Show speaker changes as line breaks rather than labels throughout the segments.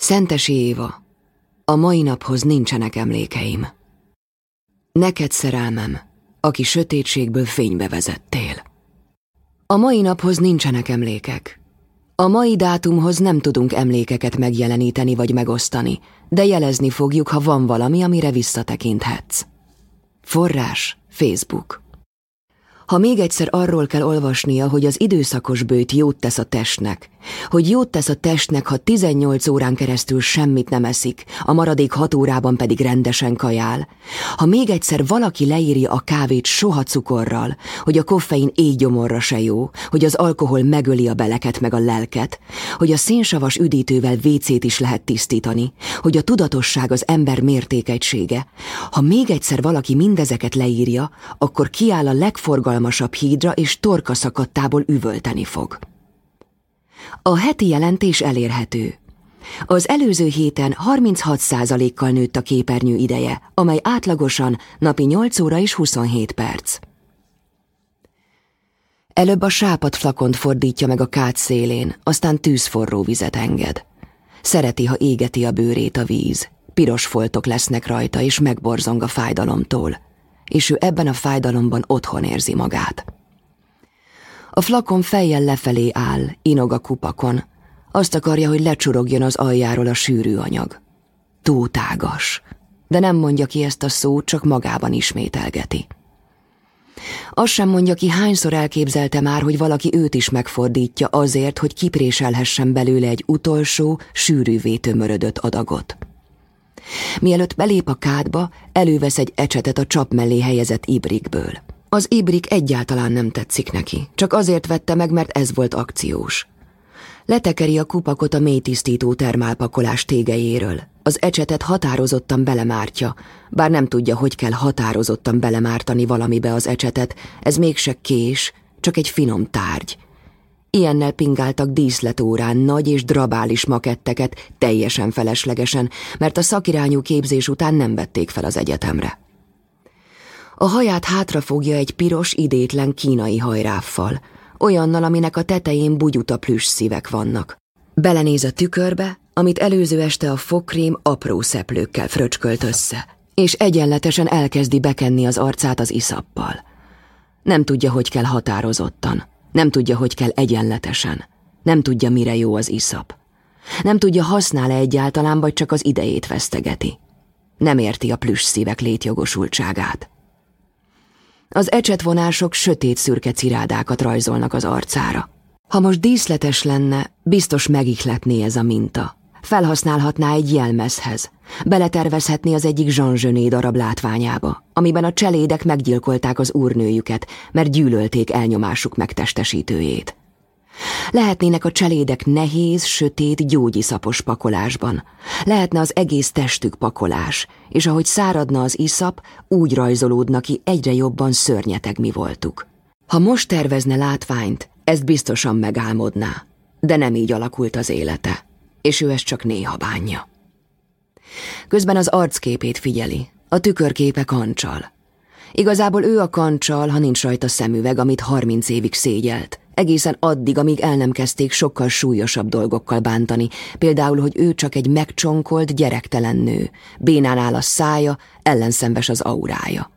Szentesi Éva, a mai naphoz nincsenek emlékeim. Neked szerelmem, aki sötétségből fénybe vezettél. A mai naphoz nincsenek emlékek. A mai dátumhoz nem tudunk emlékeket megjeleníteni vagy megosztani, de jelezni fogjuk, ha van valami, amire visszatekinthetsz. Forrás Facebook ha még egyszer arról kell olvasnia, hogy az időszakos bőt jót tesz a testnek, hogy jót tesz a testnek, ha 18 órán keresztül semmit nem eszik, a maradék 6 órában pedig rendesen kajál, ha még egyszer valaki leírja a kávét soha cukorral, hogy a koffein éjgyomorra se jó, hogy az alkohol megöli a beleket meg a lelket, hogy a szénsavas üdítővel vécét is lehet tisztítani, hogy a tudatosság az ember mértékegysége, ha még egyszer valaki mindezeket leírja, akkor kiáll a legforgalmasabb hatalmasabb hídra és torka szakadtából üvölteni fog. A heti jelentés elérhető. Az előző héten 36%-kal nőtt a képernyő ideje, amely átlagosan napi 8 óra és 27 perc. Előbb a sápat flakont fordítja meg a kát szélén, aztán tűzforró vizet enged. Szereti, ha égeti a bőrét a víz. Piros foltok lesznek rajta, és megborzong a fájdalomtól és ő ebben a fájdalomban otthon érzi magát. A flakon fejjel lefelé áll, inog a kupakon. Azt akarja, hogy lecsurogjon az aljáról a sűrű anyag. Túltágas. De nem mondja ki ezt a szót, csak magában ismételgeti. Azt sem mondja ki, hányszor elképzelte már, hogy valaki őt is megfordítja azért, hogy kipréselhessen belőle egy utolsó, sűrűvé tömörödött adagot. Mielőtt belép a kádba, elővesz egy ecsetet a csap mellé helyezett ibrikből. Az ibrik egyáltalán nem tetszik neki, csak azért vette meg, mert ez volt akciós. Letekeri a kupakot a mélytisztító termálpakolás tégejéről. Az ecsetet határozottan belemártja, bár nem tudja, hogy kell határozottan belemártani valamibe az ecsetet, ez mégse kés, csak egy finom tárgy, Ilyennel pingáltak díszletórán nagy és drabális maketteket, teljesen feleslegesen, mert a szakirányú képzés után nem vették fel az egyetemre. A haját hátrafogja egy piros, idétlen kínai hajráffal, olyannal, aminek a tetején bugyuta plüss szívek vannak. Belenéz a tükörbe, amit előző este a fogkrém apró szeplőkkel fröcskölt össze, és egyenletesen elkezdi bekenni az arcát az iszappal. Nem tudja, hogy kell határozottan. Nem tudja, hogy kell egyenletesen. Nem tudja, mire jó az iszap. Nem tudja, használ-e egyáltalán, vagy csak az idejét vesztegeti. Nem érti a plüss szívek létjogosultságát. Az ecsetvonások sötét szürke cirádákat rajzolnak az arcára. Ha most díszletes lenne, biztos megihletné ez a minta. Felhasználhatná egy jelmezhez. Beletervezhetné az egyik Jean darab látványába, amiben a cselédek meggyilkolták az úrnőjüket, mert gyűlölték elnyomásuk megtestesítőjét. Lehetnének a cselédek nehéz, sötét, gyógyiszapos pakolásban. Lehetne az egész testük pakolás, és ahogy száradna az iszap, úgy rajzolódna ki egyre jobban szörnyeteg mi voltuk. Ha most tervezne látványt, ezt biztosan megálmodná, de nem így alakult az élete és ő ezt csak néha bánja. Közben az arcképét figyeli, a tükörképe kancsal. Igazából ő a kancsal, ha nincs rajta szemüveg, amit harminc évig szégyelt, egészen addig, amíg el nem kezdték sokkal súlyosabb dolgokkal bántani, például, hogy ő csak egy megcsonkolt, gyerektelen nő, bénán áll a szája, ellenszembes az aurája.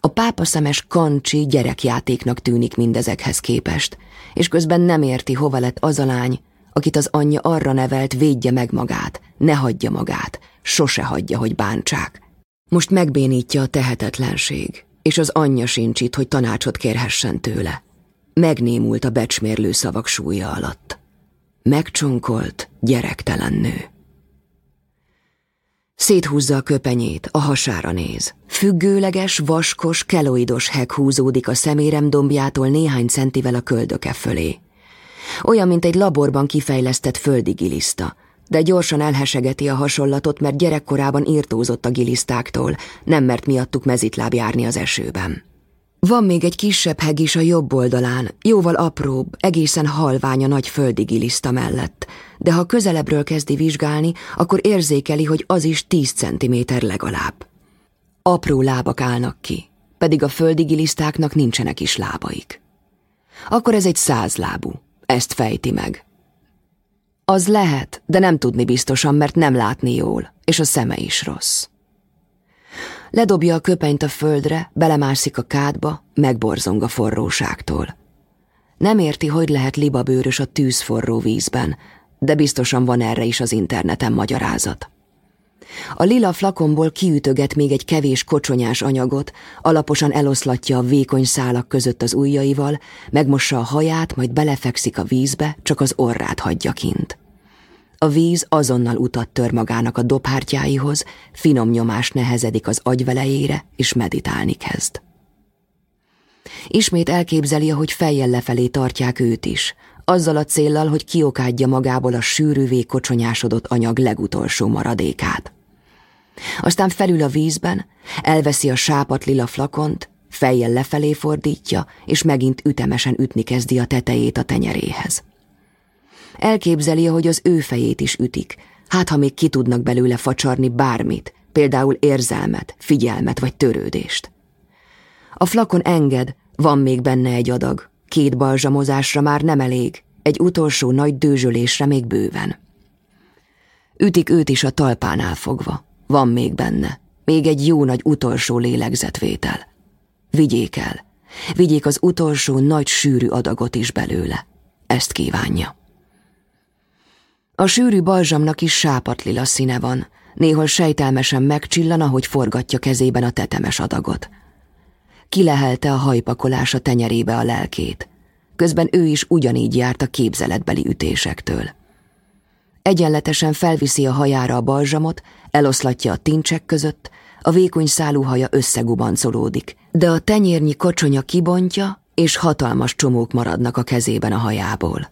A pápaszemes kancsi gyerekjátéknak tűnik mindezekhez képest, és közben nem érti, hova lett az a lány, akit az anyja arra nevelt, védje meg magát, ne hagyja magát, sose hagyja, hogy bántsák. Most megbénítja a tehetetlenség, és az anyja sincs itt, hogy tanácsot kérhessen tőle. Megnémult a becsmérlő szavak súlya alatt. Megcsonkolt, gyerektelen nő. Széthúzza a köpenyét, a hasára néz. Függőleges, vaskos, keloidos heg húzódik a szemérem dombjától néhány centivel a köldöke fölé. Olyan, mint egy laborban kifejlesztett földi giliszta, de gyorsan elhesegeti a hasonlatot, mert gyerekkorában írtózott a gilisztáktól, nem mert miattuk mezitláb járni az esőben. Van még egy kisebb heg is a jobb oldalán, jóval apróbb, egészen halvány a nagy földi giliszta mellett, de ha közelebbről kezdi vizsgálni, akkor érzékeli, hogy az is tíz centiméter legalább. Apró lábak állnak ki, pedig a földi gilisztáknak nincsenek is lábaik. Akkor ez egy százlábú, ezt fejti meg. Az lehet, de nem tudni biztosan, mert nem látni jól, és a szeme is rossz. Ledobja a köpenyt a földre, belemászik a kádba, megborzong a forróságtól. Nem érti, hogy lehet libabőrös a tűzforró vízben, de biztosan van erre is az interneten magyarázat. A lila flakonból kiütöget még egy kevés kocsonyás anyagot, alaposan eloszlatja a vékony szálak között az ujjaival, megmossa a haját, majd belefekszik a vízbe, csak az orrát hagyja kint. A víz azonnal utat tör magának a dobhártyáihoz, finom nyomás nehezedik az agyvelejére, és meditálni kezd. Ismét elképzeli, hogy fejjel lefelé tartják őt is, azzal a céllal, hogy kiokádja magából a sűrűvé kocsonyásodott anyag legutolsó maradékát. Aztán felül a vízben, elveszi a sápat lila flakont, fejjel lefelé fordítja, és megint ütemesen ütni kezdi a tetejét a tenyeréhez. Elképzeli, hogy az ő fejét is ütik, hát ha még ki tudnak belőle facsarni bármit, például érzelmet, figyelmet vagy törődést. A flakon enged, van még benne egy adag, két balzsamozásra már nem elég, egy utolsó nagy dőzsölésre még bőven. Ütik őt is a talpánál fogva. Van még benne. Még egy jó nagy utolsó lélegzetvétel. Vigyék el. Vigyék az utolsó nagy sűrű adagot is belőle. Ezt kívánja. A sűrű balzsamnak is sápatlila színe van, néhol sejtelmesen megcsillan, ahogy forgatja kezében a tetemes adagot. Kilehelte a hajpakolás a tenyerébe a lelkét. Közben ő is ugyanígy járt a képzeletbeli ütésektől. Egyenletesen felviszi a hajára a balzsamot, eloszlatja a tincsek között, a vékony szálú haja összegubancolódik, de a tenyérnyi kocsonya kibontja, és hatalmas csomók maradnak a kezében a hajából.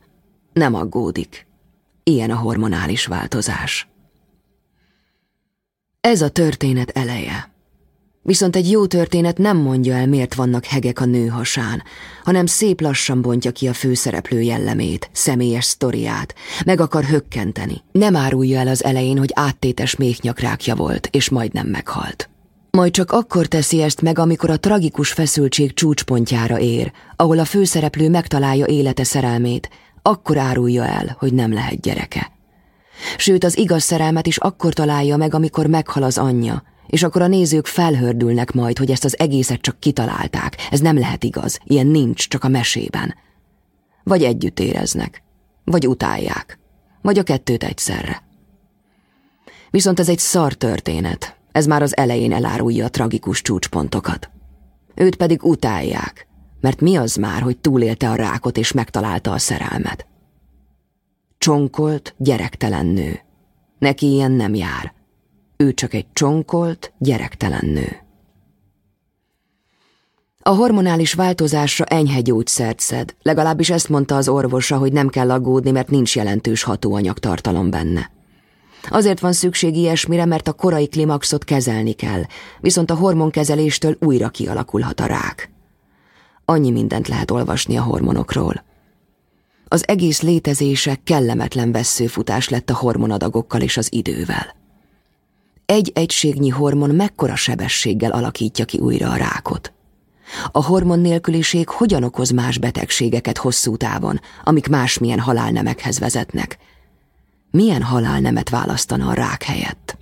Nem aggódik. Ilyen a hormonális változás. Ez a történet eleje. Viszont egy jó történet nem mondja el, miért vannak hegek a nő hasán, hanem szép lassan bontja ki a főszereplő jellemét, személyes sztoriát, meg akar hökkenteni. Nem árulja el az elején, hogy áttétes méhnyakrákja volt, és majdnem meghalt. Majd csak akkor teszi ezt meg, amikor a tragikus feszültség csúcspontjára ér, ahol a főszereplő megtalálja élete szerelmét, akkor árulja el, hogy nem lehet gyereke. Sőt, az igaz szerelmet is akkor találja meg, amikor meghal az anyja, és akkor a nézők felhördülnek majd, hogy ezt az egészet csak kitalálták. Ez nem lehet igaz, ilyen nincs csak a mesében. Vagy együtt éreznek, vagy utálják, vagy a kettőt egyszerre. Viszont ez egy szar történet, ez már az elején elárulja a tragikus csúcspontokat. Őt pedig utálják, mert mi az már, hogy túlélte a rákot és megtalálta a szerelmet. Csonkolt, gyerektelen nő. Neki ilyen nem jár. Ő csak egy csonkolt, gyerektelen nő. A hormonális változásra enyhe gyógyszert szed, legalábbis ezt mondta az orvosa, hogy nem kell aggódni, mert nincs jelentős hatóanyagtartalom benne. Azért van szükség ilyesmire, mert a korai klimaxot kezelni kell, viszont a hormonkezeléstől újra kialakulhat a rák. Annyi mindent lehet olvasni a hormonokról. Az egész létezése kellemetlen veszőfutás lett a hormonadagokkal és az idővel. Egy egységnyi hormon mekkora sebességgel alakítja ki újra a rákot? A hormon nélküliség hogyan okoz más betegségeket hosszú távon, amik másmilyen halálnemekhez vezetnek? Milyen halálnemet választana a rák helyett?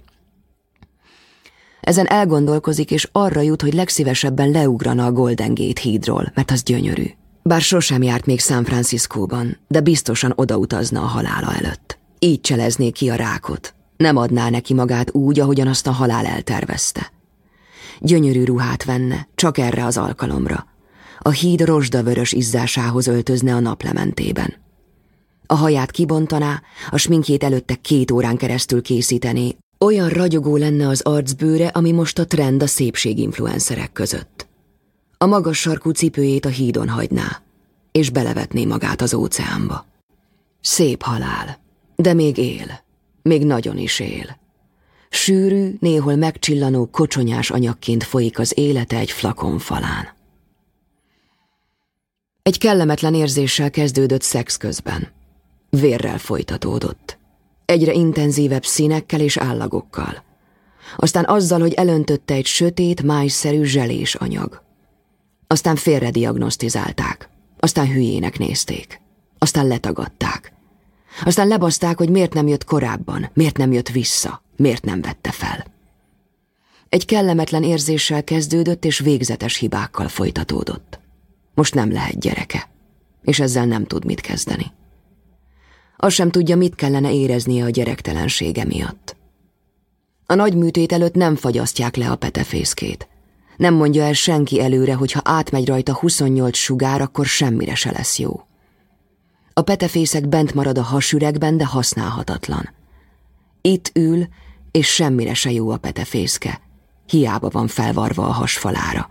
Ezen elgondolkozik, és arra jut, hogy legszívesebben leugrana a Golden Gate hídról, mert az gyönyörű. Bár sosem járt még San Franciscóban, de biztosan odautazna a halála előtt. Így cselezné ki a rákot, nem adná neki magát úgy, ahogyan azt a halál eltervezte. Gyönyörű ruhát venne, csak erre az alkalomra. A híd rozsdavörös izzásához öltözne a naplementében. A haját kibontaná, a sminkjét előtte két órán keresztül készítené, olyan ragyogó lenne az arcbőre, ami most a trend a szépséginfluencerek között. A magas sarkú cipőjét a hídon hagyná, és belevetné magát az óceánba. Szép halál, de még él. Még nagyon is él. Sűrű, néhol megcsillanó kocsonyás anyagként folyik az élete egy flakon falán. Egy kellemetlen érzéssel kezdődött szex közben. Vérrel folytatódott. Egyre intenzívebb színekkel és állagokkal. Aztán azzal, hogy elöntötte egy sötét, májszerű zselés anyag. Aztán félre diagnosztizálták. Aztán hülyének nézték. Aztán letagadták. Aztán lebaszták, hogy miért nem jött korábban, miért nem jött vissza, miért nem vette fel. Egy kellemetlen érzéssel kezdődött, és végzetes hibákkal folytatódott. Most nem lehet gyereke, és ezzel nem tud mit kezdeni. Azt sem tudja, mit kellene éreznie a gyerektelensége miatt. A nagy műtét előtt nem fagyasztják le a petefészkét. Nem mondja el senki előre, hogy ha átmegy rajta 28 sugár, akkor semmire se lesz jó. A petefészek bent marad a hasüregben, de használhatatlan. Itt ül, és semmire se jó a petefészke. Hiába van felvarva a hasfalára.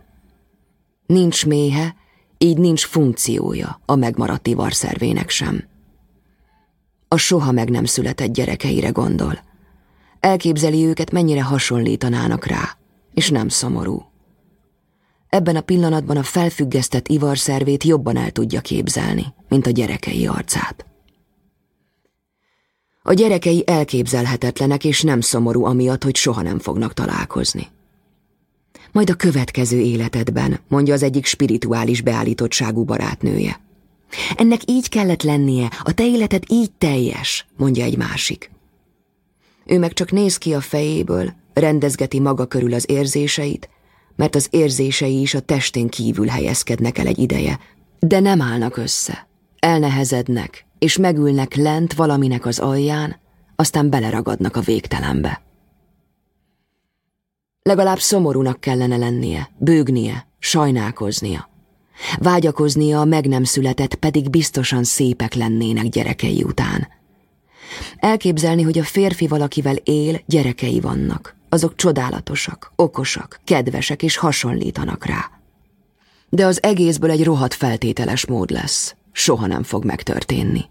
Nincs méhe, így nincs funkciója a megmaradt ivarszervének sem. A soha meg nem született gyerekeire gondol. Elképzeli őket, mennyire hasonlítanának rá, és nem szomorú. Ebben a pillanatban a felfüggesztett ivarszervét jobban el tudja képzelni, mint a gyerekei arcát. A gyerekei elképzelhetetlenek és nem szomorú amiatt, hogy soha nem fognak találkozni. Majd a következő életedben, mondja az egyik spirituális beállítottságú barátnője. Ennek így kellett lennie, a te életed így teljes, mondja egy másik. Ő meg csak néz ki a fejéből, rendezgeti maga körül az érzéseit, mert az érzései is a testén kívül helyezkednek el egy ideje, de nem állnak össze. Elnehezednek, és megülnek lent valaminek az alján, aztán beleragadnak a végtelenbe. Legalább szomorúnak kellene lennie, bőgnie, sajnálkoznia. Vágyakoznia a meg nem született, pedig biztosan szépek lennének gyerekei után. Elképzelni, hogy a férfi valakivel él, gyerekei vannak. Azok csodálatosak, okosak, kedvesek és hasonlítanak rá. De az egészből egy rohadt feltételes mód lesz. Soha nem fog megtörténni.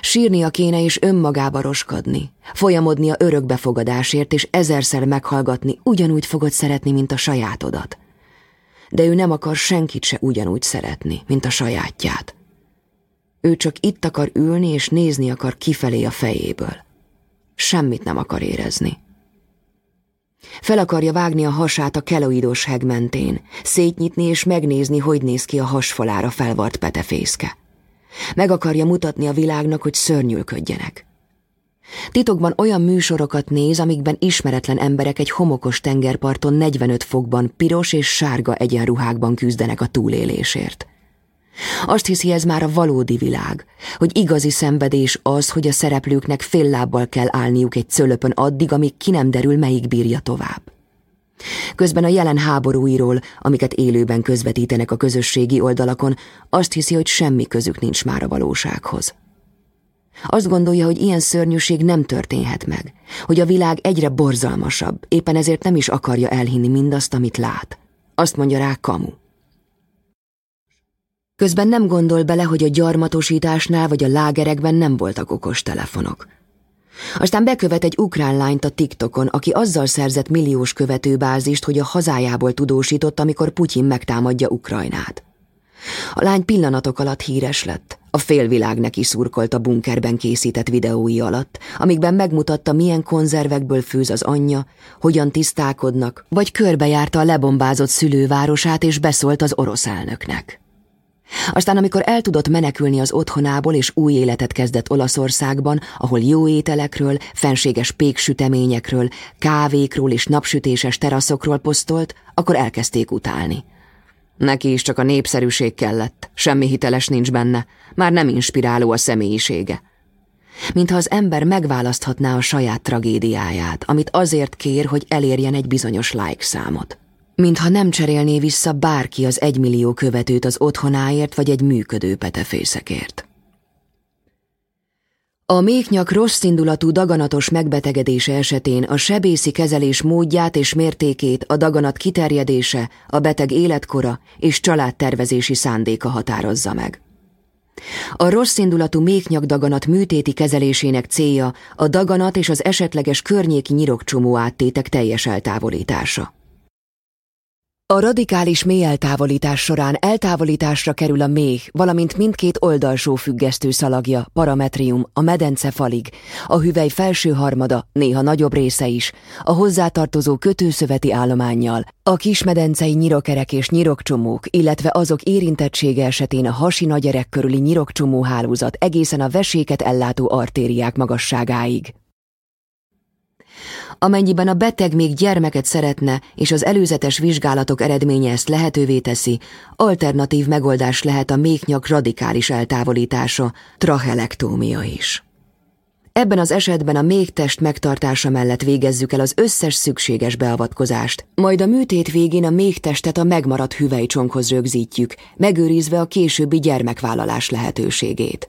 Sírnia kéne és önmagába roskadni, folyamodnia örökbefogadásért és ezerszer meghallgatni, ugyanúgy fogod szeretni, mint a sajátodat. De ő nem akar senkit se ugyanúgy szeretni, mint a sajátját. Ő csak itt akar ülni és nézni akar kifelé a fejéből. Semmit nem akar érezni. Fel akarja vágni a hasát a keloidos heg mentén, szétnyitni és megnézni, hogy néz ki a hasfalára felvart petefészke. Meg akarja mutatni a világnak, hogy szörnyülködjenek. Titokban olyan műsorokat néz, amikben ismeretlen emberek egy homokos tengerparton 45 fokban piros és sárga egyenruhákban küzdenek a túlélésért. Azt hiszi ez már a valódi világ, hogy igazi szenvedés az, hogy a szereplőknek fél lábbal kell állniuk egy cölöpön addig, amíg ki nem derül, melyik bírja tovább. Közben a jelen háborúiról, amiket élőben közvetítenek a közösségi oldalakon, azt hiszi, hogy semmi közük nincs már a valósághoz. Azt gondolja, hogy ilyen szörnyűség nem történhet meg, hogy a világ egyre borzalmasabb, éppen ezért nem is akarja elhinni mindazt, amit lát. Azt mondja rá Kamu. Közben nem gondol bele, hogy a gyarmatosításnál vagy a lágerekben nem voltak okos telefonok. Aztán bekövet egy ukrán lányt a TikTokon, aki azzal szerzett milliós követőbázist, hogy a hazájából tudósított, amikor Putyin megtámadja Ukrajnát. A lány pillanatok alatt híres lett. A félvilág neki szurkolt a bunkerben készített videói alatt, amikben megmutatta, milyen konzervekből főz az anyja, hogyan tisztálkodnak, vagy körbejárta a lebombázott szülővárosát és beszólt az orosz elnöknek. Aztán, amikor el tudott menekülni az otthonából, és új életet kezdett Olaszországban, ahol jó ételekről, fenséges péksüteményekről, kávékról és napsütéses teraszokról posztolt, akkor elkezdték utálni. Neki is csak a népszerűség kellett, semmi hiteles nincs benne, már nem inspiráló a személyisége. Mintha az ember megválaszthatná a saját tragédiáját, amit azért kér, hogy elérjen egy bizonyos like számot mintha nem cserélné vissza bárki az egymillió követőt az otthonáért vagy egy működő petefészekért. A méhnyak rossz indulatú daganatos megbetegedése esetén a sebészi kezelés módját és mértékét a daganat kiterjedése, a beteg életkora és családtervezési szándéka határozza meg. A rossz indulatú méhnyak daganat műtéti kezelésének célja a daganat és az esetleges környéki nyirokcsomó áttétek teljes eltávolítása. A radikális mély eltávolítás során eltávolításra kerül a méh, valamint mindkét oldalsó függesztő szalagja, parametrium, a medence falig, a hüvely felső harmada, néha nagyobb része is, a hozzátartozó kötőszöveti állományjal, a kismedencei nyirokerek és nyirokcsomók, illetve azok érintettsége esetén a hasi nagyerek körüli nyirokcsomó hálózat egészen a veséket ellátó artériák magasságáig. Amennyiben a beteg még gyermeket szeretne, és az előzetes vizsgálatok eredménye ezt lehetővé teszi, alternatív megoldás lehet a méhnyak radikális eltávolítása, trachelektómia is. Ebben az esetben a méhtest megtartása mellett végezzük el az összes szükséges beavatkozást, majd a műtét végén a méhtestet a megmaradt hüvelycsonkhoz rögzítjük, megőrizve a későbbi gyermekvállalás lehetőségét.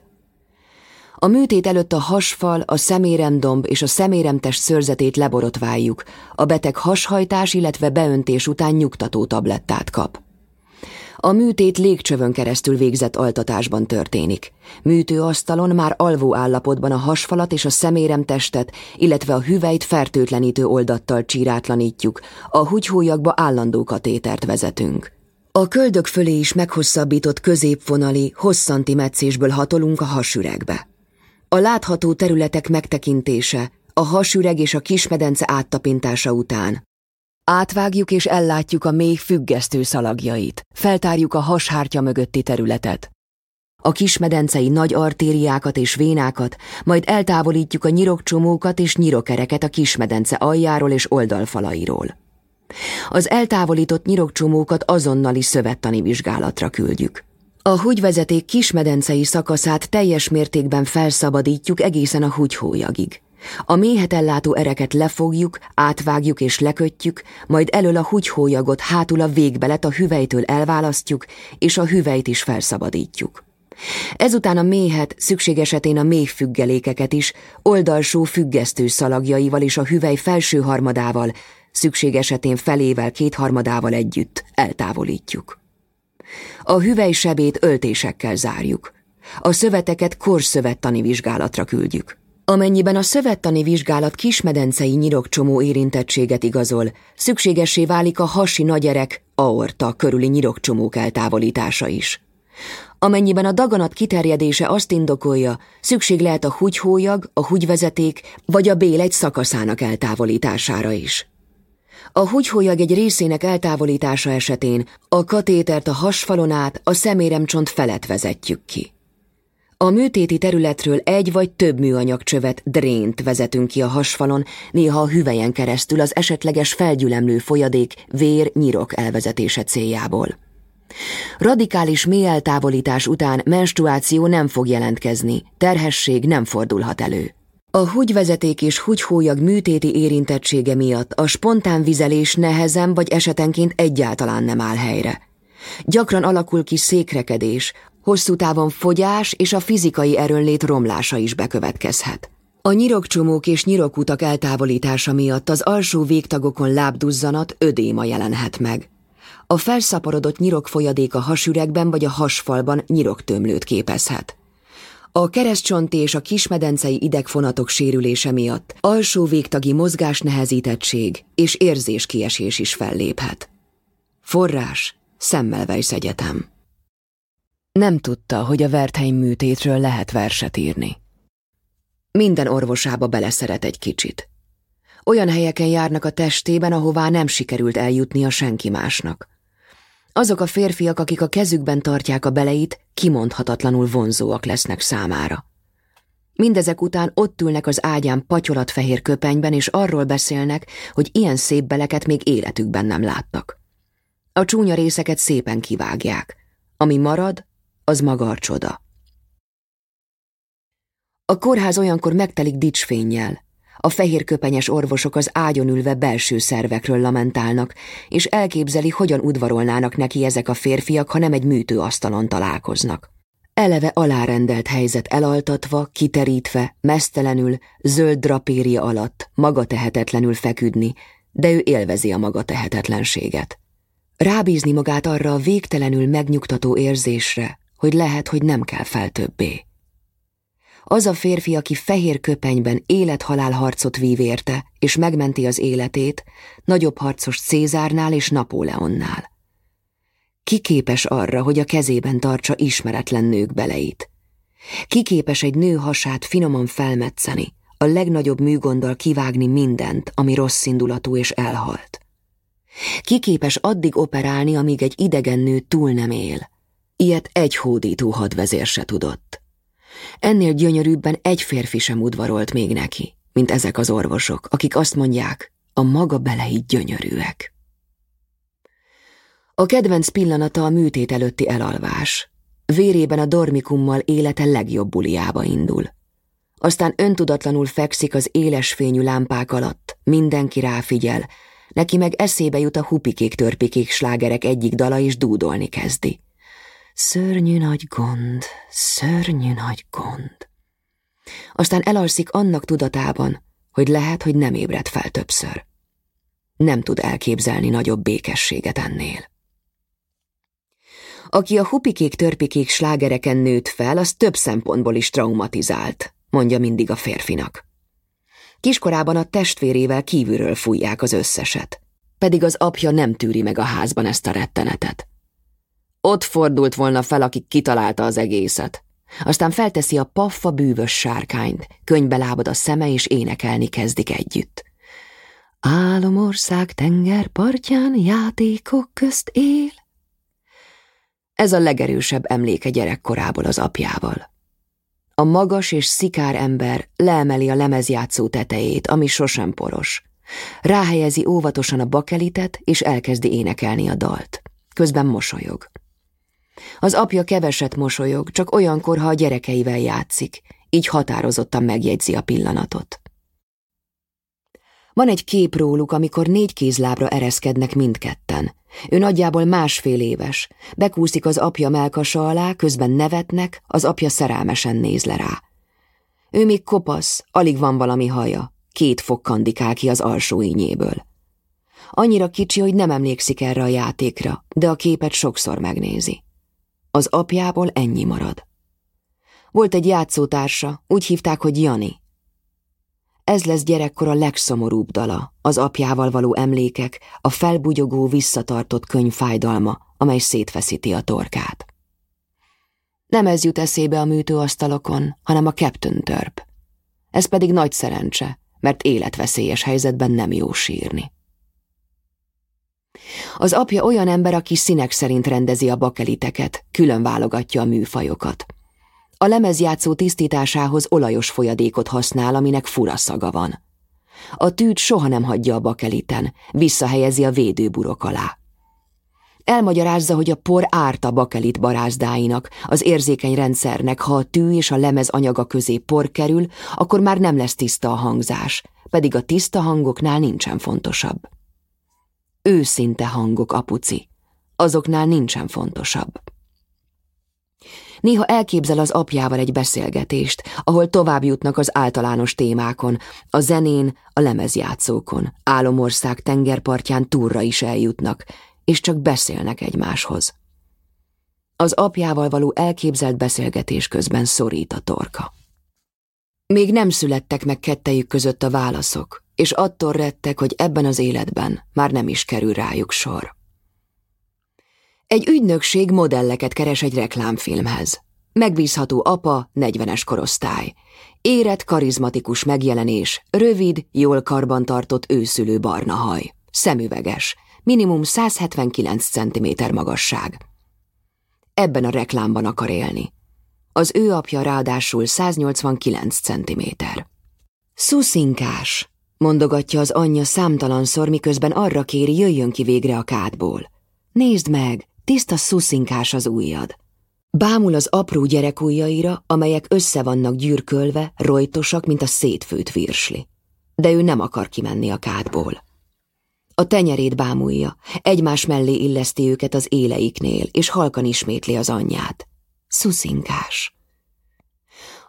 A műtét előtt a hasfal, a szeméremdomb és a szeméremtest szörzetét leborotváljuk, a beteg hashajtás, illetve beöntés után nyugtató tablettát kap. A műtét légcsövön keresztül végzett altatásban történik. Műtőasztalon már alvó állapotban a hasfalat és a szeméremtestet, illetve a hüvelyt fertőtlenítő oldattal csírátlanítjuk, a húgyhólyakba állandó katétert vezetünk. A köldök fölé is meghosszabbított középvonali, hosszanti meccésből hatolunk a hasüregbe. A látható területek megtekintése, a hasüreg és a kismedence áttapintása után. Átvágjuk és ellátjuk a mély függesztő szalagjait, feltárjuk a hashártya mögötti területet. A kismedencei nagy artériákat és vénákat, majd eltávolítjuk a nyirokcsomókat és nyirokereket a kismedence aljáról és oldalfalairól. Az eltávolított nyirokcsomókat azonnali szövettani vizsgálatra küldjük. A húgyvezeték kismedencei szakaszát teljes mértékben felszabadítjuk egészen a húgyhólyagig. A méhet ellátó ereket lefogjuk, átvágjuk és lekötjük, majd elől a húgyhólyagot hátul a végbelet a hüvelytől elválasztjuk, és a hüvelyt is felszabadítjuk. Ezután a méhet, szükség esetén a méhfüggelékeket is, oldalsó függesztő szalagjaival és a hüvely felső harmadával, szükség esetén felével, kétharmadával együtt eltávolítjuk. A hüvelysebét öltésekkel zárjuk. A szöveteket korszövettani vizsgálatra küldjük. Amennyiben a szövettani vizsgálat kismedencei nyirokcsomó érintettséget igazol, szükségessé válik a hasi nagyerek, aorta körüli nyirokcsomók eltávolítása is. Amennyiben a daganat kiterjedése azt indokolja, szükség lehet a húgyhólyag, a húgyvezeték vagy a bél egy szakaszának eltávolítására is. A húgyhólyag egy részének eltávolítása esetén a katétert a hasfalon át a szeméremcsont felett vezetjük ki. A műtéti területről egy vagy több műanyagcsövet, drént vezetünk ki a hasfalon, néha a hüvelyen keresztül az esetleges felgyülemlő folyadék, vér, nyirok elvezetése céljából. Radikális mély eltávolítás után menstruáció nem fog jelentkezni, terhesség nem fordulhat elő. A húgyvezeték és húgyhólyag műtéti érintettsége miatt a spontán vizelés nehezen vagy esetenként egyáltalán nem áll helyre. Gyakran alakul ki székrekedés, hosszú távon fogyás és a fizikai erőnlét romlása is bekövetkezhet. A nyirokcsomók és nyirokutak eltávolítása miatt az alsó végtagokon lábduzzanat, ödéma jelenhet meg. A felszaporodott nyirokfolyadék a hasüregben vagy a hasfalban nyiroktömlőt képezhet. A keresztcsonti és a kismedencei idegfonatok sérülése miatt alsó végtagi mozgásnehezítettség és érzéskiesés is felléphet. Forrás Semmelweis Egyetem Nem tudta, hogy a Wertheim műtétről lehet verset írni. Minden orvosába beleszeret egy kicsit. Olyan helyeken járnak a testében, ahová nem sikerült eljutni a senki másnak. Azok a férfiak, akik a kezükben tartják a beleit, kimondhatatlanul vonzóak lesznek számára. Mindezek után ott ülnek az ágyán patyolatfehér köpenyben, és arról beszélnek, hogy ilyen szép beleket még életükben nem láttak. A csúnya részeket szépen kivágják. Ami marad, az maga a csoda. A kórház olyankor megtelik dicsfénnyel, a fehérköpenyes orvosok az ágyon ülve belső szervekről lamentálnak, és elképzeli, hogyan udvarolnának neki ezek a férfiak, ha nem egy műtőasztalon találkoznak. Eleve alárendelt helyzet elaltatva, kiterítve, mesztelenül, zöld drapéria alatt, maga tehetetlenül feküdni, de ő élvezi a maga tehetetlenséget. Rábízni magát arra a végtelenül megnyugtató érzésre, hogy lehet, hogy nem kell fel többé. Az a férfi, aki fehér köpenyben élethalál harcot vív érte, és megmenti az életét, nagyobb harcos Cézárnál és Napóleonnál. Ki képes arra, hogy a kezében tartsa ismeretlen nők beleit? Ki képes egy nő hasát finoman felmetszeni, a legnagyobb műgonddal kivágni mindent, ami rossz indulatú és elhalt? Ki képes addig operálni, amíg egy idegen nő túl nem él? Ilyet egy hódító hadvezér se tudott. Ennél gyönyörűbben egy férfi sem udvarolt még neki, mint ezek az orvosok, akik azt mondják, a maga belei gyönyörűek. A kedvenc pillanata a műtét előtti elalvás. Vérében a dormikummal élete legjobb buliába indul. Aztán öntudatlanul fekszik az éles fényű lámpák alatt, mindenki ráfigyel, neki meg eszébe jut a hupikék-törpikék slágerek egyik dala, és dúdolni kezdi. Szörnyű nagy gond, szörnyű nagy gond. Aztán elalszik annak tudatában, hogy lehet, hogy nem ébred fel többször. Nem tud elképzelni nagyobb békességet ennél. Aki a hupikék-törpikék slágereken nőtt fel, az több szempontból is traumatizált, mondja mindig a férfinak. Kiskorában a testvérével kívülről fújják az összeset, pedig az apja nem tűri meg a házban ezt a rettenetet. Ott fordult volna fel, aki kitalálta az egészet. Aztán felteszi a paffa bűvös sárkányt, könybe lábad a szeme, és énekelni kezdik együtt. Álomország tengerpartján játékok közt él. Ez a legerősebb emléke gyerekkorából az apjával. A magas és szikár ember leemeli a lemezjátszó tetejét, ami sosem poros. Ráhelyezi óvatosan a bakelitet, és elkezdi énekelni a dalt. Közben mosolyog. Az apja keveset mosolyog, csak olyankor, ha a gyerekeivel játszik, így határozottan megjegyzi a pillanatot. Van egy kép róluk, amikor négy kézlábra ereszkednek mindketten. Ő nagyjából másfél éves. Bekúszik az apja melkasa alá, közben nevetnek, az apja szerelmesen néz le rá. Ő még kopasz, alig van valami haja, két fok kandikál ki az alsó ínyéből. Annyira kicsi, hogy nem emlékszik erre a játékra, de a képet sokszor megnézi. Az apjából ennyi marad. Volt egy játszótársa, úgy hívták, hogy Jani. Ez lesz gyerekkor a legszomorúbb dala, az apjával való emlékek, a felbugyogó, visszatartott könyv fájdalma, amely szétfeszíti a torkát. Nem ez jut eszébe a műtőasztalokon, hanem a Captain Törp. Ez pedig nagy szerencse, mert életveszélyes helyzetben nem jó sírni. Az apja olyan ember, aki színek szerint rendezi a bakeliteket, külön válogatja a műfajokat. A lemezjátszó tisztításához olajos folyadékot használ, aminek fura szaga van. A tűt soha nem hagyja a bakeliten, visszahelyezi a védőburok alá. Elmagyarázza, hogy a por árt a bakelit barázdáinak, az érzékeny rendszernek, ha a tű és a lemez anyaga közé por kerül, akkor már nem lesz tiszta a hangzás, pedig a tiszta hangoknál nincsen fontosabb. Őszinte hangok, apuci. Azoknál nincsen fontosabb. Néha elképzel az apjával egy beszélgetést, ahol tovább jutnak az általános témákon, a zenén, a lemezjátszókon, álomország tengerpartján túlra is eljutnak, és csak beszélnek egymáshoz. Az apjával való elképzelt beszélgetés közben szorít a torka. Még nem születtek meg kettejük között a válaszok, és attól rettek, hogy ebben az életben már nem is kerül rájuk sor. Egy ügynökség modelleket keres egy reklámfilmhez. Megbízható apa, 40-es korosztály. Érett, karizmatikus megjelenés, rövid, jól karbantartott őszülő barna haj. Szemüveges, minimum 179 cm magasság. Ebben a reklámban akar élni. Az ő apja ráadásul 189 cm. Szuszinkás, mondogatja az anyja számtalanszor, miközben arra kéri, jöjjön ki végre a kádból. Nézd meg, tiszta szuszinkás az ujjad. Bámul az apró gyerek ujjaira, amelyek össze vannak gyűrkölve, rojtosak, mint a szétfőtt virsli. De ő nem akar kimenni a kádból. A tenyerét bámulja, egymás mellé illeszti őket az éleiknél, és halkan ismétli az anyját. Szuszinkás.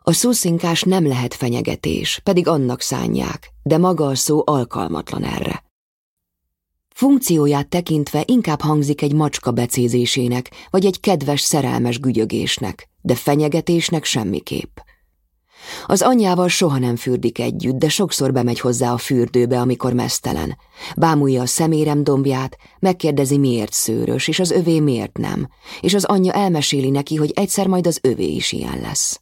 A szuszinkás nem lehet fenyegetés, pedig annak szánják, de maga a szó alkalmatlan erre. Funkcióját tekintve inkább hangzik egy macska becézésének, vagy egy kedves szerelmes gügyögésnek, de fenyegetésnek semmiképp. Az anyjával soha nem fürdik együtt, de sokszor bemegy hozzá a fürdőbe, amikor mesztelen. Bámulja a szemérem dombját, megkérdezi, miért szőrös, és az övé miért nem, és az anyja elmeséli neki, hogy egyszer majd az övé is ilyen lesz.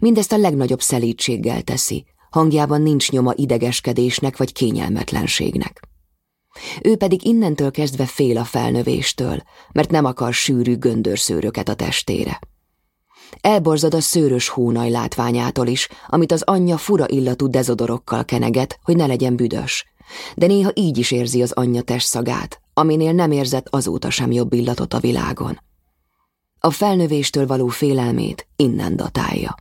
Mindezt a legnagyobb szelítséggel teszi, hangjában nincs nyoma idegeskedésnek vagy kényelmetlenségnek. Ő pedig innentől kezdve fél a felnövéstől, mert nem akar sűrű göndörszőröket a testére. Elborzad a szőrös hónaj látványától is, amit az anyja fura illatú dezodorokkal keneget, hogy ne legyen büdös. De néha így is érzi az anyja testszagát, aminél nem érzett azóta sem jobb illatot a világon. A felnövéstől való félelmét innen datálja.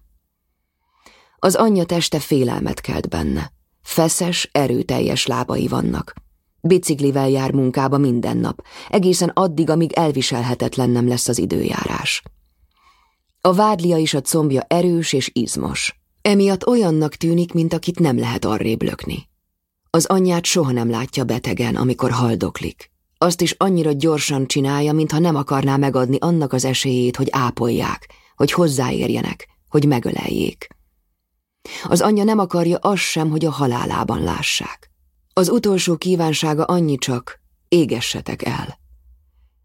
Az anyja teste félelmet kelt benne. Feszes, erőteljes lábai vannak. Biciklivel jár munkába minden nap, egészen addig, amíg elviselhetetlen nem lesz az időjárás. A vádlia is a combja erős és izmos. Emiatt olyannak tűnik, mint akit nem lehet arrébb lökni. Az anyját soha nem látja betegen, amikor haldoklik. Azt is annyira gyorsan csinálja, mintha nem akarná megadni annak az esélyét, hogy ápolják, hogy hozzáérjenek, hogy megöleljék. Az anyja nem akarja azt sem, hogy a halálában lássák. Az utolsó kívánsága annyi csak, égessetek el.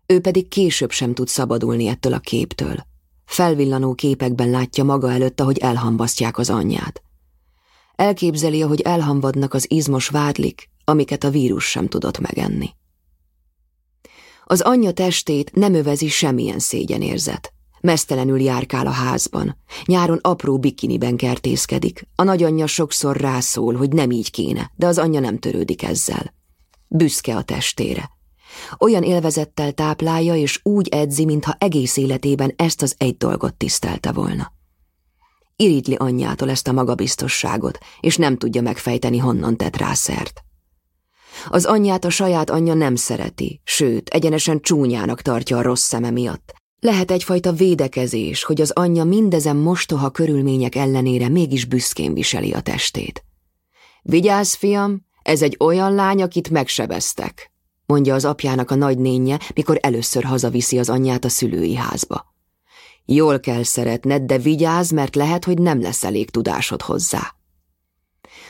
Ő pedig később sem tud szabadulni ettől a képtől. Felvillanó képekben látja maga előtt, ahogy elhambasztják az anyját. Elképzeli, ahogy elhamvadnak az izmos vádlik, amiket a vírus sem tudott megenni. Az anyja testét nem övezi semmilyen szégyenérzet. Mesztelenül járkál a házban. Nyáron apró bikiniben kertészkedik. A nagyanyja sokszor rászól, hogy nem így kéne, de az anyja nem törődik ezzel. Büszke a testére. Olyan élvezettel táplálja, és úgy edzi, mintha egész életében ezt az egy dolgot tisztelte volna. Irítli anyjától ezt a magabiztosságot, és nem tudja megfejteni, honnan tett rá szert. Az anyját a saját anyja nem szereti, sőt, egyenesen csúnyának tartja a rossz szeme miatt. Lehet egyfajta védekezés, hogy az anyja mindezen mostoha körülmények ellenére mégis büszkén viseli a testét. Vigyázz, fiam, ez egy olyan lány, akit megsebeztek, mondja az apjának a nagynénye, mikor először hazaviszi az anyját a szülői házba. Jól kell szeretned, de vigyázz, mert lehet, hogy nem lesz elég tudásod hozzá.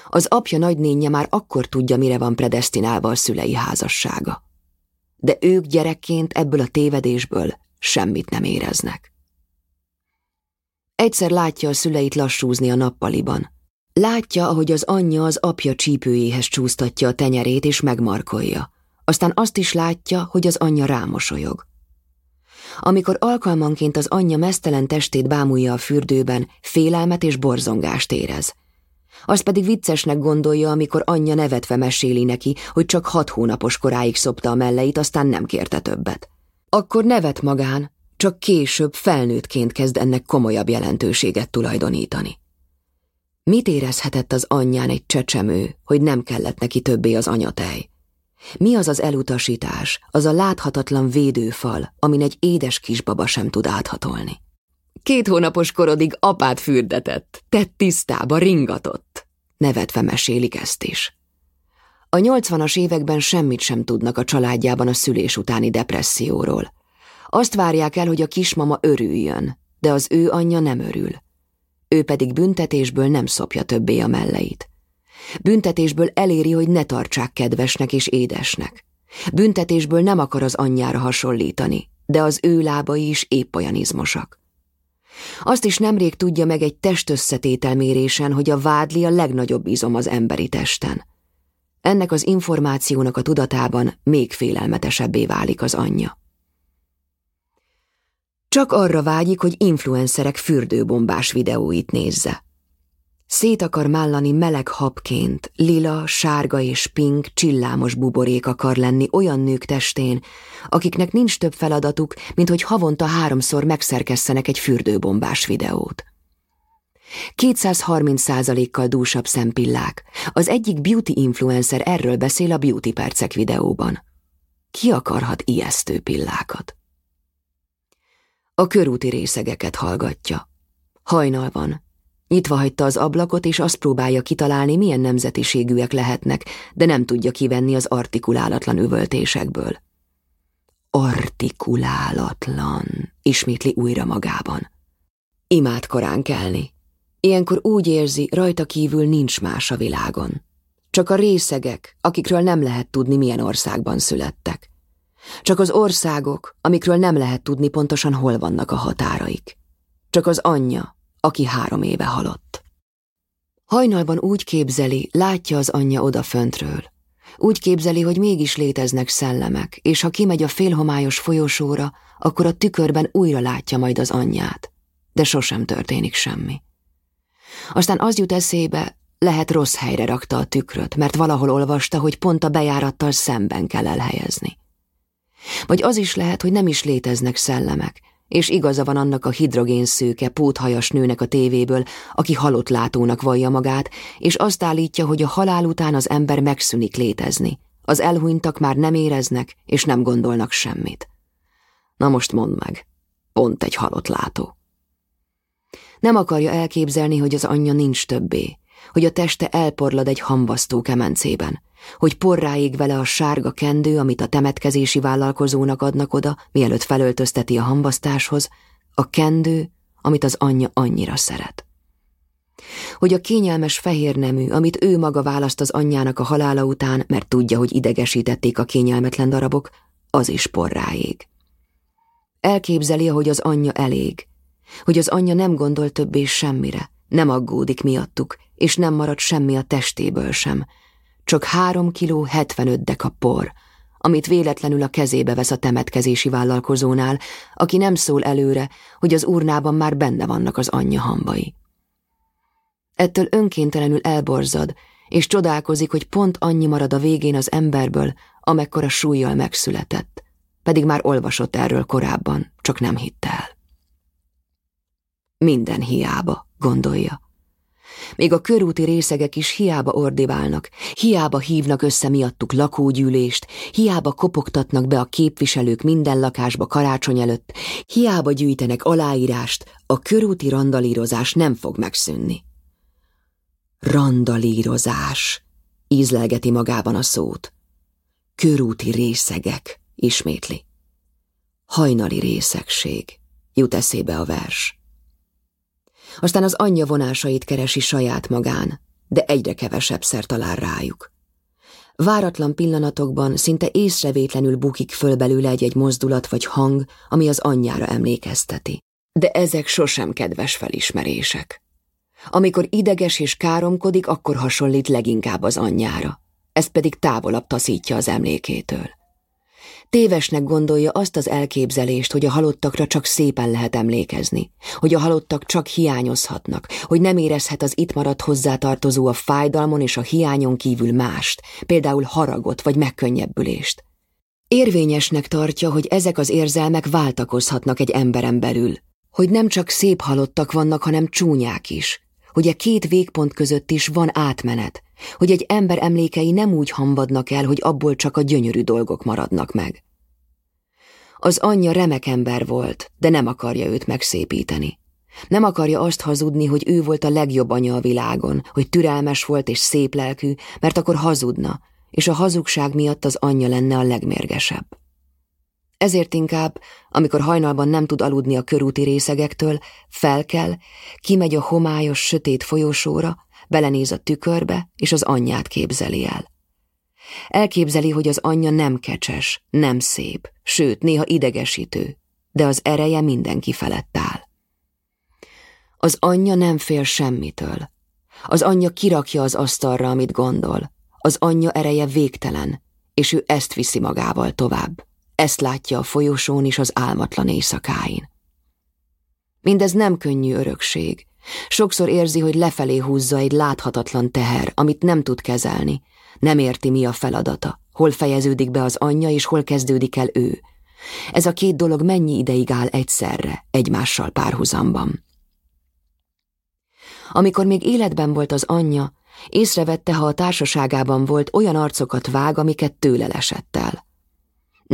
Az apja nagynénye már akkor tudja, mire van predestinálva a szülei házassága. De ők gyerekként ebből a tévedésből semmit nem éreznek. Egyszer látja a szüleit lassúzni a nappaliban. Látja, ahogy az anyja az apja csípőjéhez csúsztatja a tenyerét és megmarkolja. Aztán azt is látja, hogy az anyja rámosolyog. Amikor alkalmanként az anyja mesztelen testét bámulja a fürdőben, félelmet és borzongást érez. Azt pedig viccesnek gondolja, amikor anyja nevetve meséli neki, hogy csak hat hónapos koráig szopta a melleit, aztán nem kérte többet. Akkor nevet magán, csak később felnőttként kezd ennek komolyabb jelentőséget tulajdonítani. Mit érezhetett az anyján egy csecsemő, hogy nem kellett neki többé az anyatej? Mi az az elutasítás, az a láthatatlan védőfal, amin egy édes kisbaba sem tud áthatolni? Két hónapos korodig apát fürdetett, tett tisztába, ringatott. Nevetve mesélik ezt is. A nyolcvanas években semmit sem tudnak a családjában a szülés utáni depresszióról. Azt várják el, hogy a kismama örüljön, de az ő anyja nem örül. Ő pedig büntetésből nem szopja többé a melleit. Büntetésből eléri, hogy ne tartsák kedvesnek és édesnek. Büntetésből nem akar az anyjára hasonlítani, de az ő lábai is épp olyan izmosak. Azt is nemrég tudja meg egy testösszetételmérésen, hogy a vádli a legnagyobb izom az emberi testen. Ennek az információnak a tudatában még félelmetesebbé válik az anyja. Csak arra vágyik, hogy influencerek fürdőbombás videóit nézze. Szét akar mállani meleg habként, lila, sárga és pink, csillámos buborék akar lenni olyan nők testén, akiknek nincs több feladatuk, mint hogy havonta háromszor megszerkesszenek egy fürdőbombás videót. 230 kal dúsabb szempillák. Az egyik beauty influencer erről beszél a Beauty Percek videóban. Ki akarhat ijesztő pillákat? A körúti részegeket hallgatja. Hajnal van, Nyitva hagyta az ablakot, és azt próbálja kitalálni, milyen nemzetiségűek lehetnek, de nem tudja kivenni az artikulálatlan üvöltésekből. Artikulálatlan, ismétli újra magában. Imád korán kelni. Ilyenkor úgy érzi, rajta kívül nincs más a világon. Csak a részegek, akikről nem lehet tudni, milyen országban születtek. Csak az országok, amikről nem lehet tudni pontosan hol vannak a határaik. Csak az anyja, aki három éve halott. Hajnalban úgy képzeli, látja az anyja odaföntről. Úgy képzeli, hogy mégis léteznek szellemek, és ha kimegy a félhomályos folyosóra, akkor a tükörben újra látja majd az anyját. De sosem történik semmi. Aztán az jut eszébe, lehet rossz helyre rakta a tükröt, mert valahol olvasta, hogy pont a bejárattal szemben kell elhelyezni. Vagy az is lehet, hogy nem is léteznek szellemek, és igaza van annak a hidrogénszőke, póthajas nőnek a tévéből, aki halott látónak vallja magát, és azt állítja, hogy a halál után az ember megszűnik létezni. Az elhunytak már nem éreznek, és nem gondolnak semmit. Na most mondd meg, pont egy halott látó. Nem akarja elképzelni, hogy az anyja nincs többé, hogy a teste elporlad egy hambasztó kemencében, hogy porráig vele a sárga kendő, amit a temetkezési vállalkozónak adnak oda, mielőtt felöltözteti a hambasztáshoz, a kendő, amit az anyja annyira szeret. Hogy a kényelmes fehér nemű, amit ő maga választ az anyjának a halála után, mert tudja, hogy idegesítették a kényelmetlen darabok, az is porráig. Elképzeli, hogy az anyja elég, hogy az anyja nem gondol többé semmire, nem aggódik miattuk, és nem marad semmi a testéből sem, csak három kiló 75 deka por, amit véletlenül a kezébe vesz a temetkezési vállalkozónál, aki nem szól előre, hogy az urnában már benne vannak az anyja hambai. Ettől önkéntelenül elborzad, és csodálkozik, hogy pont annyi marad a végén az emberből, amekkora súlyjal megszületett, pedig már olvasott erről korábban, csak nem hitt el. Minden hiába, gondolja. Még a körúti részegek is hiába ordibálnak, hiába hívnak össze miattuk lakógyűlést, hiába kopogtatnak be a képviselők minden lakásba karácsony előtt, hiába gyűjtenek aláírást, a körúti randalírozás nem fog megszűnni. Randalírozás, ízlelgeti magában a szót. Körúti részegek, ismétli. Hajnali részegség, jut eszébe a vers. Aztán az anyja vonásait keresi saját magán, de egyre kevesebb talál rájuk. Váratlan pillanatokban szinte észrevétlenül bukik föl belőle egy-egy mozdulat vagy hang, ami az anyjára emlékezteti. De ezek sosem kedves felismerések. Amikor ideges és káromkodik, akkor hasonlít leginkább az anyjára. Ez pedig távolabb taszítja az emlékétől. Tévesnek gondolja azt az elképzelést, hogy a halottakra csak szépen lehet emlékezni, hogy a halottak csak hiányozhatnak, hogy nem érezhet az itt maradt hozzátartozó a fájdalmon és a hiányon kívül mást, például haragot vagy megkönnyebbülést. Érvényesnek tartja, hogy ezek az érzelmek váltakozhatnak egy emberen belül, hogy nem csak szép halottak vannak, hanem csúnyák is, hogy a két végpont között is van átmenet, hogy egy ember emlékei nem úgy hambadnak el, hogy abból csak a gyönyörű dolgok maradnak meg. Az anyja remek ember volt, de nem akarja őt megszépíteni. Nem akarja azt hazudni, hogy ő volt a legjobb anya a világon, hogy türelmes volt és szép lelkű, mert akkor hazudna, és a hazugság miatt az anyja lenne a legmérgesebb. Ezért inkább, amikor hajnalban nem tud aludni a körúti részegektől, felkel, kimegy a homályos, sötét folyosóra, belenéz a tükörbe, és az anyját képzeli el. Elképzeli, hogy az anyja nem kecses, nem szép, sőt, néha idegesítő, de az ereje mindenki felett áll. Az anyja nem fél semmitől. Az anyja kirakja az asztalra, amit gondol. Az anyja ereje végtelen, és ő ezt viszi magával tovább. Ezt látja a folyosón is az álmatlan éjszakáin. Mindez nem könnyű örökség. Sokszor érzi, hogy lefelé húzza egy láthatatlan teher, amit nem tud kezelni. Nem érti, mi a feladata, hol fejeződik be az anyja, és hol kezdődik el ő. Ez a két dolog mennyi ideig áll egyszerre, egymással párhuzamban. Amikor még életben volt az anyja, észrevette, ha a társaságában volt, olyan arcokat vág, amiket tőle lesett el.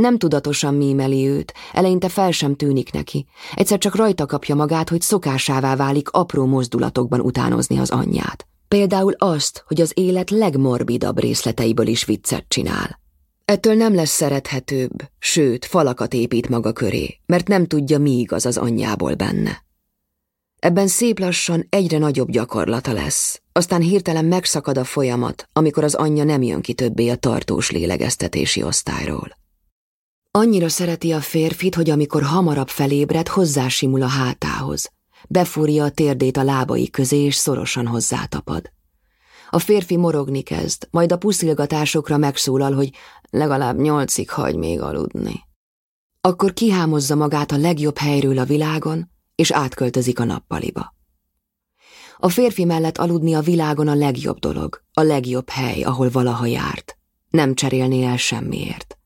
Nem tudatosan mímeli őt, eleinte fel sem tűnik neki. Egyszer csak rajta kapja magát, hogy szokásává válik apró mozdulatokban utánozni az anyját. Például azt, hogy az élet legmorbidabb részleteiből is viccet csinál. Ettől nem lesz szerethetőbb, sőt, falakat épít maga köré, mert nem tudja, mi igaz az anyjából benne. Ebben szép lassan egyre nagyobb gyakorlata lesz, aztán hirtelen megszakad a folyamat, amikor az anyja nem jön ki többé a tartós lélegeztetési osztályról. Annyira szereti a férfit, hogy amikor hamarabb felébred, hozzásimul a hátához. Befúrja a térdét a lábai közé, és szorosan hozzátapad. A férfi morogni kezd, majd a puszilgatásokra megszólal, hogy legalább nyolcig hagy még aludni. Akkor kihámozza magát a legjobb helyről a világon, és átköltözik a nappaliba. A férfi mellett aludni a világon a legjobb dolog, a legjobb hely, ahol valaha járt. Nem cserélné el semmiért.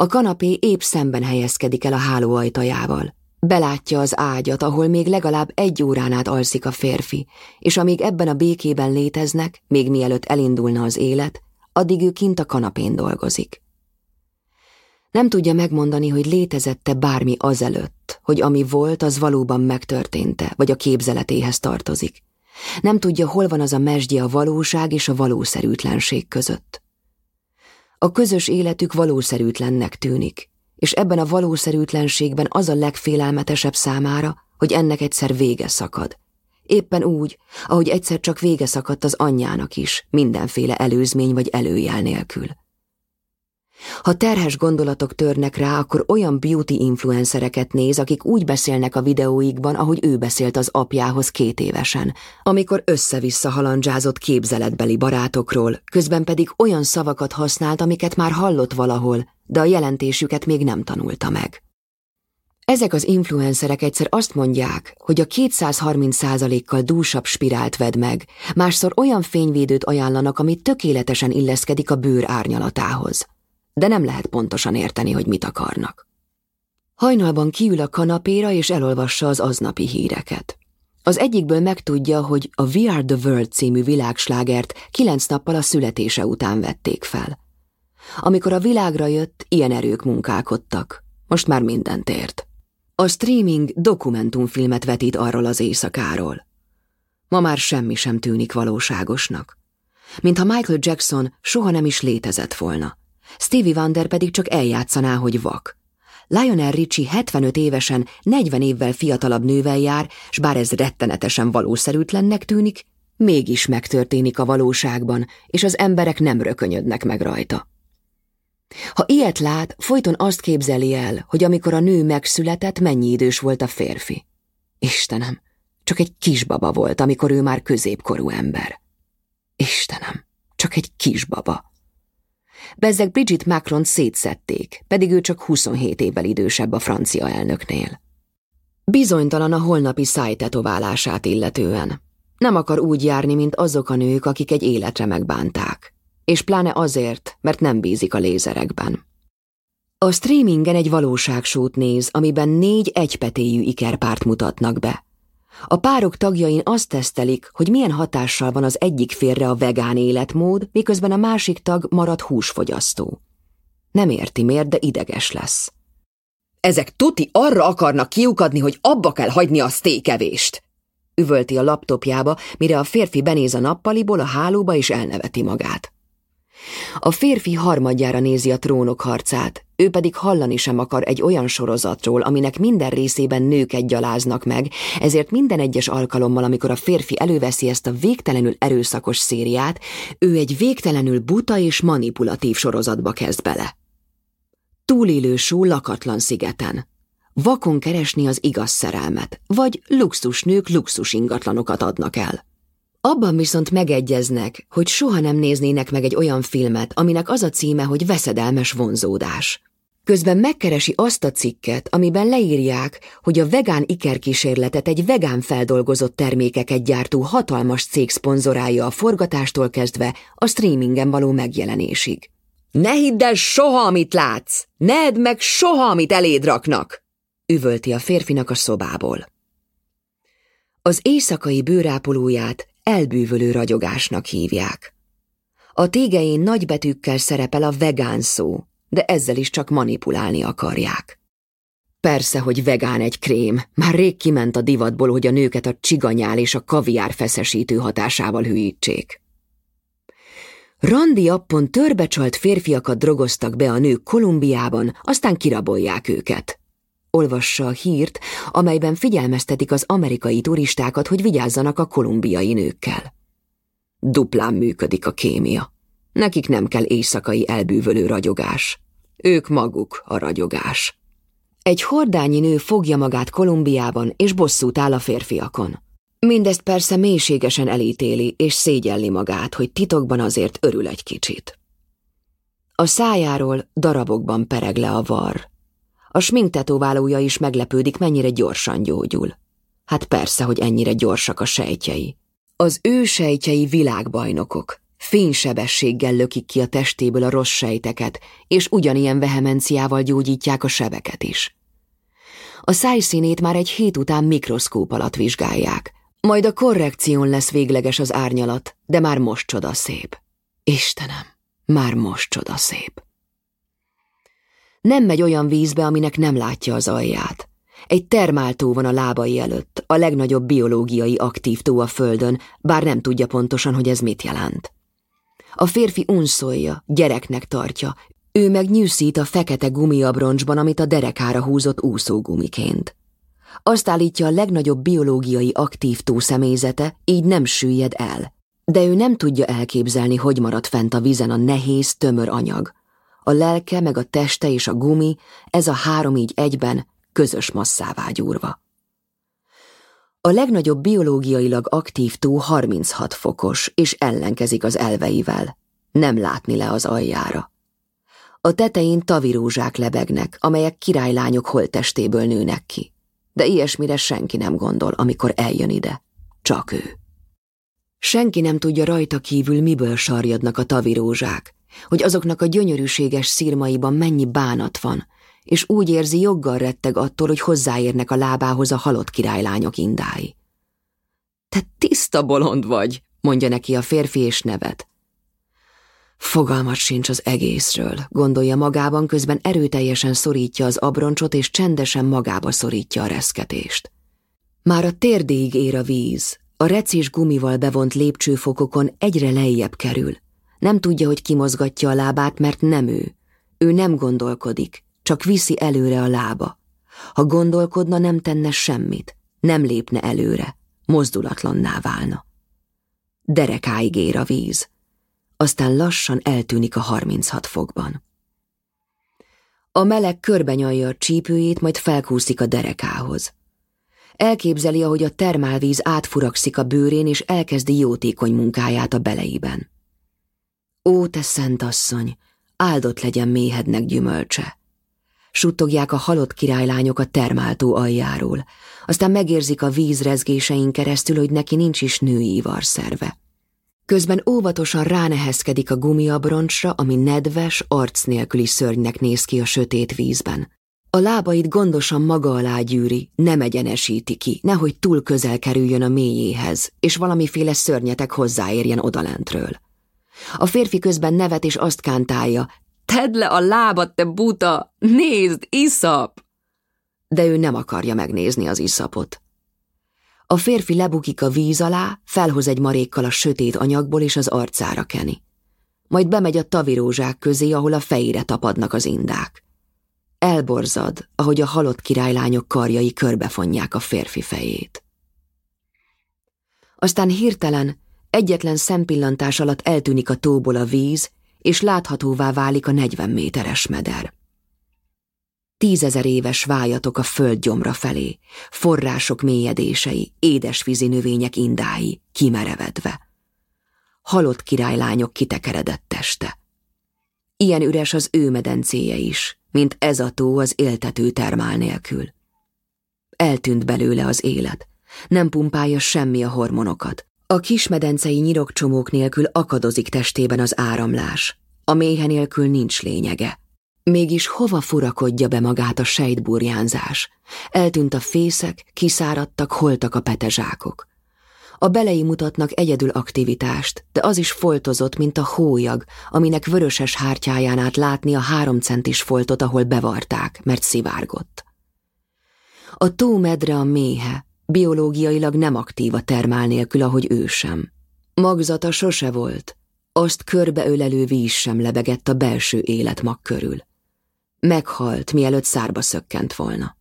A kanapé épp szemben helyezkedik el a háló ajtajával. Belátja az ágyat, ahol még legalább egy órán át alszik a férfi, és amíg ebben a békében léteznek, még mielőtt elindulna az élet, addig ő kint a kanapén dolgozik. Nem tudja megmondani, hogy létezette bármi azelőtt, hogy ami volt, az valóban megtörténte, vagy a képzeletéhez tartozik. Nem tudja, hol van az a mesdje a valóság és a valószerűtlenség között. A közös életük valószerűtlennek tűnik, és ebben a valószerűtlenségben az a legfélelmetesebb számára, hogy ennek egyszer vége szakad. Éppen úgy, ahogy egyszer csak vége szakadt az anyjának is, mindenféle előzmény vagy előjel nélkül. Ha terhes gondolatok törnek rá, akkor olyan beauty influencereket néz, akik úgy beszélnek a videóikban, ahogy ő beszélt az apjához két évesen, amikor össze-vissza halandzsázott képzeletbeli barátokról, közben pedig olyan szavakat használt, amiket már hallott valahol, de a jelentésüket még nem tanulta meg. Ezek az influencerek egyszer azt mondják, hogy a 230%-kal dúsabb spirált ved meg, másszor olyan fényvédőt ajánlanak, ami tökéletesen illeszkedik a bőr árnyalatához de nem lehet pontosan érteni, hogy mit akarnak. Hajnalban kiül a kanapéra és elolvassa az aznapi híreket. Az egyikből megtudja, hogy a We Are the World című világslágert kilenc nappal a születése után vették fel. Amikor a világra jött, ilyen erők munkálkodtak. Most már mindent ért. A streaming dokumentumfilmet vetít arról az éjszakáról. Ma már semmi sem tűnik valóságosnak. Mintha Michael Jackson soha nem is létezett volna. Stevie Wonder pedig csak eljátszaná, hogy vak. Lionel Richie 75 évesen, 40 évvel fiatalabb nővel jár, s bár ez rettenetesen valószerűtlennek tűnik, mégis megtörténik a valóságban, és az emberek nem rökönyödnek meg rajta. Ha ilyet lát, folyton azt képzeli el, hogy amikor a nő megszületett, mennyi idős volt a férfi. Istenem, csak egy kisbaba volt, amikor ő már középkorú ember. Istenem, csak egy kisbaba. Bezzeg Bridget Macron szétszették, pedig ő csak 27 évvel idősebb a francia elnöknél. Bizonytalan a holnapi szájtetoválását illetően. Nem akar úgy járni, mint azok a nők, akik egy életre megbánták. És pláne azért, mert nem bízik a lézerekben. A streamingen egy valóságsót néz, amiben négy egypetéjű ikerpárt mutatnak be. A párok tagjain azt tesztelik, hogy milyen hatással van az egyik férre a vegán életmód, miközben a másik tag marad húsfogyasztó. Nem érti miért, de ideges lesz. Ezek tuti arra akarnak kiukadni, hogy abba kell hagyni a sztékevést. Üvölti a laptopjába, mire a férfi benéz a nappaliból a hálóba és elneveti magát. A férfi harmadjára nézi a trónok harcát, ő pedig hallani sem akar egy olyan sorozatról, aminek minden részében nőket gyaláznak meg, ezért minden egyes alkalommal, amikor a férfi előveszi ezt a végtelenül erőszakos szériát, ő egy végtelenül buta és manipulatív sorozatba kezd bele. Túlélő lakatlan szigeten. Vakon keresni az igaz szerelmet, vagy luxusnők luxus ingatlanokat adnak el. Abban viszont megegyeznek, hogy soha nem néznének meg egy olyan filmet, aminek az a címe, hogy veszedelmes vonzódás. Közben megkeresi azt a cikket, amiben leírják, hogy a vegán ikerkísérletet egy vegán feldolgozott termékeket gyártó hatalmas cég szponzorálja a forgatástól kezdve a streamingen való megjelenésig. Ne hidd el soha, amit látsz! Ne edd meg soha, amit eléd raknak! üvölti a férfinak a szobából. Az éjszakai bőrápolóját elbűvölő ragyogásnak hívják. A tégein nagybetűkkel szerepel a vegán szó, de ezzel is csak manipulálni akarják. Persze, hogy vegán egy krém, már rég kiment a divatból, hogy a nőket a csiganyál és a kaviár feszesítő hatásával hűítsék. Randi appon törbecsalt férfiakat drogoztak be a nők Kolumbiában, aztán kirabolják őket. Olvassa a hírt, amelyben figyelmeztetik az amerikai turistákat, hogy vigyázzanak a kolumbiai nőkkel. Duplán működik a kémia. Nekik nem kell éjszakai elbűvölő ragyogás. Ők maguk a ragyogás. Egy hordányi nő fogja magát Kolumbiában, és bosszút áll a férfiakon. Mindezt persze mélységesen elítéli, és szégyelli magát, hogy titokban azért örül egy kicsit. A szájáról darabokban pereg le a var. A sminktetoválója is meglepődik, mennyire gyorsan gyógyul. Hát persze, hogy ennyire gyorsak a sejtjei. Az ő sejtjei világbajnokok. Fénysebességgel lökik ki a testéből a rossz sejteket, és ugyanilyen vehemenciával gyógyítják a sebeket is. A szájszínét már egy hét után mikroszkóp alatt vizsgálják, majd a korrekción lesz végleges az árnyalat, de már most csoda szép. Istenem, már most csoda szép. Nem megy olyan vízbe, aminek nem látja az alját. Egy termáltó van a lábai előtt, a legnagyobb biológiai aktív tó a földön, bár nem tudja pontosan, hogy ez mit jelent. A férfi unszolja, gyereknek tartja, ő meg nyűszít a fekete gumiabroncsban, amit a derekára húzott úszógumiként. Azt állítja a legnagyobb biológiai aktív személyzete, így nem süllyed el. De ő nem tudja elképzelni, hogy marad fent a vízen a nehéz, tömör anyag. A lelke, meg a teste és a gumi, ez a három így egyben, közös masszává gyúrva. A legnagyobb biológiailag aktív tó 36 fokos, és ellenkezik az elveivel. Nem látni le az aljára. A tetején tavirózsák lebegnek, amelyek királylányok holtestéből nőnek ki. De ilyesmire senki nem gondol, amikor eljön ide. Csak ő. Senki nem tudja rajta kívül, miből sarjadnak a tavirózsák, hogy azoknak a gyönyörűséges szírmaiban mennyi bánat van, és úgy érzi, joggal retteg attól, hogy hozzáérnek a lábához a halott királylányok indái. Te tiszta bolond vagy, mondja neki a férfi és nevet. Fogalmat sincs az egészről, gondolja magában, közben erőteljesen szorítja az abroncsot, és csendesen magába szorítja a reszketést. Már a térdéig ér a víz, a recés gumival bevont lépcsőfokokon egyre lejjebb kerül. Nem tudja, hogy kimozgatja a lábát, mert nem ő. Ő nem gondolkodik, csak viszi előre a lába. Ha gondolkodna, nem tenne semmit, nem lépne előre, mozdulatlanná válna. Derekáig ér a víz, aztán lassan eltűnik a 36 fokban. A meleg körbenyalja a csípőjét, majd felkúszik a derekához. Elképzeli, ahogy a termálvíz átfurakszik a bőrén, és elkezdi jótékony munkáját a beleiben. Ó, te szent asszony, áldott legyen méhednek gyümölcse! Suttogják a halott királylányok a termáltó aljáról, aztán megérzik a víz rezgésein keresztül, hogy neki nincs is női ivarszerve. Közben óvatosan ránehezkedik a gumiabroncsra, ami nedves, arc nélküli szörnynek néz ki a sötét vízben. A lábait gondosan maga alá gyűri, nem egyenesíti ki, nehogy túl közel kerüljön a mélyéhez, és valamiféle szörnyetek hozzáérjen odalentről. A férfi közben nevet és azt kántálja, Tedd le a lábad, te buta! Nézd, iszap! De ő nem akarja megnézni az iszapot. A férfi lebukik a víz alá, felhoz egy marékkal a sötét anyagból és az arcára keni. Majd bemegy a tavirózsák közé, ahol a fejére tapadnak az indák. Elborzad, ahogy a halott királylányok karjai körbefonják a férfi fejét. Aztán hirtelen, egyetlen szempillantás alatt eltűnik a tóból a víz, és láthatóvá válik a negyven méteres meder. Tízezer éves vájatok a föld gyomra felé, források mélyedései, édesvízi növények indái, kimerevedve. Halott királylányok kitekeredett teste. Ilyen üres az ő medencéje is, mint ez a tó az éltető termál nélkül. Eltűnt belőle az élet, nem pumpálja semmi a hormonokat, a kismedencei nyirokcsomók nélkül akadozik testében az áramlás. A méhe nélkül nincs lényege. Mégis hova furakodja be magát a sejtburjánzás? Eltűnt a fészek, kiszáradtak, holtak a petezsákok. A belei mutatnak egyedül aktivitást, de az is foltozott, mint a hólyag, aminek vöröses hártyáján át látni a három centis foltot, ahol bevarták, mert szivárgott. A tó medre a méhe, biológiailag nem aktív a termál nélkül, ahogy ő sem. Magzata sose volt, azt körbeölelő víz sem lebegett a belső életmag körül. Meghalt, mielőtt szárba szökkent volna.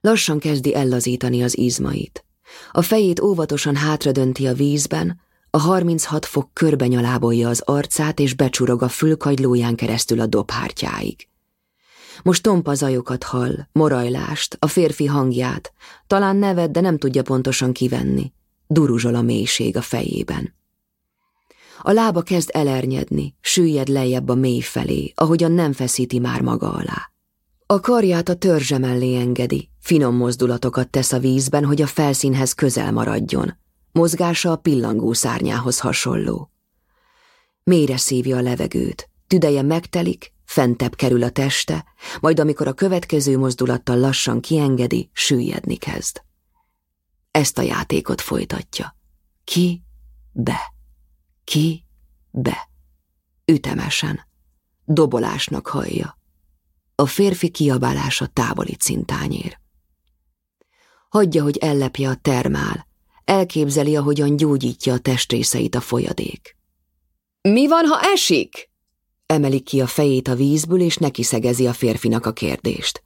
Lassan kezdi ellazítani az izmait. A fejét óvatosan hátradönti a vízben, a 36 fok körbenyalábolja az arcát, és becsurog a fülkagylóján keresztül a dobhártyáig. Most tompa zajokat hall, morajlást, a férfi hangját, talán nevet, de nem tudja pontosan kivenni. Duruzsol a mélység a fejében. A lába kezd elernyedni, süllyed lejjebb a mély felé, ahogyan nem feszíti már maga alá. A karját a törzse mellé engedi, finom mozdulatokat tesz a vízben, hogy a felszínhez közel maradjon. Mozgása a pillangó szárnyához hasonló. Mélyre szívja a levegőt, tüdeje megtelik, fentebb kerül a teste, majd amikor a következő mozdulattal lassan kiengedi, süllyedni kezd. Ezt a játékot folytatja. Ki, be. Ki, be. Ütemesen. Dobolásnak hallja. A férfi kiabálása távoli cintányér. Hagyja, hogy ellepje a termál. Elképzeli, ahogyan gyógyítja a testrészeit a folyadék. Mi van, ha esik? Emeli ki a fejét a vízből, és neki szegezi a férfinak a kérdést.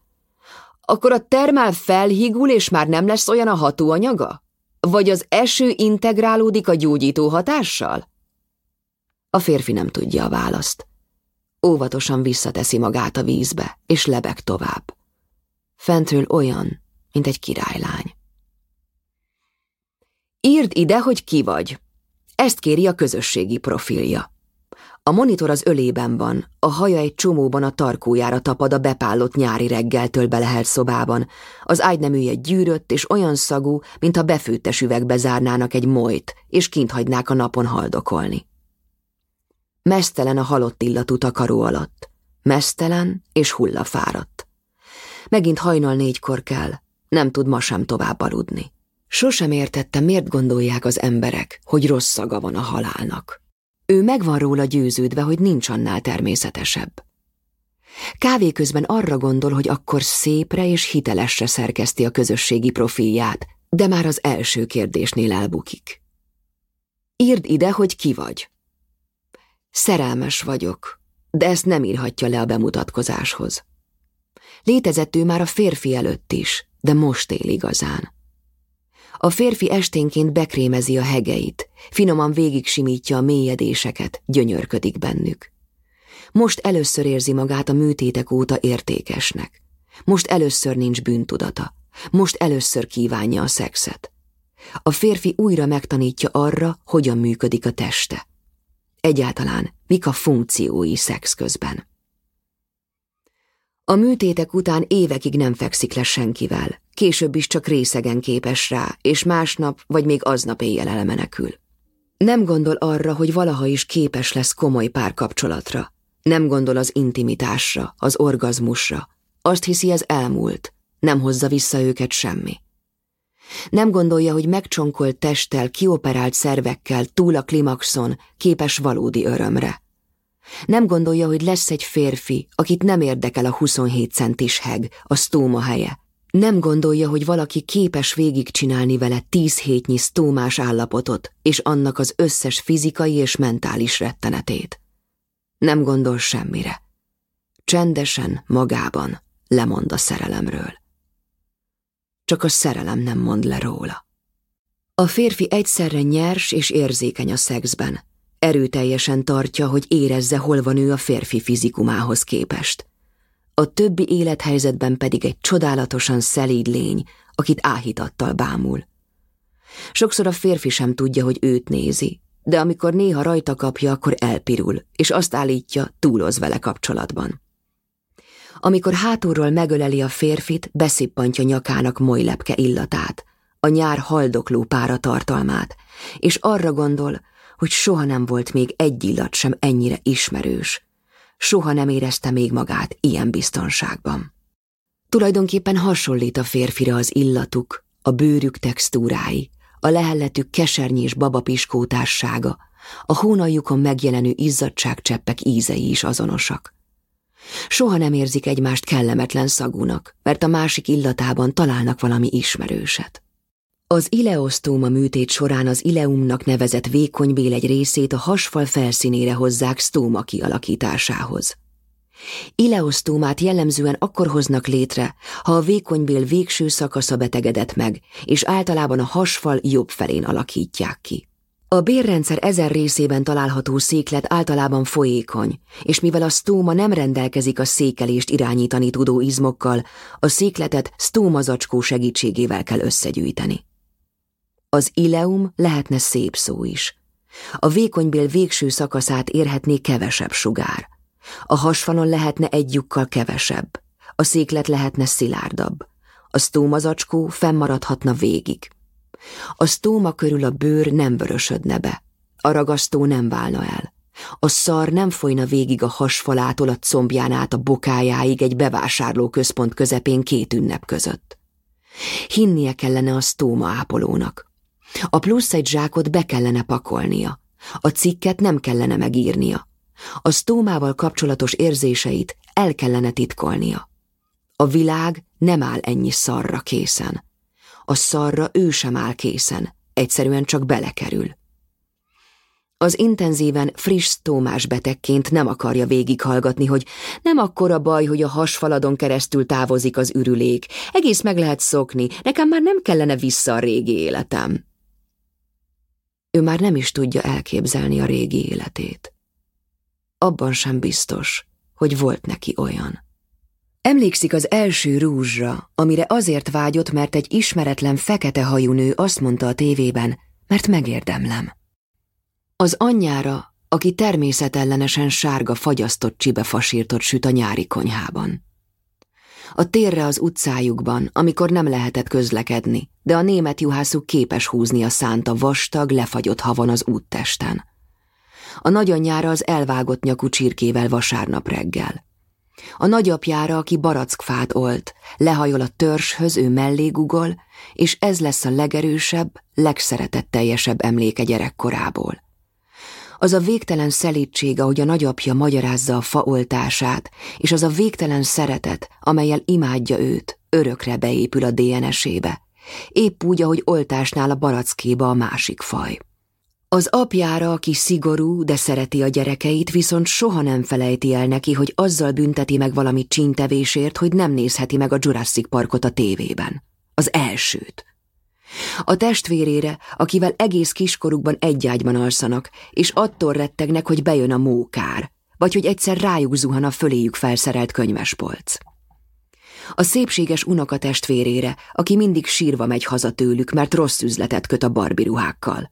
Akkor a termál felhigul, és már nem lesz olyan a hatóanyaga? Vagy az eső integrálódik a gyógyító hatással? A férfi nem tudja a választ. Óvatosan visszateszi magát a vízbe, és lebeg tovább. Fentről olyan, mint egy királylány. Írd ide, hogy ki vagy. Ezt kéri a közösségi profilja. A monitor az ölében van, a haja egy csomóban a tarkójára tapad a bepállott nyári reggeltől belehelt szobában. Az ágyneműje gyűrött és olyan szagú, mintha befőttes üvegbe zárnának egy molyt, és kint hagynák a napon haldokolni. Mesztelen a halott illatú takaró alatt. Mesztelen és hullafáradt. Megint hajnal négykor kell, nem tud ma sem tovább aludni. Sosem értette, miért gondolják az emberek, hogy rossz szaga van a halálnak. Ő meg van róla győződve, hogy nincs annál természetesebb. Kávé közben arra gondol, hogy akkor szépre és hitelesre szerkeszti a közösségi profilját, de már az első kérdésnél elbukik. Írd ide, hogy ki vagy. Szerelmes vagyok, de ezt nem írhatja le a bemutatkozáshoz. Létezett ő már a férfi előtt is, de most él igazán. A férfi esténként bekrémezi a hegeit, finoman végig simítja a mélyedéseket, gyönyörködik bennük. Most először érzi magát a műtétek óta értékesnek. Most először nincs bűntudata. Most először kívánja a szexet. A férfi újra megtanítja arra, hogyan működik a teste. Egyáltalán mik a funkciói szex közben. A műtétek után évekig nem fekszik le senkivel, később is csak részegen képes rá, és másnap vagy még aznap éjjel elmenekül. Nem gondol arra, hogy valaha is képes lesz komoly párkapcsolatra. Nem gondol az intimitásra, az orgazmusra. Azt hiszi, ez elmúlt. Nem hozza vissza őket semmi. Nem gondolja, hogy megcsonkolt testtel, kioperált szervekkel, túl a klimaxon, képes valódi örömre. Nem gondolja, hogy lesz egy férfi, akit nem érdekel a 27 centis heg, a stóma helye. Nem gondolja, hogy valaki képes végigcsinálni vele tíz hétnyi sztómás állapotot, és annak az összes fizikai és mentális rettenetét. Nem gondol semmire. Csendesen, magában lemond a szerelemről csak a szerelem nem mond le róla. A férfi egyszerre nyers és érzékeny a szexben. Erőteljesen tartja, hogy érezze, hol van ő a férfi fizikumához képest. A többi élethelyzetben pedig egy csodálatosan szelíd lény, akit áhítattal bámul. Sokszor a férfi sem tudja, hogy őt nézi, de amikor néha rajta kapja, akkor elpirul, és azt állítja, túloz vele kapcsolatban. Amikor hátulról megöleli a férfit, beszippantja nyakának molylepke illatát, a nyár haldokló pára tartalmát, és arra gondol, hogy soha nem volt még egy illat sem ennyire ismerős. Soha nem érezte még magát ilyen biztonságban. Tulajdonképpen hasonlít a férfira az illatuk, a bőrük textúrái, a lehelletük kesernyés babapiskótássága, a hónaljukon megjelenő izzadságcseppek ízei is azonosak. Soha nem érzik egymást kellemetlen szagúnak, mert a másik illatában találnak valami ismerőset. Az ileosztóma műtét során az ileumnak nevezett vékony bél egy részét a hasfal felszínére hozzák sztóma kialakításához. Ileosztómát jellemzően akkor hoznak létre, ha a vékonybél végső szakasza betegedett meg, és általában a hasfal jobb felén alakítják ki. A bérrendszer ezer részében található széklet általában folyékony, és mivel a sztóma nem rendelkezik a székelést irányítani tudó izmokkal, a székletet sztómazacskó segítségével kell összegyűjteni. Az ileum lehetne szép szó is. A vékonybél végső szakaszát érhetné kevesebb sugár. A hasfalon lehetne egy lyukkal kevesebb, a széklet lehetne szilárdabb, a sztómazacskó fennmaradhatna végig. A sztóma körül a bőr nem vörösödne be, a ragasztó nem válna el. A szar nem folyna végig a hasfalától a combján át a bokájáig egy bevásárlóközpont közepén két ünnep között. Hinnie kellene a sztóma ápolónak. A plusz egy zsákot be kellene pakolnia. A cikket nem kellene megírnia. A sztómával kapcsolatos érzéseit el kellene titkolnia. A világ nem áll ennyi szarra készen. A szarra ő sem áll készen, egyszerűen csak belekerül. Az intenzíven friss sztómás betegként nem akarja végighallgatni, hogy nem akkora baj, hogy a hasfaladon keresztül távozik az ürülék. Egész meg lehet szokni, nekem már nem kellene vissza a régi életem. Ő már nem is tudja elképzelni a régi életét. Abban sem biztos, hogy volt neki olyan. Emlékszik az első rúzsra, amire azért vágyott, mert egy ismeretlen fekete hajú nő azt mondta a tévében, mert megérdemlem. Az anyjára, aki természetellenesen sárga fagyasztott csibefasírtot süt a nyári konyhában. A térre az utcájukban, amikor nem lehetett közlekedni, de a német juhászuk képes húzni a szánt a vastag, lefagyott havon az úttesten. A nagyanyjára az elvágott nyakú csirkével vasárnap reggel. A nagyapjára, aki barackfát olt, lehajol a törzshöz, ő mellé gugol, és ez lesz a legerősebb, legszeretetteljesebb emléke gyerekkorából. Az a végtelen szelítség, ahogy a nagyapja magyarázza a faoltását, és az a végtelen szeretet, amelyel imádja őt, örökre beépül a DNS-ébe, épp úgy, ahogy oltásnál a barackéba a másik faj. Az apjára, aki szigorú, de szereti a gyerekeit, viszont soha nem felejti el neki, hogy azzal bünteti meg valami csíntevésért, hogy nem nézheti meg a Jurassic Parkot a tévében. Az elsőt. A testvérére, akivel egész kiskorukban egy ágyban alszanak, és attól rettegnek, hogy bejön a mókár, vagy hogy egyszer rájuk zuhan a föléjük felszerelt könyvespolc. A szépséges unoka testvérére, aki mindig sírva megy haza tőlük, mert rossz üzletet köt a barbiruhákkal.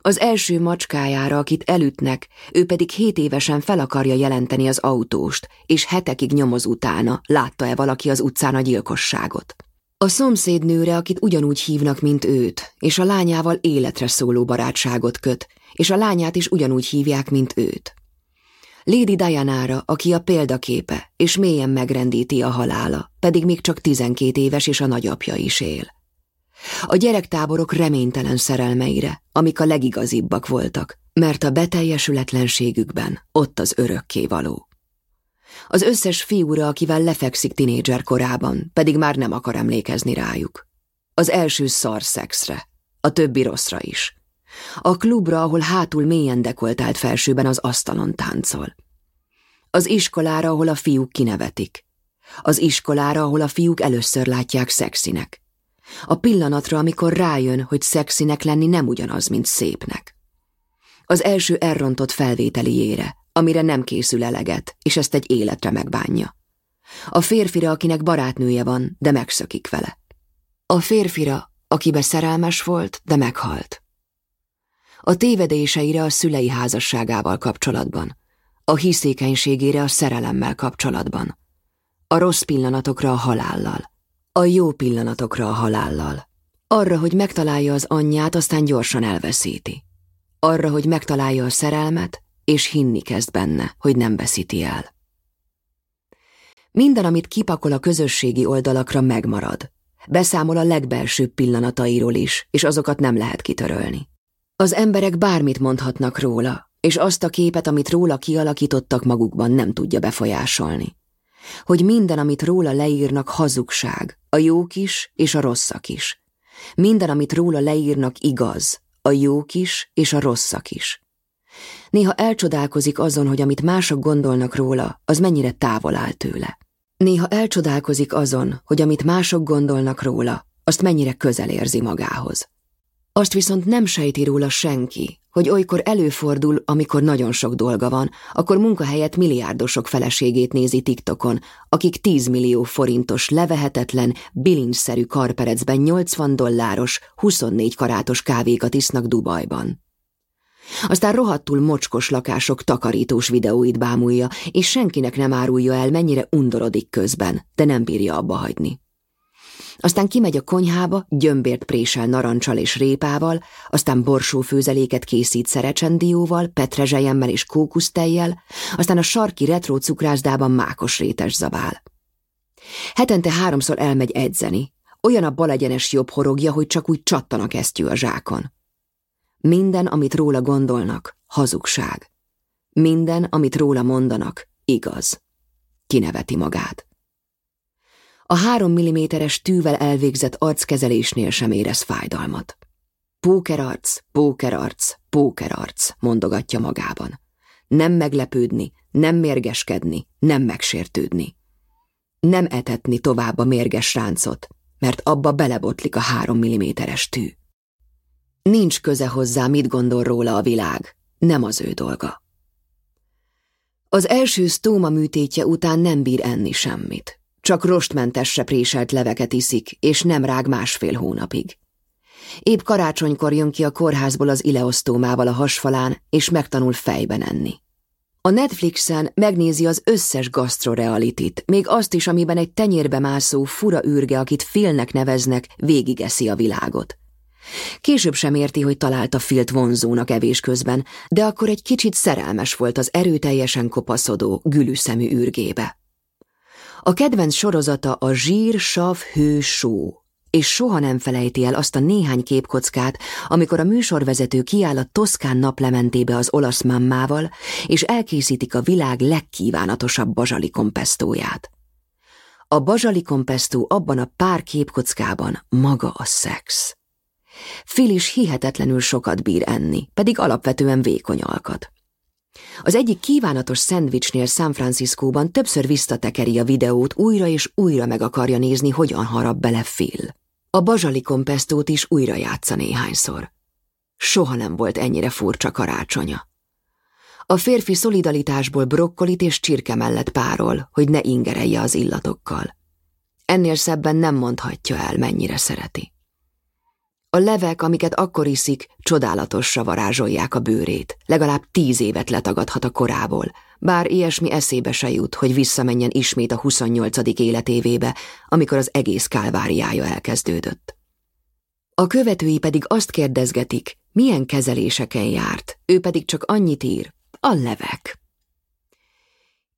Az első macskájára, akit elütnek, ő pedig hét évesen fel akarja jelenteni az autóst, és hetekig nyomoz utána, látta-e valaki az utcán a gyilkosságot. A szomszédnőre, akit ugyanúgy hívnak, mint őt, és a lányával életre szóló barátságot köt, és a lányát is ugyanúgy hívják, mint őt. Lady Diana-ra, aki a példaképe, és mélyen megrendíti a halála, pedig még csak tizenkét éves, és a nagyapja is él. A gyerektáborok reménytelen szerelmeire, amik a legigazibbak voltak, mert a beteljesületlenségükben ott az örökké való. Az összes fiúra, akivel lefekszik tinédzser korában, pedig már nem akar emlékezni rájuk. Az első szar szexre, a többi rosszra is. A klubra, ahol hátul mélyen dekoltált felsőben az asztalon táncol. Az iskolára, ahol a fiúk kinevetik. Az iskolára, ahol a fiúk először látják szexinek. A pillanatra, amikor rájön, hogy szexinek lenni nem ugyanaz, mint szépnek. Az első elrontott felvételiére, amire nem készül eleget, és ezt egy életre megbánja. A férfira, akinek barátnője van, de megszökik vele. A férfira, akibe szerelmes volt, de meghalt. A tévedéseire a szülei házasságával kapcsolatban, a hiszékenységére a szerelemmel kapcsolatban, a rossz pillanatokra a halállal, a jó pillanatokra a halállal, arra, hogy megtalálja az anyját, aztán gyorsan elveszíti, arra, hogy megtalálja a szerelmet, és hinni kezd benne, hogy nem veszíti el. Minden, amit kipakol a közösségi oldalakra, megmarad. Beszámol a legbelsőbb pillanatairól is, és azokat nem lehet kitörölni. Az emberek bármit mondhatnak róla, és azt a képet, amit róla kialakítottak magukban, nem tudja befolyásolni. Hogy minden, amit róla leírnak, hazugság, a jók is és a rosszak is. Minden, amit róla leírnak, igaz, a jók is és a rosszak is. Néha elcsodálkozik azon, hogy amit mások gondolnak róla, az mennyire távol áll tőle. Néha elcsodálkozik azon, hogy amit mások gondolnak róla, azt mennyire közel érzi magához. Azt viszont nem sejti róla senki, hogy olykor előfordul, amikor nagyon sok dolga van, akkor munkahelyet milliárdosok feleségét nézi TikTokon, akik 10 millió forintos, levehetetlen, bilincszerű karperecben 80 dolláros, 24 karátos kávékat isznak Dubajban. Aztán rohadtul mocskos lakások takarítós videóit bámulja, és senkinek nem árulja el, mennyire undorodik közben, de nem bírja abba hagyni. Aztán kimegy a konyhába, gyömbért présel narancsal és répával, aztán borsófőzeléket készít szerecsendióval, petrezselyemmel és kókusztejjel, aztán a sarki retro cukrászdában mákos rétes zabál. Hetente háromszor elmegy edzeni, olyan a balegyenes jobb horogja, hogy csak úgy csattanak esztyű a zsákon. Minden, amit róla gondolnak, hazugság. Minden, amit róla mondanak, igaz. Kineveti magát. A három milliméteres tűvel elvégzett arckezelésnél sem érez fájdalmat. Pókerarc, pókerarc, pókerarc, mondogatja magában. Nem meglepődni, nem mérgeskedni, nem megsértődni. Nem etetni tovább a mérges ráncot, mert abba belebotlik a három milliméteres tű. Nincs köze hozzá, mit gondol róla a világ, nem az ő dolga. Az első sztóma műtétje után nem bír enni semmit. Csak rostmentesre préselt leveket iszik, és nem rág másfél hónapig. Épp karácsonykor jön ki a kórházból az ileosztómával a hasfalán, és megtanul fejben enni. A Netflixen megnézi az összes gasztrorealitit, még azt is, amiben egy tenyérbe mászó fura űrge, akit Filnek neveznek, végigeszi a világot. Később sem érti, hogy találta Filt vonzónak evés közben, de akkor egy kicsit szerelmes volt az erőteljesen kopaszodó, gülüszemű űrgébe. A kedvenc sorozata a zsír, sav, hő, só, és soha nem felejti el azt a néhány képkockát, amikor a műsorvezető kiáll a Toszkán naplementébe az olasz mammával, és elkészítik a világ legkívánatosabb bazsalikompesztóját. A bazsalikompesztó abban a pár képkockában maga a szex. Phil is hihetetlenül sokat bír enni, pedig alapvetően vékony alkat. Az egyik kívánatos szendvicsnél San Franciscóban többször visszatekeri a videót, újra és újra meg akarja nézni, hogyan harap bele Phil. A bazsali pestót is újra játsza néhányszor. Soha nem volt ennyire furcsa karácsonya. A férfi szolidaritásból brokkolit és csirke mellett párol, hogy ne ingerelje az illatokkal. Ennél szebben nem mondhatja el, mennyire szereti. A levek, amiket akkor iszik, csodálatosra varázsolják a bőrét. Legalább tíz évet letagadhat a korából, bár ilyesmi eszébe se jut, hogy visszamenjen ismét a 28. életévébe, amikor az egész kálváriája elkezdődött. A követői pedig azt kérdezgetik, milyen kezeléseken járt, ő pedig csak annyit ír, a levek.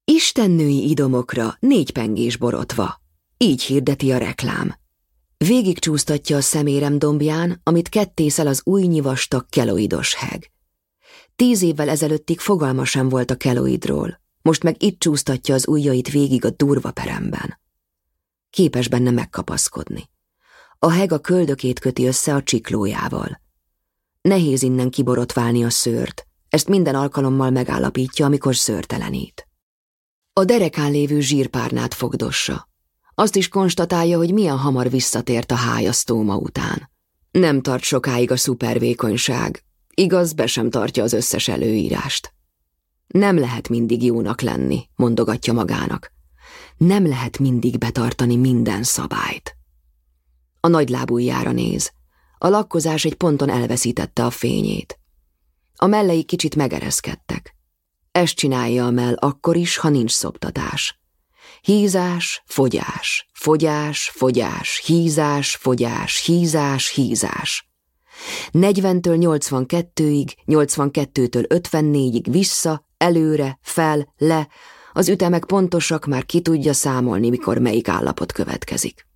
Istennői idomokra négy pengés borotva, így hirdeti a reklám. Végigcsúsztatja a szemérem dombján, amit kettészel az új nyivastag keloidos heg. Tíz évvel ezelőttig fogalma sem volt a keloidról, most meg itt csúsztatja az ujjait végig a durva peremben. Képes benne megkapaszkodni. A heg a köldökét köti össze a csiklójával. Nehéz innen kiborotválni a szőrt, ezt minden alkalommal megállapítja, amikor szőrtelenít. A derekán lévő zsírpárnát fogdossa. Azt is konstatálja, hogy milyen hamar visszatért a hájasztóma után. Nem tart sokáig a szupervékonyság, igaz, be sem tartja az összes előírást. Nem lehet mindig jónak lenni, mondogatja magának. Nem lehet mindig betartani minden szabályt. A nagylábújára néz. A lakkozás egy ponton elveszítette a fényét. A mellei kicsit megereszkedtek. Ezt csinálja a mell akkor is, ha nincs szoptatás. Hízás, fogyás, fogyás, fogyás, hízás, fogyás, hízás, hízás. 40-től 82-ig, 82-től 54-ig vissza, előre, fel, le, az ütemek pontosak, már ki tudja számolni, mikor melyik állapot következik.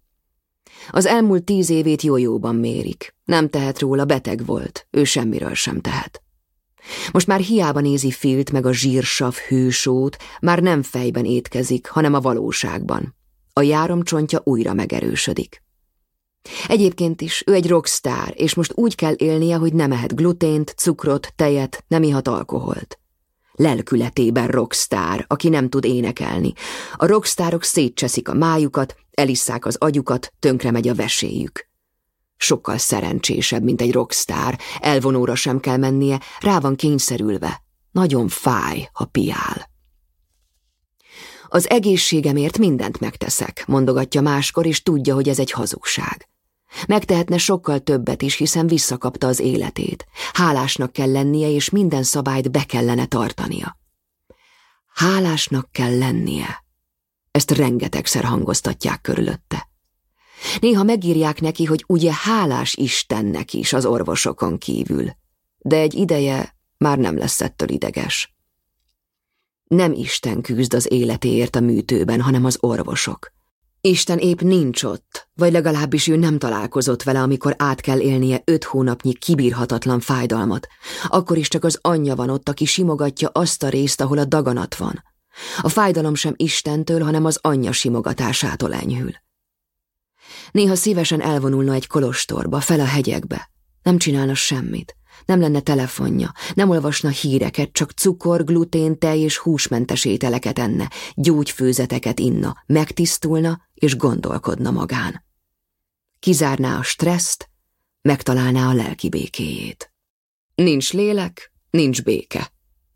Az elmúlt tíz évét jójóban mérik. Nem tehet róla, beteg volt, ő semmiről sem tehet. Most már hiába nézi Filt meg a zsírsav hősót, már nem fejben étkezik, hanem a valóságban. A járomcsontja újra megerősödik. Egyébként is ő egy rockstar, és most úgy kell élnie, hogy nem ehet glutént, cukrot, tejet, nem ihat alkoholt. Lelkületében rockstar, aki nem tud énekelni. A rockstárok szétcseszik a májukat, elisszák az agyukat, tönkre megy a veséjük. Sokkal szerencsésebb, mint egy rockstar, elvonóra sem kell mennie, rá van kényszerülve. Nagyon fáj, ha piál. Az egészségemért mindent megteszek, mondogatja máskor, és tudja, hogy ez egy hazugság. Megtehetne sokkal többet is, hiszen visszakapta az életét. Hálásnak kell lennie, és minden szabályt be kellene tartania. Hálásnak kell lennie. Ezt rengetegszer hangoztatják körülötte. Néha megírják neki, hogy ugye hálás Istennek is az orvosokon kívül, de egy ideje már nem lesz ettől ideges. Nem Isten küzd az életéért a műtőben, hanem az orvosok. Isten épp nincs ott, vagy legalábbis ő nem találkozott vele, amikor át kell élnie öt hónapnyi kibírhatatlan fájdalmat. Akkor is csak az anyja van ott, aki simogatja azt a részt, ahol a daganat van. A fájdalom sem Istentől, hanem az anyja simogatásától enyhül. Néha szívesen elvonulna egy kolostorba, fel a hegyekbe. Nem csinálna semmit. Nem lenne telefonja, nem olvasna híreket, csak cukor, glutén, tej és húsmentes ételeket enne, gyógyfőzeteket inna, megtisztulna és gondolkodna magán. Kizárná a stresszt, megtalálná a lelki békéjét. Nincs lélek, nincs béke.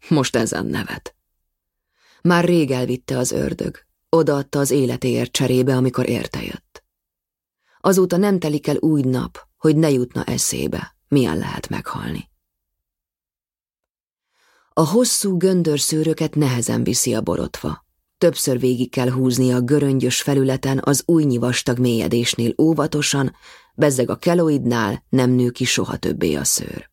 Most ezen nevet. Már rég elvitte az ördög, odaadta az életéért cserébe, amikor érte jött. Azóta nem telik el új nap, hogy ne jutna eszébe, milyen lehet meghalni. A hosszú göndörszőröket nehezen viszi a borotva. Többször végig kell húzni a göröngyös felületen az újnyi vastag mélyedésnél óvatosan, bezzeg a keloidnál nem nő ki soha többé a szőr.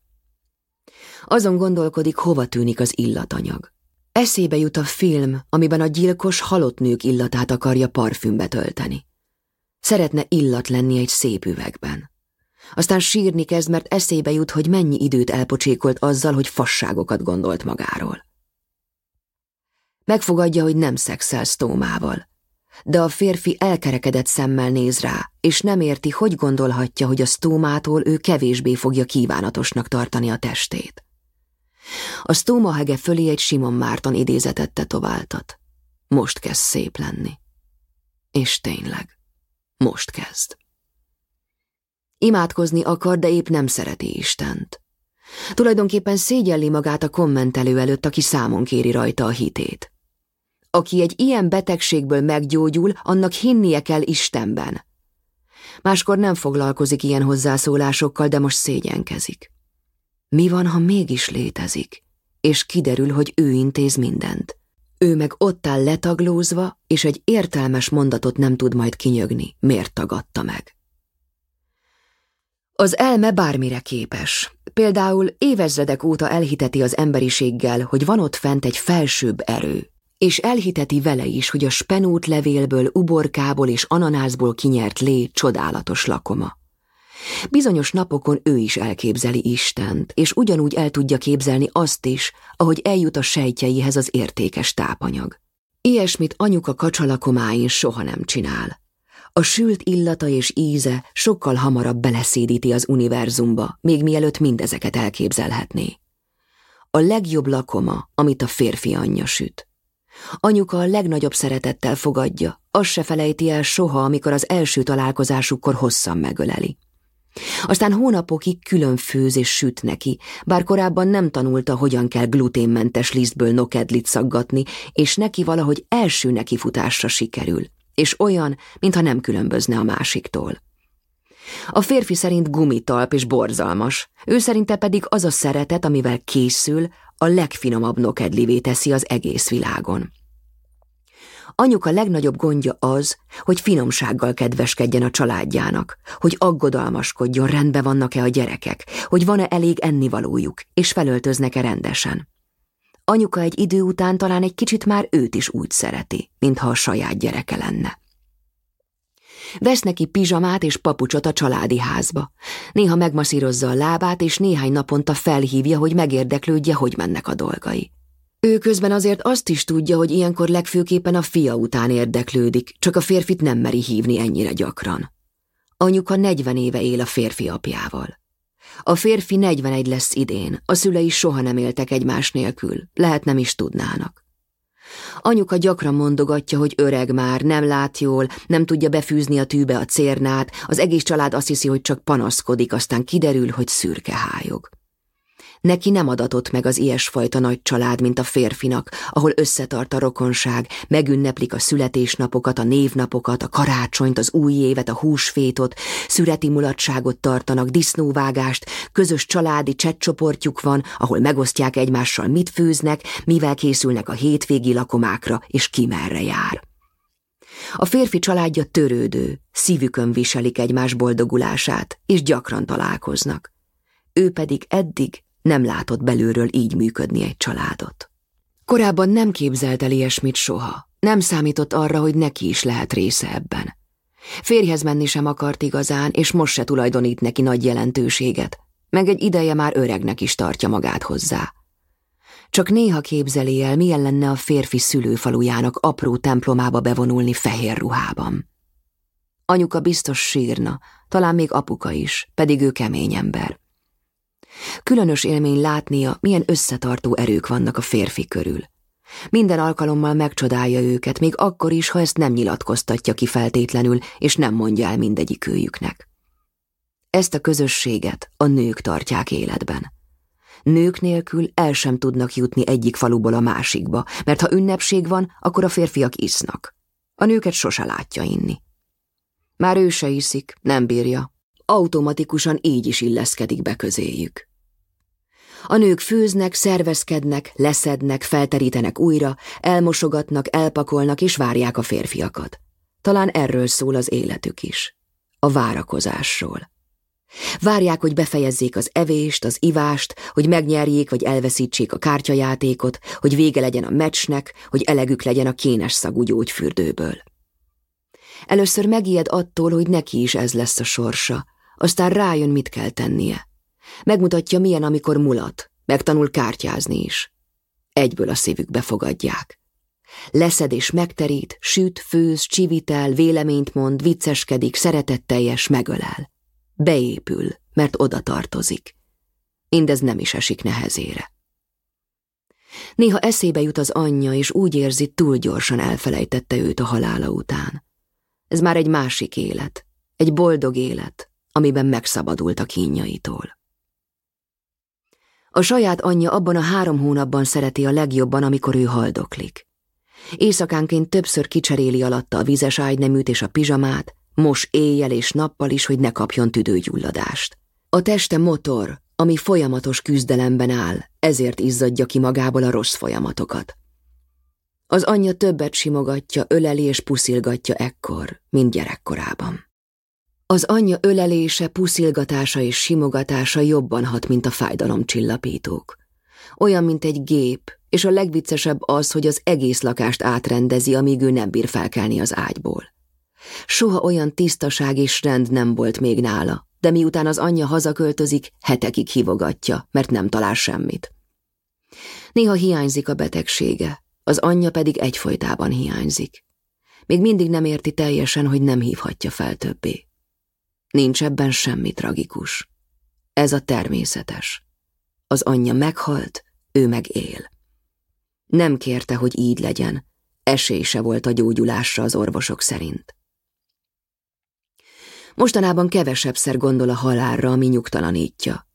Azon gondolkodik, hova tűnik az illatanyag. Eszébe jut a film, amiben a gyilkos halott nők illatát akarja parfümbe tölteni. Szeretne illat lenni egy szép üvegben. Aztán sírni kezd, mert eszébe jut, hogy mennyi időt elpocsékolt azzal, hogy fasságokat gondolt magáról. Megfogadja, hogy nem szexel Stómával. De a férfi elkerekedett szemmel néz rá, és nem érti, hogy gondolhatja, hogy a Stómától ő kevésbé fogja kívánatosnak tartani a testét. A Stómahege fölé egy Simon Márton idézetet tetováltat. Most kezd szép lenni. És tényleg, most kezd. Imádkozni akar, de épp nem szereti Istent. Tulajdonképpen szégyelli magát a kommentelő előtt, aki számon kéri rajta a hitét. Aki egy ilyen betegségből meggyógyul, annak hinnie kell Istenben. Máskor nem foglalkozik ilyen hozzászólásokkal, de most szégyenkezik. Mi van, ha mégis létezik, és kiderül, hogy ő intéz mindent? Ő meg ott áll letaglózva, és egy értelmes mondatot nem tud majd kinyögni, miért tagadta meg. Az elme bármire képes. Például évezredek óta elhiteti az emberiséggel, hogy van ott fent egy felsőbb erő, és elhiteti vele is, hogy a spenót levélből, uborkából és ananászból kinyert lé csodálatos lakoma. Bizonyos napokon ő is elképzeli Istent, és ugyanúgy el tudja képzelni azt is, ahogy eljut a sejtjeihez az értékes tápanyag. Ilyesmit anyuka kacsalakomáin soha nem csinál. A sült illata és íze sokkal hamarabb beleszédíti az univerzumba, még mielőtt mindezeket elképzelhetné. A legjobb lakoma, amit a férfi anyja süt. Anyuka a legnagyobb szeretettel fogadja, azt se felejti el soha, amikor az első találkozásukkor hosszan megöleli. Aztán hónapokig külön főz és süt neki, bár korábban nem tanulta, hogyan kell gluténmentes lisztből nokedlit szaggatni, és neki valahogy első nekifutásra sikerül és olyan, mintha nem különbözne a másiktól. A férfi szerint gumitalp és borzalmas, ő szerinte pedig az a szeretet, amivel készül, a legfinomabb nokedlivé teszi az egész világon. Anyuka legnagyobb gondja az, hogy finomsággal kedveskedjen a családjának, hogy aggodalmaskodjon, rendben vannak-e a gyerekek, hogy van-e elég ennivalójuk, és felöltöznek-e rendesen. Anyuka egy idő után talán egy kicsit már őt is úgy szereti, mintha a saját gyereke lenne. Vesz neki pizsamát és papucsot a családi házba. Néha megmaszírozza a lábát, és néhány naponta felhívja, hogy megérdeklődje, hogy mennek a dolgai. Ő közben azért azt is tudja, hogy ilyenkor legfőképpen a fia után érdeklődik, csak a férfit nem meri hívni ennyire gyakran. Anyuka 40 éve él a férfi apjával. A férfi 41 lesz idén, a szülei soha nem éltek egymás nélkül, lehet nem is tudnának. Anyuka gyakran mondogatja, hogy öreg már, nem lát jól, nem tudja befűzni a tűbe a cérnát, az egész család azt hiszi, hogy csak panaszkodik, aztán kiderül, hogy szürke hájog. Neki nem adatott meg az ilyesfajta nagy család, mint a férfinak, ahol összetart a rokonság, megünneplik a születésnapokat, a névnapokat, a karácsonyt, az új évet, a húsfétot, szüreti mulatságot tartanak, disznóvágást, közös családi csetcsoportjuk van, ahol megosztják egymással, mit főznek, mivel készülnek a hétvégi lakomákra, és ki merre jár. A férfi családja törődő, szívükön viselik egymás boldogulását, és gyakran találkoznak. Ő pedig eddig nem látott belülről így működni egy családot. Korábban nem képzelt el ilyesmit soha, nem számított arra, hogy neki is lehet része ebben. Férjhez menni sem akart igazán, és most se tulajdonít neki nagy jelentőséget, meg egy ideje már öregnek is tartja magát hozzá. Csak néha képzeli el, milyen lenne a férfi szülőfalujának apró templomába bevonulni fehér ruhában. Anyuka biztos sírna, talán még apuka is, pedig ő kemény ember. Különös élmény látnia, milyen összetartó erők vannak a férfi körül. Minden alkalommal megcsodálja őket, még akkor is, ha ezt nem nyilatkoztatja ki feltétlenül, és nem mondja el mindegyik őjüknek. Ezt a közösséget a nők tartják életben. Nők nélkül el sem tudnak jutni egyik faluból a másikba, mert ha ünnepség van, akkor a férfiak isznak. A nőket sose látja inni. Már ő se iszik, nem bírja, automatikusan így is illeszkedik be közéjük. A nők főznek, szervezkednek, leszednek, felterítenek újra, elmosogatnak, elpakolnak és várják a férfiakat. Talán erről szól az életük is. A várakozásról. Várják, hogy befejezzék az evést, az ivást, hogy megnyerjék vagy elveszítsék a kártyajátékot, hogy vége legyen a meccsnek, hogy elegük legyen a kénes szagú gyógyfürdőből. Először megijed attól, hogy neki is ez lesz a sorsa, aztán rájön, mit kell tennie. Megmutatja, milyen, amikor mulat, megtanul kártyázni is. Egyből a szívükbe fogadják. Leszed és megterít, süt, főz, csivitel, véleményt mond, vicceskedik, szeretetteljes, megölel. Beépül, mert oda tartozik. Mindez nem is esik nehezére. Néha eszébe jut az anyja, és úgy érzi, túl gyorsan elfelejtette őt a halála után. Ez már egy másik élet, egy boldog élet, amiben megszabadult a kínjaitól. A saját anyja abban a három hónapban szereti a legjobban, amikor ő haldoklik. Éjszakánként többször kicseréli alatta a vizes ágyneműt és a pizsamát, mos éjjel és nappal is, hogy ne kapjon tüdőgyulladást. A teste motor, ami folyamatos küzdelemben áll, ezért izzadja ki magából a rossz folyamatokat. Az anyja többet simogatja, öleli és puszilgatja ekkor, mint gyerekkorában. Az anyja ölelése, puszilgatása és simogatása jobban hat, mint a fájdalomcsillapítók. Olyan, mint egy gép, és a legviccesebb az, hogy az egész lakást átrendezi, amíg ő nem bír felkelni az ágyból. Soha olyan tisztaság és rend nem volt még nála, de miután az anyja hazaköltözik, hetekig hívogatja, mert nem talál semmit. Néha hiányzik a betegsége, az anyja pedig egyfolytában hiányzik. Még mindig nem érti teljesen, hogy nem hívhatja fel többé. Nincs ebben semmi tragikus. Ez a természetes. Az anyja meghalt, ő meg él. Nem kérte, hogy így legyen, esély se volt a gyógyulásra az orvosok szerint. Mostanában kevesebbszer gondol a halálra, ami nyugtalanítja.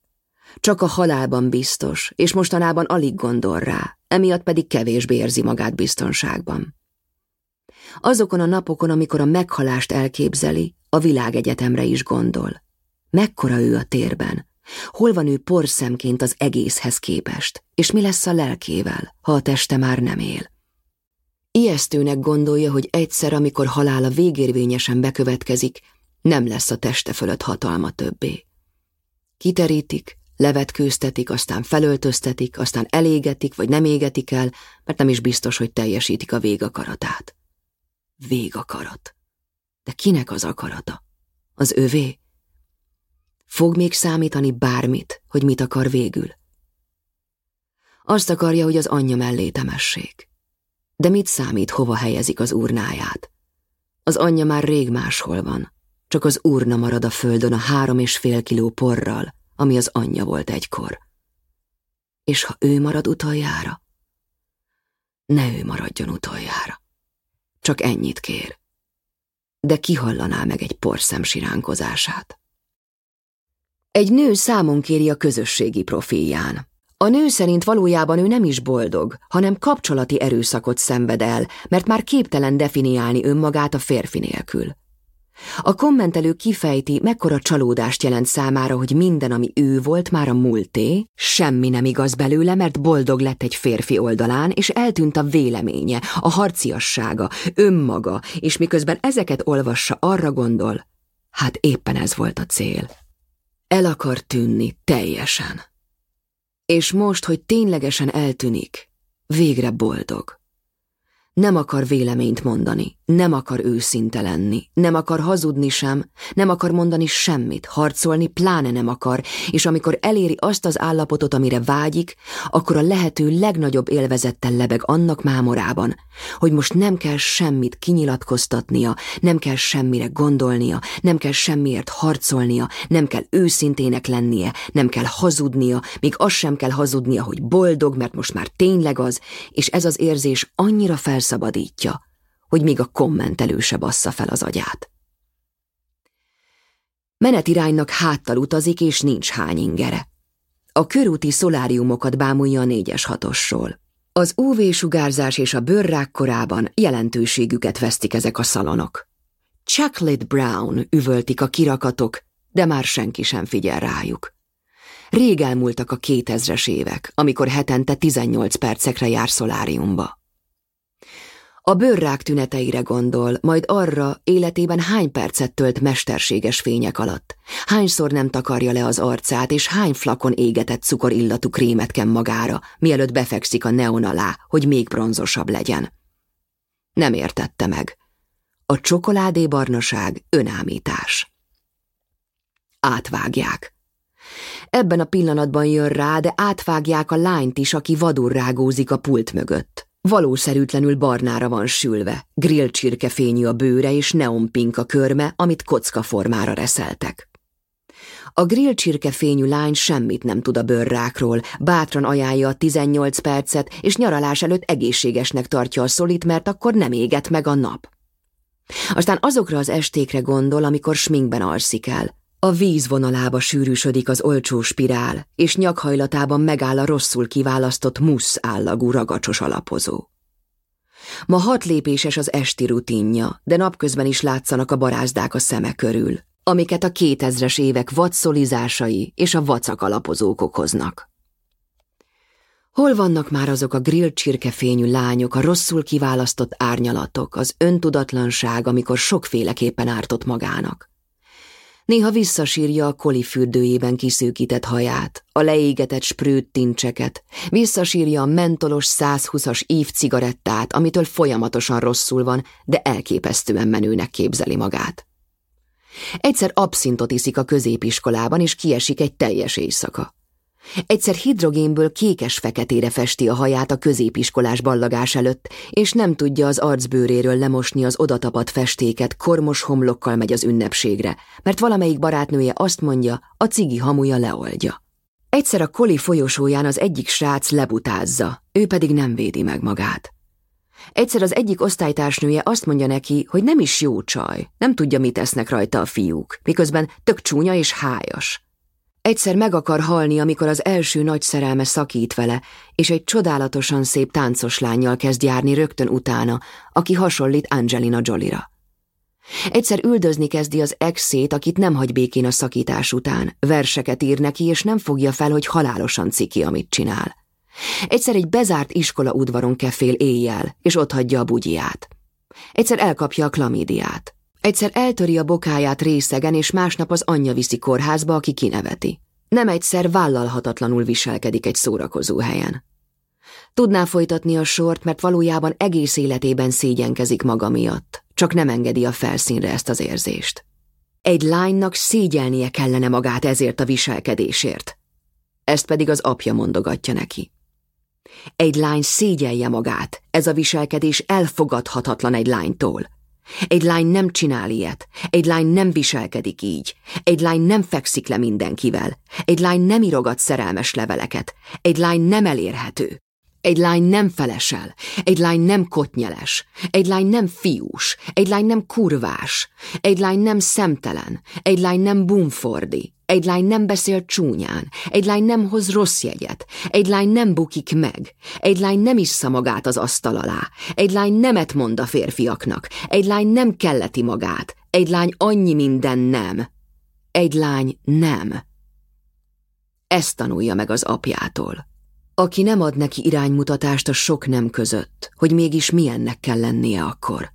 Csak a halálban biztos, és mostanában alig gondol rá, emiatt pedig kevésbé érzi magát biztonságban. Azokon a napokon, amikor a meghalást elképzeli, a világegyetemre is gondol. Mekkora ő a térben? Hol van ő porszemként az egészhez képest? És mi lesz a lelkével, ha a teste már nem él? Ijesztőnek gondolja, hogy egyszer, amikor halála végérvényesen bekövetkezik, nem lesz a teste fölött hatalma többé. Kiterítik, levetkőztetik, aztán felöltöztetik, aztán elégetik, vagy nem égetik el, mert nem is biztos, hogy teljesítik a végakaratát. Végakarat. De kinek az akarata? Az övé? Fog még számítani bármit, hogy mit akar végül? Azt akarja, hogy az anyja mellé temessék. De mit számít, hova helyezik az urnáját? Az anyja már rég máshol van. csak az urna marad a földön a három és fél kiló porral, ami az anyja volt egykor. És ha ő marad utoljára, ne ő maradjon utoljára. Csak ennyit kér. De kihallaná meg egy porszem siránkozását. Egy nő számon kéri a közösségi profilján. A nő szerint valójában ő nem is boldog, hanem kapcsolati erőszakot szenved el, mert már képtelen definiálni önmagát a férfi nélkül. A kommentelő kifejti, mekkora csalódást jelent számára, hogy minden, ami ő volt, már a múlté, semmi nem igaz belőle, mert boldog lett egy férfi oldalán, és eltűnt a véleménye, a harciassága, önmaga, és miközben ezeket olvassa, arra gondol, hát éppen ez volt a cél. El akar tűnni teljesen. És most, hogy ténylegesen eltűnik, végre boldog. Nem akar véleményt mondani, nem akar őszinte lenni, nem akar hazudni sem, nem akar mondani semmit, harcolni pláne nem akar, és amikor eléri azt az állapotot, amire vágyik, akkor a lehető legnagyobb élvezettel lebeg annak mámorában, hogy most nem kell semmit kinyilatkoztatnia, nem kell semmire gondolnia, nem kell semmiért harcolnia, nem kell őszintének lennie, nem kell hazudnia, még az sem kell hazudnia, hogy boldog, mert most már tényleg az, és ez az érzés annyira felszabadítja, hogy még a kommentelő se bassza fel az agyát. Menetiránynak háttal utazik, és nincs hány ingere. A körúti szoláriumokat bámulja a négyes hatosról. Az UV-sugárzás és a bőrrák korában jelentőségüket vesztik ezek a szalonok. Chocolate Brown üvöltik a kirakatok, de már senki sem figyel rájuk. Rég elmúltak a kétezres évek, amikor hetente 18 percekre jár szoláriumba. A bőrrák tüneteire gondol, majd arra, életében hány percet tölt mesterséges fények alatt. Hányszor nem takarja le az arcát, és hány flakon égetett cukorillatú krémet ken magára, mielőtt befekszik a neon alá, hogy még bronzosabb legyen. Nem értette meg. A csokoládé barnaság önámítás. Átvágják. Ebben a pillanatban jön rá, de átvágják a lányt is, aki vadul rágózik a pult mögött. Valószerűtlenül barnára van sülve, grill csirkefényű a bőre és a körme, amit kocka formára reszeltek. A grill csirkefényű lány semmit nem tud a bőrrákról, bátran ajánlja a 18 percet, és nyaralás előtt egészségesnek tartja a szolit, mert akkor nem éget meg a nap. Aztán azokra az estékre gondol, amikor sminkben alszik el, a víz vonalába sűrűsödik az olcsó spirál, és nyakhajlatában megáll a rosszul kiválasztott musz állagú ragacsos alapozó. Ma hat lépéses az esti rutinja, de napközben is látszanak a barázdák a szeme körül, amiket a kétezres évek vadszolizásai és a vacak alapozók okoznak. Hol vannak már azok a grill csirkefényű lányok, a rosszul kiválasztott árnyalatok, az öntudatlanság, amikor sokféleképpen ártott magának? Néha visszasírja a koli fürdőjében kiszűkített haját, a leégetett sprőt tincseket, visszasírja a mentolos 120-as ív cigarettát, amitől folyamatosan rosszul van, de elképesztően menőnek képzeli magát. Egyszer abszintot iszik a középiskolában, és kiesik egy teljes éjszaka. Egyszer hidrogénből kékes-feketére festi a haját a középiskolás ballagás előtt, és nem tudja az arcbőréről lemosni az odatapadt festéket, kormos homlokkal megy az ünnepségre, mert valamelyik barátnője azt mondja, a cigi hamuja leoldja. Egyszer a koli folyosóján az egyik srác lebutázza, ő pedig nem védi meg magát. Egyszer az egyik osztálytársnője azt mondja neki, hogy nem is jó csaj, nem tudja, mit esznek rajta a fiúk, miközben tök csúnya és hájas. Egyszer meg akar halni, amikor az első nagy szerelme szakít vele, és egy csodálatosan szép táncos lányjal kezd járni rögtön utána, aki hasonlít Angelina Jolira. Egyszer üldözni kezdi az exét, akit nem hagy békén a szakítás után, verseket ír neki, és nem fogja fel, hogy halálosan ciki, amit csinál. Egyszer egy bezárt iskola udvaron kefél éjjel, és ott hagyja a bugyját. Egyszer elkapja a klamídiát. Egyszer eltöri a bokáját részegen, és másnap az anyja viszi kórházba, aki kineveti. Nem egyszer vállalhatatlanul viselkedik egy szórakozó helyen. Tudná folytatni a sort, mert valójában egész életében szégyenkezik maga miatt, csak nem engedi a felszínre ezt az érzést. Egy lánynak szégyelnie kellene magát ezért a viselkedésért. Ezt pedig az apja mondogatja neki. Egy lány szégyelje magát, ez a viselkedés elfogadhatatlan egy lánytól. Egy lány nem csinál ilyet. Egy lány nem viselkedik így. Egy lány nem fekszik le mindenkivel. Egy lány nem írogat szerelmes leveleket. Egy lány nem elérhető. Egy lány nem felesel, egy lány nem kotnyeles, egy lány nem fiús, egy lány nem kurvás, egy lány nem szemtelen, egy lány nem bumfordi, egy lány nem beszél csúnyán, egy lány nem hoz rossz jegyet, egy lány nem bukik meg, egy lány nem issza magát az asztal alá, egy lány nemet mond a férfiaknak, egy lány nem kelleti magát, egy lány annyi minden nem. Egy lány nem. Ezt tanulja meg az apjától. Aki nem ad neki iránymutatást a sok nem között, hogy mégis milyennek kell lennie akkor.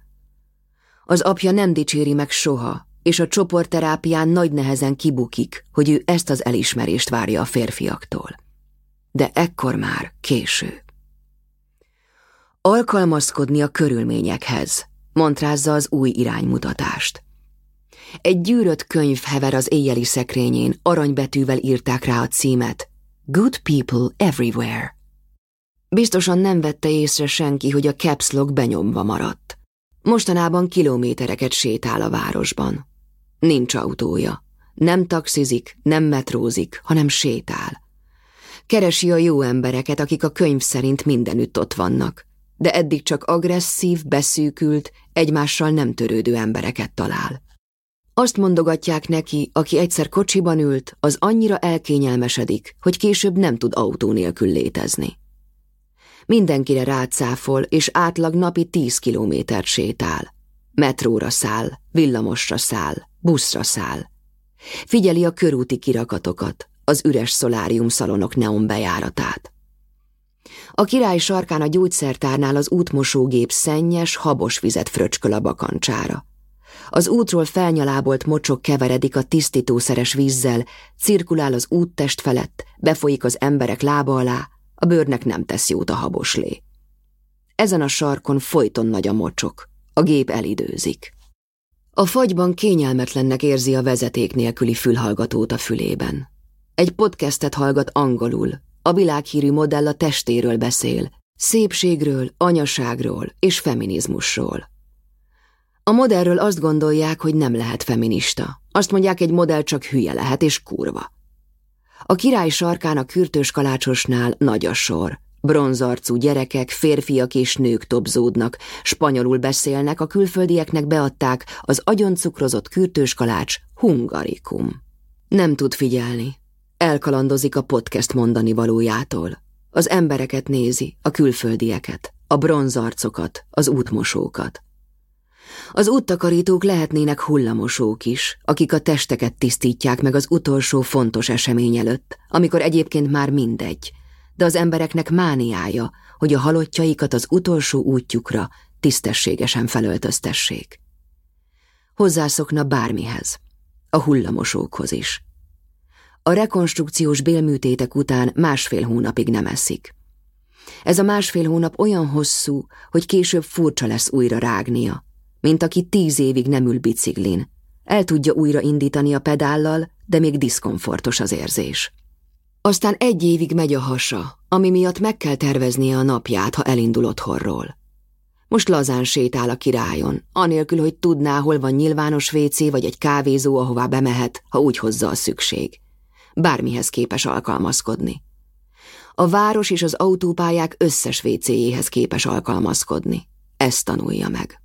Az apja nem dicséri meg soha, és a csoportterápián nagy nehezen kibukik, hogy ő ezt az elismerést várja a férfiaktól. De ekkor már késő. Alkalmazkodni a körülményekhez, montrázza az új iránymutatást. Egy gyűrött könyv hever az éjjeli szekrényén, aranybetűvel írták rá a címet, Good people everywhere. Biztosan nem vette észre senki, hogy a caps lock benyomva maradt. Mostanában kilométereket sétál a városban. Nincs autója. Nem taxizik, nem metrózik, hanem sétál. Keresi a jó embereket, akik a könyv szerint mindenütt ott vannak, de eddig csak agresszív, beszűkült, egymással nem törődő embereket talál. Azt mondogatják neki, aki egyszer kocsiban ült, az annyira elkényelmesedik, hogy később nem tud autó nélkül létezni. Mindenkire rátszáfol, és átlag napi tíz kilométert sétál. Metróra száll, villamosra száll, buszra száll. Figyeli a körúti kirakatokat, az üres szolárium szalonok neon bejáratát. A király sarkán a gyógyszertárnál az útmosógép szennyes, habos vizet fröcsköl a bakancsára. Az útról felnyalábolt mocsok keveredik a tisztítószeres vízzel, cirkulál az úttest felett, befolyik az emberek lába alá, a bőrnek nem tesz jót a haboslé. Ezen a sarkon folyton nagy a mocsok, a gép elidőzik. A fagyban kényelmetlennek érzi a vezeték nélküli fülhallgatót a fülében. Egy podcastet hallgat angolul, a világhírű modell a testéről beszél, szépségről, anyaságról és feminizmusról. A modellről azt gondolják, hogy nem lehet feminista. Azt mondják, egy modell csak hülye lehet és kurva. A király sarkán a kürtős kalácsosnál nagy a sor. Bronzarcú gyerekek, férfiak és nők tobzódnak, spanyolul beszélnek, a külföldieknek beadták az agyoncukrozott kürtős kalács hungarikum. Nem tud figyelni. Elkalandozik a podcast mondani valójától. Az embereket nézi, a külföldieket, a bronzarcokat, az útmosókat. Az úttakarítók lehetnének hullamosók is, akik a testeket tisztítják meg az utolsó fontos esemény előtt, amikor egyébként már mindegy, de az embereknek mániája, hogy a halottjaikat az utolsó útjukra tisztességesen felöltöztessék. Hozzászokna bármihez, a hullamosókhoz is. A rekonstrukciós bélműtétek után másfél hónapig nem eszik. Ez a másfél hónap olyan hosszú, hogy később furcsa lesz újra rágnia, mint aki tíz évig nem ül biciklin. El tudja újra indítani a pedállal, de még diszkomfortos az érzés. Aztán egy évig megy a hasa, ami miatt meg kell terveznie a napját, ha elindul otthonról. Most lazán sétál a királyon, anélkül, hogy tudná, hol van nyilvános vécé vagy egy kávézó, ahová bemehet, ha úgy hozza a szükség. Bármihez képes alkalmazkodni. A város és az autópályák összes vécéjéhez képes alkalmazkodni. Ezt tanulja meg.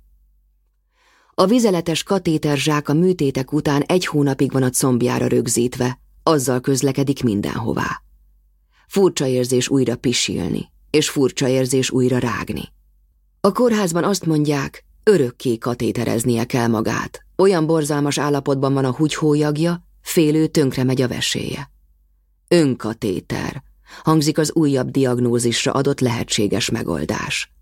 A vizeletes katéterzsák a műtétek után egy hónapig van a combjára rögzítve, azzal közlekedik mindenhová. Furcsa érzés újra pisilni, és furcsa érzés újra rágni. A kórházban azt mondják, örökké katétereznie kell magát. Olyan borzalmas állapotban van a húgyhólyagja, félő tönkre megy a veséje. Önkatéter, hangzik az újabb diagnózisra adott lehetséges megoldás.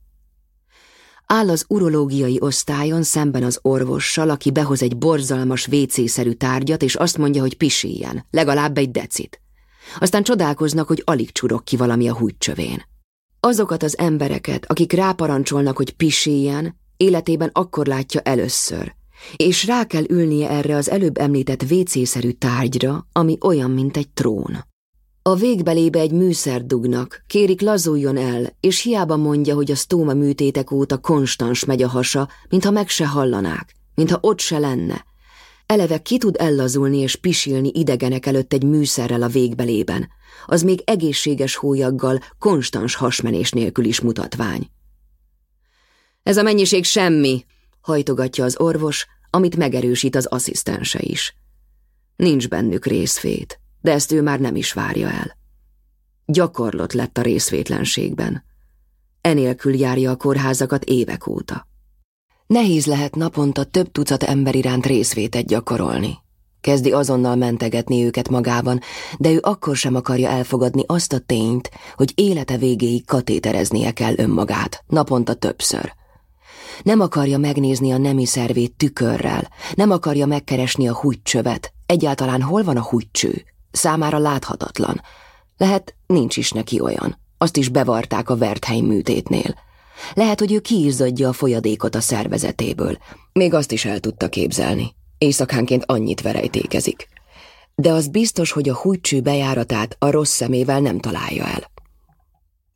Áll az urológiai osztályon szemben az orvossal, aki behoz egy borzalmas vécészerű tárgyat, és azt mondja, hogy pisiljen, legalább egy decit. Aztán csodálkoznak, hogy alig csurok ki valami a húgycsövén. Azokat az embereket, akik ráparancsolnak, hogy pisiljen, életében akkor látja először, és rá kell ülnie erre az előbb említett vécészerű tárgyra, ami olyan, mint egy trón. A végbelébe egy műszert dugnak, kérik lazuljon el, és hiába mondja, hogy a sztóma műtétek óta konstans megy a hasa, mintha meg se hallanák, mintha ott se lenne. Eleve ki tud ellazulni és pisilni idegenek előtt egy műszerrel a végbelében, az még egészséges hólyaggal, konstans hasmenés nélkül is mutatvány. Ez a mennyiség semmi, hajtogatja az orvos, amit megerősít az asszisztense is. Nincs bennük részfét, de ezt ő már nem is várja el. Gyakorlott lett a részvétlenségben. Enélkül járja a kórházakat évek óta. Nehéz lehet naponta több tucat ember iránt részvétet gyakorolni. Kezdi azonnal mentegetni őket magában, de ő akkor sem akarja elfogadni azt a tényt, hogy élete végéig katétereznie kell önmagát, naponta többször. Nem akarja megnézni a nemi szervét tükörrel, nem akarja megkeresni a húgycsövet. Egyáltalán hol van a húgycső? Számára láthatatlan. Lehet, nincs is neki olyan. Azt is bevarták a Wertheim műtétnél. Lehet, hogy ő kiizzadja a folyadékot a szervezetéből. Még azt is el tudta képzelni. Éjszakánként annyit verejtékezik. De az biztos, hogy a húgycső bejáratát a rossz szemével nem találja el.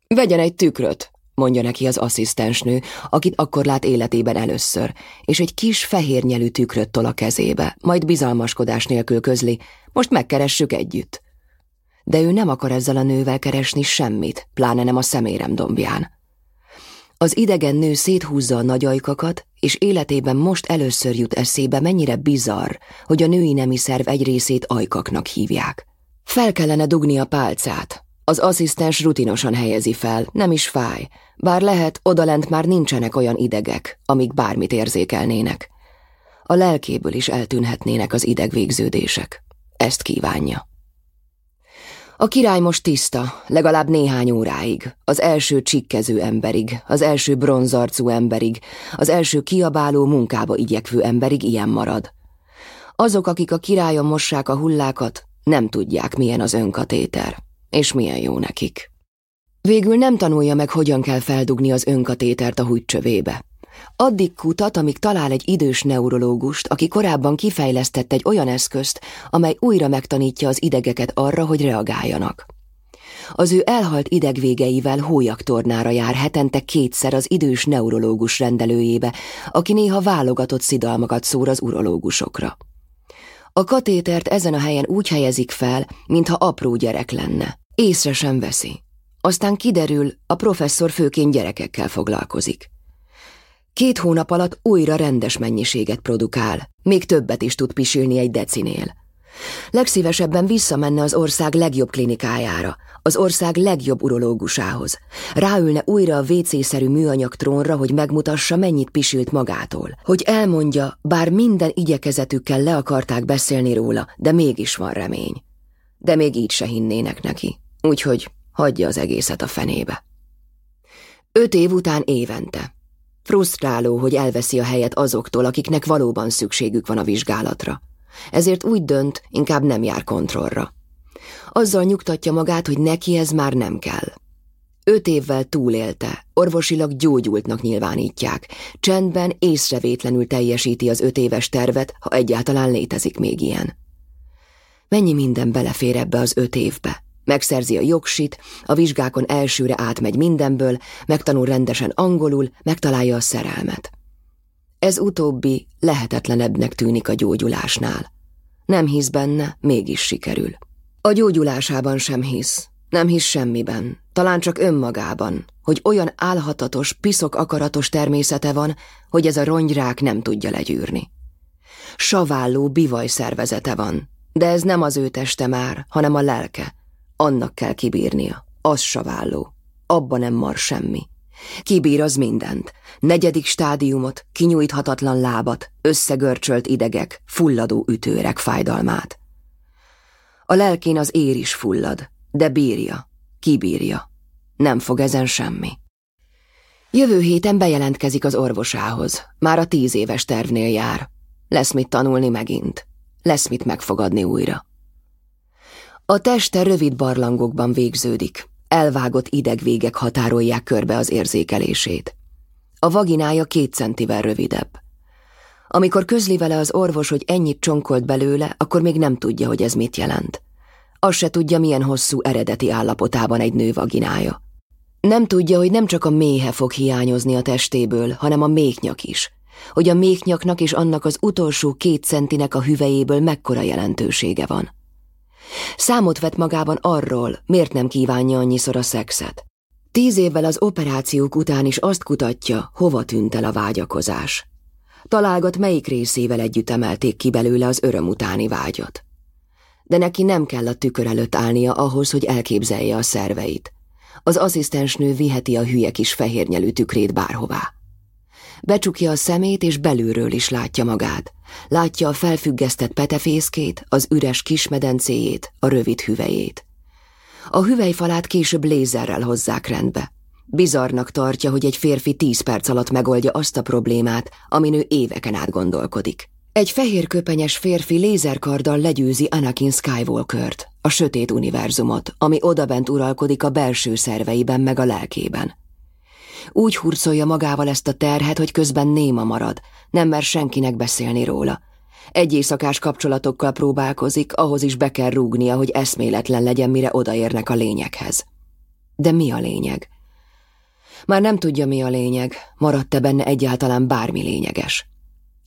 Vegyen egy tükröt, mondja neki az asszisztensnő, akit akkor lát életében először, és egy kis fehér nyelű tükröt tol a kezébe, majd bizalmaskodás nélkül közli, most megkeressük együtt. De ő nem akar ezzel a nővel keresni semmit, pláne nem a szemérem dombján. Az idegen nő széthúzza a nagy ajkakat, és életében most először jut eszébe, mennyire bizarr, hogy a női nemi szerv egy részét ajkaknak hívják. Fel kellene dugni a pálcát, az asszisztens rutinosan helyezi fel, nem is fáj, bár lehet, odalent már nincsenek olyan idegek, amik bármit érzékelnének. A lelkéből is eltűnhetnének az idegvégződések. Ezt kívánja. A király most tiszta, legalább néhány óráig, az első csikkező emberig, az első bronzarcú emberig, az első kiabáló munkába igyekvő emberig ilyen marad. Azok, akik a királyon mossák a hullákat, nem tudják, milyen az önkatéter és milyen jó nekik. Végül nem tanulja meg, hogyan kell feldugni az önkatétert a húgycsövébe. Addig kutat, amíg talál egy idős neurológust, aki korábban kifejlesztett egy olyan eszközt, amely újra megtanítja az idegeket arra, hogy reagáljanak. Az ő elhalt idegvégeivel hólyagtornára jár hetente kétszer az idős neurológus rendelőjébe, aki néha válogatott szidalmakat szór az urológusokra. A katétert ezen a helyen úgy helyezik fel, mintha apró gyerek lenne. Észre sem veszi. Aztán kiderül, a professzor főként gyerekekkel foglalkozik. Két hónap alatt újra rendes mennyiséget produkál, még többet is tud pisilni egy decinél. Legszívesebben visszamenne az ország legjobb klinikájára, az ország legjobb urológusához. Ráülne újra a WC-szerű műanyag trónra, hogy megmutassa, mennyit pisilt magától. Hogy elmondja, bár minden igyekezetükkel le akarták beszélni róla, de mégis van remény. De még így se hinnének neki. Úgyhogy hagyja az egészet a fenébe. Öt év után évente. Frusztráló, hogy elveszi a helyet azoktól, akiknek valóban szükségük van a vizsgálatra. Ezért úgy dönt, inkább nem jár kontrollra. Azzal nyugtatja magát, hogy neki ez már nem kell. Öt évvel túlélte, orvosilag gyógyultnak nyilvánítják, csendben észrevétlenül teljesíti az öt éves tervet, ha egyáltalán létezik még ilyen. Mennyi minden belefér ebbe az öt évbe? Megszerzi a jogsit, a vizsgákon elsőre átmegy mindenből, megtanul rendesen angolul, megtalálja a szerelmet. Ez utóbbi lehetetlenebbnek tűnik a gyógyulásnál. Nem hisz benne, mégis sikerül. A gyógyulásában sem hisz, nem hisz semmiben, talán csak önmagában, hogy olyan álhatatos, piszok akaratos természete van, hogy ez a rongyrák nem tudja legyűrni. Saválló bivaj szervezete van, de ez nem az ő teste már, hanem a lelke, annak kell kibírnia. Az saválló. Abba nem mar semmi. Kibír az mindent. Negyedik stádiumot, kinyújthatatlan lábat, összegörcsölt idegek, fulladó ütőrek fájdalmát. A lelkén az ér is fullad, de bírja, kibírja. Nem fog ezen semmi. Jövő héten bejelentkezik az orvosához. Már a tíz éves tervnél jár. Lesz mit tanulni megint. Lesz mit megfogadni újra. A teste rövid barlangokban végződik, elvágott idegvégek határolják körbe az érzékelését. A vaginája két centivel rövidebb. Amikor közli vele az orvos, hogy ennyit csonkolt belőle, akkor még nem tudja, hogy ez mit jelent. Azt se tudja, milyen hosszú eredeti állapotában egy nő vaginája. Nem tudja, hogy nem csak a méhe fog hiányozni a testéből, hanem a méhnyak is. Hogy a méhnyaknak és annak az utolsó két centinek a hüvejéből mekkora jelentősége van. Számot vett magában arról, miért nem kívánja annyiszor a szexet. Tíz évvel az operációk után is azt kutatja, hova tűnt el a vágyakozás. Találgat, melyik részével együtt emelték ki belőle az öröm utáni vágyat. De neki nem kell a tükör előtt állnia ahhoz, hogy elképzelje a szerveit. Az asszisztensnő viheti a hülye kis fehérnyelű tükrét bárhová. Becsukja a szemét, és belülről is látja magát. Látja a felfüggesztett petefészkét, az üres kismedencéjét, a rövid hüvejét. A hüvelyfalát később lézerrel hozzák rendbe. Bizarnak tartja, hogy egy férfi tíz perc alatt megoldja azt a problémát, amin ő éveken át gondolkodik. Egy fehér köpenyes férfi lézerkarddal legyőzi Anakin Skywalkert, a sötét univerzumot, ami odabent uralkodik a belső szerveiben meg a lelkében. Úgy hurcolja magával ezt a terhet, hogy közben néma marad, nem mer senkinek beszélni róla. Egy éjszakás kapcsolatokkal próbálkozik, ahhoz is be kell rúgnia, hogy eszméletlen legyen, mire odaérnek a lényeghez. De mi a lényeg? Már nem tudja, mi a lényeg, maradt-e benne egyáltalán bármi lényeges.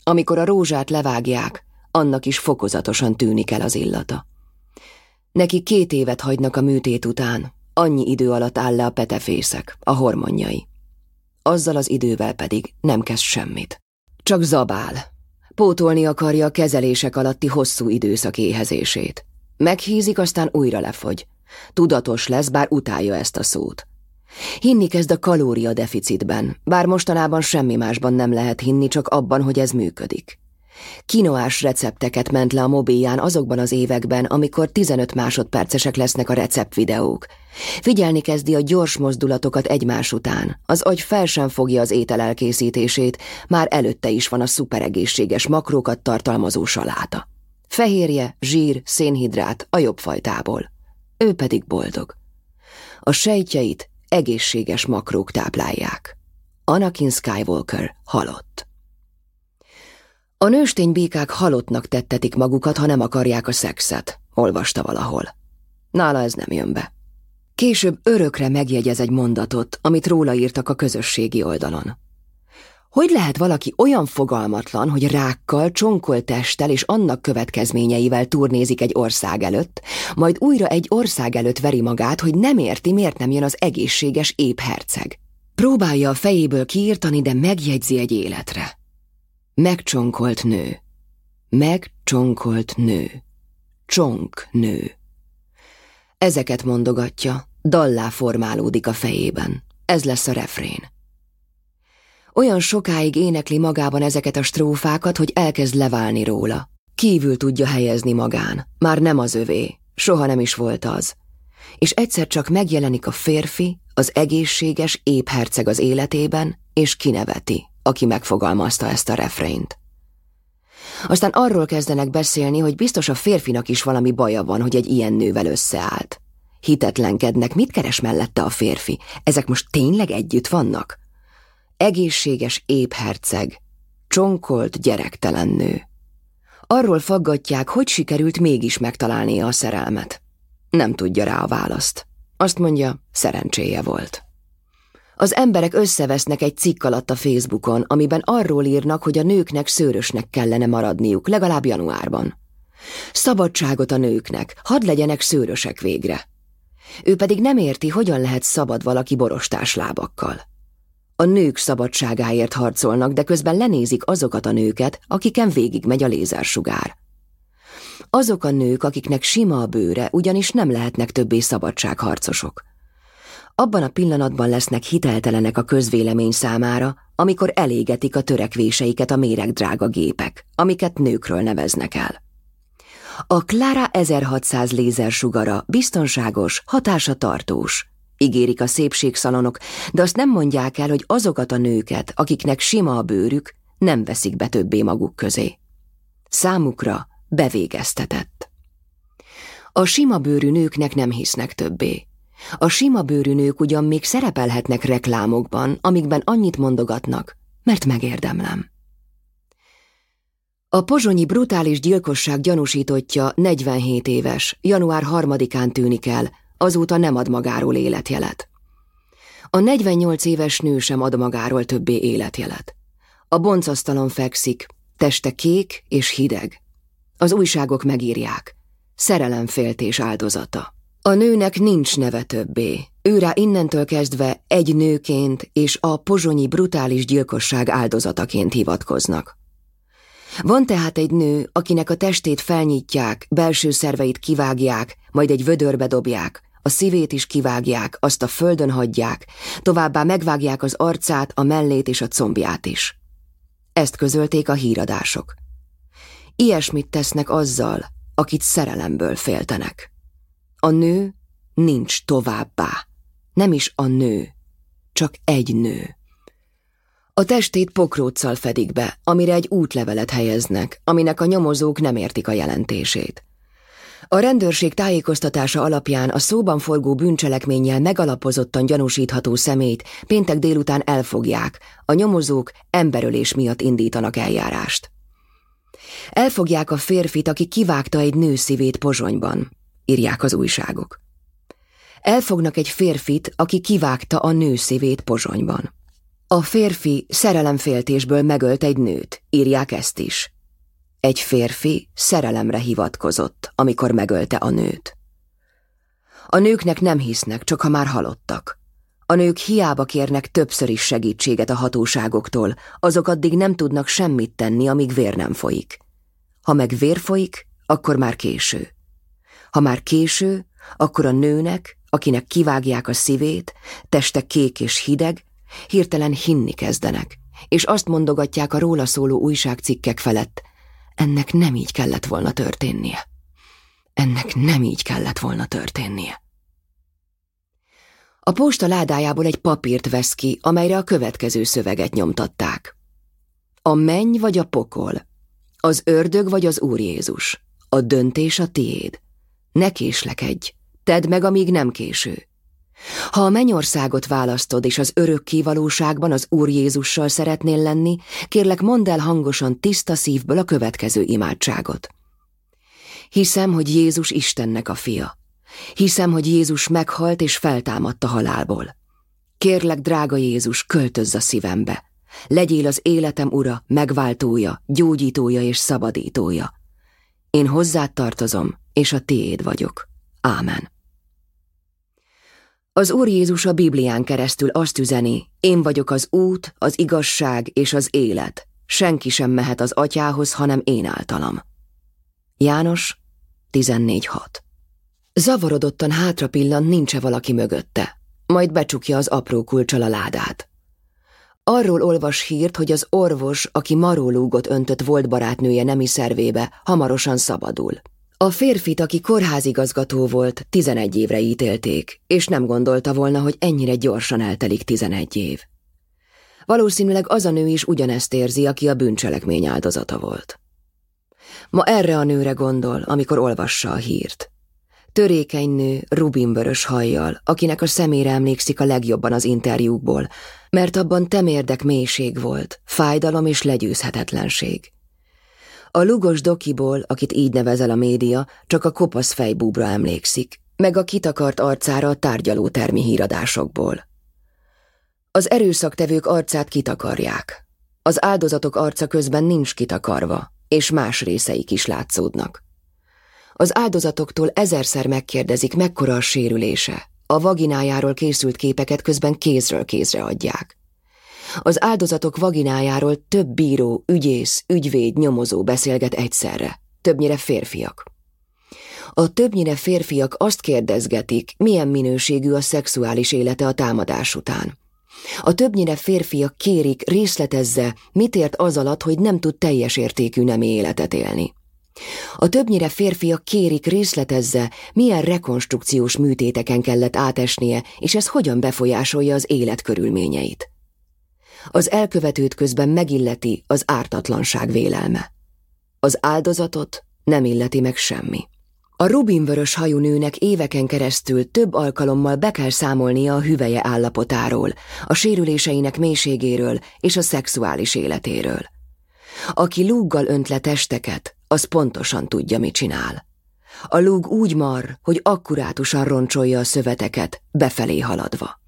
Amikor a rózsát levágják, annak is fokozatosan tűnik el az illata. Neki két évet hagynak a műtét után, annyi idő alatt áll le a petefészek, a hormonjai. Azzal az idővel pedig nem kezd semmit. Csak zabál. Pótolni akarja a kezelések alatti hosszú időszak éhezését. Meghízik, aztán újra lefogy. Tudatos lesz, bár utálja ezt a szót. Hinni kezd a kalóriadeficitben, bár mostanában semmi másban nem lehet hinni, csak abban, hogy ez működik. Kinoás recepteket ment le a mobilján azokban az években, amikor 15 másodpercesek lesznek a receptvideók. Figyelni kezdi a gyors mozdulatokat egymás után. Az agy fel sem fogja az étel elkészítését, már előtte is van a szuperegészséges makrókat tartalmazó saláta. Fehérje, zsír, szénhidrát a jobb fajtából. Ő pedig boldog. A sejtjeit egészséges makrók táplálják. Anakin Skywalker halott. A nőstény békák halottnak tettetik magukat, ha nem akarják a szexet, olvasta valahol. Nála ez nem jön be. Később örökre megjegyez egy mondatot, amit róla írtak a közösségi oldalon. Hogy lehet valaki olyan fogalmatlan, hogy rákkal, csonkoltesttel és annak következményeivel turnézik egy ország előtt, majd újra egy ország előtt veri magát, hogy nem érti, miért nem jön az egészséges épp herceg. Próbálja a fejéből kiírtani, de megjegyzi egy életre. Megcsonkolt nő. Megcsonkolt nő. Csonk nő. Ezeket mondogatja, dallá formálódik a fejében. Ez lesz a refrén. Olyan sokáig énekli magában ezeket a strófákat, hogy elkezd leválni róla. Kívül tudja helyezni magán. Már nem az övé. Soha nem is volt az. És egyszer csak megjelenik a férfi, az egészséges, épp herceg az életében, és kineveti, aki megfogalmazta ezt a refrént. Aztán arról kezdenek beszélni, hogy biztos a férfinak is valami baja van, hogy egy ilyen nővel összeállt. Hitetlenkednek, mit keres mellette a férfi? Ezek most tényleg együtt vannak? egészséges épp herceg, csonkolt gyerektelen nő. Arról faggatják, hogy sikerült mégis megtalálnia a szerelmet. Nem tudja rá a választ. Azt mondja, szerencséje volt. Az emberek összevesznek egy cikk alatt a Facebookon, amiben arról írnak, hogy a nőknek szőrösnek kellene maradniuk, legalább januárban. Szabadságot a nőknek, hadd legyenek szőrösek végre. Ő pedig nem érti, hogyan lehet szabad valaki borostás lábakkal. A nők szabadságáért harcolnak, de közben lenézik azokat a nőket, akiken végigmegy a lézersugár. Azok a nők, akiknek sima a bőre, ugyanis nem lehetnek többé szabadságharcosok. Abban a pillanatban lesznek hiteltelenek a közvélemény számára, amikor elégetik a törekvéseiket a méregdrága gépek, amiket nőkről neveznek el. A Clara 1600 lézersugara biztonságos, hatása tartós, ígérik a szépségszalonok, de azt nem mondják el, hogy azokat a nőket, akiknek sima a bőrük, nem veszik be többé maguk közé. Számukra bevégeztetett. A sima bőrű nőknek nem hisznek többé. A sima bőrű nők ugyan még szerepelhetnek reklámokban, amikben annyit mondogatnak, mert megérdemlem. A pozsonyi brutális gyilkosság gyanúsítottja 47 éves, január 3-án tűnik el, azóta nem ad magáról életjelet. A 48 éves nő sem ad magáról többé életjelet. A boncasztalon fekszik, teste kék és hideg. Az újságok megírják. Szerelemféltés áldozata. A nőnek nincs neve többé. Őrá innentől kezdve egy nőként és a pozsonyi brutális gyilkosság áldozataként hivatkoznak. Van tehát egy nő, akinek a testét felnyitják, belső szerveit kivágják, majd egy vödörbe dobják, a szívét is kivágják, azt a földön hagyják, továbbá megvágják az arcát, a mellét és a combját is. Ezt közölték a híradások. Ilyesmit tesznek azzal, akit szerelemből féltenek. A nő nincs továbbá. Nem is a nő, csak egy nő. A testét pokróccal fedik be, amire egy útlevelet helyeznek, aminek a nyomozók nem értik a jelentését. A rendőrség tájékoztatása alapján a szóban forgó bűncselekménnyel megalapozottan gyanúsítható szemét péntek délután elfogják, a nyomozók emberölés miatt indítanak eljárást. Elfogják a férfit, aki kivágta egy nő szívét Pozsonyban, írják az újságok. Elfognak egy férfit, aki kivágta a nő szívét Pozsonyban. A férfi szerelemféltésből megölt egy nőt, írják ezt is. Egy férfi szerelemre hivatkozott, amikor megölte a nőt. A nőknek nem hisznek, csak ha már halottak. A nők hiába kérnek többször is segítséget a hatóságoktól, azok addig nem tudnak semmit tenni, amíg vér nem folyik. Ha meg vér folyik, akkor már késő. Ha már késő, akkor a nőnek, akinek kivágják a szívét, teste kék és hideg, hirtelen hinni kezdenek, és azt mondogatják a róla szóló újságcikkek felett, ennek nem így kellett volna történnie. Ennek nem így kellett volna történnie. A posta ládájából egy papírt vesz ki, amelyre a következő szöveget nyomtatták. A menny vagy a pokol, az ördög vagy az Úr Jézus, a döntés a tiéd. Ne késlekedj, tedd meg, amíg nem késő. Ha a mennyországot választod, és az örök kivalóságban az Úr Jézussal szeretnél lenni, kérlek mondd el hangosan tiszta szívből a következő imádságot. Hiszem, hogy Jézus Istennek a fia. Hiszem, hogy Jézus meghalt és feltámadt a halálból. Kérlek, drága Jézus, költözz a szívembe. Legyél az életem ura, megváltója, gyógyítója és szabadítója. Én hozzád tartozom, és a tiéd vagyok. Ámen. Az Úr Jézus a Biblián keresztül azt üzeni, én vagyok az út, az igazság és az élet. Senki sem mehet az atyához, hanem én általam. János 14.6 Zavarodottan hátra pillant, nincs-e valaki mögötte. Majd becsukja az apró kulcsal a ládát. Arról olvas hírt, hogy az orvos, aki marólúgot öntött volt barátnője nemi szervébe, hamarosan szabadul. A férfit, aki kórházigazgató volt, 11 évre ítélték, és nem gondolta volna, hogy ennyire gyorsan eltelik 11 év. Valószínűleg az a nő is ugyanezt érzi, aki a bűncselekmény áldozata volt. Ma erre a nőre gondol, amikor olvassa a hírt. Törékeny nő, rubinvörös hajjal, akinek a szemére emlékszik a legjobban az interjúkból, mert abban temérdek mélység volt, fájdalom és legyőzhetetlenség. A lugos dokiból, akit így nevezel a média, csak a kopasz fejbúbra emlékszik, meg a kitakart arcára a tárgyaló termi híradásokból. Az erőszaktevők arcát kitakarják. Az áldozatok arca közben nincs kitakarva, és más részeik is látszódnak. Az áldozatoktól ezerszer megkérdezik, mekkora a sérülése. A vaginájáról készült képeket közben kézről kézre adják. Az áldozatok vaginájáról több bíró, ügyész, ügyvéd, nyomozó beszélget egyszerre, többnyire férfiak. A többnyire férfiak azt kérdezgetik, milyen minőségű a szexuális élete a támadás után. A többnyire férfiak kérik, részletezze, mit ért az alatt, hogy nem tud teljes értékű nemi életet élni. A többnyire férfiak kérik részletezze, milyen rekonstrukciós műtéteken kellett átesnie, és ez hogyan befolyásolja az élet körülményeit. Az elkövetőt közben megilleti az ártatlanság vélelme. Az áldozatot nem illeti meg semmi. A rubinvörös hajú nőnek éveken keresztül több alkalommal be kell számolnia a hüveje állapotáról, a sérüléseinek mélységéről és a szexuális életéről. Aki lúggal önt le testeket, az pontosan tudja, mit csinál. A lúg úgy mar, hogy akkurátusan roncsolja a szöveteket, befelé haladva.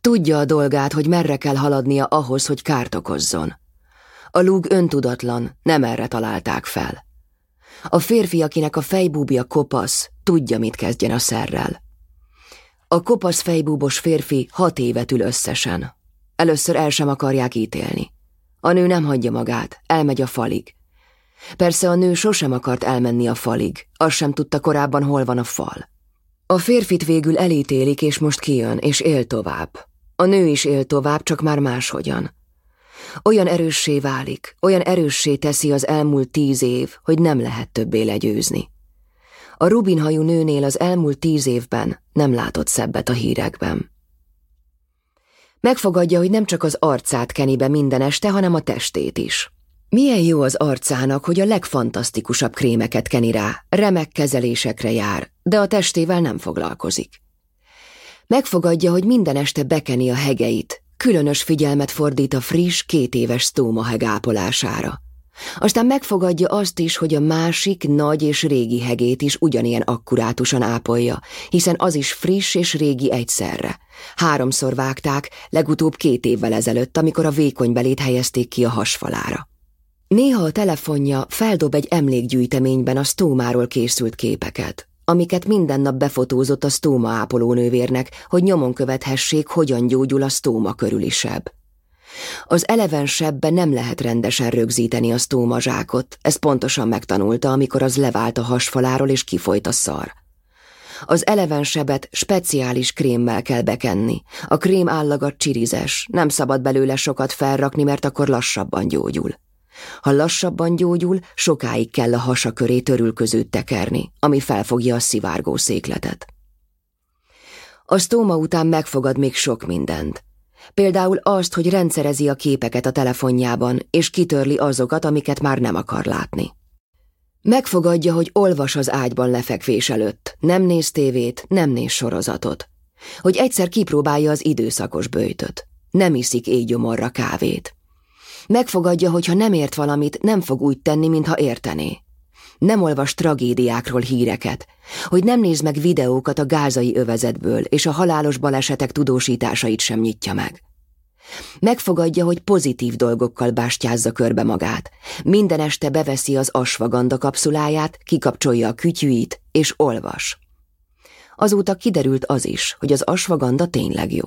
Tudja a dolgát, hogy merre kell haladnia ahhoz, hogy kárt okozzon. A lúg öntudatlan, nem erre találták fel. A férfi, akinek a fejbúbja kopasz, tudja, mit kezdjen a szerrel. A kopasz fejbúbos férfi hat évet ül összesen. Először el sem akarják ítélni. A nő nem hagyja magát, elmegy a falig. Persze a nő sosem akart elmenni a falig, azt sem tudta korábban, hol van a fal. A férfit végül elítélik, és most kijön, és él tovább. A nő is él tovább, csak már máshogyan. Olyan erőssé válik, olyan erőssé teszi az elmúlt tíz év, hogy nem lehet többé legyőzni. A rubinhajú nőnél az elmúlt tíz évben nem látott szebbet a hírekben. Megfogadja, hogy nem csak az arcát keni be minden este, hanem a testét is. Milyen jó az arcának, hogy a legfantasztikusabb krémeket keni rá, remek kezelésekre jár, de a testével nem foglalkozik. Megfogadja, hogy minden este bekeni a hegeit, különös figyelmet fordít a friss, két éves stómaheg ápolására. Aztán megfogadja azt is, hogy a másik, nagy és régi hegét is ugyanilyen akkurátusan ápolja, hiszen az is friss és régi egyszerre. Háromszor vágták, legutóbb két évvel ezelőtt, amikor a vékony belét helyezték ki a hasfalára. Néha a telefonja feldob egy emlékgyűjteményben a stómáról készült képeket, amiket minden nap befotózott a stóma ápolónővérnek, hogy nyomon követhessék, hogyan gyógyul a stóma körülisebb. Az eleven sebbe nem lehet rendesen rögzíteni a stómazsákot, ezt pontosan megtanulta, amikor az levált a hasfaláról és kifolyt a szar. Az eleven sebet speciális krémmel kell bekenni. A krém állaga csirizes, nem szabad belőle sokat felrakni, mert akkor lassabban gyógyul. Ha lassabban gyógyul, sokáig kell a hasa köré törülközőt tekerni, ami felfogja a szivárgó székletet. A stóma után megfogad még sok mindent. Például azt, hogy rendszerezi a képeket a telefonjában, és kitörli azokat, amiket már nem akar látni. Megfogadja, hogy olvas az ágyban lefekvés előtt, nem néz tévét, nem néz sorozatot. Hogy egyszer kipróbálja az időszakos bőjtöt. Nem iszik éjgyomorra kávét. Megfogadja, hogy ha nem ért valamit, nem fog úgy tenni, mintha értené. Nem olvas tragédiákról híreket, hogy nem néz meg videókat a gázai övezetből, és a halálos balesetek tudósításait sem nyitja meg. Megfogadja, hogy pozitív dolgokkal bástyázza körbe magát. Minden este beveszi az asvaganda kapszuláját, kikapcsolja a kütyűit, és olvas. Azóta kiderült az is, hogy az asvaganda tényleg jó.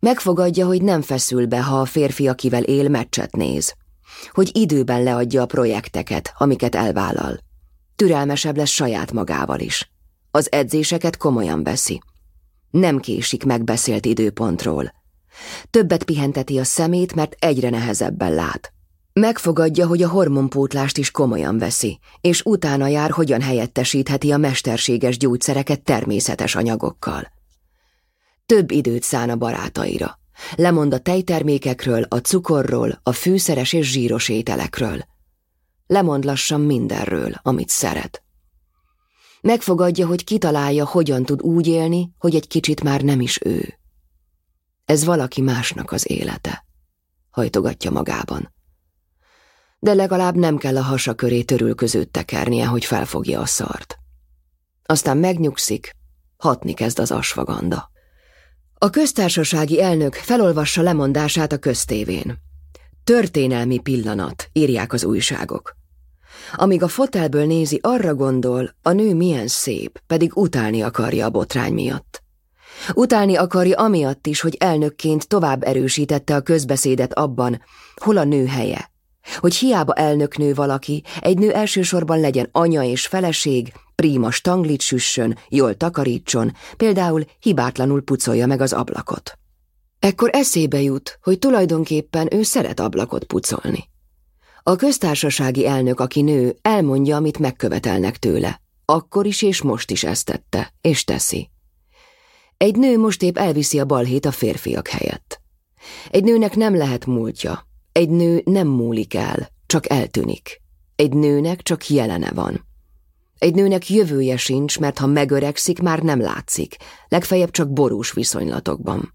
Megfogadja, hogy nem feszül be, ha a férfi, akivel él, meccset néz. Hogy időben leadja a projekteket, amiket elvállal. Türelmesebb lesz saját magával is. Az edzéseket komolyan veszi. Nem késik megbeszélt időpontról. Többet pihenteti a szemét, mert egyre nehezebben lát. Megfogadja, hogy a hormonpótlást is komolyan veszi, és utána jár, hogyan helyettesítheti a mesterséges gyógyszereket természetes anyagokkal. Több időt szán a barátaira. Lemond a tejtermékekről, a cukorról, a fűszeres és zsíros ételekről. Lemond lassan mindenről, amit szeret. Megfogadja, hogy kitalálja, hogyan tud úgy élni, hogy egy kicsit már nem is ő. Ez valaki másnak az élete. Hajtogatja magában. De legalább nem kell a hasa köré törülközőt tekernie, hogy felfogja a szart. Aztán megnyugszik, hatni kezd az asvaganda. A köztársasági elnök felolvassa lemondását a köztévén. Történelmi pillanat, írják az újságok. Amíg a fotelből nézi, arra gondol, a nő milyen szép, pedig utálni akarja a botrány miatt. Utálni akarja amiatt is, hogy elnökként tovább erősítette a közbeszédet abban, hol a nő helye. Hogy hiába elnöknő valaki, egy nő elsősorban legyen anya és feleség, príma stanglit süssön, jól takarítson, például hibátlanul pucolja meg az ablakot. Ekkor eszébe jut, hogy tulajdonképpen ő szeret ablakot pucolni. A köztársasági elnök, aki nő, elmondja, amit megkövetelnek tőle. Akkor is és most is ezt tette, és teszi. Egy nő most épp elviszi a balhét a férfiak helyett. Egy nőnek nem lehet múltja. Egy nő nem múlik el, csak eltűnik. Egy nőnek csak jelene van. Egy nőnek jövője sincs, mert ha megöregszik, már nem látszik, legfeljebb csak borús viszonylatokban.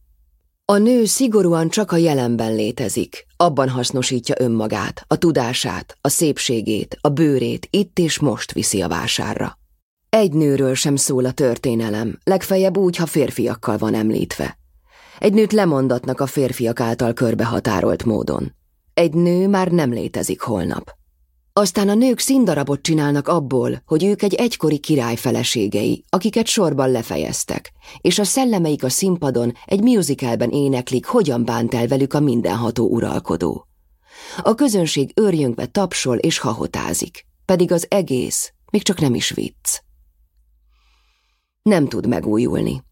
A nő szigorúan csak a jelenben létezik, abban hasznosítja önmagát, a tudását, a szépségét, a bőrét, itt és most viszi a vásárra. Egy nőről sem szól a történelem, legfeljebb úgy, ha férfiakkal van említve. Egy nőt lemondatnak a férfiak által körbehatárolt módon. Egy nő már nem létezik holnap. Aztán a nők színdarabot csinálnak abból, hogy ők egy egykori király feleségei, akiket sorban lefejeztek, és a szellemeik a színpadon egy musicalben éneklik, hogyan bánt el velük a mindenható uralkodó. A közönség őrjönkbe tapsol és hahotázik, pedig az egész még csak nem is vicc. Nem tud megújulni.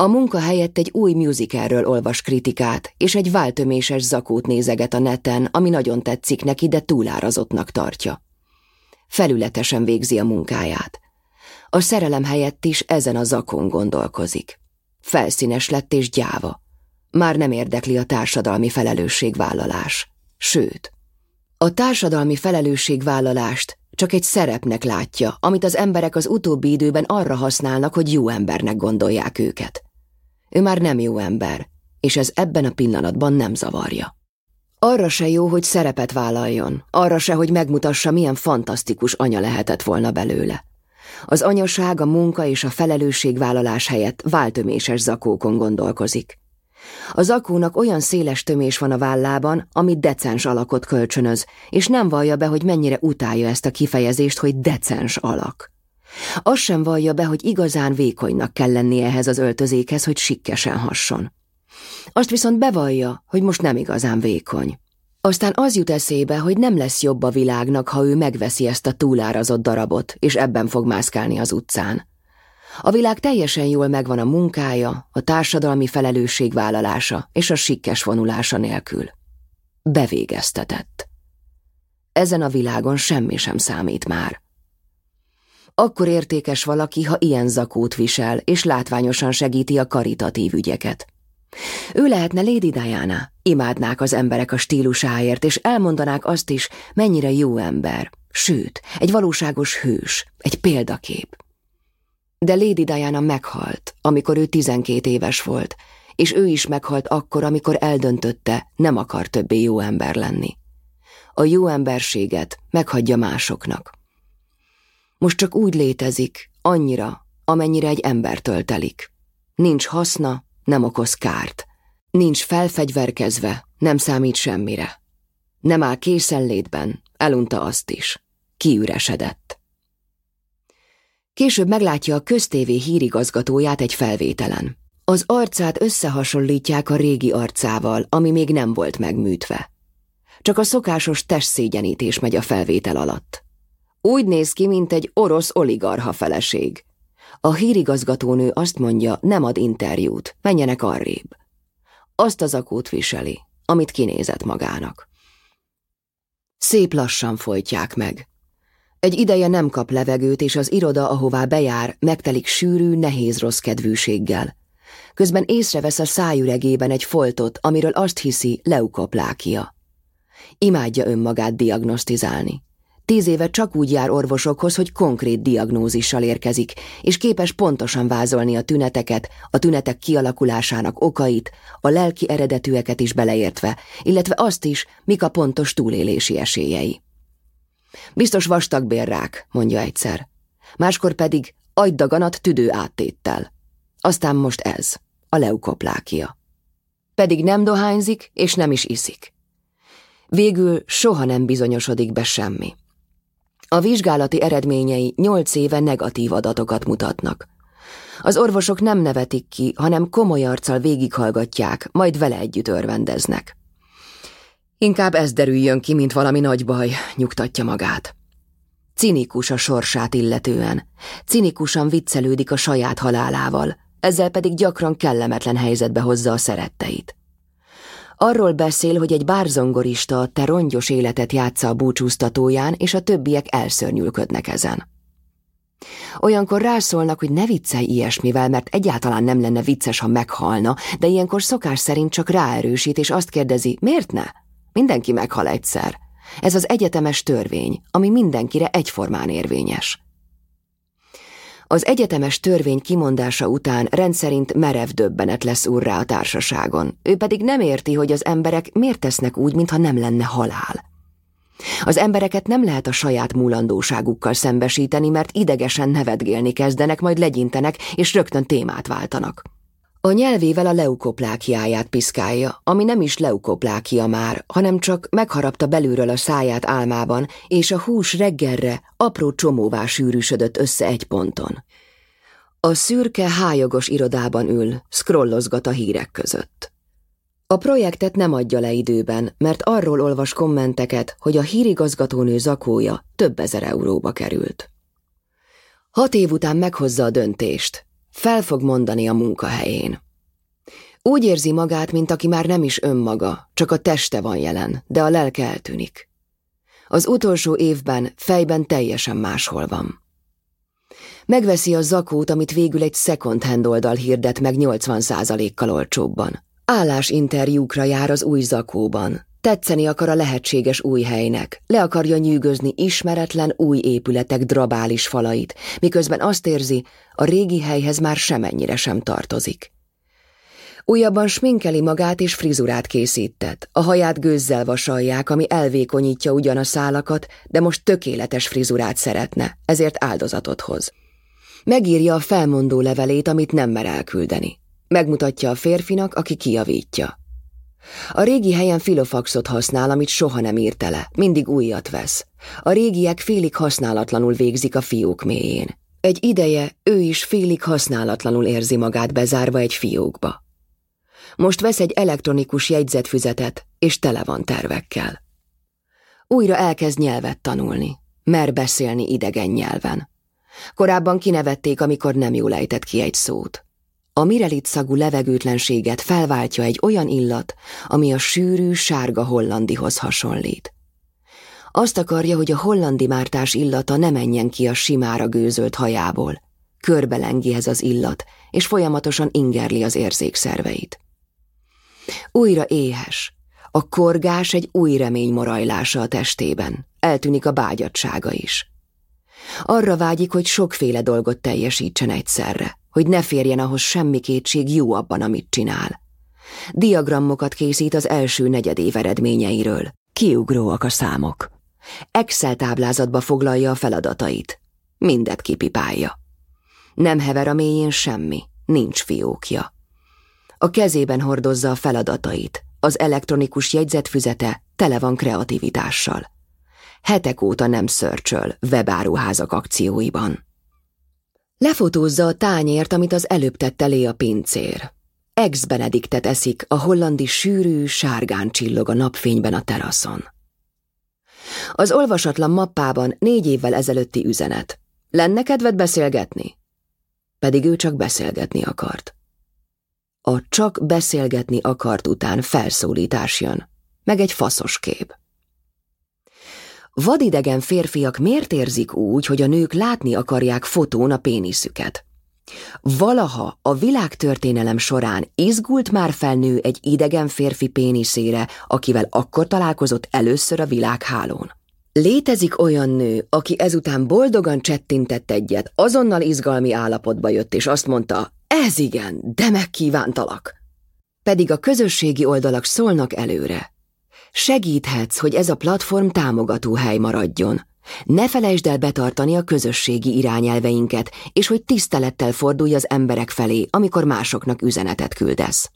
A munka helyett egy új musicalről olvas kritikát, és egy váltöméses zakót nézeget a neten, ami nagyon tetszik neki, de túlárazottnak tartja. Felületesen végzi a munkáját. A szerelem helyett is ezen a zakon gondolkozik. Felszínes lett és gyáva. Már nem érdekli a társadalmi felelősségvállalás. Sőt, a társadalmi felelősségvállalást csak egy szerepnek látja, amit az emberek az utóbbi időben arra használnak, hogy jó embernek gondolják őket. Ő már nem jó ember, és ez ebben a pillanatban nem zavarja. Arra se jó, hogy szerepet vállaljon, arra se, hogy megmutassa, milyen fantasztikus anya lehetett volna belőle. Az anyaság, a munka és a felelősségvállalás helyett váltöméses zakókon gondolkozik. A zakónak olyan széles tömés van a vállában, ami decens alakot kölcsönöz, és nem vallja be, hogy mennyire utálja ezt a kifejezést, hogy decens alak. Azt sem vallja be, hogy igazán vékonynak kell lennie ehhez az öltözékhez, hogy sikkesen hasson. Azt viszont bevallja, hogy most nem igazán vékony. Aztán az jut eszébe, hogy nem lesz jobb a világnak, ha ő megveszi ezt a túlárazott darabot, és ebben fog mászkálni az utcán. A világ teljesen jól megvan a munkája, a társadalmi felelősségvállalása és a sikkes vonulása nélkül. Bevégeztetett. Ezen a világon semmi sem számít már. Akkor értékes valaki, ha ilyen zakót visel, és látványosan segíti a karitatív ügyeket. Ő lehetne Lady Diana, imádnák az emberek a stílusáért, és elmondanák azt is, mennyire jó ember, sőt, egy valóságos hős, egy példakép. De Lady Diana meghalt, amikor ő tizenkét éves volt, és ő is meghalt akkor, amikor eldöntötte, nem akar többé jó ember lenni. A jó emberséget meghagyja másoknak. Most csak úgy létezik, annyira, amennyire egy ember töltelik. Nincs haszna, nem okoz kárt. Nincs felfegyverkezve, nem számít semmire. Nem áll készenlétben, elunta azt is. Kiüresedett. Később meglátja a köztévé hírigazgatóját egy felvételen. Az arcát összehasonlítják a régi arcával, ami még nem volt megműtve. Csak a szokásos testszégyenítés megy a felvétel alatt. Úgy néz ki, mint egy orosz oligarha feleség. A hírigazgatónő azt mondja, nem ad interjút, menjenek arrébb. Azt az akót viseli, amit kinézett magának. Szép lassan folytják meg. Egy ideje nem kap levegőt, és az iroda, ahová bejár, megtelik sűrű, nehéz rossz kedvűséggel. Közben észrevesz a szájüregében egy foltot, amiről azt hiszi leukoplákia. Imádja önmagát diagnosztizálni. Tíz éve csak úgy jár orvosokhoz, hogy konkrét diagnózissal érkezik, és képes pontosan vázolni a tüneteket, a tünetek kialakulásának okait, a lelki eredetűeket is beleértve, illetve azt is, mik a pontos túlélési esélyei. Biztos vastagbérrák, mondja egyszer. Máskor pedig agydaganat tüdő áttéttel. Aztán most ez, a leukoplákia. Pedig nem dohányzik, és nem is iszik. Végül soha nem bizonyosodik be semmi. A vizsgálati eredményei nyolc éve negatív adatokat mutatnak. Az orvosok nem nevetik ki, hanem komoly arccal végighallgatják, majd vele együtt örvendeznek. Inkább ez derüljön ki, mint valami nagy baj, nyugtatja magát. Cinikus a sorsát illetően. Cinikusan viccelődik a saját halálával, ezzel pedig gyakran kellemetlen helyzetbe hozza a szeretteit. Arról beszél, hogy egy bárzongorista te rongyos életet játsza a búcsúztatóján, és a többiek elszörnyülködnek ezen. Olyankor rászólnak, hogy ne viccelj ilyesmivel, mert egyáltalán nem lenne vicces, ha meghalna, de ilyenkor szokás szerint csak ráerősít, és azt kérdezi, miért ne? Mindenki meghal egyszer. Ez az egyetemes törvény, ami mindenkire egyformán érvényes. Az egyetemes törvény kimondása után rendszerint merev döbbenet lesz urrá a társaságon. Ő pedig nem érti, hogy az emberek miért tesznek úgy, mintha nem lenne halál. Az embereket nem lehet a saját múlandóságukkal szembesíteni, mert idegesen nevetgélni kezdenek, majd legyintenek, és rögtön témát váltanak. A nyelvével a leukoplákiáját piszkálja, ami nem is leukoplákia már, hanem csak megharapta belülről a száját álmában, és a hús reggelre apró csomóvá sűrűsödött össze egy ponton. A szürke, hájogos irodában ül, scrollozgat a hírek között. A projektet nem adja le időben, mert arról olvas kommenteket, hogy a hírigazgatónő zakója több ezer euróba került. Hat év után meghozza a döntést, fel fog mondani a munkahelyén. Úgy érzi magát, mint aki már nem is önmaga, csak a teste van jelen, de a lelke eltűnik. Az utolsó évben fejben teljesen máshol van. Megveszi a zakót, amit végül egy second hand oldal hirdet meg 80%-kal olcsóbban. Állásinterjúkra jár az új zakóban. Tetszeni akar a lehetséges új helynek, le akarja nyűgözni ismeretlen új épületek drabális falait, miközben azt érzi, a régi helyhez már semennyire sem tartozik. Újabban sminkeli magát és frizurát készített. A haját gőzzel vasalják, ami elvékonyítja ugyan a szálakat, de most tökéletes frizurát szeretne, ezért áldozatot hoz. Megírja a felmondó levelét, amit nem mer elküldeni. Megmutatja a férfinak, aki kiavítja. A régi helyen filofaxot használ, amit soha nem írt le, mindig újat vesz. A régiek félig használatlanul végzik a fiók mélyén. Egy ideje ő is félig használatlanul érzi magát bezárva egy fiókba. Most vesz egy elektronikus jegyzetfüzetet, és tele van tervekkel. Újra elkezd nyelvet tanulni, mer beszélni idegen nyelven. Korábban kinevették, amikor nem jól ejtett ki egy szót. A mirelit szagú levegőtlenséget felváltja egy olyan illat, ami a sűrű, sárga hollandihoz hasonlít. Azt akarja, hogy a hollandi mártás illata ne menjen ki a simára gőzölt hajából. Körbelengi ez az illat, és folyamatosan ingerli az érzékszerveit. Újra éhes. A korgás egy új remény morajlása a testében. Eltűnik a bágyadsága is. Arra vágyik, hogy sokféle dolgot teljesítsen egyszerre hogy ne férjen ahhoz semmi kétség jó abban, amit csinál. Diagrammokat készít az első negyedév eredményeiről. Kiugróak a számok. Excel táblázatba foglalja a feladatait. Mindet kipipálja. Nem hever a mélyén semmi, nincs fiókja. A kezében hordozza a feladatait, az elektronikus jegyzetfüzete tele van kreativitással. Hetek óta nem szörcsöl webáruházak akcióiban. Lefotózza a tányért, amit az előbb tett elé a pincér. Ex-Benediktet eszik, a hollandi sűrű, sárgán csillog a napfényben a teraszon. Az olvasatlan mappában négy évvel ezelőtti üzenet. Lenne kedved beszélgetni? Pedig ő csak beszélgetni akart. A csak beszélgetni akart után felszólítás jön, meg egy faszos kép. Vadidegen férfiak miért érzik úgy, hogy a nők látni akarják fotón a péniszüket? Valaha a világtörténelem során izgult már fel nő egy idegen férfi péniszére, akivel akkor találkozott először a világhálón. Létezik olyan nő, aki ezután boldogan csettintett egyet, azonnal izgalmi állapotba jött, és azt mondta, ez igen, de megkívántalak. Pedig a közösségi oldalak szólnak előre. Segíthetsz, hogy ez a platform támogató hely maradjon. Ne felejtsd el betartani a közösségi irányelveinket, és hogy tisztelettel fordulj az emberek felé, amikor másoknak üzenetet küldesz.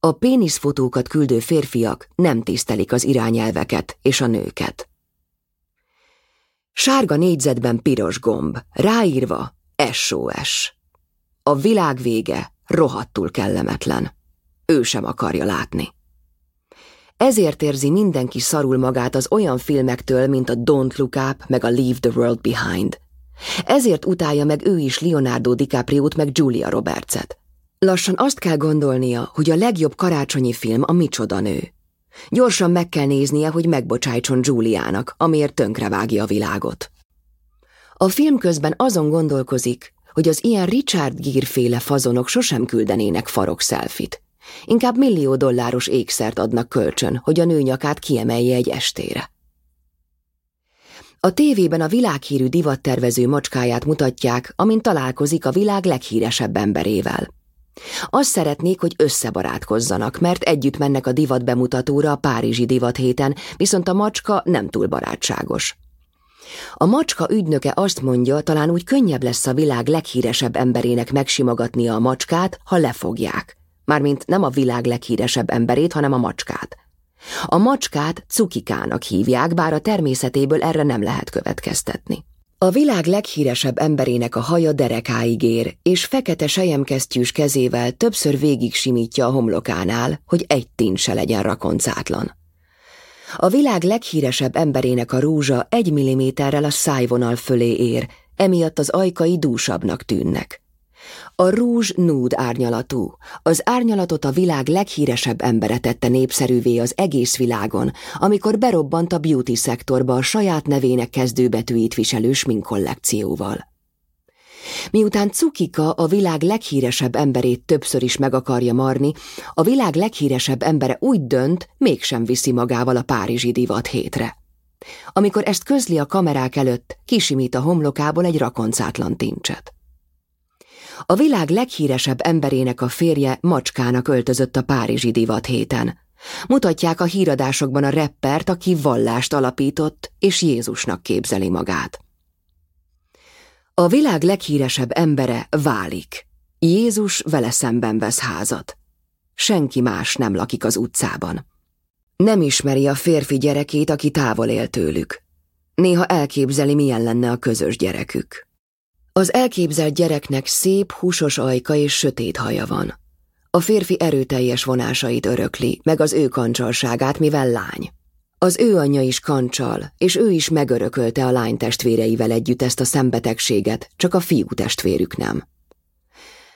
A péniszfotókat küldő férfiak nem tisztelik az irányelveket és a nőket. Sárga négyzetben piros gomb, ráírva SOS. A világ vége rohadtul kellemetlen. Ő sem akarja látni. Ezért érzi mindenki szarul magát az olyan filmektől, mint a Don't Look Up meg a Leave the World Behind. Ezért utálja meg ő is Leonardo DiCaprio-t meg Julia Robertset. Lassan azt kell gondolnia, hogy a legjobb karácsonyi film a Micsoda nő. Gyorsan meg kell néznie, hogy megbocsájtson Juliának, amiért tönkrevágja a világot. A film közben azon gondolkozik, hogy az ilyen Richard Gere féle fazonok sosem küldenének farok szelfit. Inkább millió dolláros ékszert adnak kölcsön, hogy a nő nyakát kiemelje egy estére. A tévében a világhírű divattervező macskáját mutatják, amint találkozik a világ leghíresebb emberével. Azt szeretnék, hogy összebarátkozzanak, mert együtt mennek a divat bemutatóra a Párizsi divat héten, viszont a macska nem túl barátságos. A macska ügynöke azt mondja, talán úgy könnyebb lesz a világ leghíresebb emberének megsimogatnia a macskát, ha lefogják. Mármint nem a világ leghíresebb emberét, hanem a macskát. A macskát cukikának hívják, bár a természetéből erre nem lehet következtetni. A világ leghíresebb emberének a haja derekáig ér, és fekete sejemkesztyűs kezével többször végig simítja a homlokánál, hogy egy tint se legyen rakoncátlan. A világ leghíresebb emberének a rúzsa egy milliméterrel a szájvonal fölé ér, emiatt az ajkai dúsabbnak tűnnek. A rúzs núd árnyalatú. Az árnyalatot a világ leghíresebb embere tette népszerűvé az egész világon, amikor berobbant a beauty szektorba a saját nevének kezdőbetűit viselő kollekcióval. Miután Cukika a világ leghíresebb emberét többször is meg akarja marni, a világ leghíresebb embere úgy dönt, mégsem viszi magával a Párizsi divat hétre. Amikor ezt közli a kamerák előtt, kisimít a homlokából egy rakoncátlan tincset. A világ leghíresebb emberének a férje macskának öltözött a Párizsi divat héten. Mutatják a híradásokban a reppert, aki vallást alapított, és Jézusnak képzeli magát. A világ leghíresebb embere válik. Jézus vele szemben vesz házat. Senki más nem lakik az utcában. Nem ismeri a férfi gyerekét, aki távol él tőlük. Néha elképzeli, milyen lenne a közös gyerekük. Az elképzelt gyereknek szép, húsos ajka és sötét haja van. A férfi erőteljes vonásait örökli, meg az ő kancsalságát, mivel lány. Az ő anyja is kancsal, és ő is megörökölte a lány testvéreivel együtt ezt a szembetegséget, csak a fiú testvérük nem.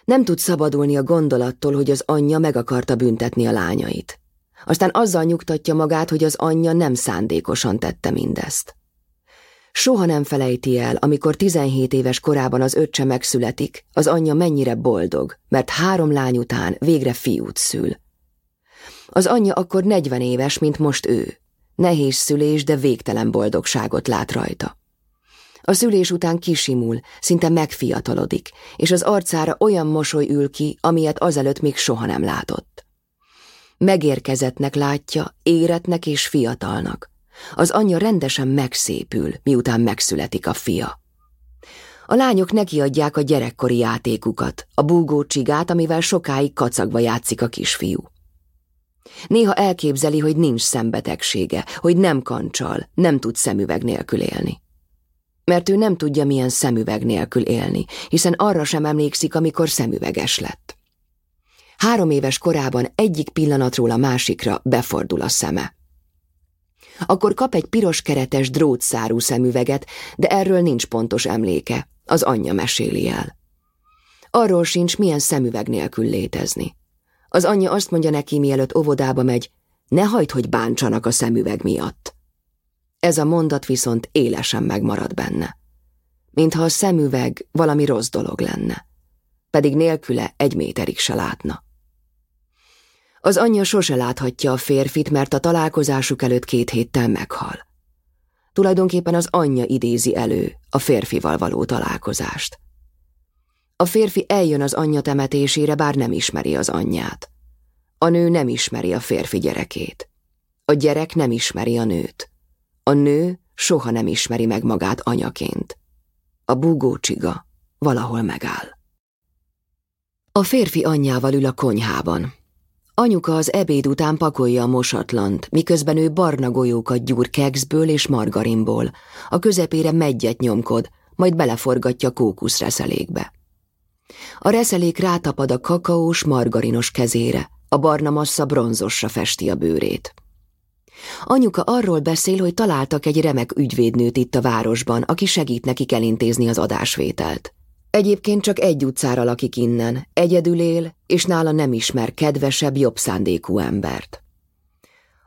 Nem tud szabadulni a gondolattól, hogy az anyja meg akarta büntetni a lányait. Aztán azzal nyugtatja magát, hogy az anyja nem szándékosan tette mindezt. Soha nem felejti el, amikor 17 éves korában az öccse megszületik, az anyja mennyire boldog, mert három lány után végre fiút szül. Az anyja akkor 40 éves, mint most ő. Nehéz szülés, de végtelen boldogságot lát rajta. A szülés után kisimul, szinte megfiatalodik, és az arcára olyan mosoly ül ki, amilyet azelőtt még soha nem látott. Megérkezettnek látja, éretnek és fiatalnak. Az anyja rendesen megszépül, miután megszületik a fia. A lányok nekiadják a gyerekkori játékukat, a búgó csigát, amivel sokáig kacagva játszik a kisfiú. Néha elképzeli, hogy nincs szembetegsége, hogy nem kancsal, nem tud szemüveg nélkül élni. Mert ő nem tudja, milyen szemüveg nélkül élni, hiszen arra sem emlékszik, amikor szemüveges lett. Három éves korában egyik pillanatról a másikra befordul a szeme. Akkor kap egy piros keretes drótszárú szemüveget, de erről nincs pontos emléke, az anyja meséli el. Arról sincs, milyen szemüveg nélkül létezni. Az anyja azt mondja neki, mielőtt óvodába megy, ne hagyd, hogy bántsanak a szemüveg miatt. Ez a mondat viszont élesen megmarad benne. Mintha a szemüveg valami rossz dolog lenne. Pedig nélküle egy méterig se látna. Az anyja sose láthatja a férfit, mert a találkozásuk előtt két héttel meghal. Tulajdonképpen az anyja idézi elő a férfival való találkozást. A férfi eljön az anyja temetésére, bár nem ismeri az anyját. A nő nem ismeri a férfi gyerekét. A gyerek nem ismeri a nőt. A nő soha nem ismeri meg magát anyaként. A búgócsiga valahol megáll. A férfi anyjával ül a konyhában. Anyuka az ebéd után pakolja a mosatlant, miközben ő barna golyókat gyúr kekszből és margarinból, a közepére megyet nyomkod, majd beleforgatja kókuszreszelékbe. A reszelék rátapad a kakaós, margarinos kezére, a barna massza bronzosra festi a bőrét. Anyuka arról beszél, hogy találtak egy remek ügyvédnőt itt a városban, aki segít nekik elintézni az adásvételt. Egyébként csak egy utcára lakik innen, egyedül él, és nála nem ismer kedvesebb, jobb szándékú embert.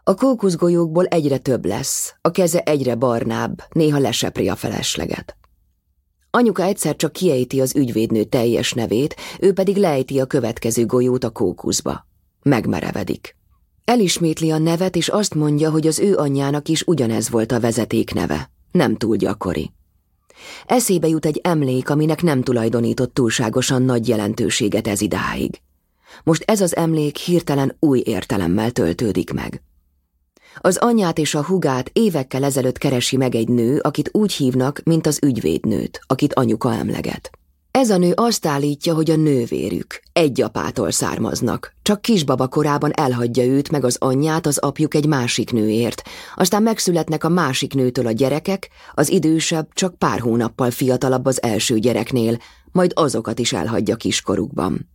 A kókuszgolyókból egyre több lesz, a keze egyre barnább, néha lesepri a felesleget. Anyuka egyszer csak kiejti az ügyvédnő teljes nevét, ő pedig lejti a következő golyót a kókuszba. Megmerevedik. Elismétli a nevet, és azt mondja, hogy az ő anyjának is ugyanez volt a vezeték neve. nem túl gyakori. Eszébe jut egy emlék, aminek nem tulajdonított túlságosan nagy jelentőséget ez idáig. Most ez az emlék hirtelen új értelemmel töltődik meg. Az anyját és a hugát évekkel ezelőtt keresi meg egy nő, akit úgy hívnak, mint az ügyvédnőt, akit anyuka emleget. Ez a nő azt állítja, hogy a nővérük, egy apától származnak, csak kisbaba korában elhagyja őt meg az anyját az apjuk egy másik nőért, aztán megszületnek a másik nőtől a gyerekek, az idősebb csak pár hónappal fiatalabb az első gyereknél, majd azokat is elhagyja kiskorukban.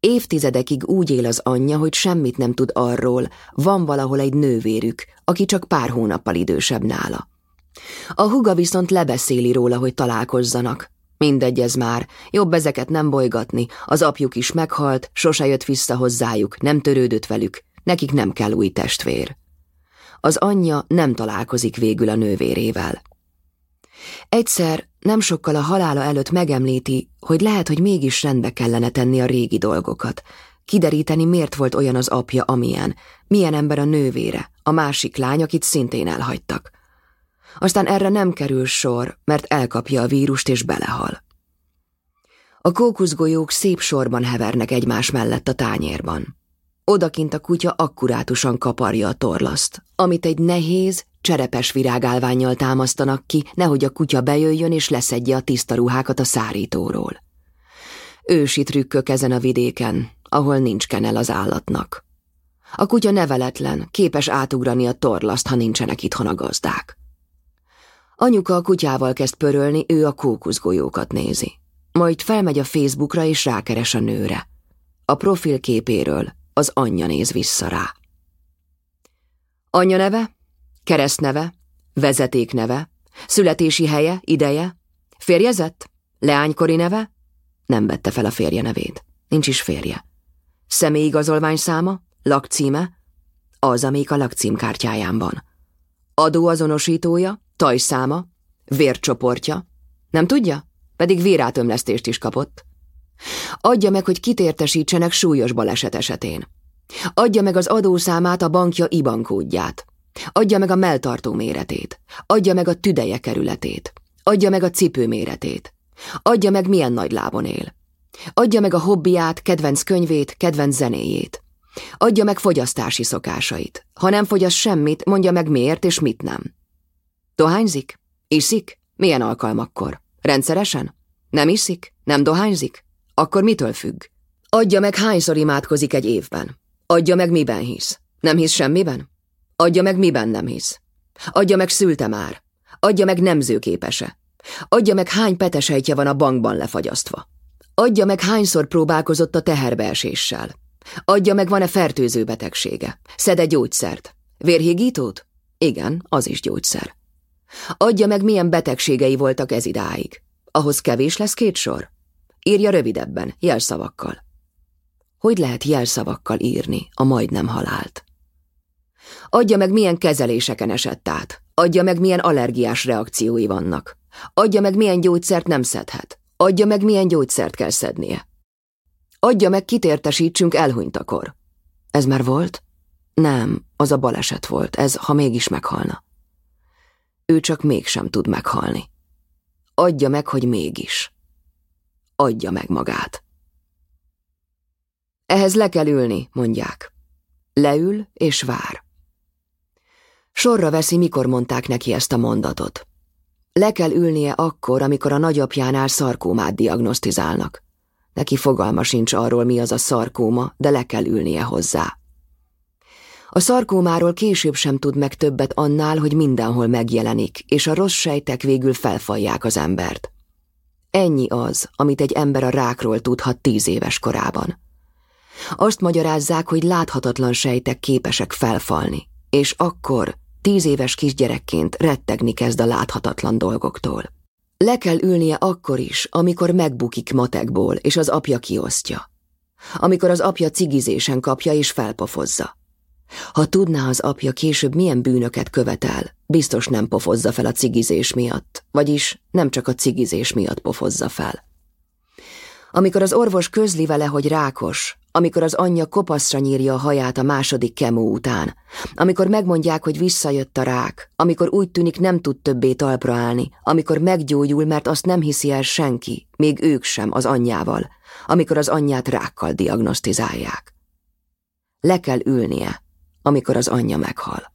Évtizedekig úgy él az anyja, hogy semmit nem tud arról, van valahol egy nővérük, aki csak pár hónappal idősebb nála. A huga viszont lebeszéli róla, hogy találkozzanak, Mindegy ez már, jobb ezeket nem bolygatni, az apjuk is meghalt, sose jött vissza hozzájuk, nem törődött velük, nekik nem kell új testvér. Az anyja nem találkozik végül a nővérével. Egyszer, nem sokkal a halála előtt megemlíti, hogy lehet, hogy mégis rendbe kellene tenni a régi dolgokat, kideríteni, miért volt olyan az apja, amilyen, milyen ember a nővére, a másik lány, akit szintén elhagytak. Aztán erre nem kerül sor, mert elkapja a vírust és belehal. A kókuszgolyók szép sorban hevernek egymás mellett a tányérban. Odakint a kutya akkurátusan kaparja a torlaszt, amit egy nehéz, cserepes virágálványjal támasztanak ki, nehogy a kutya bejöjjön és leszedje a tiszta ruhákat a szárítóról. Ősi trükkök ezen a vidéken, ahol nincs kenel az állatnak. A kutya neveletlen, képes átugrani a torlaszt, ha nincsenek itthon a gazdák. Anyuka a kutyával kezd pörölni, ő a kókuszgolyókat nézi. Majd felmegy a Facebookra és rákeres a nőre. A profil képéről az anyja néz vissza rá. Anya neve, keresztneve, vezetékneve, születési helye, ideje, férjezett, leánykori neve, nem vette fel a férje nevét, nincs is férje. Személyigazolvány száma, lakcíme, az, amelyik a lakcímkártyáján van. Adóazonosítója, tajszáma, vércsoportja. Nem tudja? Pedig vérátömlesztést is kapott. Adja meg, hogy kitértesítsenek súlyos baleset esetén. Adja meg az adószámát, a bankja IBAN kódját. Adja meg a melltartó méretét. Adja meg a tüdeje kerületét. Adja meg a cipő méretét. Adja meg, milyen nagy lábon él. Adja meg a hobbiát, kedvenc könyvét, kedvenc zenéjét. Adja meg fogyasztási szokásait. Ha nem fogyaszt semmit, mondja meg miért és mit nem. Dohányzik? Iszik? Milyen alkalmakkor? Rendszeresen? Nem iszik? Nem dohányzik? Akkor mitől függ? Adja meg hányszor imádkozik egy évben? Adja meg miben hisz? Nem hisz semmiben? Adja meg miben nem hisz? Adja meg szülte már? Adja meg nemzőképese? Adja meg hány petesejtje van a bankban lefagyasztva? Adja meg hányszor próbálkozott a teherbeeséssel? Adja meg van-e fertőző betegsége? Szed-e gyógyszert? Vérhigítót? Igen, az is gyógyszer. Adja meg, milyen betegségei voltak ez idáig. Ahhoz kevés lesz két sor? Írja rövidebben, jelszavakkal. Hogy lehet jelszavakkal írni a majdnem halált? Adja meg, milyen kezeléseken esett át. Adja meg, milyen allergiás reakciói vannak. Adja meg, milyen gyógyszert nem szedhet. Adja meg, milyen gyógyszert kell szednie. Adja meg, kit értesítsünk elhunytakor. Ez már volt? Nem, az a baleset volt, ez, ha mégis meghalna. Ő csak mégsem tud meghalni. Adja meg, hogy mégis. Adja meg magát. Ehhez le kell ülni, mondják. Leül és vár. Sorra veszi, mikor mondták neki ezt a mondatot. Le kell ülnie akkor, amikor a nagyapjánál szarkómát diagnosztizálnak. Neki fogalma sincs arról, mi az a szarkóma, de le kell ülnie hozzá. A szarkómáról később sem tud meg többet annál, hogy mindenhol megjelenik, és a rossz sejtek végül felfalják az embert. Ennyi az, amit egy ember a rákról tudhat tíz éves korában. Azt magyarázzák, hogy láthatatlan sejtek képesek felfalni, és akkor tíz éves kisgyerekként rettegni kezd a láthatatlan dolgoktól. Le kell ülnie akkor is, amikor megbukik matekból, és az apja kiosztja. Amikor az apja cigizésen kapja és felpofozza ha tudná az apja később milyen bűnöket követel, biztos nem pofozza fel a cigizés miatt, vagyis nem csak a cigizés miatt pofozza fel. Amikor az orvos közli vele, hogy rákos, amikor az anyja kopaszra nyírja a haját a második kemó után, amikor megmondják, hogy visszajött a rák, amikor úgy tűnik nem tud többé talpra állni, amikor meggyógyul, mert azt nem hiszi el senki, még ők sem az anyjával, amikor az anyját rákkal diagnosztizálják. Le kell ülnie, amikor az anyja meghal.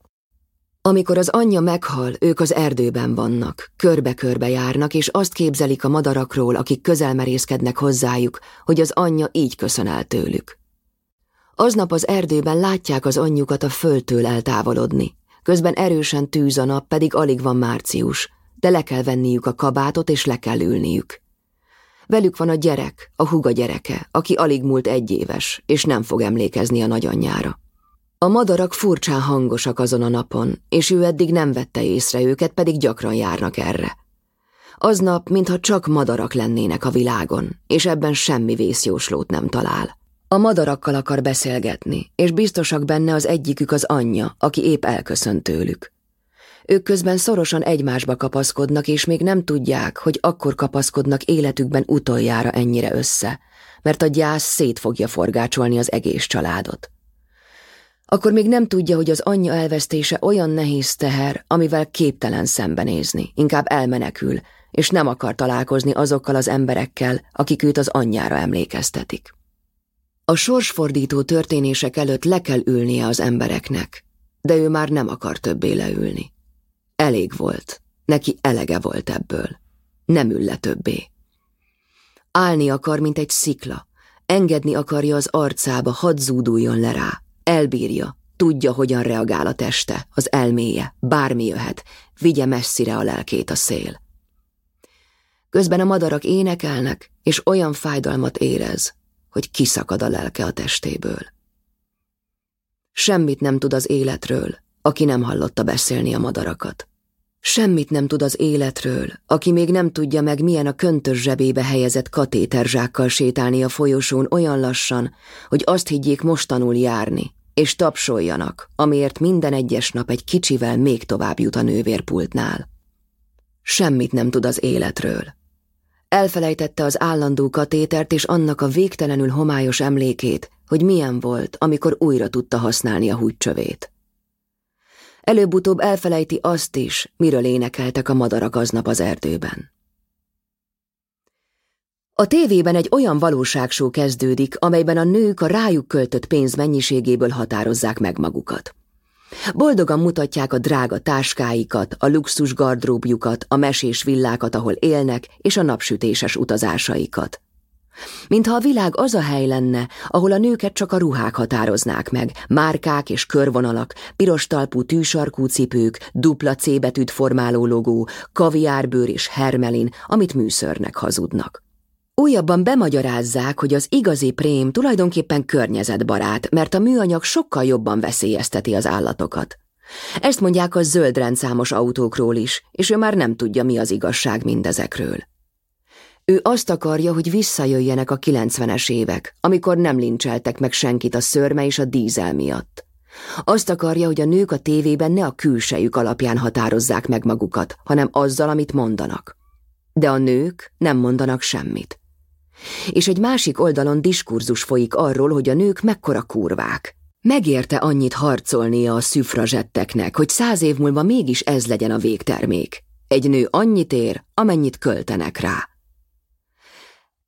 Amikor az anyja meghal, ők az erdőben vannak, körbe-körbe járnak, és azt képzelik a madarakról, akik közelmerészkednek hozzájuk, hogy az anyja így köszön el tőlük. Aznap az erdőben látják az anyjukat a földtől eltávolodni. Közben erősen tűz a nap, pedig alig van március, de le kell venniük a kabátot, és le kell ülniük. Velük van a gyerek, a huga gyereke, aki alig múlt egy éves, és nem fog emlékezni a nagyanyjára. A madarak furcsán hangosak azon a napon, és ő eddig nem vette észre őket, pedig gyakran járnak erre. Aznap, mintha csak madarak lennének a világon, és ebben semmi vészjóslót nem talál. A madarakkal akar beszélgetni, és biztosak benne az egyikük az anyja, aki épp elköszönt tőlük. Ők közben szorosan egymásba kapaszkodnak, és még nem tudják, hogy akkor kapaszkodnak életükben utoljára ennyire össze, mert a gyász szét fogja forgácsolni az egész családot. Akkor még nem tudja, hogy az anyja elvesztése olyan nehéz teher, amivel képtelen szembenézni, inkább elmenekül, és nem akar találkozni azokkal az emberekkel, akik őt az anyjára emlékeztetik. A sorsfordító történések előtt le kell ülnie az embereknek, de ő már nem akar többé leülni. Elég volt, neki elege volt ebből. Nem ül le többé. Állni akar, mint egy szikla, engedni akarja az arcába, hadd zúduljon le rá, Elbírja, tudja, hogyan reagál a teste, az elméje, bármi jöhet, vigye messzire a lelkét a szél. Közben a madarak énekelnek, és olyan fájdalmat érez, hogy kiszakad a lelke a testéből. Semmit nem tud az életről, aki nem hallotta beszélni a madarakat. Semmit nem tud az életről, aki még nem tudja meg, milyen a köntös zsebébe helyezett katéterzsákkal sétálni a folyosón olyan lassan, hogy azt higgyék mostanul járni, és tapsoljanak, amiért minden egyes nap egy kicsivel még tovább jut a nővérpultnál. Semmit nem tud az életről. Elfelejtette az állandó katétert és annak a végtelenül homályos emlékét, hogy milyen volt, amikor újra tudta használni a húgycsövét. Előbb-utóbb elfelejti azt is, miről énekeltek a madarak aznap az erdőben. A tévében egy olyan valóságsó kezdődik, amelyben a nők a rájuk költött pénz mennyiségéből határozzák meg magukat. Boldogan mutatják a drága táskáikat, a luxus gardróbjukat, a mesés villákat, ahol élnek, és a napsütéses utazásaikat. Mintha a világ az a hely lenne, ahol a nőket csak a ruhák határoznák meg, márkák és körvonalak, piros talpú tűsarkú cipők, dupla C formáló logó, kaviárbőr és hermelin, amit műszörnek hazudnak. Újabban bemagyarázzák, hogy az igazi prém tulajdonképpen környezetbarát, mert a műanyag sokkal jobban veszélyezteti az állatokat. Ezt mondják a zöld rendszámos autókról is, és ő már nem tudja, mi az igazság mindezekről. Ő azt akarja, hogy visszajöjjenek a 90-es évek, amikor nem lincseltek meg senkit a szörme és a dízel miatt. Azt akarja, hogy a nők a tévében ne a külsejük alapján határozzák meg magukat, hanem azzal, amit mondanak. De a nők nem mondanak semmit és egy másik oldalon diskurzus folyik arról, hogy a nők mekkora kurvák. Megérte annyit harcolnia a szüfrazsetteknek, hogy száz év múlva mégis ez legyen a végtermék. Egy nő annyit ér, amennyit költenek rá.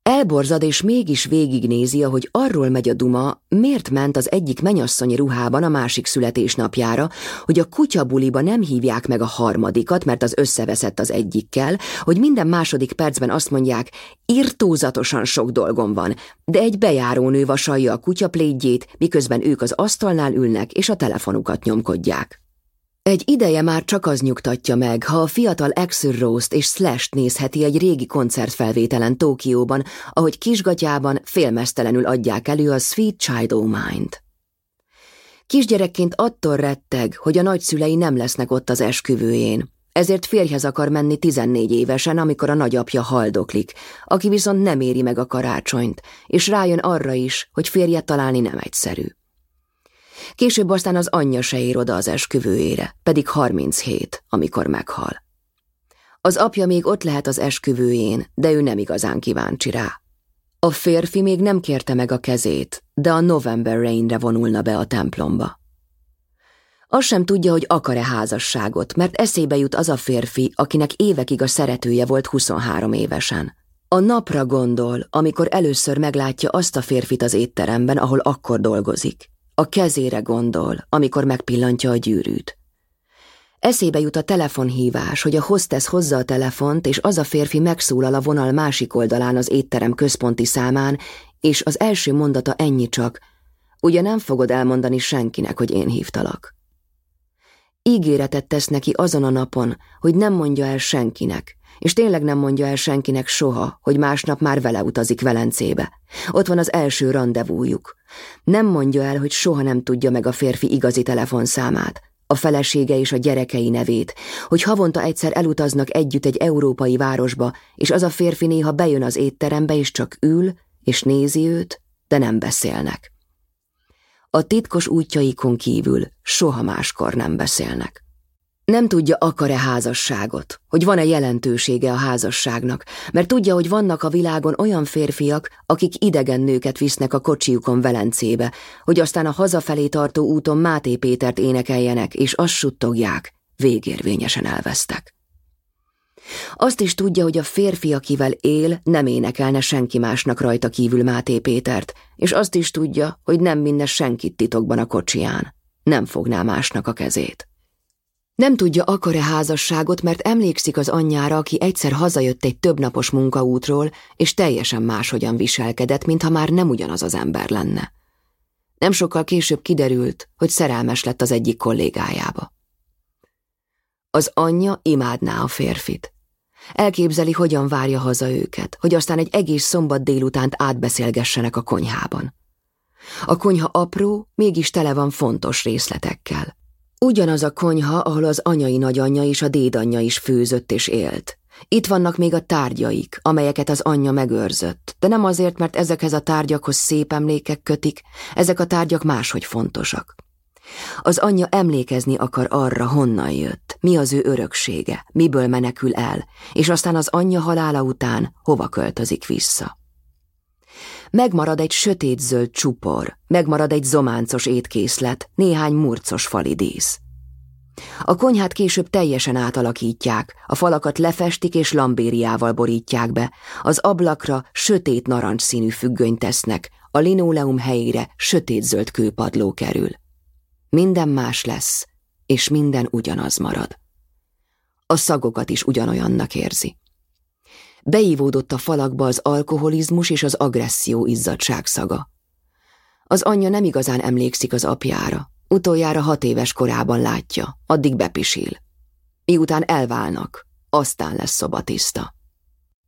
Elborzad és mégis végignézi, ahogy arról megy a duma, miért ment az egyik menyasszonyi ruhában a másik születésnapjára, hogy a kutyabuliba nem hívják meg a harmadikat, mert az összeveszett az egyikkel, hogy minden második percben azt mondják, irtózatosan sok dolgom van, de egy bejárónő vasalja a kutyaplédjét, miközben ők az asztalnál ülnek és a telefonukat nyomkodják. Egy ideje már csak az nyugtatja meg, ha a fiatal Axel Rose-t és Slash-t nézheti egy régi koncertfelvételen Tókióban, ahogy kisgatyában félmeztelenül adják elő a Sweet Child O' Mind. Kisgyerekként attól retteg, hogy a nagyszülei nem lesznek ott az esküvőjén, ezért férjhez akar menni 14 évesen, amikor a nagyapja haldoklik, aki viszont nem éri meg a karácsonyt, és rájön arra is, hogy férjet találni nem egyszerű. Később aztán az anyja se ér oda az esküvőjére, pedig 37, amikor meghal. Az apja még ott lehet az esküvőjén, de ő nem igazán kíváncsi rá. A férfi még nem kérte meg a kezét, de a November Rainre vonulna be a templomba. Azt sem tudja, hogy akar-e házasságot, mert eszébe jut az a férfi, akinek évekig a szeretője volt 23 évesen. A napra gondol, amikor először meglátja azt a férfit az étteremben, ahol akkor dolgozik. A kezére gondol, amikor megpillantja a gyűrűt. Eszébe jut a telefonhívás, hogy a hostess hozza a telefont, és az a férfi megszólal a vonal másik oldalán az étterem központi számán, és az első mondata ennyi csak, ugye nem fogod elmondani senkinek, hogy én hívtalak. Ígéretet tesz neki azon a napon, hogy nem mondja el senkinek, és tényleg nem mondja el senkinek soha, hogy másnap már vele utazik Velencébe. Ott van az első rendezvújuk. Nem mondja el, hogy soha nem tudja meg a férfi igazi telefonszámát, a felesége és a gyerekei nevét, hogy havonta egyszer elutaznak együtt egy európai városba, és az a férfi néha bejön az étterembe, és csak ül, és nézi őt, de nem beszélnek. A titkos útjaikon kívül soha máskor nem beszélnek. Nem tudja, akar-e házasságot, hogy van-e jelentősége a házasságnak, mert tudja, hogy vannak a világon olyan férfiak, akik idegen nőket visznek a kocsiukon Velencébe, hogy aztán a hazafelé tartó úton Máté Pétert énekeljenek, és azt suttogják, végérvényesen elvesztek. Azt is tudja, hogy a férfi, akivel él, nem énekelne senki másnak rajta kívül Máté Pétert, és azt is tudja, hogy nem minne senkit titokban a kocsiján. Nem fogná másnak a kezét. Nem tudja, akar-e házasságot, mert emlékszik az anyjára, aki egyszer hazajött egy többnapos munkaútról, és teljesen máshogyan viselkedett, mintha már nem ugyanaz az ember lenne. Nem sokkal később kiderült, hogy szerelmes lett az egyik kollégájába. Az anyja imádná a férfit. Elképzeli, hogyan várja haza őket, hogy aztán egy egész szombat délutánt átbeszélgessenek a konyhában. A konyha apró, mégis tele van fontos részletekkel. Ugyanaz a konyha, ahol az anyai nagyanyja és a dédanyja is főzött és élt. Itt vannak még a tárgyaik, amelyeket az anyja megőrzött, de nem azért, mert ezekhez a tárgyakhoz szép emlékek kötik, ezek a tárgyak máshogy fontosak. Az anyja emlékezni akar arra, honnan jött, mi az ő öröksége, miből menekül el, és aztán az anyja halála után hova költözik vissza. Megmarad egy sötétzöld csupor, megmarad egy zománcos étkészlet, néhány murcos falidísz. A konyhát később teljesen átalakítják, a falakat lefestik és lambériával borítják be, az ablakra sötét narancs színű függönyt tesznek, a linóleum helyére sötétzöld kőpadló kerül. Minden más lesz, és minden ugyanaz marad. A szagokat is ugyanolyannak érzi. Beívódott a falakba az alkoholizmus és az agresszió izzadság szaga. Az anyja nem igazán emlékszik az apjára, utoljára hat éves korában látja, addig bepisil. Miután elválnak, aztán lesz szobatiszta.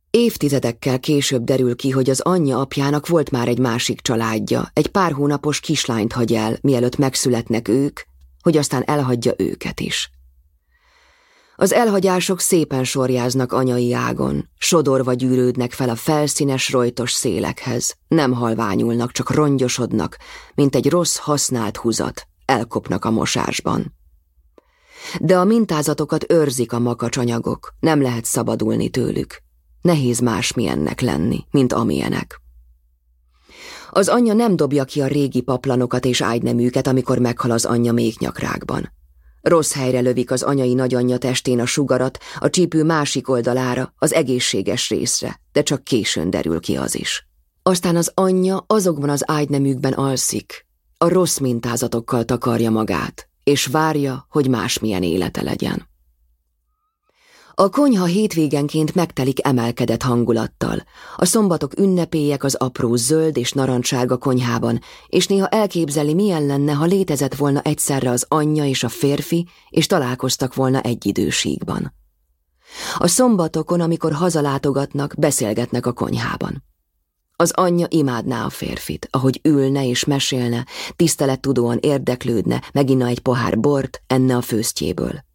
Évtizedekkel később derül ki, hogy az anyja apjának volt már egy másik családja, egy pár hónapos kislányt hagy el, mielőtt megszületnek ők, hogy aztán elhagyja őket is. Az elhagyások szépen sorjáznak anyai ágon, sodorva gyűrődnek fel a felszínes, rojtos szélekhez, nem halványulnak, csak rongyosodnak, mint egy rossz, használt húzat, elkopnak a mosásban. De a mintázatokat őrzik a makacsanyagok, nem lehet szabadulni tőlük. Nehéz másmilyennek lenni, mint amilyenek. Az anyja nem dobja ki a régi paplanokat és ágyneműket, amikor meghal az anyja még nyakrákban. Rossz helyre lövik az anyai nagyanyja testén a sugarat, a csípő másik oldalára, az egészséges részre, de csak későn derül ki az is. Aztán az anyja azokban az ágyneműkben alszik, a rossz mintázatokkal takarja magát, és várja, hogy másmilyen élete legyen. A konyha hétvégenként megtelik emelkedett hangulattal. A szombatok ünnepélyek az apró zöld és narancsága konyhában, és néha elképzeli, milyen lenne, ha létezett volna egyszerre az anyja és a férfi, és találkoztak volna egy időségban. A szombatokon, amikor hazalátogatnak, beszélgetnek a konyhában. Az anyja imádná a férfit, ahogy ülne és mesélne, tisztelettudóan érdeklődne, meginna egy pohár bort, enne a főztjéből.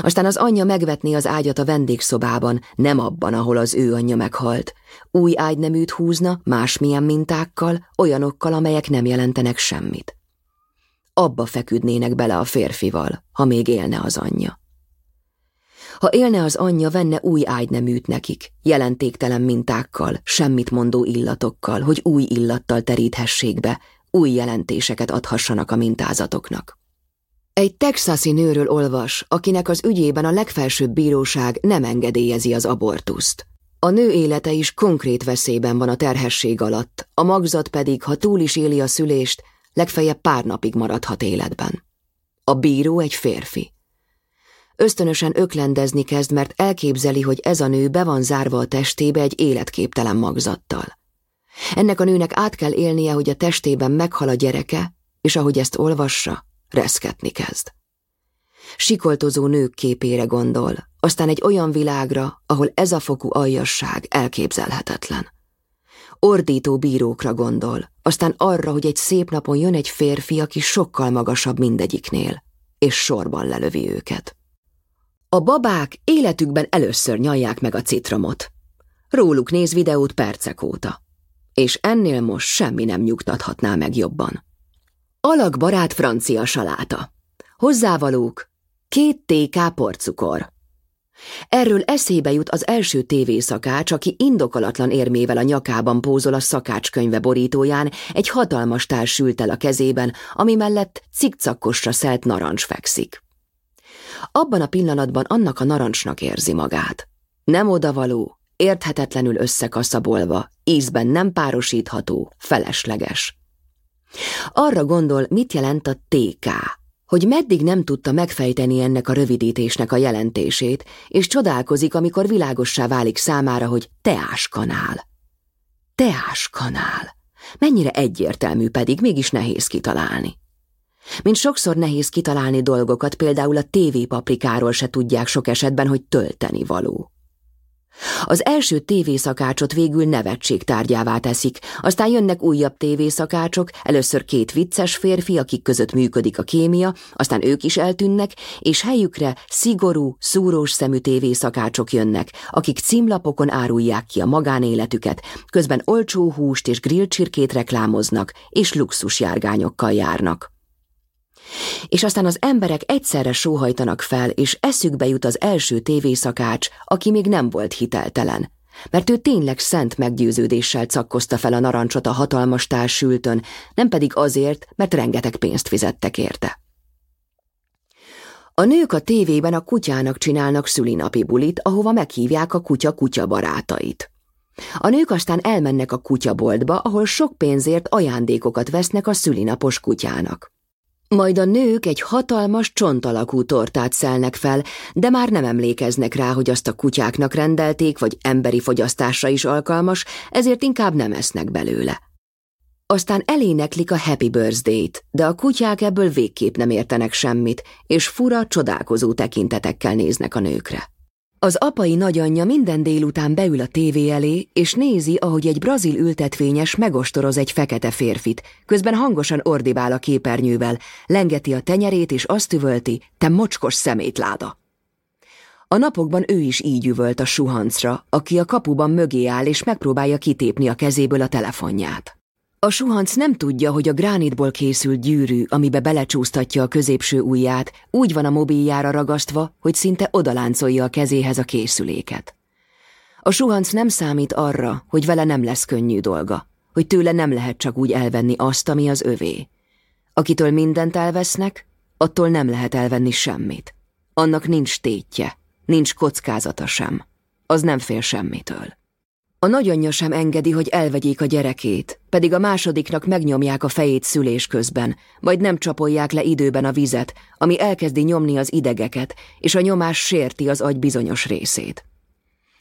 Aztán az anyja megvetné az ágyat a vendégszobában, nem abban, ahol az ő anyja meghalt. Új ágyneműt húzna, másmilyen mintákkal, olyanokkal, amelyek nem jelentenek semmit. Abba feküdnének bele a férfival, ha még élne az anyja. Ha élne az anyja, venne új ágyneműt nekik, jelentéktelen mintákkal, semmit mondó illatokkal, hogy új illattal teríthessék be, új jelentéseket adhassanak a mintázatoknak. Egy texasi nőről olvas, akinek az ügyében a legfelsőbb bíróság nem engedélyezi az abortuszt. A nő élete is konkrét veszélyben van a terhesség alatt, a magzat pedig, ha túl is éli a szülést, legfeljebb pár napig maradhat életben. A bíró egy férfi. Ösztönösen öklendezni kezd, mert elképzeli, hogy ez a nő be van zárva a testébe egy életképtelen magzattal. Ennek a nőnek át kell élnie, hogy a testében meghal a gyereke, és ahogy ezt olvassa, reszketni kezd. Sikoltozó nők képére gondol, aztán egy olyan világra, ahol ez a fokú aljasság elképzelhetetlen. Ordító bírókra gondol, aztán arra, hogy egy szép napon jön egy férfi, aki sokkal magasabb mindegyiknél, és sorban lelövi őket. A babák életükben először nyalják meg a citromot. Róluk néz videót percek óta. És ennél most semmi nem nyugtathatná meg jobban. Alakbarát francia saláta. Hozzávalók két TK porcukor. Erről eszébe jut az első tévészakács, aki indokolatlan érmével a nyakában pózol a szakácskönyve borítóján, egy hatalmas társ sült el a kezében, ami mellett cikcakkosra szelt narancs fekszik. Abban a pillanatban annak a narancsnak érzi magát. Nem odavaló, érthetetlenül összekaszabolva, ízben nem párosítható, felesleges. Arra gondol, mit jelent a TK, hogy meddig nem tudta megfejteni ennek a rövidítésnek a jelentését, és csodálkozik, amikor világossá válik számára, hogy teáskanál. Teáskanál. Mennyire egyértelmű pedig, mégis nehéz kitalálni. Mint sokszor nehéz kitalálni dolgokat, például a tévépaprikáról se tudják sok esetben, hogy tölteni való. Az első tévészakácsot végül nevetség tárgyává teszik, aztán jönnek újabb tévészakácsok, először két vicces férfi, akik között működik a kémia, aztán ők is eltűnnek, és helyükre szigorú, szúrós szemű tévészakácsok jönnek, akik címlapokon árulják ki a magánéletüket, közben olcsó húst és grillcsirkét reklámoznak, és luxusjárgányokkal járnak. És aztán az emberek egyszerre sóhajtanak fel, és eszükbe jut az első tévészakács, aki még nem volt hiteltelen. Mert ő tényleg szent meggyőződéssel cakkozta fel a narancsot a hatalmas társültön, nem pedig azért, mert rengeteg pénzt fizettek érte. A nők a tévében a kutyának csinálnak szülinapi bulit, ahova meghívják a kutya kutya barátait. A nők aztán elmennek a kutyaboltba, ahol sok pénzért ajándékokat vesznek a szülinapos kutyának. Majd a nők egy hatalmas csontalakú tortát szelnek fel, de már nem emlékeznek rá, hogy azt a kutyáknak rendelték, vagy emberi fogyasztásra is alkalmas, ezért inkább nem esznek belőle. Aztán eléneklik a Happy Birthday-t, de a kutyák ebből végképp nem értenek semmit, és fura, csodálkozó tekintetekkel néznek a nőkre. Az apai nagyanyja minden délután beül a tévé elé, és nézi, ahogy egy brazil ültetvényes megostoroz egy fekete férfit, közben hangosan ordibál a képernyővel, lengeti a tenyerét, és azt üvölti, te mocskos szemétláda. A napokban ő is így üvölt a suhancra, aki a kapuban mögé áll, és megpróbálja kitépni a kezéből a telefonját. A suhanc nem tudja, hogy a gránitból készült gyűrű, amibe belecsúsztatja a középső ujját, úgy van a mobiljára ragasztva, hogy szinte odaláncolja a kezéhez a készüléket. A suhanc nem számít arra, hogy vele nem lesz könnyű dolga, hogy tőle nem lehet csak úgy elvenni azt, ami az övé. Akitől mindent elvesznek, attól nem lehet elvenni semmit. Annak nincs tétje, nincs kockázata sem. Az nem fél semmitől. A nagyanyja sem engedi, hogy elvegyék a gyerekét, pedig a másodiknak megnyomják a fejét szülés közben, majd nem csapolják le időben a vizet, ami elkezdi nyomni az idegeket, és a nyomás sérti az agy bizonyos részét.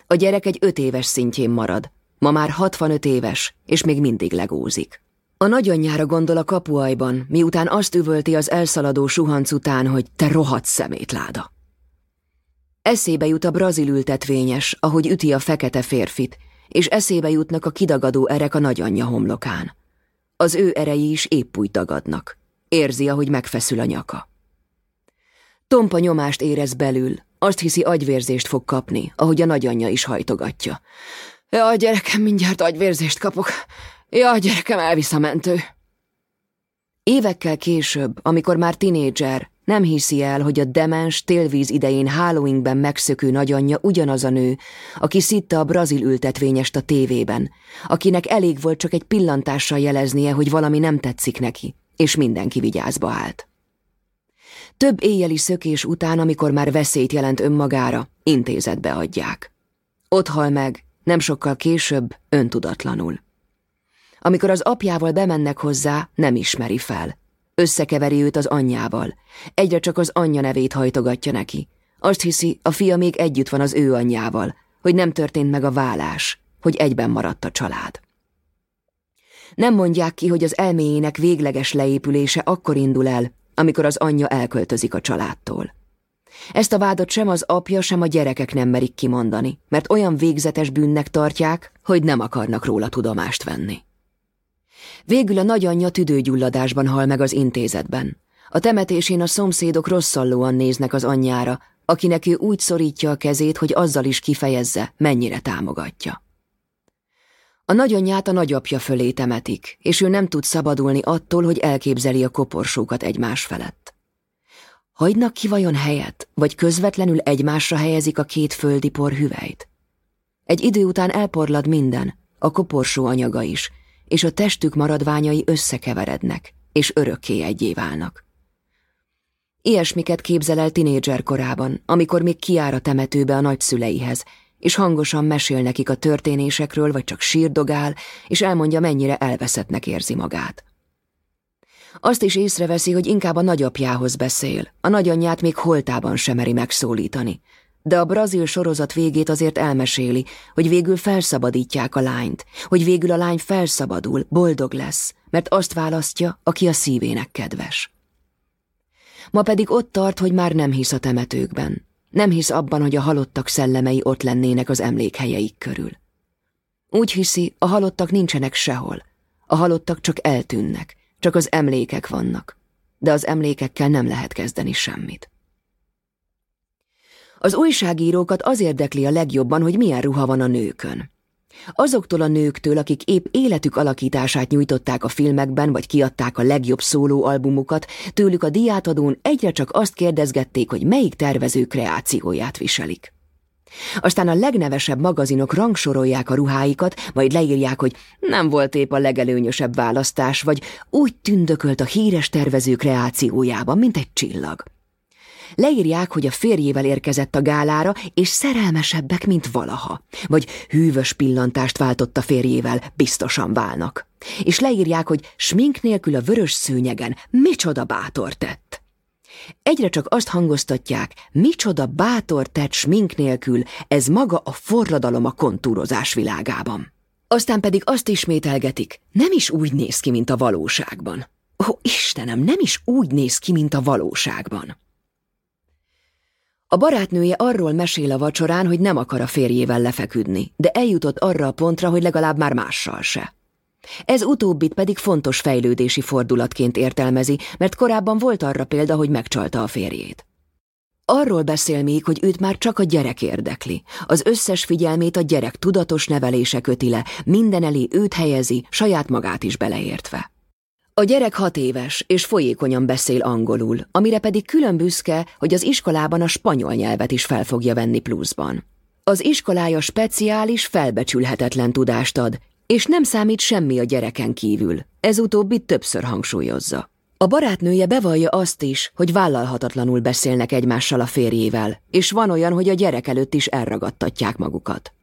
A gyerek egy öt éves szintjén marad, ma már 65 éves, és még mindig legózik. A nagyanyjára gondol a kapuajban, miután azt üvölti az elszaladó suhanc után, hogy te rohadt szemétláda. Eszébe jut a brazil ültetvényes, ahogy üti a fekete férfit, és eszébe jutnak a kidagadó erek a nagyanyja homlokán. Az ő erei is épp úgy dagadnak. Érzi, ahogy megfeszül a nyaka. Tompa nyomást érez belül, azt hiszi agyvérzést fog kapni, ahogy a nagyanyja is hajtogatja. Ja, gyerekem, mindjárt agyvérzést kapok. Ja, gyerekem, elvisz a mentő. Évekkel később, amikor már tinédzser, Nem hiszi el, hogy a demens télvíz idején Halloweenben megszökő nagyanyja ugyanaz a nő, aki szitta a brazil ültetvényest a tévében, akinek elég volt csak egy pillantással jeleznie, hogy valami nem tetszik neki, és mindenki vigyázba állt. Több éjjeli szökés után, amikor már veszélyt jelent önmagára, intézetbe adják. Ott hal meg, nem sokkal később, öntudatlanul. Amikor az apjával bemennek hozzá, nem ismeri fel. Összekeveri őt az anyjával. Egyre csak az anyja nevét hajtogatja neki. Azt hiszi, a fia még együtt van az ő anyjával, hogy nem történt meg a válás, hogy egyben maradt a család. Nem mondják ki, hogy az elméjének végleges leépülése akkor indul el, amikor az anyja elköltözik a családtól. Ezt a vádat sem az apja, sem a gyerekek nem merik kimondani, mert olyan végzetes bűnnek tartják, hogy nem akarnak róla tudomást venni. Végül a nagyanyja tüdőgyulladásban hal meg az intézetben. A temetésén a szomszédok rosszallóan néznek az anyjára, akinek ő úgy szorítja a kezét, hogy azzal is kifejezze, mennyire támogatja. A nagyanyját a nagyapja fölé temetik, és ő nem tud szabadulni attól, hogy elképzeli a koporsókat egymás felett. Hagynak ki vajon helyet, vagy közvetlenül egymásra helyezik a két földi por hüvelyt? Egy idő után elporlad minden, a koporsó anyaga is, és a testük maradványai összekeverednek, és örökké egyé válnak. Ilyesmiket képzel el tinédzser korában, amikor még kiáll a temetőbe a nagyszüleihez, és hangosan mesél nekik a történésekről, vagy csak sírdogál, és elmondja, mennyire elveszettnek érzi magát. Azt is észreveszi, hogy inkább a nagyapjához beszél, a nagyanyját még holtában sem meri megszólítani, de a brazil sorozat végét azért elmeséli, hogy végül felszabadítják a lányt, hogy végül a lány felszabadul, boldog lesz, mert azt választja, aki a szívének kedves. Ma pedig ott tart, hogy már nem hisz a temetőkben. Nem hisz abban, hogy a halottak szellemei ott lennének az emlékhelyeik körül. Úgy hiszi, a halottak nincsenek sehol. A halottak csak eltűnnek, csak az emlékek vannak. De az emlékekkel nem lehet kezdeni semmit. Az újságírókat az érdekli a legjobban, hogy milyen ruha van a nőkön. Azoktól a nőktől, akik épp életük alakítását nyújtották a filmekben, vagy kiadták a legjobb szólóalbumukat, tőlük a diátadón egyre csak azt kérdezgették, hogy melyik tervező kreációját viselik. Aztán a legnevesebb magazinok rangsorolják a ruháikat, vagy leírják, hogy nem volt épp a legelőnyösebb választás, vagy úgy tündökölt a híres tervező kreációjában, mint egy csillag. Leírják, hogy a férjével érkezett a gálára, és szerelmesebbek, mint valaha. Vagy hűvös pillantást váltott a férjével, biztosan válnak. És leírják, hogy smink nélkül a vörös szőnyegen micsoda bátor tett. Egyre csak azt hangoztatják, micsoda bátor tett smink nélkül, ez maga a forradalom a kontúrozás világában. Aztán pedig azt ismételgetik, nem is úgy néz ki, mint a valóságban. Ó, Istenem, nem is úgy néz ki, mint a valóságban. A barátnője arról mesél a vacsorán, hogy nem akar a férjével lefeküdni, de eljutott arra a pontra, hogy legalább már mással se. Ez utóbbit pedig fontos fejlődési fordulatként értelmezi, mert korábban volt arra példa, hogy megcsalta a férjét. Arról beszél még, hogy őt már csak a gyerek érdekli. Az összes figyelmét a gyerek tudatos nevelése köti le, minden elé őt helyezi, saját magát is beleértve. A gyerek hat éves, és folyékonyan beszél angolul, amire pedig külön büszke, hogy az iskolában a spanyol nyelvet is fel fogja venni pluszban. Az iskolája speciális, felbecsülhetetlen tudást ad, és nem számít semmi a gyereken kívül, ez utóbbi többször hangsúlyozza. A barátnője bevallja azt is, hogy vállalhatatlanul beszélnek egymással a férjével, és van olyan, hogy a gyerek előtt is elragadtatják magukat.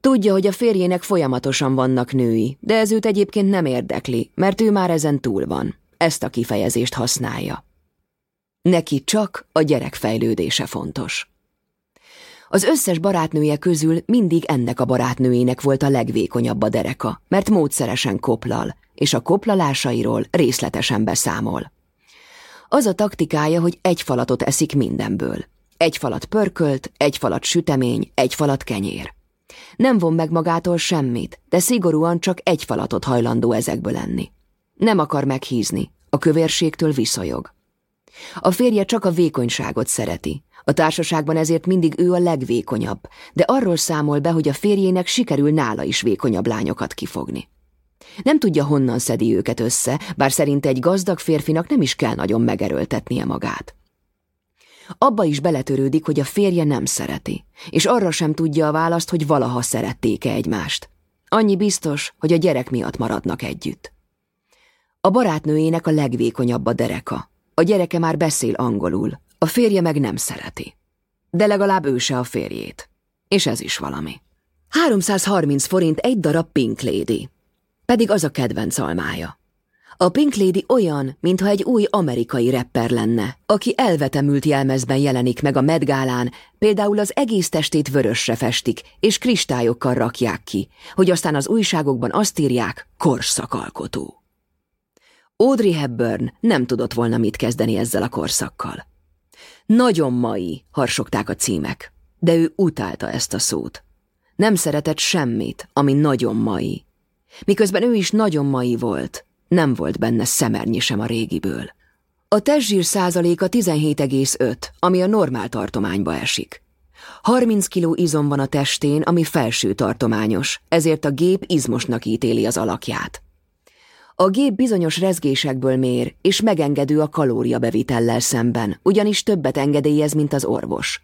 Tudja, hogy a férjének folyamatosan vannak női, de ez őt egyébként nem érdekli, mert ő már ezen túl van. Ezt a kifejezést használja. Neki csak a gyerek fejlődése fontos. Az összes barátnője közül mindig ennek a barátnőjének volt a legvékonyabb a dereka, mert módszeresen koplal, és a koplalásairól részletesen beszámol. Az a taktikája, hogy egy falatot eszik mindenből. Egy falat pörkölt, egy falat sütemény, egy falat kenyér. Nem von meg magától semmit, de szigorúan csak egy falatot hajlandó ezekből enni. Nem akar meghízni, a kövérségtől viszonyog. A férje csak a vékonyságot szereti. A társaságban ezért mindig ő a legvékonyabb, de arról számol be, hogy a férjének sikerül nála is vékonyabb lányokat kifogni. Nem tudja, honnan szedi őket össze, bár szerint egy gazdag férfinak nem is kell nagyon megerőltetnie magát. Abba is beletörődik, hogy a férje nem szereti, és arra sem tudja a választ, hogy valaha szerették-e egymást. Annyi biztos, hogy a gyerek miatt maradnak együtt. A barátnőjének a legvékonyabb a dereka. A gyereke már beszél angolul, a férje meg nem szereti. De legalább ő se a férjét. És ez is valami. 330 forint egy darab Pink Lady. Pedig az a kedvenc almája. A Pink Lady olyan, mintha egy új amerikai rapper lenne, aki elvetemült jelmezben jelenik meg a medgálán, például az egész testét vörösre festik, és kristályokkal rakják ki, hogy aztán az újságokban azt írják, korszakalkotó. Audrey Hepburn nem tudott volna mit kezdeni ezzel a korszakkal. Nagyon mai, harsogták a címek, de ő utálta ezt a szót. Nem szeretett semmit, ami nagyon mai. Miközben ő is nagyon mai volt, nem volt benne szemernyi sem a régiből. A testzsír százaléka 17,5, ami a normál tartományba esik. 30 kiló izom van a testén, ami felső tartományos, ezért a gép izmosnak ítéli az alakját. A gép bizonyos rezgésekből mér, és megengedő a kalóriabevitellel szemben, ugyanis többet engedélyez, mint az orvos.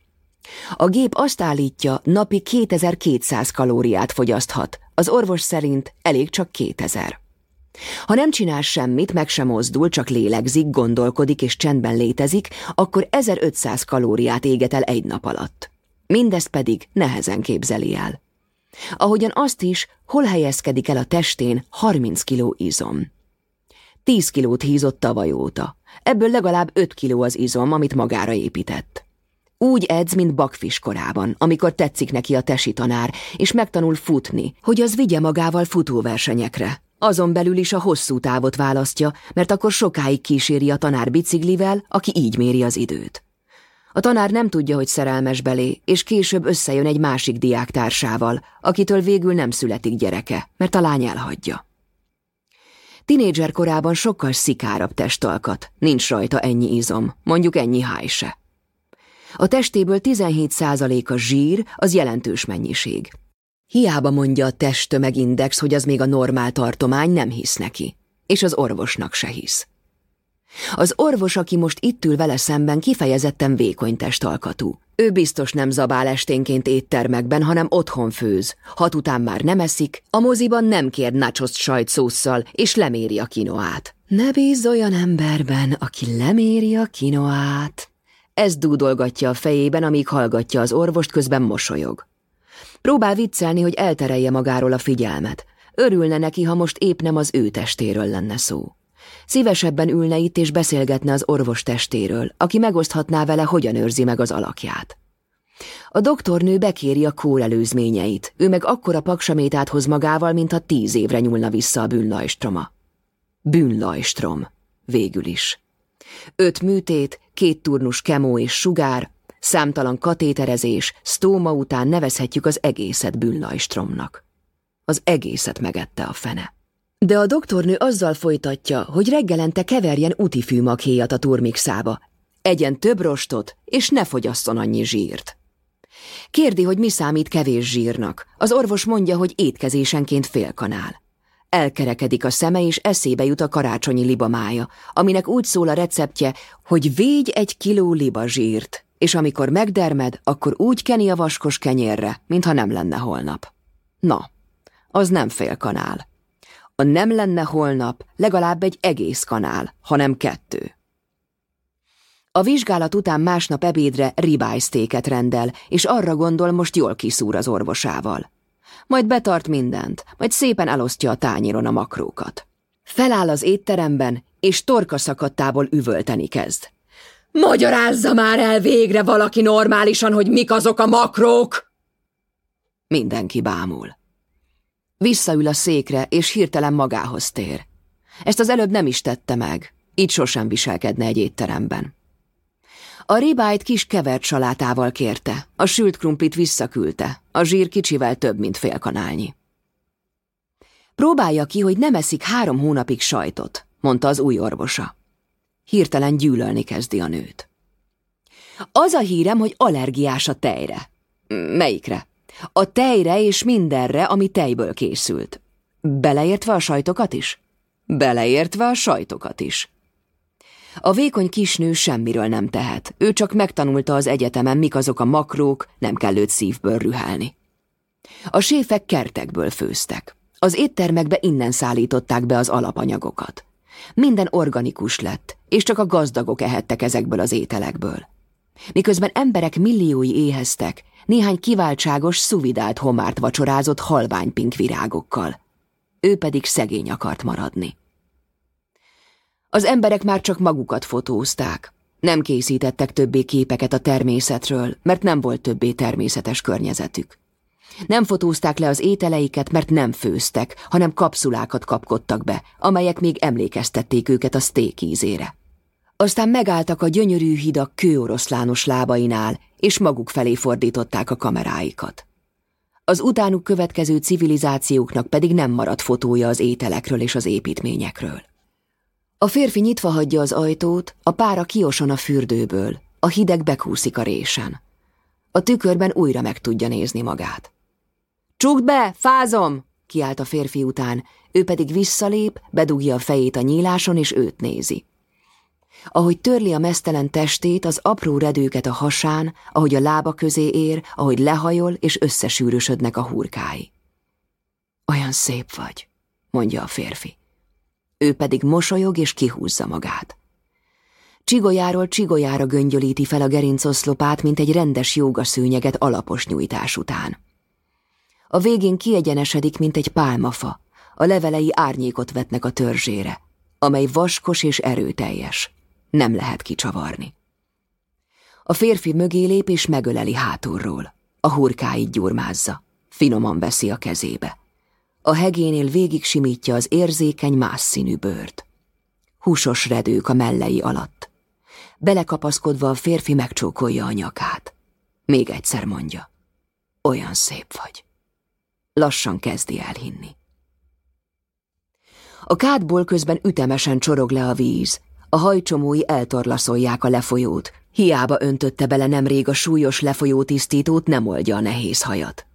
A gép azt állítja, napi 2200 kalóriát fogyaszthat, az orvos szerint elég csak 2000. Ha nem csinál semmit, meg sem mozdul, csak lélegzik, gondolkodik és csendben létezik, akkor 1500 kalóriát éget el egy nap alatt. Mindezt pedig nehezen képzeli el. Ahogyan azt is, hol helyezkedik el a testén 30 kiló izom. 10 kilót hízott tavaly óta. Ebből legalább 5 kiló az izom, amit magára épített. Úgy edz, mint bakfis korában, amikor tetszik neki a tesi tanár, és megtanul futni, hogy az vigye magával futóversenyekre. Azon belül is a hosszú távot választja, mert akkor sokáig kíséri a tanár biciklivel, aki így méri az időt. A tanár nem tudja, hogy szerelmes belé, és később összejön egy másik diáktársával, akitől végül nem születik gyereke, mert a lány elhagyja. Tinédzser korában sokkal szikárabb testalkat, nincs rajta ennyi izom, mondjuk ennyi háj se. A testéből 17% a zsír, az jelentős mennyiség. Hiába mondja a testtömegindex, hogy az még a normál tartomány, nem hisz neki. És az orvosnak se hisz. Az orvos, aki most itt ül vele szemben, kifejezetten vékony testalkatú. Ő biztos nem zabál esténként éttermekben, hanem otthon főz. Hat után már nem eszik, a moziban nem kér nachoszt sajtszósszal, és leméri a kinoát. Ne bízz olyan emberben, aki leméri a kinoát. Ez dúdolgatja a fejében, amíg hallgatja az orvost, közben mosolyog. Próbál viccelni, hogy elterelje magáról a figyelmet. Örülne neki, ha most épp nem az ő testéről lenne szó. Szívesebben ülne itt és beszélgetne az orvos testéről, aki megoszthatná vele, hogyan őrzi meg az alakját. A doktornő bekéri a kór előzményeit, ő meg akkora paksamétát hoz magával, mintha tíz évre nyúlna vissza a bűnlajstroma. Bűnlajstrom. Végül is. Öt műtét, két turnus kemó és sugár, számtalan katéterezés, sztóma után nevezhetjük az egészet bűnlajstromnak. Az egészet megette a fene. De a doktornő azzal folytatja, hogy reggelente keverjen utifűmaghéjat a turmixába, egyen több rostot, és ne fogyasszon annyi zsírt. Kérdi, hogy mi számít kevés zsírnak. Az orvos mondja, hogy étkezésenként fél kanál. Elkerekedik a szeme, és eszébe jut a karácsonyi libamája, aminek úgy szól a receptje, hogy végy egy kiló liba zsírt, és amikor megdermed, akkor úgy keni a vaskos kenyérre, mintha nem lenne holnap. Na, az nem fél kanál. A nem lenne holnap legalább egy egész kanál, hanem kettő. A vizsgálat után másnap ebédre ribájsztéket rendel, és arra gondol, most jól kiszúr az orvosával. Majd betart mindent, majd szépen elosztja a tányéron a makrókat. Feláll az étteremben, és torka szakadtából üvölteni kezd. Magyarázza már el végre valaki normálisan, hogy mik azok a makrók! Mindenki bámul. Visszaül a székre, és hirtelen magához tér. Ezt az előbb nem is tette meg, így sosem viselkedne egy étteremben. A ribájt kis kevert salátával kérte, a sült krumplit visszaküldte, a zsír kicsivel több, mint fél kanálnyi. Próbálja ki, hogy nem eszik három hónapig sajtot, mondta az új orvosa. Hirtelen gyűlölni kezdi a nőt. Az a hírem, hogy allergiás a tejre. Melyikre? A tejre és mindenre, ami tejből készült. Beleértve a sajtokat is? Beleértve a sajtokat is. A vékony kisnő semmiről nem tehet, ő csak megtanulta az egyetemen, mik azok a makrók, nem kell őt szívből rühelni. A séfek kertekből főztek. Az éttermekbe innen szállították be az alapanyagokat. Minden organikus lett, és csak a gazdagok ehettek ezekből az ételekből. Miközben emberek milliói éheztek, néhány kiváltságos, szuvidált homárt vacsorázott halványpink virágokkal. Ő pedig szegény akart maradni. Az emberek már csak magukat fotózták. Nem készítettek többé képeket a természetről, mert nem volt többé természetes környezetük. Nem fotózták le az ételeiket, mert nem főztek, hanem kapszulákat kapkodtak be, amelyek még emlékeztették őket a szték ízére. Aztán megálltak a gyönyörű hidak kőoroszlános lábainál, és maguk felé fordították a kameráikat. Az utánuk következő civilizációknak pedig nem maradt fotója az ételekről és az építményekről. A férfi nyitva hagyja az ajtót, a pára kioson a fürdőből, a hideg bekúszik a résen. A tükörben újra meg tudja nézni magát. Csukd be, fázom! kiált a férfi után, ő pedig visszalép, bedugja a fejét a nyíláson, és őt nézi. Ahogy törli a mesztelen testét, az apró redőket a hasán, ahogy a lába közé ér, ahogy lehajol, és összesűrösödnek a hurkái. Olyan szép vagy, mondja a férfi. Ő pedig mosolyog és kihúzza magát. Csigolyáról csigolyára göngyölíti fel a gerincoszlopát, mint egy rendes jogaszőnyeget alapos nyújtás után. A végén kiegyenesedik, mint egy pálmafa, a levelei árnyékot vetnek a törzsére, amely vaskos és erőteljes. Nem lehet kicsavarni. A férfi mögé lép és megöleli hátulról. A hurkáit gyurmázza. Finoman veszi a kezébe. A hegénél végig simítja az érzékeny más színű bőrt. Húsos redők a mellei alatt. Belekapaszkodva a férfi megcsókolja a nyakát. Még egyszer mondja. Olyan szép vagy. Lassan kezdi elhinni. A kádból közben ütemesen csorog le a víz, a hajcsomói eltorlaszolják a lefolyót, hiába öntötte bele nemrég a súlyos lefolyó tisztítót, nem oldja a nehéz hajat.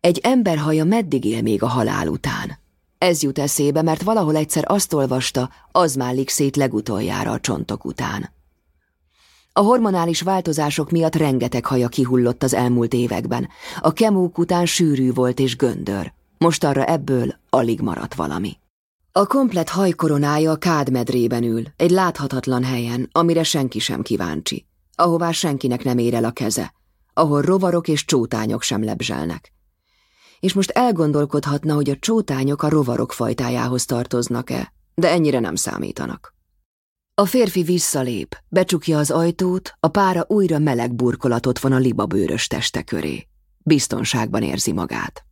Egy ember haja meddig él még a halál után? Ez jut eszébe, mert valahol egyszer azt olvasta, az mállik szét legutoljára a csontok után. A hormonális változások miatt rengeteg haja kihullott az elmúlt években. A kemók után sűrű volt és göndör. Most arra ebből alig maradt valami. A komplet hajkoronája kádmedrében ül, egy láthatatlan helyen, amire senki sem kíváncsi, ahová senkinek nem ér el a keze, ahol rovarok és csótányok sem lebzselnek. És most elgondolkodhatna, hogy a csótányok a rovarok fajtájához tartoznak-e, de ennyire nem számítanak. A férfi visszalép, becsukja az ajtót, a pára újra meleg burkolatot van a libabőrös teste köré. Biztonságban érzi magát.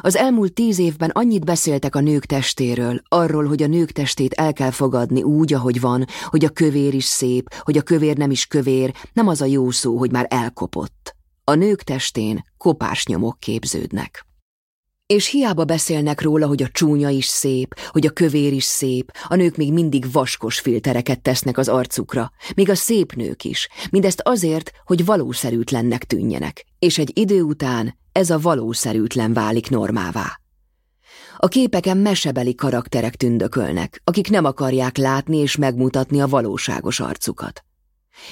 Az elmúlt tíz évben annyit beszéltek a nők testéről, arról, hogy a nők testét el kell fogadni úgy, ahogy van, hogy a kövér is szép, hogy a kövér nem is kövér, nem az a jó szó, hogy már elkopott. A nők testén kopás nyomok képződnek. És hiába beszélnek róla, hogy a csúnya is szép, hogy a kövér is szép, a nők még mindig vaskos filtereket tesznek az arcukra, még a szép nők is, mindezt azért, hogy valószerűtlennek tűnjenek, és egy idő után ez a valószerűtlen válik normává. A képeken mesebeli karakterek tündökölnek, akik nem akarják látni és megmutatni a valóságos arcukat.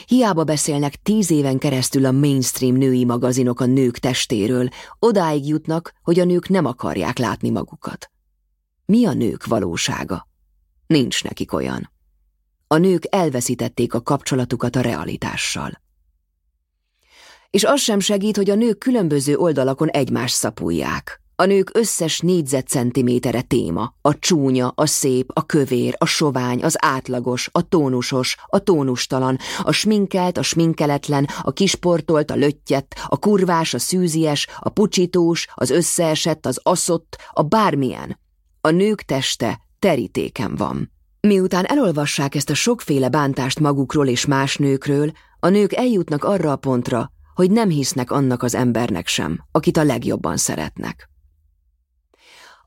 Hiába beszélnek tíz éven keresztül a mainstream női magazinok a nők testéről, odáig jutnak, hogy a nők nem akarják látni magukat. Mi a nők valósága? Nincs nekik olyan. A nők elveszítették a kapcsolatukat a realitással. És az sem segít, hogy a nők különböző oldalakon egymást szapulják. A nők összes négyzetcentimétere téma, a csúnya, a szép, a kövér, a sovány, az átlagos, a tónusos, a tónustalan, a sminkelt, a sminkeletlen, a kisportolt, a löttyett, a kurvás, a szűzies, a pucsitós, az összeesett, az aszott, a bármilyen. A nők teste terítéken van. Miután elolvassák ezt a sokféle bántást magukról és más nőkről, a nők eljutnak arra a pontra, hogy nem hisznek annak az embernek sem, akit a legjobban szeretnek.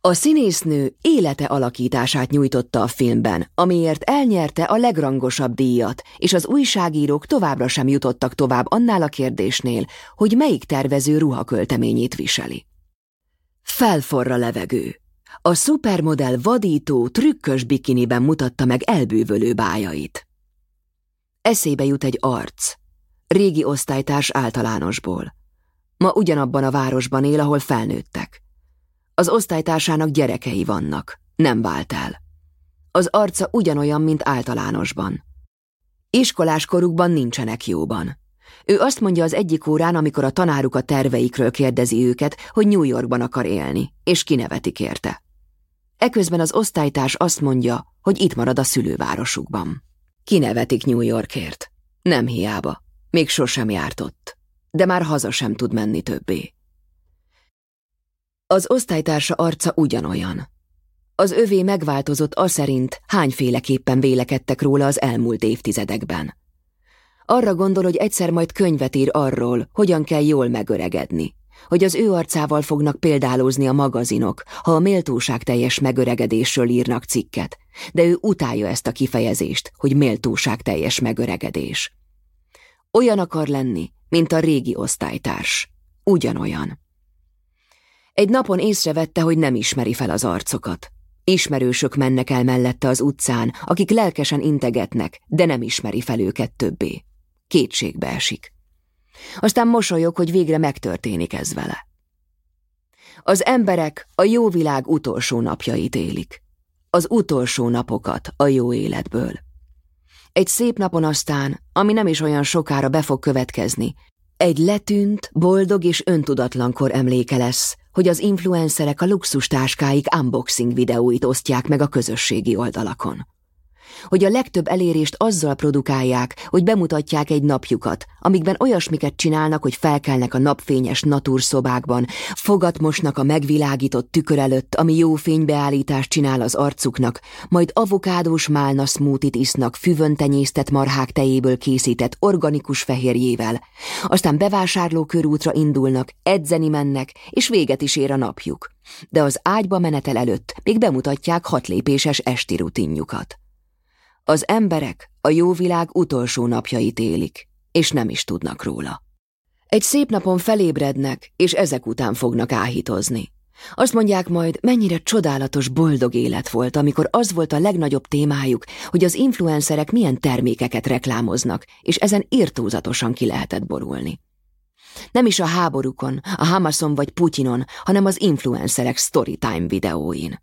A színésznő élete alakítását nyújtotta a filmben, amiért elnyerte a legrangosabb díjat, és az újságírók továbbra sem jutottak tovább annál a kérdésnél, hogy melyik tervező ruhakölteményét viseli. Felforra levegő. A szupermodell vadító, trükkös bikiniben mutatta meg elbűvölő bájait. Eszébe jut egy arc, régi osztálytárs általánosból. Ma ugyanabban a városban él, ahol felnőttek. Az osztálytársának gyerekei vannak, nem vált el. Az arca ugyanolyan, mint általánosban. Iskolás korukban nincsenek jóban. Ő azt mondja az egyik órán, amikor a tanáruk a terveikről kérdezi őket, hogy New Yorkban akar élni, és kinevetik érte. Eközben az osztálytárs azt mondja, hogy itt marad a szülővárosukban. Kinevetik New Yorkért. Nem hiába. Még sosem járt ott. De már haza sem tud menni többé. Az osztálytársa arca ugyanolyan. Az övé megváltozott a szerint, hányféleképpen vélekedtek róla az elmúlt évtizedekben. Arra gondol, hogy egyszer majd könyvet ír arról, hogyan kell jól megöregedni, hogy az ő arcával fognak példálózni a magazinok, ha a méltóság teljes megöregedésről írnak cikket, de ő utálja ezt a kifejezést, hogy méltóság teljes megöregedés. Olyan akar lenni, mint a régi osztálytárs. Ugyanolyan. Egy napon észrevette, hogy nem ismeri fel az arcokat. Ismerősök mennek el mellette az utcán, akik lelkesen integetnek, de nem ismeri fel őket többé. Kétségbe esik. Aztán mosolyog, hogy végre megtörténik ez vele. Az emberek a jó világ utolsó napjait élik. Az utolsó napokat a jó életből. Egy szép napon aztán, ami nem is olyan sokára be fog következni, egy letűnt, boldog és öntudatlankor emléke lesz, hogy az influencerek a luxustáskáik unboxing videóit osztják meg a közösségi oldalakon hogy a legtöbb elérést azzal produkálják, hogy bemutatják egy napjukat, amikben olyasmiket csinálnak, hogy felkelnek a napfényes natúrszobákban, fogatmosnak a megvilágított tükör előtt, ami jó fénybeállítást csinál az arcuknak, majd avokádós málna smoothit isznak füvön tenyésztett marhák tejéből készített organikus fehérjével, aztán bevásárlókörútra indulnak, edzeni mennek, és véget is ér a napjuk. De az ágyba menetel előtt még bemutatják hatlépéses esti rutinjukat. Az emberek a jó világ utolsó napjait élik, és nem is tudnak róla. Egy szép napon felébrednek, és ezek után fognak áhítozni. Azt mondják majd, mennyire csodálatos, boldog élet volt, amikor az volt a legnagyobb témájuk, hogy az influencerek milyen termékeket reklámoznak, és ezen irtózatosan ki lehetett borulni. Nem is a háborúkon, a Hamason vagy Putyinon, hanem az influencerek storytime videóin.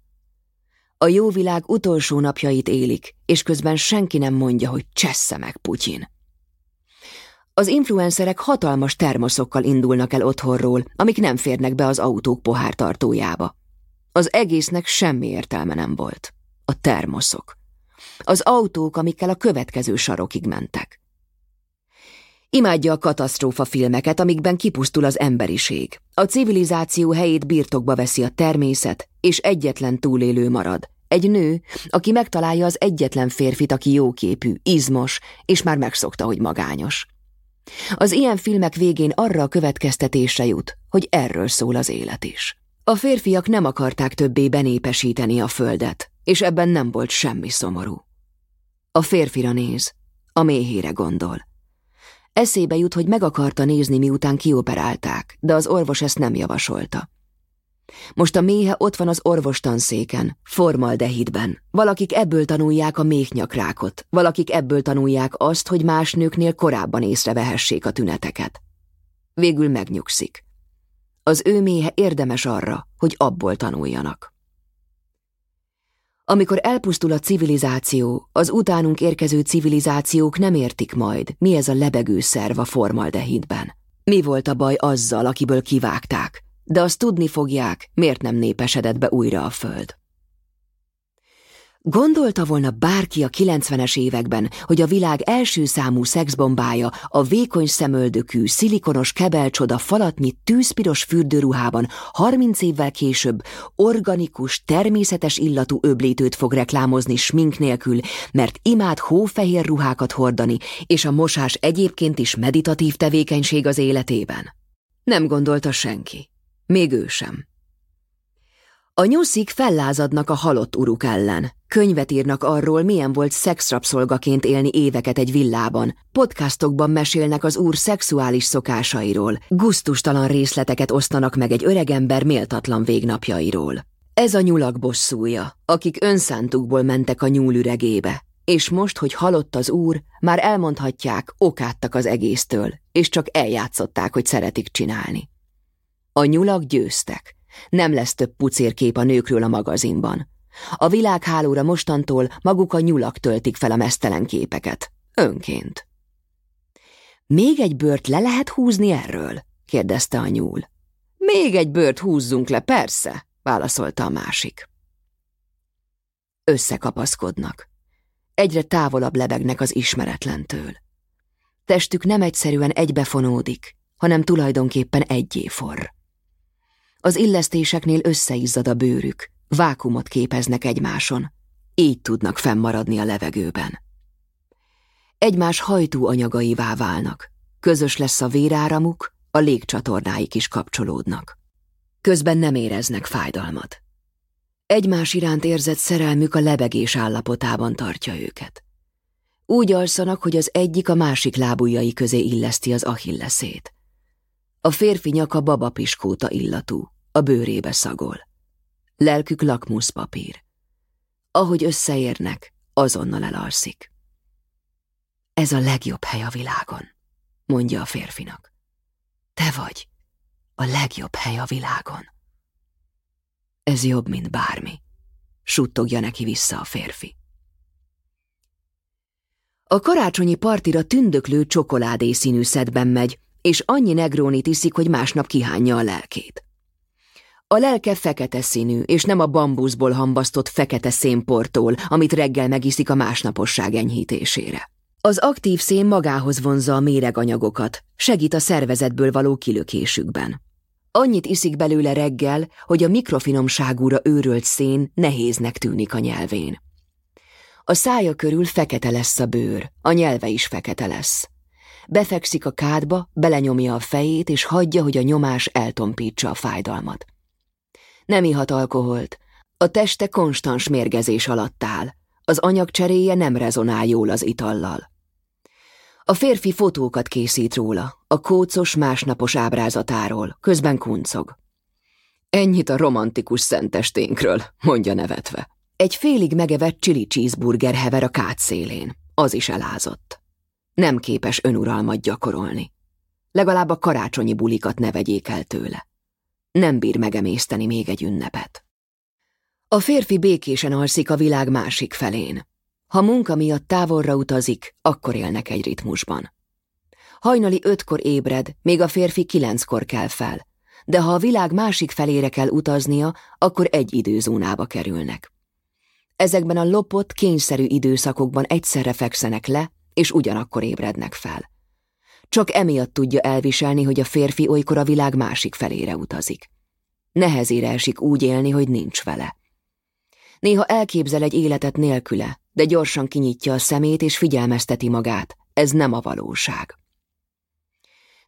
A jó világ utolsó napjait élik, és közben senki nem mondja, hogy csessze meg Putyin. Az influencerek hatalmas termoszokkal indulnak el otthonról, amik nem férnek be az autók pohártartójába. Az egésznek semmi értelme nem volt. A termoszok. Az autók, amikkel a következő sarokig mentek. Imádja a katasztrófa filmeket, amikben kipusztul az emberiség. A civilizáció helyét birtokba veszi a természet, és egyetlen túlélő marad. Egy nő, aki megtalálja az egyetlen férfit, aki jóképű, izmos, és már megszokta, hogy magányos. Az ilyen filmek végén arra a következtetésre jut, hogy erről szól az élet is. A férfiak nem akarták többé benépesíteni a földet, és ebben nem volt semmi szomorú. A férfira néz, a méhére gondol. Eszébe jut, hogy meg akarta nézni, miután kioperálták, de az orvos ezt nem javasolta. Most a méhe ott van az orvostanszéken, formaldehidben. Valakik ebből tanulják a méhnyakrákot, valakik ebből tanulják azt, hogy más nőknél korábban észrevehessék a tüneteket. Végül megnyugszik. Az ő méhe érdemes arra, hogy abból tanuljanak. Amikor elpusztul a civilizáció, az utánunk érkező civilizációk nem értik majd, mi ez a lebegő szerv a formaldehidben. Mi volt a baj azzal, akiből kivágták, de azt tudni fogják, miért nem népesedett be újra a föld. Gondolta volna bárki a 90-es években, hogy a világ első számú szexbombája a vékony szemöldökű, szilikonos kebelcsoda falatnyi tűzpiros fürdőruhában 30 évvel később organikus, természetes illatú öblítőt fog reklámozni smink nélkül, mert imád hófehér ruhákat hordani, és a mosás egyébként is meditatív tevékenység az életében? Nem gondolta senki. Még ő sem. A nyuszik fellázadnak a halott uruk ellen. Könyvet írnak arról, milyen volt szexrapszolgaként élni éveket egy villában. Podcastokban mesélnek az úr szexuális szokásairól. Gusztustalan részleteket osztanak meg egy öregember méltatlan végnapjairól. Ez a nyulak bosszúja, akik önszántukból mentek a nyúl üregébe, és most, hogy halott az úr, már elmondhatják, okáttak az egésztől, és csak eljátszották, hogy szeretik csinálni. A nyulak győztek. Nem lesz több pucérkép a nőkről a magazinban. A világhálóra mostantól maguk a nyulak töltik fel a mesztelen képeket. Önként. Még egy bört le lehet húzni erről? kérdezte a nyúl. Még egy bört húzzunk le, persze, válaszolta a másik. Összekapaszkodnak. Egyre távolabb lebegnek az ismeretlentől. Testük nem egyszerűen egybefonódik, hanem tulajdonképpen egyé forr. Az illesztéseknél összeizzad a bőrük, vákumot képeznek egymáson, így tudnak fennmaradni a levegőben. Egymás hajtóanyagaivá válnak, közös lesz a véráramuk, a légcsatornáik is kapcsolódnak. Közben nem éreznek fájdalmat. Egymás iránt érzett szerelmük a lebegés állapotában tartja őket. Úgy alszanak, hogy az egyik a másik lábujjai közé illeszti az ahilleszét. A férfi nyaka babapiskóta illatú, a bőrébe szagol. Lelkük lakmuszpapír. Ahogy összeérnek, azonnal elalszik. Ez a legjobb hely a világon, mondja a férfinak. Te vagy a legjobb hely a világon. Ez jobb, mint bármi, suttogja neki vissza a férfi. A karácsonyi partira tündöklő csokoládé színű szedben megy, és annyi negrónit iszik, hogy másnap kihányja a lelkét. A lelke fekete színű, és nem a bambuszból hambasztott fekete szénportól, amit reggel megiszik a másnaposság enyhítésére. Az aktív szén magához vonza a méreganyagokat, segít a szervezetből való kilökésükben. Annyit iszik belőle reggel, hogy a mikrofinomságúra őrölt szén nehéznek tűnik a nyelvén. A szája körül fekete lesz a bőr, a nyelve is fekete lesz. Befekszik a kádba, belenyomja a fejét, és hagyja, hogy a nyomás eltompítsa a fájdalmat. Nem ihat alkoholt, a teste konstans mérgezés alatt áll, az anyagcseréje nem rezonál jól az itallal. A férfi fotókat készít róla, a kócos másnapos ábrázatáról, közben kuncog. Ennyit a romantikus szentesténkről, mondja nevetve. Egy félig megevett chili cheeseburger hever a kát szélén. Az is elázott. Nem képes önuralmat gyakorolni. Legalább a karácsonyi bulikat ne vegyék el tőle. Nem bír megemészteni még egy ünnepet. A férfi békésen alszik a világ másik felén. Ha munka miatt távolra utazik, akkor élnek egy ritmusban. Hajnali ötkor ébred, még a férfi kilenckor kell fel, de ha a világ másik felére kell utaznia, akkor egy időzónába kerülnek. Ezekben a lopott, kényszerű időszakokban egyszerre fekszenek le, és ugyanakkor ébrednek fel. Csak emiatt tudja elviselni, hogy a férfi olykor a világ másik felére utazik. Nehezére esik úgy élni, hogy nincs vele. Néha elképzel egy életet nélküle, de gyorsan kinyitja a szemét és figyelmezteti magát. Ez nem a valóság.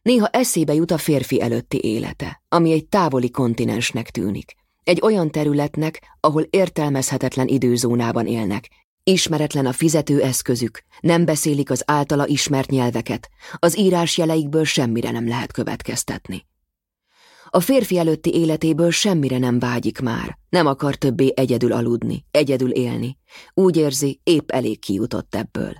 Néha eszébe jut a férfi előtti élete, ami egy távoli kontinensnek tűnik. Egy olyan területnek, ahol értelmezhetetlen időzónában élnek, ismeretlen a fizetőeszközük, nem beszélik az általa ismert nyelveket, az írás jeleikből semmire nem lehet következtetni. A férfi előtti életéből semmire nem vágyik már, nem akar többé egyedül aludni, egyedül élni. Úgy érzi, épp elég kijutott ebből.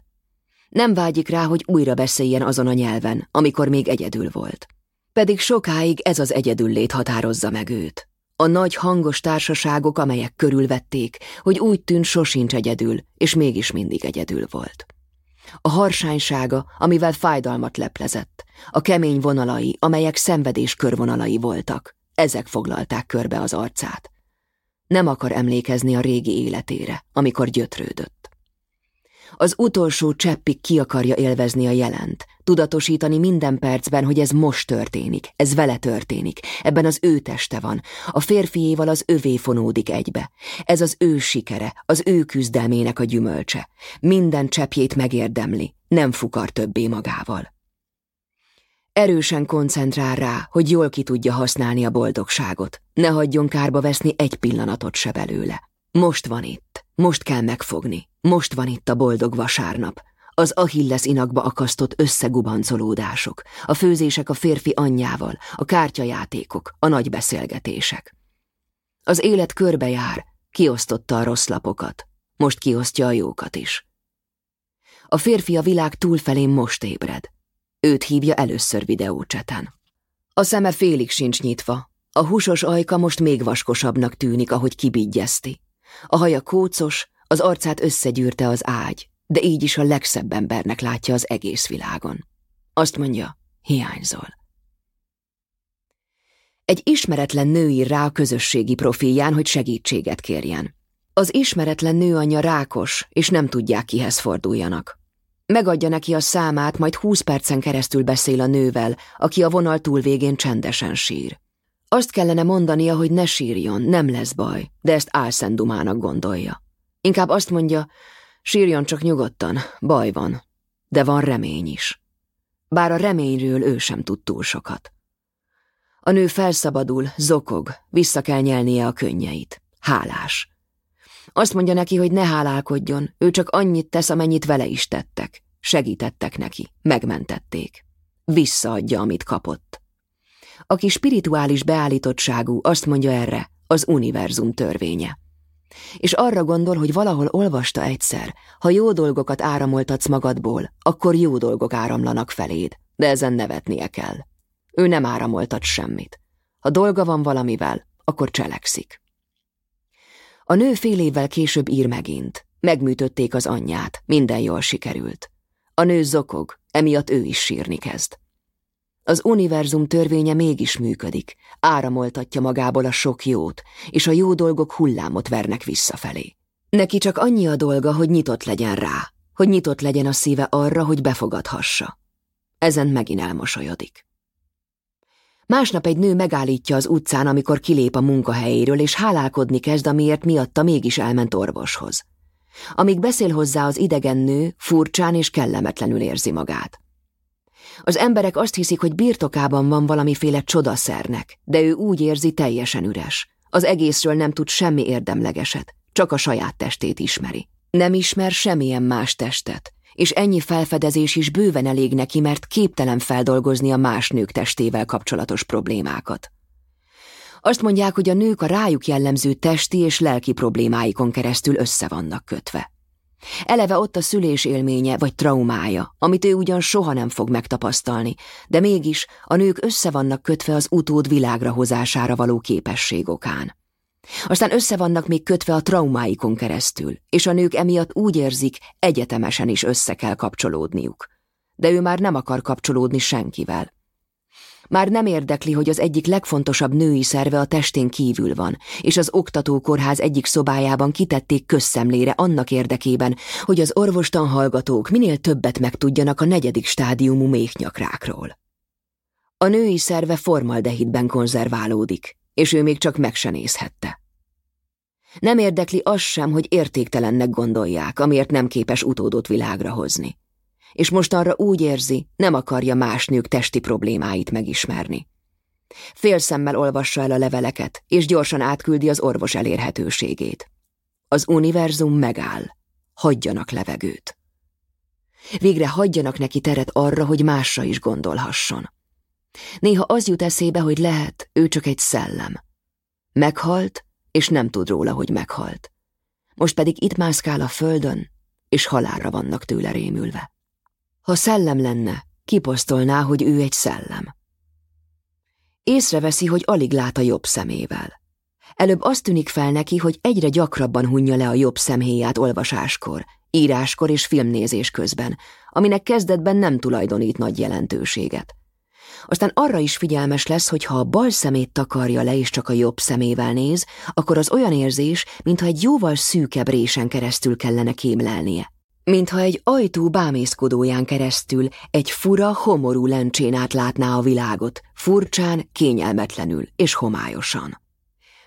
Nem vágyik rá, hogy újra beszéljen azon a nyelven, amikor még egyedül volt. Pedig sokáig ez az egyedül lét határozza meg őt. A nagy hangos társaságok, amelyek körülvették, hogy úgy tűnt sosincs egyedül, és mégis mindig egyedül volt. A harsánysága, amivel fájdalmat leplezett, a kemény vonalai, amelyek szenvedés körvonalai voltak, ezek foglalták körbe az arcát. Nem akar emlékezni a régi életére, amikor gyötrődött. Az utolsó cseppig ki akarja élvezni a jelent, tudatosítani minden percben, hogy ez most történik, ez vele történik, ebben az ő teste van, a férfiéval az övé fonódik egybe. Ez az ő sikere, az ő küzdelmének a gyümölcse. Minden cseppjét megérdemli, nem fukar többé magával. Erősen koncentrál rá, hogy jól ki tudja használni a boldogságot, ne hagyjon kárba veszni egy pillanatot se belőle. Most van itt, most kell megfogni, most van itt a boldog vasárnap, az Achilles inakba akasztott összegubancolódások, a főzések a férfi anyjával, a kártyajátékok, a nagy beszélgetések. Az élet körbejár, kiosztotta a rossz lapokat, most kiosztja a jókat is. A férfi a világ túlfelén most ébred. Őt hívja először videócseten. A szeme félig sincs nyitva, a húsos ajka most még vaskosabbnak tűnik, ahogy kibigyezti. A haja kócos, az arcát összegyűrte az ágy, de így is a legszebb embernek látja az egész világon. Azt mondja, hiányzol. Egy ismeretlen nő ír rá a közösségi profilján, hogy segítséget kérjen. Az ismeretlen nő anyja rákos, és nem tudják kihez forduljanak. Megadja neki a számát, majd húsz percen keresztül beszél a nővel, aki a vonal túlvégén csendesen sír. Azt kellene mondania, hogy ne sírjon, nem lesz baj, de ezt álszendumának gondolja. Inkább azt mondja, sírjon csak nyugodtan, baj van, de van remény is. Bár a reményről ő sem tud túl sokat. A nő felszabadul, zokog, vissza kell nyelnie a könnyeit. Hálás. Azt mondja neki, hogy ne hálálkodjon, ő csak annyit tesz, amennyit vele is tettek. Segítettek neki, megmentették. Visszaadja, amit kapott. Aki spirituális beállítottságú, azt mondja erre, az univerzum törvénye. És arra gondol, hogy valahol olvasta egyszer, ha jó dolgokat áramoltatsz magadból, akkor jó dolgok áramlanak feléd, de ezen nevetnie kell. Ő nem áramoltat semmit. Ha dolga van valamivel, akkor cselekszik. A nő fél évvel később ír megint. Megműtötték az anyját, minden jól sikerült. A nő zokog, emiatt ő is sírni kezd. Az univerzum törvénye mégis működik, áramoltatja magából a sok jót, és a jó dolgok hullámot vernek visszafelé. Neki csak annyi a dolga, hogy nyitott legyen rá, hogy nyitott legyen a szíve arra, hogy befogadhassa. Ezen megint elmosolyodik. Másnap egy nő megállítja az utcán, amikor kilép a munkahelyéről, és hálálkodni kezd, amiért miatta mégis elment orvoshoz. Amíg beszél hozzá az idegen nő, furcsán és kellemetlenül érzi magát. Az emberek azt hiszik, hogy birtokában van valamiféle csodaszernek, de ő úgy érzi teljesen üres. Az egészről nem tud semmi érdemlegeset, csak a saját testét ismeri. Nem ismer semmilyen más testet, és ennyi felfedezés is bőven elég neki, mert képtelen feldolgozni a más nők testével kapcsolatos problémákat. Azt mondják, hogy a nők a rájuk jellemző testi és lelki problémáikon keresztül össze vannak kötve. Eleve ott a szülés élménye vagy traumája, amit ő ugyan soha nem fog megtapasztalni, de mégis a nők össze vannak kötve az utód világra hozására való képesség okán. Aztán össze vannak még kötve a traumáikon keresztül, és a nők emiatt úgy érzik, egyetemesen is össze kell kapcsolódniuk. De ő már nem akar kapcsolódni senkivel. Már nem érdekli, hogy az egyik legfontosabb női szerve a testén kívül van, és az oktatókórház egyik szobájában kitették közszemlére annak érdekében, hogy az orvostan hallgatók minél többet megtudjanak a negyedik stádiumú méhnyakrákról. A női szerve formaldehidben konzerválódik, és ő még csak meg se nézhette. Nem érdekli az sem, hogy értéktelennek gondolják, amiért nem képes utódot világra hozni. És most arra úgy érzi, nem akarja más nők testi problémáit megismerni. Félszemmel olvassa el a leveleket, és gyorsan átküldi az orvos elérhetőségét. Az univerzum megáll. Hagyjanak levegőt. Végre hagyjanak neki teret arra, hogy másra is gondolhasson. Néha az jut eszébe, hogy lehet, ő csak egy szellem. Meghalt, és nem tud róla, hogy meghalt. Most pedig itt mászkál a földön, és halálra vannak tőle rémülve. Ha szellem lenne, kiposztolná, hogy ő egy szellem. Észreveszi, hogy alig lát a jobb szemével. Előbb azt tűnik fel neki, hogy egyre gyakrabban hunja le a jobb szemhéját olvasáskor, íráskor és filmnézés közben, aminek kezdetben nem tulajdonít nagy jelentőséget. Aztán arra is figyelmes lesz, hogy ha a bal szemét takarja le és csak a jobb szemével néz, akkor az olyan érzés, mintha egy jóval szűkebb résen keresztül kellene kémlelnie. Mintha egy ajtó bámészkodóján keresztül egy fura, homorú lencsén át látná a világot, furcsán, kényelmetlenül és homályosan.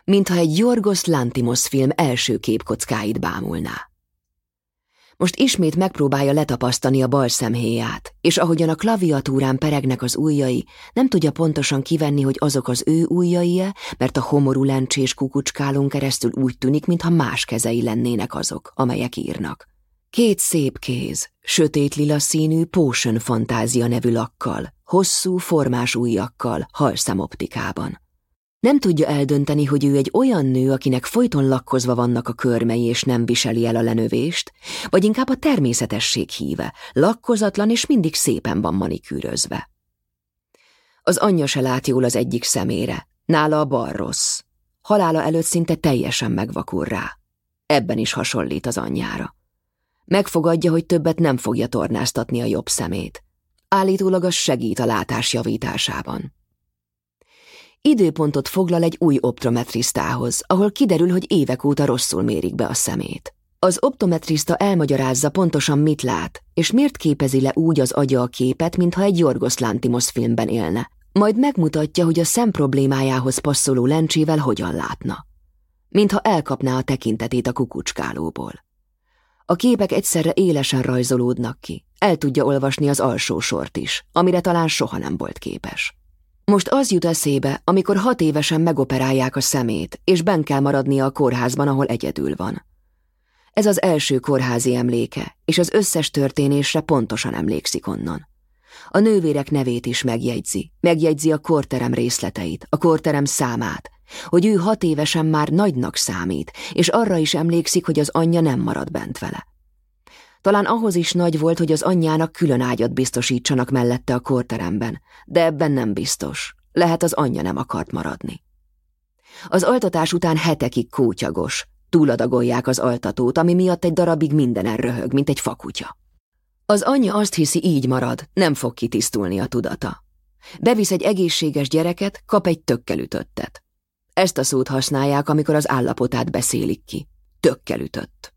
Mintha egy Jorgos Lantimos film első képkockáit bámulná. Most ismét megpróbálja letapasztani a bal szemhéját, és ahogyan a klaviatúrán peregnek az ujjai, nem tudja pontosan kivenni, hogy azok az ő ujjai-e, mert a homorú lencsés kukucskálón keresztül úgy tűnik, mintha más kezei lennének azok, amelyek írnak. Két szép kéz, sötét lila színű Potion Fantázia nevű lakkal, hosszú, formás ujjakkal, halszemoptikában. Nem tudja eldönteni, hogy ő egy olyan nő, akinek folyton lakkozva vannak a körmei és nem viseli el a lenövést, vagy inkább a természetesség híve, lakkozatlan és mindig szépen van manikűrözve. Az anyja se lát jól az egyik szemére, nála a bal rossz. Halála előtt szinte teljesen megvakul rá. Ebben is hasonlít az anyjára. Megfogadja, hogy többet nem fogja tornáztatni a jobb szemét. Állítólag az segít a látás javításában. Időpontot foglal egy új optometrisztához, ahol kiderül, hogy évek óta rosszul mérik be a szemét. Az optometrista elmagyarázza pontosan mit lát, és miért képezi le úgy az agya a képet, mintha egy Jorgos Lantimos filmben élne. Majd megmutatja, hogy a szem problémájához passzoló lencsével hogyan látna. Mintha elkapná a tekintetét a kukucskálóból. A képek egyszerre élesen rajzolódnak ki, el tudja olvasni az alsó sort is, amire talán soha nem volt képes. Most az jut eszébe, amikor hat évesen megoperálják a szemét, és ben kell maradnia a kórházban, ahol egyedül van. Ez az első kórházi emléke, és az összes történésre pontosan emlékszik onnan. A nővérek nevét is megjegyzi, megjegyzi a korterem részleteit, a korterem számát, hogy ő hat évesen már nagynak számít, és arra is emlékszik, hogy az anyja nem marad bent vele. Talán ahhoz is nagy volt, hogy az anyjának külön ágyat biztosítsanak mellette a korteremben, de ebben nem biztos. Lehet az anyja nem akart maradni. Az altatás után hetekig kótyagos, túladagolják az altatót, ami miatt egy darabig minden röhög, mint egy fakutya. Az anyja azt hiszi, így marad, nem fog kitisztulni a tudata. Bevisz egy egészséges gyereket, kap egy tökkel ütöttet. Ezt a szót használják, amikor az állapotát beszélik ki. Tökkel ütött.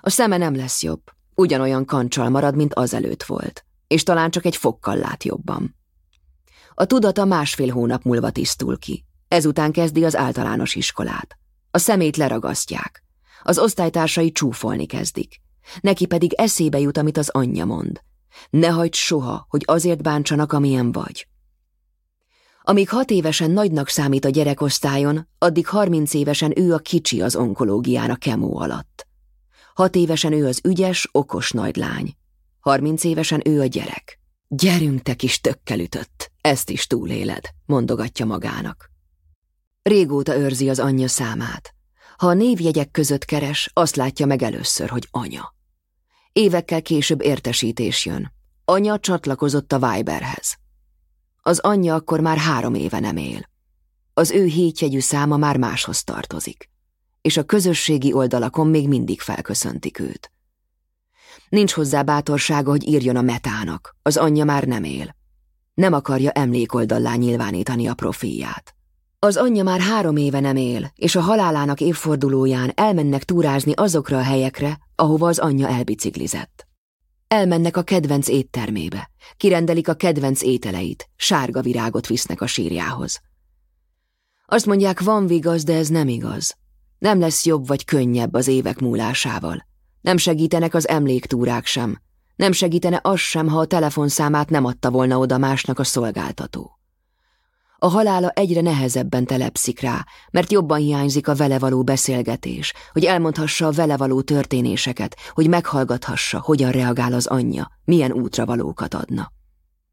A szeme nem lesz jobb, ugyanolyan kancsal marad, mint azelőtt volt, és talán csak egy fokkal lát jobban. A tudata másfél hónap múlva tisztul ki. Ezután kezdi az általános iskolát. A szemét leragasztják. Az osztálytársai csúfolni kezdik. Neki pedig eszébe jut, amit az anyja mond. Ne hagyd soha, hogy azért bántsanak, amilyen vagy. Amíg hat évesen nagynak számít a gyerekosztályon, addig harminc évesen ő a kicsi az onkológián a kemó alatt. Hat évesen ő az ügyes, okos nagylány. Harminc évesen ő a gyerek. Gyerünk, te kis tökkel ütött, ezt is túléled, mondogatja magának. Régóta őrzi az anyja számát. Ha a névjegyek között keres, azt látja meg először, hogy anya. Évekkel később értesítés jön. Anya csatlakozott a Viberhez. Az anyja akkor már három éve nem él. Az ő hétjegyű száma már máshoz tartozik és a közösségi oldalakon még mindig felköszöntik őt. Nincs hozzá bátorsága, hogy írjon a metának, az anyja már nem él. Nem akarja emlékoldallá nyilvánítani a profilját. Az anyja már három éve nem él, és a halálának évfordulóján elmennek túrázni azokra a helyekre, ahova az anyja elbiciklizett. Elmennek a kedvenc éttermébe, kirendelik a kedvenc ételeit, sárga virágot visznek a sírjához. Azt mondják, van vigaz, de ez nem igaz. Nem lesz jobb vagy könnyebb az évek múlásával. Nem segítenek az emléktúrák sem. Nem segítene az sem, ha a telefonszámát nem adta volna oda másnak a szolgáltató. A halála egyre nehezebben telepszik rá, mert jobban hiányzik a vele való beszélgetés, hogy elmondhassa a vele való történéseket, hogy meghallgathassa, hogyan reagál az anyja, milyen útra valókat adna.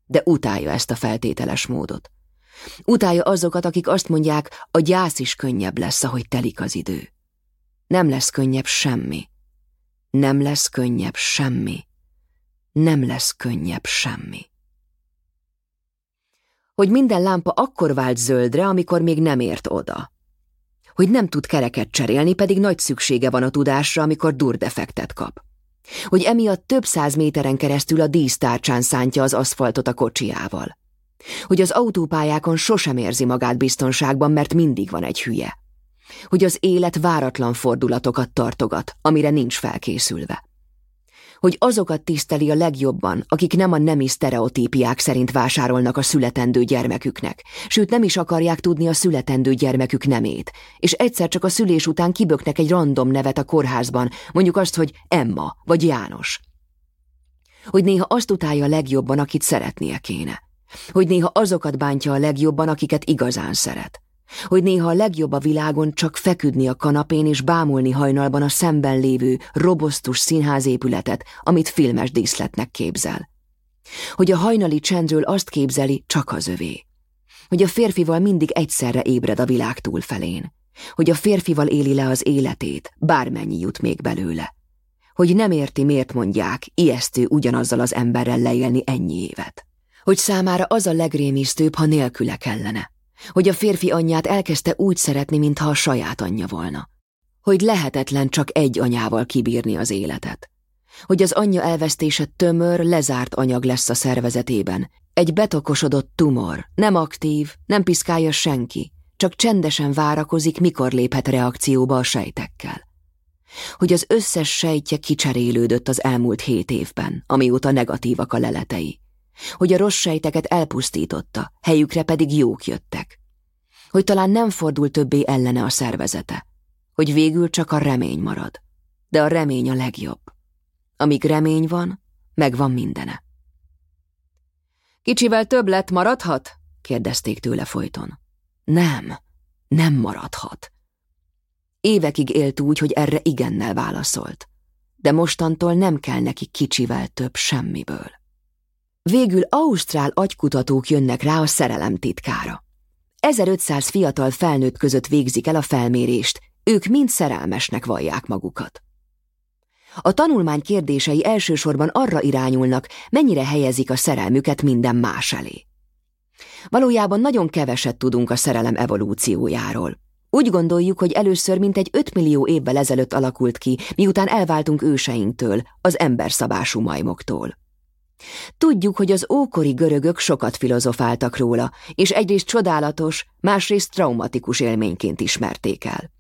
De utálja ezt a feltételes módot. Utálja azokat, akik azt mondják, a gyász is könnyebb lesz, ahogy telik az idő. Nem lesz könnyebb semmi. Nem lesz könnyebb semmi. Nem lesz könnyebb semmi. Hogy minden lámpa akkor vált zöldre, amikor még nem ért oda. Hogy nem tud kereket cserélni, pedig nagy szüksége van a tudásra, amikor durdefektet kap. Hogy emiatt több száz méteren keresztül a dísztárcsán szántja az aszfaltot a kocsiával hogy az autópályákon sosem érzi magát biztonságban, mert mindig van egy hülye. Hogy az élet váratlan fordulatokat tartogat, amire nincs felkészülve. Hogy azokat tiszteli a legjobban, akik nem a nemi sztereotípiák szerint vásárolnak a születendő gyermeküknek, sőt nem is akarják tudni a születendő gyermekük nemét, és egyszer csak a szülés után kiböknek egy random nevet a kórházban, mondjuk azt, hogy Emma vagy János. Hogy néha azt utálja legjobban, akit szeretnie kéne hogy néha azokat bántja a legjobban, akiket igazán szeret. Hogy néha a legjobb a világon csak feküdni a kanapén és bámulni hajnalban a szemben lévő, robosztus színházépületet, amit filmes díszletnek képzel. Hogy a hajnali csendről azt képzeli, csak az övé. hogy a férfival mindig egyszerre ébred a világ túlfelén, hogy a férfival éli le az életét, bármennyi jut még belőle, hogy nem érti, miért mondják, ijesztő ugyanazzal az emberrel leélni ennyi évet, hogy számára az a legrémisztőbb, ha nélküle kellene, hogy a férfi anyját elkezdte úgy szeretni, mintha a saját anyja volna, hogy lehetetlen csak egy anyával kibírni az életet, hogy az anyja elvesztése tömör, lezárt anyag lesz a szervezetében, egy betokosodott tumor, nem aktív, nem piszkálja senki, csak csendesen várakozik, mikor léphet reakcióba a sejtekkel. Hogy az összes sejtje kicserélődött az elmúlt hét évben, amióta negatívak a leletei. Hogy a rossz sejteket elpusztította, helyükre pedig jók jöttek. Hogy talán nem fordul többé ellene a szervezete. Hogy végül csak a remény marad. De a remény a legjobb. Amíg remény van, megvan mindene. Kicsivel több lett, maradhat? kérdezték tőle folyton. Nem, nem maradhat. Évekig élt úgy, hogy erre igennel válaszolt. De mostantól nem kell neki kicsivel több semmiből. Végül ausztrál agykutatók jönnek rá a szerelem titkára. 1500 fiatal felnőtt között végzik el a felmérést, ők mind szerelmesnek vallják magukat. A tanulmány kérdései elsősorban arra irányulnak, mennyire helyezik a szerelmüket minden más elé. Valójában nagyon keveset tudunk a szerelem evolúciójáról. Úgy gondoljuk, hogy először mintegy 5 millió évvel ezelőtt alakult ki, miután elváltunk őseinktől, az emberszabású majmoktól. Tudjuk, hogy az ókori görögök sokat filozofáltak róla, és egyrészt csodálatos, másrészt traumatikus élményként ismerték el.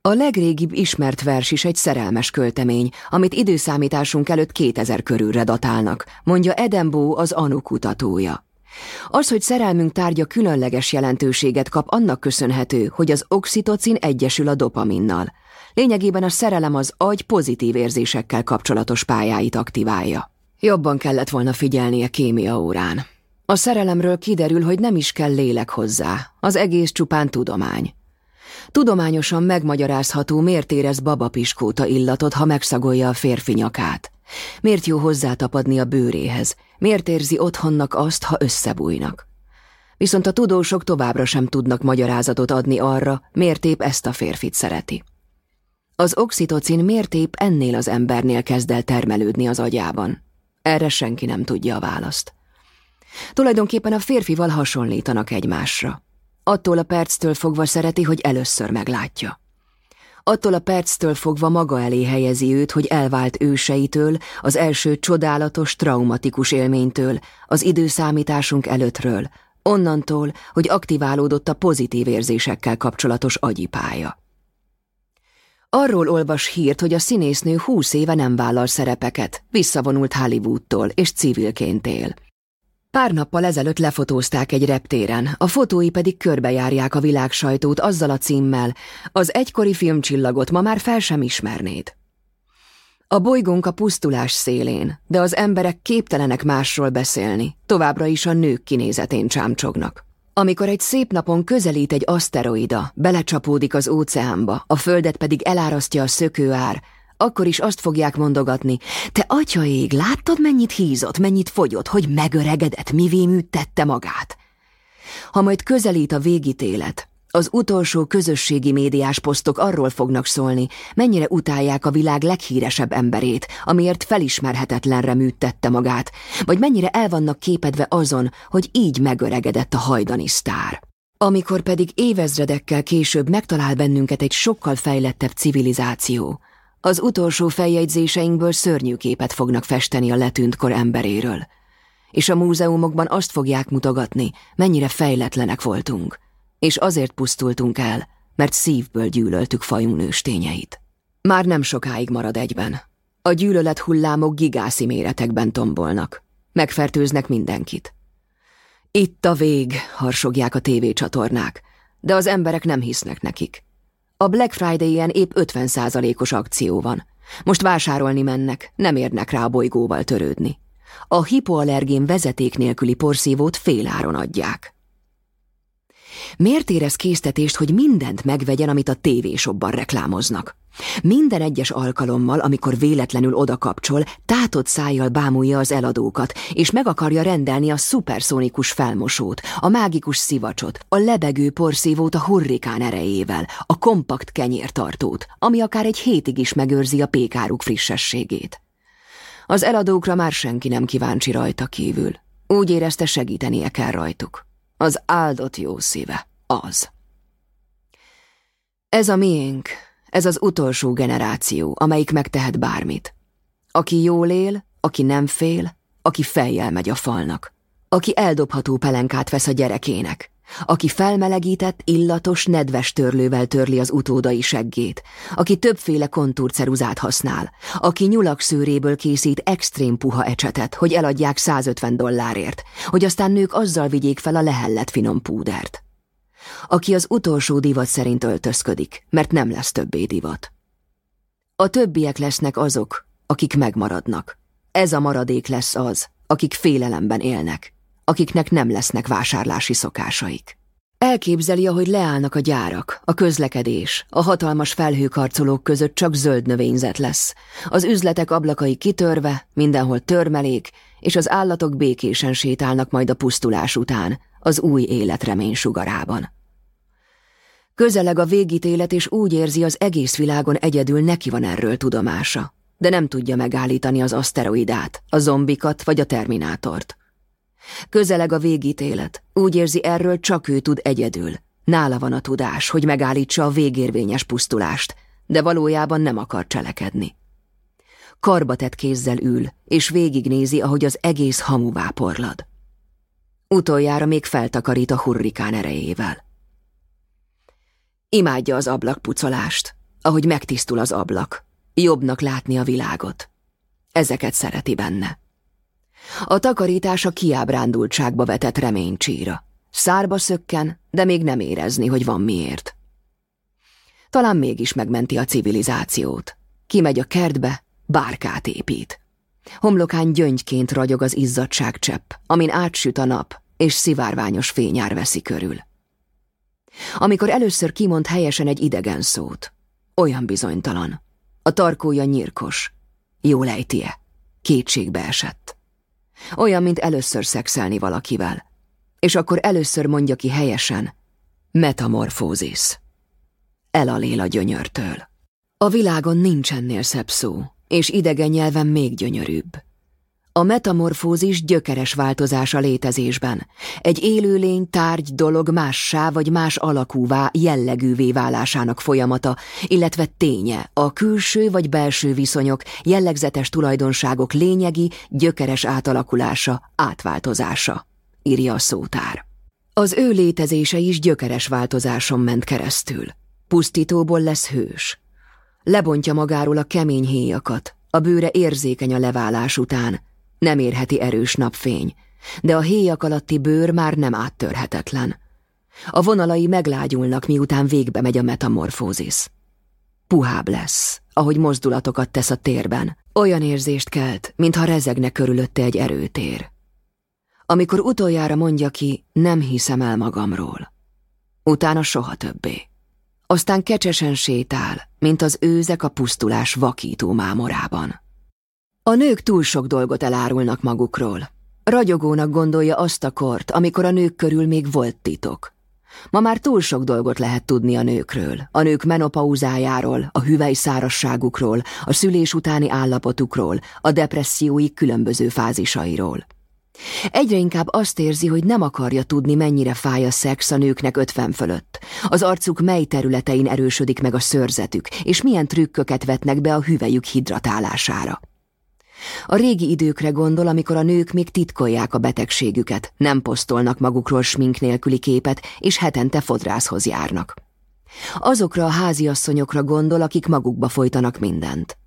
A legrégibb ismert vers is egy szerelmes költemény, amit időszámításunk előtt 2000 körülre datálnak, mondja Edembo az Anu kutatója. Az, hogy szerelmünk tárgya különleges jelentőséget kap, annak köszönhető, hogy az oxitocin egyesül a dopaminnal. Lényegében a szerelem az agy pozitív érzésekkel kapcsolatos pályáit aktiválja. Jobban kellett volna figyelnie kémia órán. A szerelemről kiderül, hogy nem is kell lélek hozzá, az egész csupán tudomány. Tudományosan megmagyarázható, miért érez babapiskóta illatot, ha megszagolja a férfi nyakát. Miért jó hozzátapadni a bőréhez, miért érzi otthonnak azt, ha összebújnak. Viszont a tudósok továbbra sem tudnak magyarázatot adni arra, miért épp ezt a férfit szereti. Az oxitocin miért épp ennél az embernél kezd el termelődni az agyában. Erre senki nem tudja a választ. Tulajdonképpen a férfival hasonlítanak egymásra. Attól a perctől fogva szereti, hogy először meglátja. Attól a perctől fogva maga elé helyezi őt, hogy elvált őseitől, az első csodálatos, traumatikus élménytől, az időszámításunk előttről, onnantól, hogy aktiválódott a pozitív érzésekkel kapcsolatos agyipája. Arról olvas hírt, hogy a színésznő húsz éve nem vállal szerepeket, visszavonult Hollywoodtól és civilként él. Pár nappal ezelőtt lefotózták egy reptéren, a fotói pedig körbejárják a világsajtót azzal a címmel, az egykori filmcsillagot ma már fel sem ismernéd. A bolygónk a pusztulás szélén, de az emberek képtelenek másról beszélni, továbbra is a nők kinézetén csámcsognak. Amikor egy szép napon közelít egy aszteroida, belecsapódik az óceánba, a földet pedig elárasztja a szökőár, akkor is azt fogják mondogatni, te atyaég, láttad mennyit hízott, mennyit fogyott, hogy megöregedett, mivé műtette magát? Ha majd közelít a végítélet, az utolsó közösségi médiás posztok arról fognak szólni, mennyire utálják a világ leghíresebb emberét, amiért felismerhetetlenre műtette magát, vagy mennyire el vannak képedve azon, hogy így megöregedett a hajdani sztár. Amikor pedig évezredekkel később megtalál bennünket egy sokkal fejlettebb civilizáció, az utolsó feljegyzéseinkből szörnyű képet fognak festeni a letűnt kor emberéről. És a múzeumokban azt fogják mutogatni, mennyire fejletlenek voltunk. És azért pusztultunk el, mert szívből gyűlöltük fajunk nőstényeit. Már nem sokáig marad egyben. A gyűlölet hullámok gigászi méretekben tombolnak. Megfertőznek mindenkit. Itt a vég, harsogják a tévécsatornák, de az emberek nem hisznek nekik. A Black Friday-en épp 50%-os akció van. Most vásárolni mennek, nem érnek rá a bolygóval törődni. A hipoallergén vezeték nélküli porszívót féláron adják. Miért érez késztetést, hogy mindent megvegyen, amit a tévésokban reklámoznak? Minden egyes alkalommal, amikor véletlenül oda kapcsol, tátott szájjal bámulja az eladókat, és meg akarja rendelni a szuperszónikus felmosót, a mágikus szivacsot, a lebegő porszívót a hurrikán erejével, a kompakt kenyértartót, ami akár egy hétig is megőrzi a pékáruk frissességét. Az eladókra már senki nem kíváncsi rajta kívül. Úgy érezte segítenie kell rajtuk. Az áldott jó szíve, az. Ez a miénk, ez az utolsó generáció, amelyik megtehet bármit. Aki jól él, aki nem fél, aki fejjel megy a falnak. Aki eldobható pelenkát vesz a gyerekének. Aki felmelegített, illatos, nedves törlővel törli az utódai seggét. Aki többféle kontúrceruzát használ. Aki nyulak szőréből készít extrém puha ecsetet, hogy eladják 150 dollárért, hogy aztán nők azzal vigyék fel a lehellet finom púdert aki az utolsó divat szerint öltözködik, mert nem lesz többé divat. A többiek lesznek azok, akik megmaradnak. Ez a maradék lesz az, akik félelemben élnek, akiknek nem lesznek vásárlási szokásaik. Elképzeli, ahogy leállnak a gyárak, a közlekedés, a hatalmas felhőkarcolók között csak zöld növényzet lesz, az üzletek ablakai kitörve, mindenhol törmelék, és az állatok békésen sétálnak majd a pusztulás után, az új életremény sugarában. Közeleg a végítélet, és úgy érzi, az egész világon egyedül neki van erről tudomása, de nem tudja megállítani az aszteroidát, a zombikat vagy a terminátort. Közeleg a végítélet, úgy érzi erről csak ő tud egyedül. Nála van a tudás, hogy megállítsa a végérvényes pusztulást, de valójában nem akar cselekedni. Karbatett kézzel ül, és végignézi, ahogy az egész hamuvá porlad. Utoljára még feltakarít a hurrikán erejével. Imádja az ablakpucolást, ahogy megtisztul az ablak. Jobbnak látni a világot. Ezeket szereti benne. A takarítás a kiábrándultságba vetett reménycsíra. Szárba szökken, de még nem érezni, hogy van miért. Talán mégis megmenti a civilizációt. Kimegy a kertbe, bárkát épít. Homlokán gyöngyként ragyog az izzadságcsepp, amin átsüt a nap, és szivárványos fényár veszi körül. Amikor először kimond helyesen egy idegen szót, olyan bizonytalan. A tarkója nyírkos. Jól ejtie. Kétségbe esett. Olyan, mint először szexelni valakivel. És akkor először mondja ki helyesen, metamorfózis. Elalél a gyönyörtől. A világon nincs ennél szebb szó, és idegen nyelven még gyönyörűbb. A metamorfózis gyökeres változás a létezésben. Egy élőlény, tárgy, dolog mássá vagy más alakúvá, jellegűvé válásának folyamata, illetve ténye, a külső vagy belső viszonyok, jellegzetes tulajdonságok lényegi, gyökeres átalakulása, átváltozása, írja a szótár. Az ő létezése is gyökeres változáson ment keresztül. Pusztítóból lesz hős. Lebontja magáról a kemény héjakat, a bőre érzékeny a leválás után, nem érheti erős napfény, de a héjak alatti bőr már nem áttörhetetlen. A vonalai meglágyulnak, miután végbe megy a metamorfózis. Puhább lesz, ahogy mozdulatokat tesz a térben. Olyan érzést kelt, mintha rezegne körülötte egy erőtér. Amikor utoljára mondja ki, nem hiszem el magamról. Utána soha többé. Aztán kecsesen sétál, mint az őzek a pusztulás vakító mámorában. A nők túl sok dolgot elárulnak magukról. Ragyogónak gondolja azt a kort, amikor a nők körül még volt titok. Ma már túl sok dolgot lehet tudni a nőkről, a nők menopauzájáról, a hüvely szárasságukról, a szülés utáni állapotukról, a depresszióik különböző fázisairól. Egyre inkább azt érzi, hogy nem akarja tudni, mennyire fáj a szex a nőknek ötven fölött. Az arcuk mely területein erősödik meg a szörzetük, és milyen trükköket vetnek be a hüvelyük hidratálására. A régi időkre gondol, amikor a nők még titkolják a betegségüket, nem posztolnak magukról smink nélküli képet, és hetente fodrászhoz járnak. Azokra a háziasszonyokra gondol, akik magukba folytanak mindent.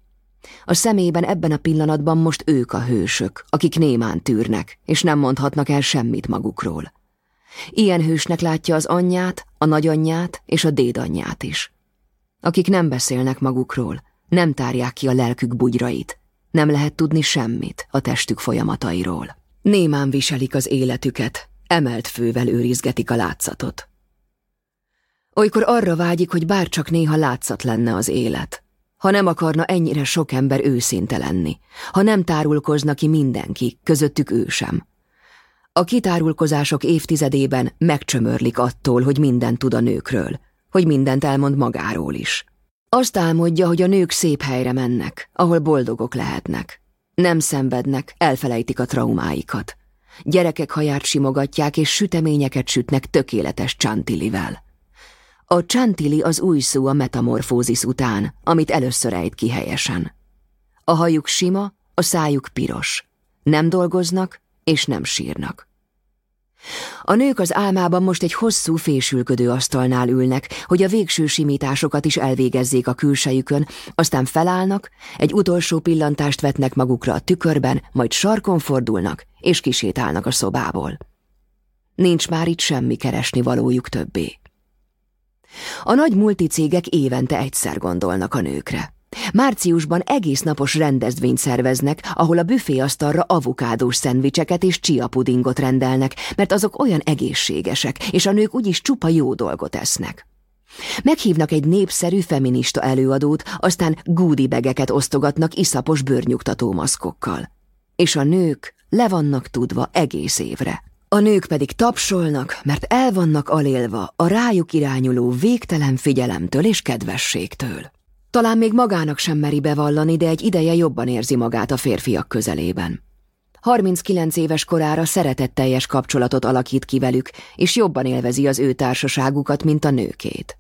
A szemében ebben a pillanatban most ők a hősök, akik némán tűrnek, és nem mondhatnak el semmit magukról. Ilyen hősnek látja az anyját, a nagyanyját és a dédanyját is. Akik nem beszélnek magukról, nem tárják ki a lelkük bugyrait, nem lehet tudni semmit a testük folyamatairól. Némán viselik az életüket, emelt fővel őrizgetik a látszatot. Olykor arra vágyik, hogy bárcsak néha látszat lenne az élet. Ha nem akarna ennyire sok ember őszinte lenni, ha nem tárulkozna ki mindenki, közöttük ő sem. A kitárulkozások évtizedében megcsömörlik attól, hogy mindent tud a nőkről, hogy mindent elmond magáról is. Azt álmodja, hogy a nők szép helyre mennek, ahol boldogok lehetnek. Nem szenvednek, elfelejtik a traumáikat. Gyerekek haját simogatják és süteményeket sütnek tökéletes csantilivel. A csantili az új szó a metamorfózis után, amit először ejt ki helyesen. A hajuk sima, a szájuk piros. Nem dolgoznak, és nem sírnak. A nők az álmában most egy hosszú fésülködő asztalnál ülnek, hogy a végső simításokat is elvégezzék a külsejükön, aztán felállnak, egy utolsó pillantást vetnek magukra a tükörben, majd sarkon fordulnak, és kisétálnak a szobából. Nincs már itt semmi keresni valójuk többé. A nagy multicégek évente egyszer gondolnak a nőkre. Márciusban egész napos rendezvényt szerveznek, ahol a büféasztalra avokádós szendvicseket és chia pudingot rendelnek, mert azok olyan egészségesek, és a nők úgyis csupa jó dolgot esznek. Meghívnak egy népszerű feminista előadót, aztán gúdibegeket osztogatnak iszapos bőrnyugtató maszkokkal. És a nők le vannak tudva egész évre. A nők pedig tapsolnak, mert el vannak alélva a rájuk irányuló végtelen figyelemtől és kedvességtől. Talán még magának sem meri bevallani, de egy ideje jobban érzi magát a férfiak közelében. 39 éves korára szeretetteljes kapcsolatot alakít ki velük, és jobban élvezi az ő társaságukat, mint a nőkét.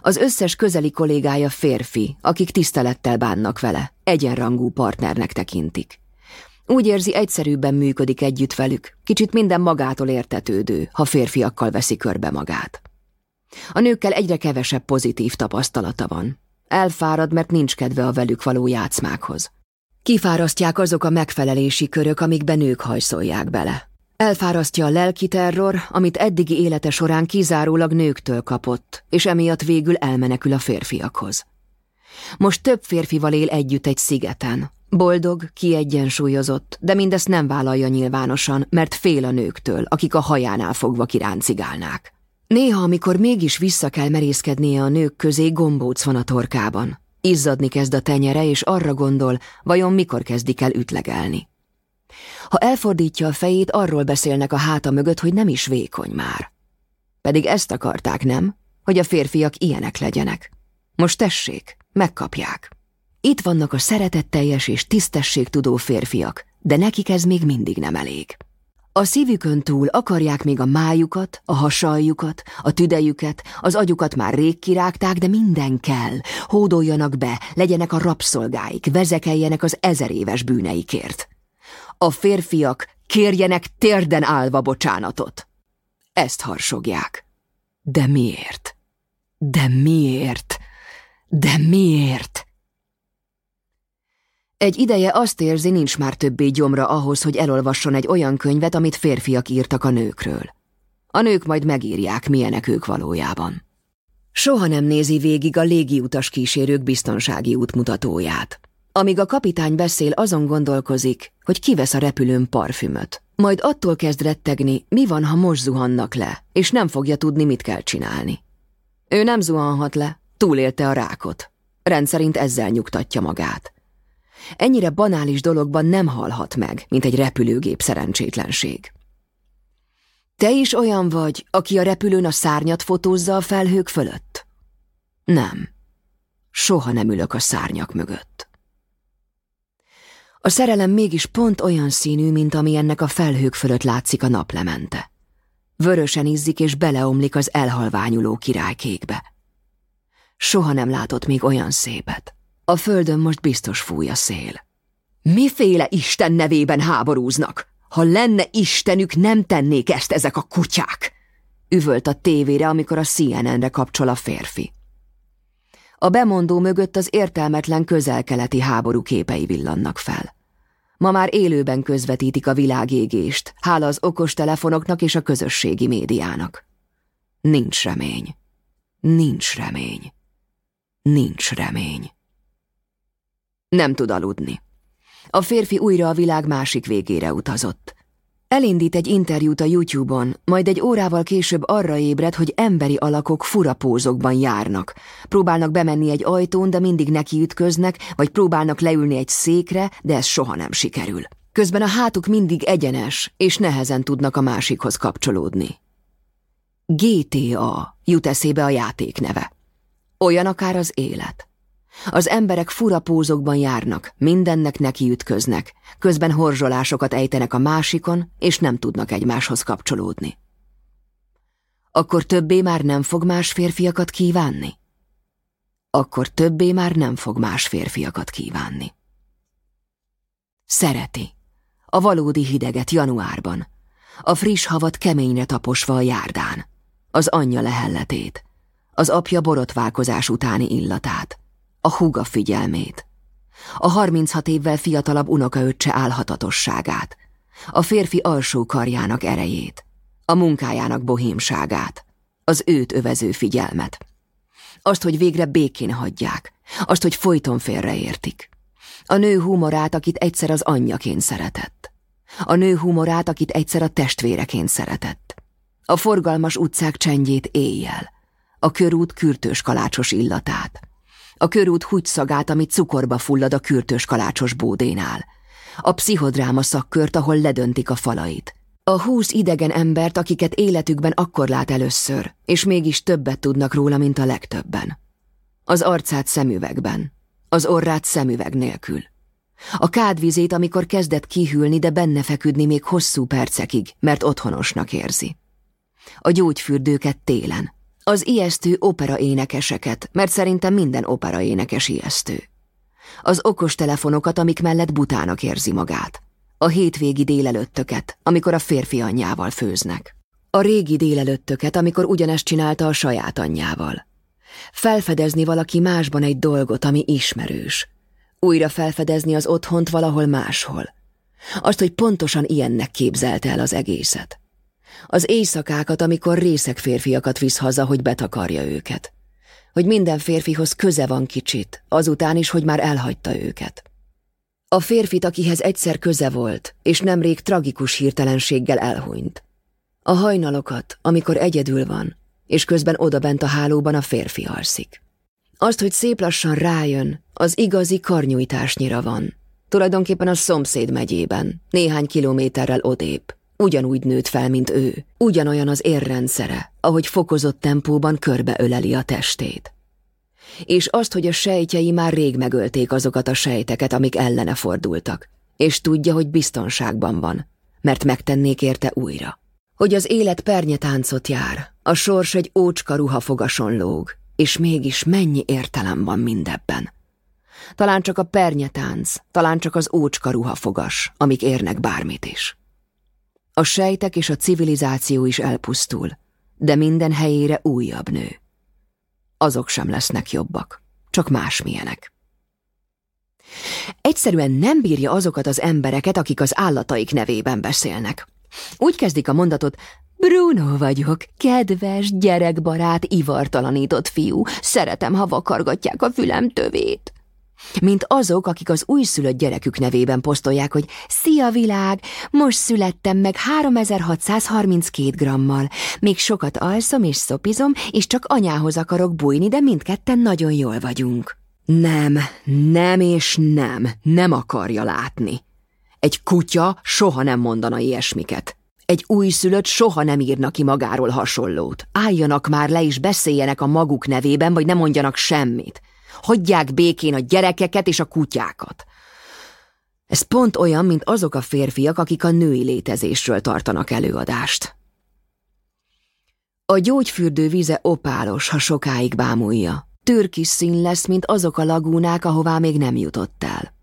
Az összes közeli kollégája férfi, akik tisztelettel bánnak vele, egyenrangú partnernek tekintik. Úgy érzi, egyszerűbben működik együtt velük, kicsit minden magától értetődő, ha férfiakkal veszi körbe magát. A nőkkel egyre kevesebb pozitív tapasztalata van. Elfárad, mert nincs kedve a velük való játszmákhoz. Kifárasztják azok a megfelelési körök, amikben nők hajszolják bele. Elfárasztja a lelki terror, amit eddigi élete során kizárólag nőktől kapott, és emiatt végül elmenekül a férfiakhoz. Most több férfival él együtt egy szigeten. Boldog, kiegyensúlyozott, de mindezt nem vállalja nyilvánosan, mert fél a nőktől, akik a hajánál fogva kiráncigálnák. Néha, amikor mégis vissza kell merészkednie a nők közé, gombóc van a torkában. Izzadni kezd a tenyere, és arra gondol, vajon mikor kezdik el ütlegelni. Ha elfordítja a fejét, arról beszélnek a háta mögött, hogy nem is vékony már. Pedig ezt akarták, nem? Hogy a férfiak ilyenek legyenek. Most tessék, megkapják. Itt vannak a szeretetteljes és tisztességtudó férfiak, de nekik ez még mindig nem elég. A szívükön túl akarják még a májukat, a hasaljukat, a tüdejüket, az agyukat már rég kirágták, de minden kell. Hódoljanak be, legyenek a rabszolgáik, vezekeljenek az ezer éves bűneikért. A férfiak kérjenek térden állva bocsánatot. Ezt harsogják. De miért? De miért? De miért? Egy ideje azt érzi, nincs már többé gyomra ahhoz, hogy elolvasson egy olyan könyvet, amit férfiak írtak a nőkről. A nők majd megírják, milyenek ők valójában. Soha nem nézi végig a légiutas kísérők biztonsági útmutatóját. Amíg a kapitány beszél, azon gondolkozik, hogy kivesz a repülőn parfümöt. Majd attól kezd rettegni, mi van, ha most zuhannak le, és nem fogja tudni, mit kell csinálni. Ő nem zuhanhat le, túlélte a rákot. Rendszerint ezzel nyugtatja magát. Ennyire banális dologban nem halhat meg, mint egy repülőgép szerencsétlenség. Te is olyan vagy, aki a repülőn a szárnyat fotózza a felhők fölött? Nem. Soha nem ülök a szárnyak mögött. A szerelem mégis pont olyan színű, mint ami ennek a felhők fölött látszik a naplemente. Vörösen izzik és beleomlik az elhalványuló királykékbe. Soha nem látott még olyan szépet. A földön most biztos fúj a szél. Miféle Isten nevében háborúznak? Ha lenne Istenük, nem tennék ezt ezek a kutyák! Üvölt a tévére, amikor a CNN-re kapcsol a férfi. A bemondó mögött az értelmetlen közelkeleti háború képei villannak fel. Ma már élőben közvetítik a világégést, hála az okos telefonoknak és a közösségi médiának. Nincs remény. Nincs remény. Nincs remény. Nem tud aludni. A férfi újra a világ másik végére utazott. Elindít egy interjút a YouTube-on, majd egy órával később arra ébred, hogy emberi alakok furapózokban járnak. Próbálnak bemenni egy ajtón, de mindig nekiütköznek, vagy próbálnak leülni egy székre, de ez soha nem sikerül. Közben a hátuk mindig egyenes, és nehezen tudnak a másikhoz kapcsolódni. GTA jut eszébe a játék neve. Olyan akár az élet. Az emberek fura pózokban járnak, mindennek neki ütköznek, közben horzsolásokat ejtenek a másikon, és nem tudnak egymáshoz kapcsolódni. Akkor többé már nem fog más férfiakat kívánni? Akkor többé már nem fog más férfiakat kívánni. Szereti. A valódi hideget januárban. A friss havat keményre taposva a járdán. Az anyja lehelletét. Az apja borotválkozás utáni illatát a húga figyelmét, a 36 évvel fiatalabb unokaöccse álhatatosságát, a férfi alsó karjának erejét, a munkájának bohémságát, az őt övező figyelmet. Azt, hogy végre békén hagyják, azt, hogy folyton félreértik. A nő humorát, akit egyszer az anyjaként szeretett. A nő humorát, akit egyszer a testvéreként szeretett. A forgalmas utcák csendjét éjjel. A körút kürtős kalácsos illatát a körút szagát, amit cukorba fullad a kürtös kalácsos bódénál. A pszichodráma szakkört, ahol ledöntik a falait. A húsz idegen embert, akiket életükben akkor lát először, és mégis többet tudnak róla, mint a legtöbben. Az arcát szemüvegben, az orrát szemüveg nélkül. A kádvizét, amikor kezdett kihűlni, de benne feküdni még hosszú percekig, mert otthonosnak érzi. A gyógyfürdőket télen, az ijesztő opera énekeseket, mert szerintem minden opera énekes ijesztő. Az okos telefonokat, amik mellett butának érzi magát. A hétvégi délelőttöket, amikor a férfi anyjával főznek. A régi délelőttöket, amikor ugyanezt csinálta a saját anyjával. Felfedezni valaki másban egy dolgot, ami ismerős. Újra felfedezni az otthont valahol máshol. Azt, hogy pontosan ilyennek képzelte el az egészet. Az éjszakákat, amikor részek férfiakat visz haza, hogy betakarja őket. Hogy minden férfihoz köze van kicsit, azután is, hogy már elhagyta őket. A férfit, akihez egyszer köze volt, és nemrég tragikus hirtelenséggel elhunyt. A hajnalokat, amikor egyedül van, és közben odabent a hálóban a férfi alszik. Azt, hogy szép lassan rájön, az igazi karnyújtásnyira van. Tulajdonképpen a szomszéd megyében, néhány kilométerrel odébb. Ugyanúgy nőtt fel, mint ő, ugyanolyan az érrendszere, ahogy fokozott tempóban körbeöleli a testét. És azt, hogy a sejtjei már rég megölték azokat a sejteket, amik ellene fordultak, és tudja, hogy biztonságban van, mert megtennék érte újra. Hogy az élet pernyetáncot jár, a sors egy ócska ruhafogason lóg, és mégis mennyi értelem van mindebben. Talán csak a pernyetánc, talán csak az ócska ruhafogas, amik érnek bármit is. A sejtek és a civilizáció is elpusztul, de minden helyére újabb nő. Azok sem lesznek jobbak, csak másmilyenek. Egyszerűen nem bírja azokat az embereket, akik az állataik nevében beszélnek. Úgy kezdik a mondatot, Bruno vagyok, kedves, gyerekbarát, ivartalanított fiú, szeretem, ha vakargatják a fülem tövét mint azok, akik az újszülött gyerekük nevében posztolják, hogy Szia világ, most születtem meg 3632 grammal, még sokat alszom és szopizom, és csak anyához akarok bújni, de mindketten nagyon jól vagyunk. Nem, nem és nem, nem akarja látni. Egy kutya soha nem mondana ilyesmiket. Egy újszülött soha nem írna ki magáról hasonlót. Álljanak már le és beszéljenek a maguk nevében, vagy ne mondjanak semmit. Hagyják békén a gyerekeket és a kutyákat. Ez pont olyan, mint azok a férfiak, akik a női létezésről tartanak előadást. A gyógyfürdő víze opálos, ha sokáig bámulja. Türkis szín lesz, mint azok a lagúnák, ahová még nem jutott el.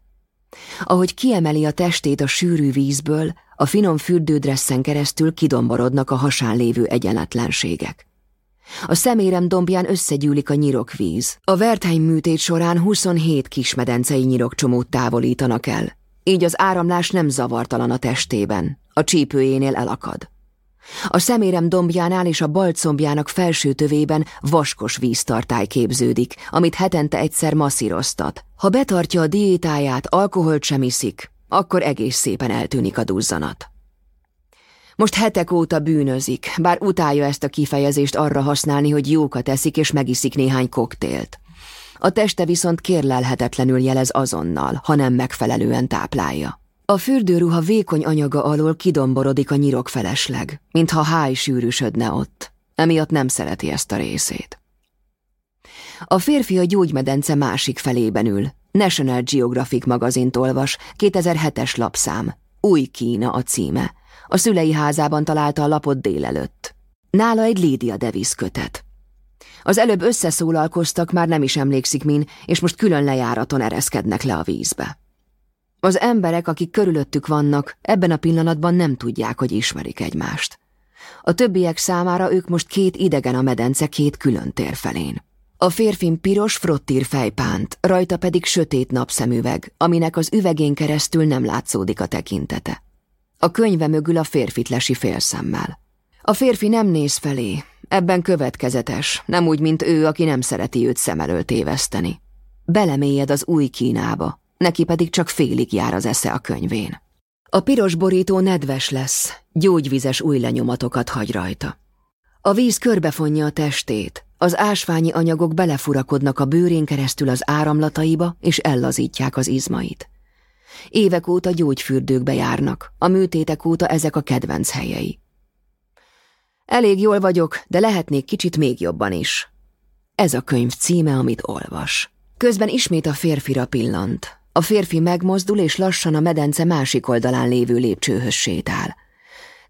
Ahogy kiemeli a testét a sűrű vízből, a finom fürdődresszen keresztül kidomborodnak a hasán lévő egyenletlenségek. A szemérem dombján összegyűlik a nyirokvíz. A Wertheim műtét során 27 kismedencei nyirokcsomót távolítanak el. Így az áramlás nem zavartalan a testében. A csípőjénél elakad. A szemérem dombjánál és a balcombjának felső tövében vaskos víztartály képződik, amit hetente egyszer masszíroztat. Ha betartja a diétáját, alkoholt sem iszik, akkor egész szépen eltűnik a duzzanat. Most hetek óta bűnözik, bár utálja ezt a kifejezést arra használni, hogy jókat eszik és megiszik néhány koktélt. A teste viszont kérlelhetetlenül jelez azonnal, ha nem megfelelően táplálja. A fürdőruha vékony anyaga alól kidomborodik a nyirok felesleg, mintha háj sűrűsödne ott. Emiatt nem szereti ezt a részét. A férfi a gyógymedence másik felében ül. National Geographic magazint olvas, 2007-es lapszám. Új Kína a címe. A szülei házában találta a lapot délelőtt. Nála egy Lydia Davis kötet. Az előbb összeszólalkoztak, már nem is emlékszik min, és most külön lejáraton ereszkednek le a vízbe. Az emberek, akik körülöttük vannak, ebben a pillanatban nem tudják, hogy ismerik egymást. A többiek számára ők most két idegen a medence két külön tér felén. A férfin piros frottír fejpánt, rajta pedig sötét napszemüveg, aminek az üvegén keresztül nem látszódik a tekintete. A könyve mögül a férfit lesi félszemmel. A férfi nem néz felé, ebben következetes, nem úgy, mint ő, aki nem szereti őt szem elől téveszteni. Belemélyed az új Kínába, neki pedig csak félig jár az esze a könyvén. A piros borító nedves lesz, gyógyvizes új lenyomatokat hagy rajta. A víz körbefonja a testét, az ásványi anyagok belefurakodnak a bőrén keresztül az áramlataiba, és ellazítják az izmait. Évek óta gyógyfürdőkbe járnak, a műtétek óta ezek a kedvenc helyei. Elég jól vagyok, de lehetnék kicsit még jobban is. Ez a könyv címe, amit olvas. Közben ismét a férfira pillant. A férfi megmozdul, és lassan a medence másik oldalán lévő lépcsőhöz sétál.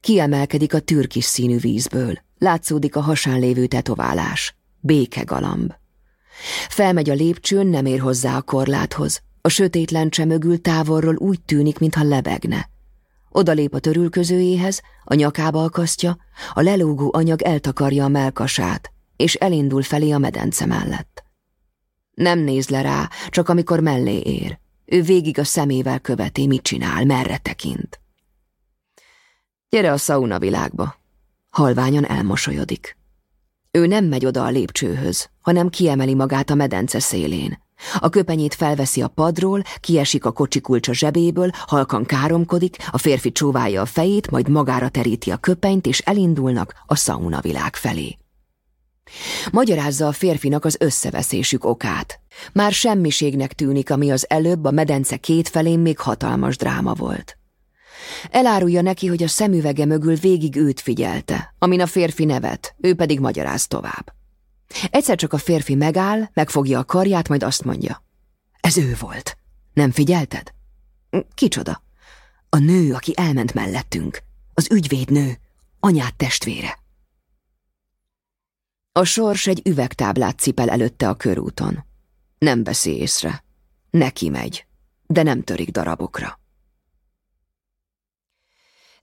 Kiemelkedik a türkis színű vízből. Látszódik a hasán lévő tetoválás. Békegalamb. Felmegy a lépcsőn, nem ér hozzá a korláthoz. A sötét lencse mögül távolról úgy tűnik, mintha lebegne. Odalép a törülközőjéhez, a nyakába akasztja, a lelógó anyag eltakarja a melkasát, és elindul felé a medence mellett. Nem néz le rá, csak amikor mellé ér. Ő végig a szemével követi, mit csinál, merre tekint. Gyere a szauna világba. Halványan elmosolyodik. Ő nem megy oda a lépcsőhöz, hanem kiemeli magát a medence szélén. A köpenyét felveszi a padról, kiesik a kocsi kulcsa zsebéből, halkan káromkodik, a férfi csóválja a fejét, majd magára teríti a köpenyt, és elindulnak a szauna világ felé. Magyarázza a férfinak az összeveszésük okát. Már semmiségnek tűnik, ami az előbb a medence két felén még hatalmas dráma volt. Elárulja neki, hogy a szemüvege mögül végig őt figyelte, amin a férfi nevet, ő pedig magyaráz tovább. Egyszer csak a férfi megáll, megfogja a karját, majd azt mondja. Ez ő volt. Nem figyelted? Kicsoda? A nő, aki elment mellettünk. Az ügyvédnő. Anyát testvére. A sors egy üvegtáblát cipel előtte a körúton. Nem veszi észre. Neki megy, de nem törik darabokra.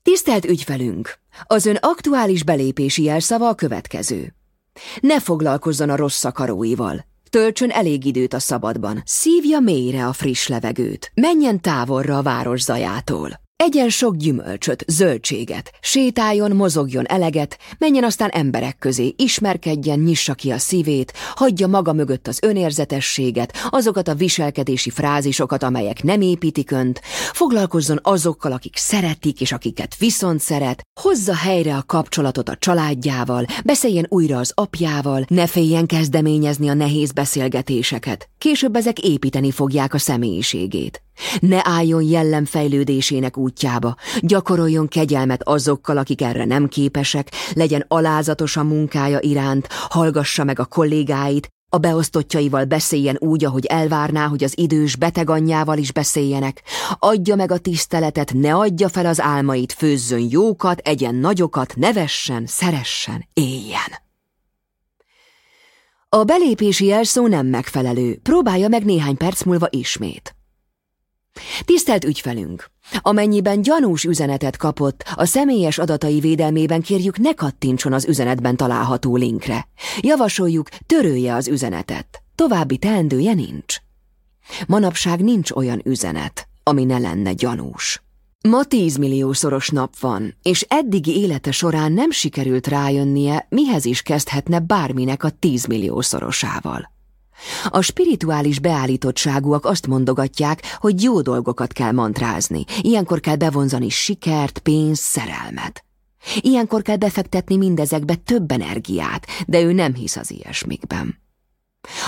Tisztelt ügyfelünk! Az ön aktuális belépési jelszava a következő. Ne foglalkozzon a rossz szakaróival. Töltsön elég időt a szabadban. Szívja mélyre a friss levegőt. Menjen távolra a város zajától. Egyen sok gyümölcsöt, zöldséget, sétáljon, mozogjon eleget, menjen aztán emberek közé, ismerkedjen, nyissa ki a szívét, hagyja maga mögött az önérzetességet, azokat a viselkedési frázisokat, amelyek nem építik önt, foglalkozzon azokkal, akik szeretik és akiket viszont szeret, hozza helyre a kapcsolatot a családjával, beszéljen újra az apjával, ne féljen kezdeményezni a nehéz beszélgetéseket. Később ezek építeni fogják a személyiségét. Ne álljon jellemfejlődésének útjába, gyakoroljon kegyelmet azokkal, akik erre nem képesek, legyen alázatos a munkája iránt, hallgassa meg a kollégáit, a beosztottjaival beszéljen úgy, ahogy elvárná, hogy az idős beteg anyjával is beszéljenek. Adja meg a tiszteletet, ne adja fel az álmait, főzzön jókat, egyen nagyokat, nevessen, szeressen, éljen. A belépési jelszó nem megfelelő, próbálja meg néhány perc múlva ismét. Tisztelt ügyfelünk! Amennyiben gyanús üzenetet kapott, a személyes adatai védelmében kérjük ne kattintson az üzenetben található linkre. Javasoljuk, törölje az üzenetet. További teendője nincs. Manapság nincs olyan üzenet, ami ne lenne gyanús. Ma tízmilliószoros nap van, és eddigi élete során nem sikerült rájönnie, mihez is kezdhetne bárminek a tízmilliószorosával. A spirituális beállítottságúak azt mondogatják, hogy jó dolgokat kell mantrázni, ilyenkor kell bevonzani sikert, pénzt, szerelmet. Ilyenkor kell befektetni mindezekbe több energiát, de ő nem hisz az ilyesmikben.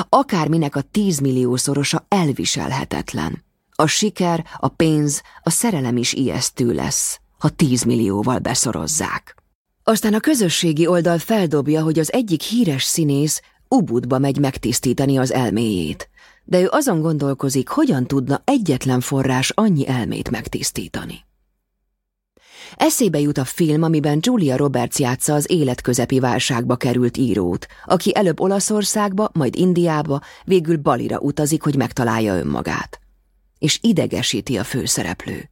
Akárminek a tízmilliószorosa elviselhetetlen. A siker, a pénz, a szerelem is ijesztő lesz, ha tízmillióval beszorozzák. Aztán a közösségi oldal feldobja, hogy az egyik híres színész Ubudba megy megtisztítani az elméjét, de ő azon gondolkozik, hogyan tudna egyetlen forrás annyi elmét megtisztítani. Eszébe jut a film, amiben Julia Roberts játsza az életközepi válságba került írót, aki előbb Olaszországba, majd Indiába, végül Balira utazik, hogy megtalálja önmagát. És idegesíti a főszereplő.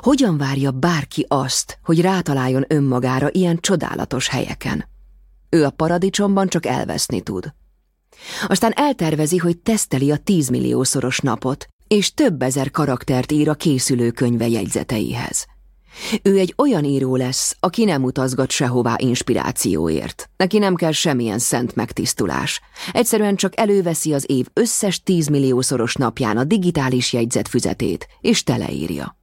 Hogyan várja bárki azt, hogy rátaláljon önmagára ilyen csodálatos helyeken? Ő a paradicsomban csak elveszni tud. Aztán eltervezi, hogy teszteli a tízmilliószoros napot, és több ezer karaktert ír a készülő könyve jegyzeteihez. Ő egy olyan író lesz, aki nem utazgat sehová inspirációért. Neki nem kell semmilyen szent megtisztulás. Egyszerűen csak előveszi az év összes tízmilliószoros napján a digitális jegyzetfüzetét, és teleírja.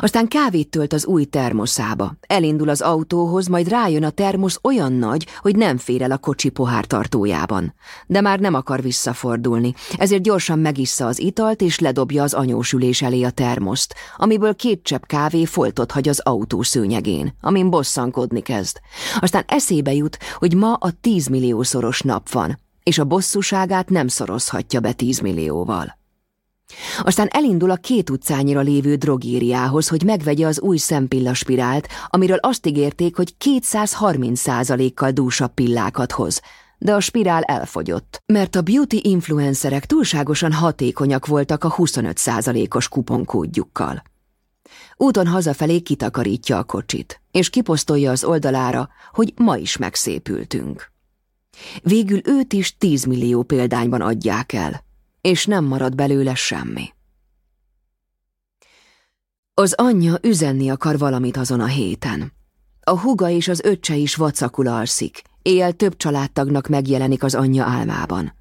Aztán kávét tölt az új termoszába. Elindul az autóhoz, majd rájön a termosz olyan nagy, hogy nem fér el a kocsi pohár tartójában. De már nem akar visszafordulni, ezért gyorsan megissza az italt, és ledobja az anyósülés elé a termoszt, amiből két csepp kávé foltot hagy az autó szőnyegén, amin bosszankodni kezd. Aztán eszébe jut, hogy ma a tízmilliószoros nap van, és a bosszúságát nem szorozhatja be tízmillióval. Aztán elindul a két utcányira lévő drogériához, hogy megvegye az új szempillaspirált, amiről azt ígérték, hogy 230% kal dúsabb pillákat hoz. De a spirál elfogyott, mert a beauty influencerek túlságosan hatékonyak voltak a 25% os kuponkódjukkal. Úton hazafelé kitakarítja a kocsit, és kiposztolja az oldalára, hogy ma is megszépültünk. Végül őt is 10 millió példányban adják el, és nem marad belőle semmi. Az anyja üzenni akar valamit azon a héten. A huga és az öccse is vacakul alszik, éjjel több családtagnak megjelenik az anyja álmában.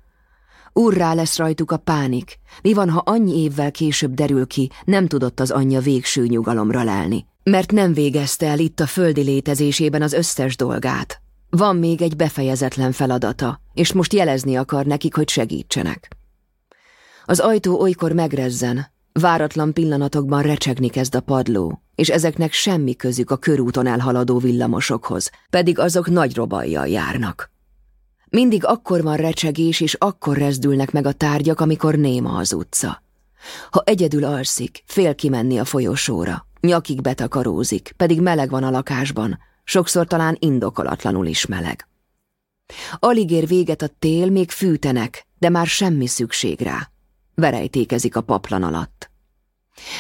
Urrá lesz rajtuk a pánik, mi van, ha annyi évvel később derül ki, nem tudott az anyja végső nyugalomra lelni, mert nem végezte el itt a földi létezésében az összes dolgát. Van még egy befejezetlen feladata, és most jelezni akar nekik, hogy segítsenek. Az ajtó olykor megrezzen, váratlan pillanatokban recsegni kezd a padló, és ezeknek semmi közük a körúton elhaladó villamosokhoz, pedig azok nagy robajjal járnak. Mindig akkor van recsegés, és akkor rezdülnek meg a tárgyak, amikor néma az utca. Ha egyedül alszik, fél kimenni a folyosóra, nyakig betakarózik, pedig meleg van a lakásban, sokszor talán indokolatlanul is meleg. Alig ér véget a tél, még fűtenek, de már semmi szükség rá verejtékezik a paplan alatt.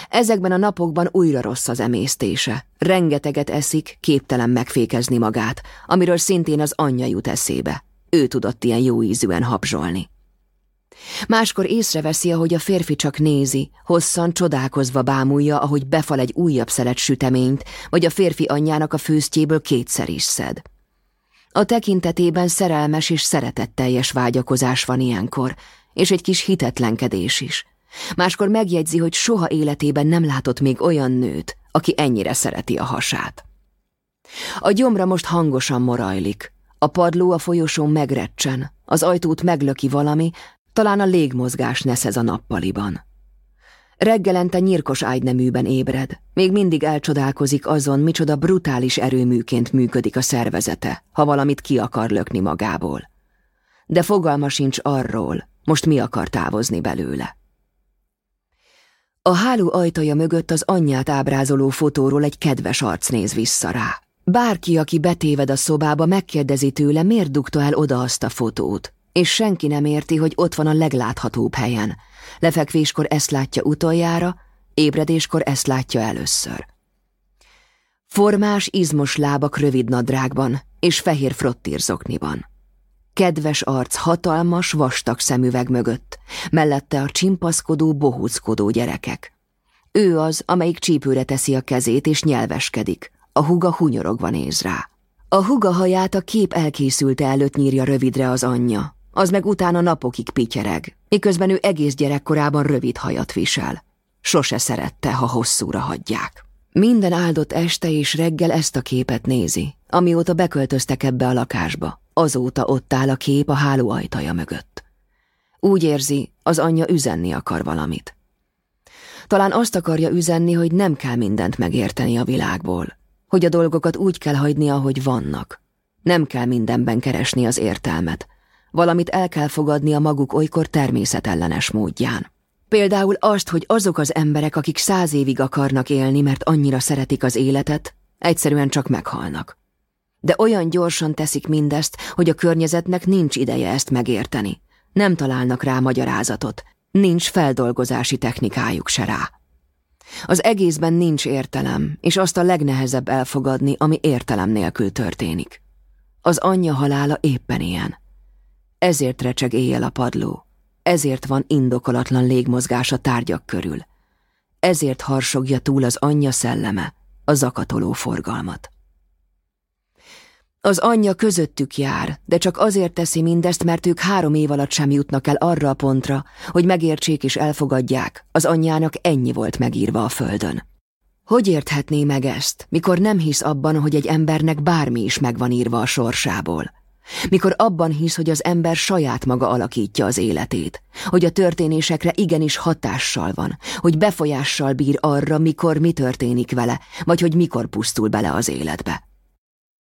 Ezekben a napokban újra rossz az emésztése. Rengeteget eszik, képtelen megfékezni magát, amiről szintén az anyja jut eszébe. Ő tudott ilyen jó ízűen habzsolni. Máskor észreveszi, ahogy a férfi csak nézi, hosszan csodálkozva bámulja, ahogy befal egy újabb szelet süteményt, vagy a férfi anyjának a főztjéből kétszer is szed. A tekintetében szerelmes és szeretetteljes vágyakozás van ilyenkor, és egy kis hitetlenkedés is. Máskor megjegyzi, hogy soha életében nem látott még olyan nőt, aki ennyire szereti a hasát. A gyomra most hangosan morajlik. A padló a folyosón megrecsen, az ajtót meglöki valami, talán a légmozgás neszez a nappaliban. Reggelente nyírkos ágyneműben ébred, még mindig elcsodálkozik azon, micsoda brutális erőműként működik a szervezete, ha valamit ki akar lökni magából. De fogalma sincs arról, most mi akar távozni belőle? A háló ajtaja mögött az anyját ábrázoló fotóról egy kedves arc néz vissza rá. Bárki, aki betéved a szobába, megkérdezi tőle, miért dugta el oda azt a fotót, és senki nem érti, hogy ott van a legláthatóbb helyen. Lefekvéskor ezt látja utoljára, ébredéskor ezt látja először. Formás, izmos lábak rövid nadrágban és fehér frottírzokniban. Kedves arc hatalmas, vastag szemüveg mögött, mellette a csimpaszkodó, bohúckodó gyerekek. Ő az, amelyik csípőre teszi a kezét és nyelveskedik. A huga hunyorogva néz rá. A huga haját a kép elkészülte előtt nyírja rövidre az anyja, az meg utána napokig pityereg, miközben ő egész gyerekkorában rövid hajat visel. Sose szerette, ha hosszúra hagyják. Minden áldott este és reggel ezt a képet nézi, amióta beköltöztek ebbe a lakásba. Azóta ott áll a kép a háló ajtaja mögött. Úgy érzi, az anyja üzenni akar valamit. Talán azt akarja üzenni, hogy nem kell mindent megérteni a világból, hogy a dolgokat úgy kell hagyni, ahogy vannak. Nem kell mindenben keresni az értelmet. Valamit el kell fogadni a maguk olykor természetellenes módján. Például azt, hogy azok az emberek, akik száz évig akarnak élni, mert annyira szeretik az életet, egyszerűen csak meghalnak. De olyan gyorsan teszik mindezt, hogy a környezetnek nincs ideje ezt megérteni. Nem találnak rá magyarázatot, nincs feldolgozási technikájuk se rá. Az egészben nincs értelem, és azt a legnehezebb elfogadni, ami értelem nélkül történik. Az anyja halála éppen ilyen. Ezért recseg éjjel a padló, ezért van indokolatlan légmozgás a tárgyak körül. Ezért harsogja túl az anyja szelleme, a zakatoló forgalmat. Az anyja közöttük jár, de csak azért teszi mindezt, mert ők három év alatt sem jutnak el arra a pontra, hogy megértsék és elfogadják, az anyjának ennyi volt megírva a földön. Hogy érthetné meg ezt, mikor nem hisz abban, hogy egy embernek bármi is megvan írva a sorsából? Mikor abban hisz, hogy az ember saját maga alakítja az életét, hogy a történésekre igenis hatással van, hogy befolyással bír arra, mikor mi történik vele, vagy hogy mikor pusztul bele az életbe.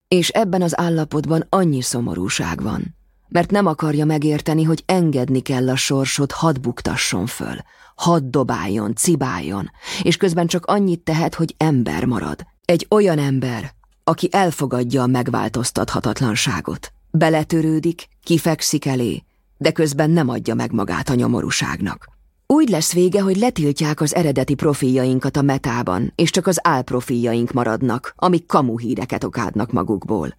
És ebben az állapotban annyi szomorúság van, mert nem akarja megérteni, hogy engedni kell a sorsot, hadd buktasson föl, hadd dobáljon, cibáljon, és közben csak annyit tehet, hogy ember marad. Egy olyan ember, aki elfogadja a megváltoztathatatlanságot. Beletörődik, kifekszik elé, de közben nem adja meg magát a nyomorúságnak. Úgy lesz vége, hogy letiltják az eredeti profiljainkat a metában, és csak az álprofiljaink maradnak, amik kamuhíreket okádnak magukból.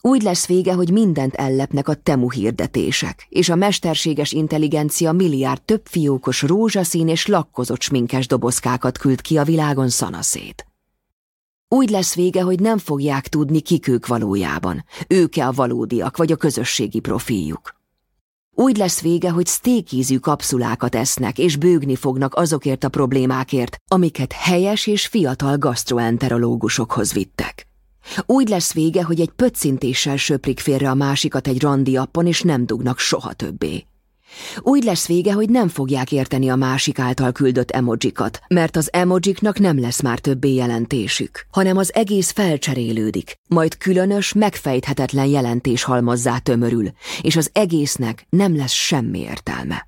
Úgy lesz vége, hogy mindent ellepnek a temu hirdetések, és a mesterséges intelligencia milliárd több fiókos rózsaszín és lakkozott sminkes dobozkákat küld ki a világon szanaszét. Úgy lesz vége, hogy nem fogják tudni, kik ők valójában, ők-e a valódiak, vagy a közösségi profiljuk. Úgy lesz vége, hogy sztékízű kapszulákat esznek, és bőgni fognak azokért a problémákért, amiket helyes és fiatal gastroenterológusokhoz vittek. Úgy lesz vége, hogy egy pöccintéssel söprik félre a másikat egy randi appon, és nem dugnak soha többé. Úgy lesz vége, hogy nem fogják érteni a másik által küldött emojikat, mert az emojiknak nem lesz már többé jelentésük, hanem az egész felcserélődik, majd különös, megfejthetetlen jelentés halmazzá tömörül, és az egésznek nem lesz semmi értelme.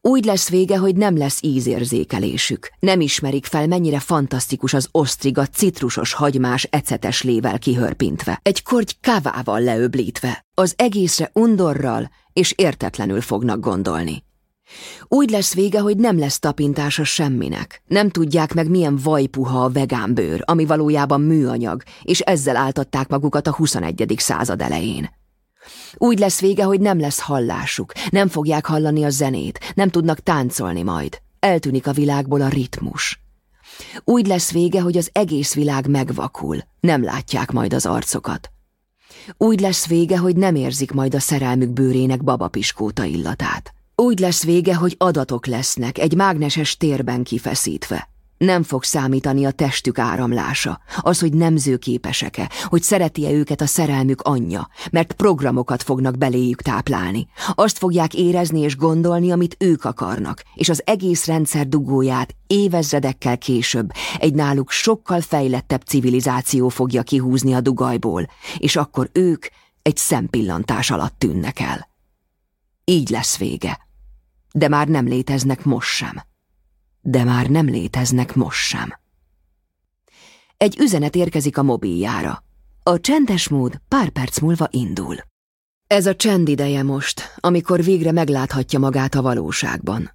Úgy lesz vége, hogy nem lesz ízérzékelésük. Nem ismerik fel, mennyire fantasztikus az osztriga citrusos hagymás ecetes lével kihörpintve, egy korty kávával leöblítve, az egészre undorral és értetlenül fognak gondolni. Úgy lesz vége, hogy nem lesz tapintása semminek. Nem tudják meg, milyen vajpuha a vegán bőr, ami valójában műanyag, és ezzel áltatták magukat a 21. század elején. Úgy lesz vége, hogy nem lesz hallásuk, nem fogják hallani a zenét, nem tudnak táncolni majd. Eltűnik a világból a ritmus. Úgy lesz vége, hogy az egész világ megvakul, nem látják majd az arcokat. Úgy lesz vége, hogy nem érzik majd a szerelmük bőrének babapiskóta illatát. Úgy lesz vége, hogy adatok lesznek, egy mágneses térben kifeszítve. Nem fog számítani a testük áramlása, az, hogy nemzőképesek-e, hogy szereti-e őket a szerelmük anyja, mert programokat fognak beléjük táplálni. Azt fogják érezni és gondolni, amit ők akarnak, és az egész rendszer dugóját évezredekkel később egy náluk sokkal fejlettebb civilizáció fogja kihúzni a dugajból, és akkor ők egy szempillantás alatt tűnnek el. Így lesz vége. De már nem léteznek most sem de már nem léteznek most sem. Egy üzenet érkezik a mobiljára. A csendes mód pár perc múlva indul. Ez a csend ideje most, amikor végre megláthatja magát a valóságban.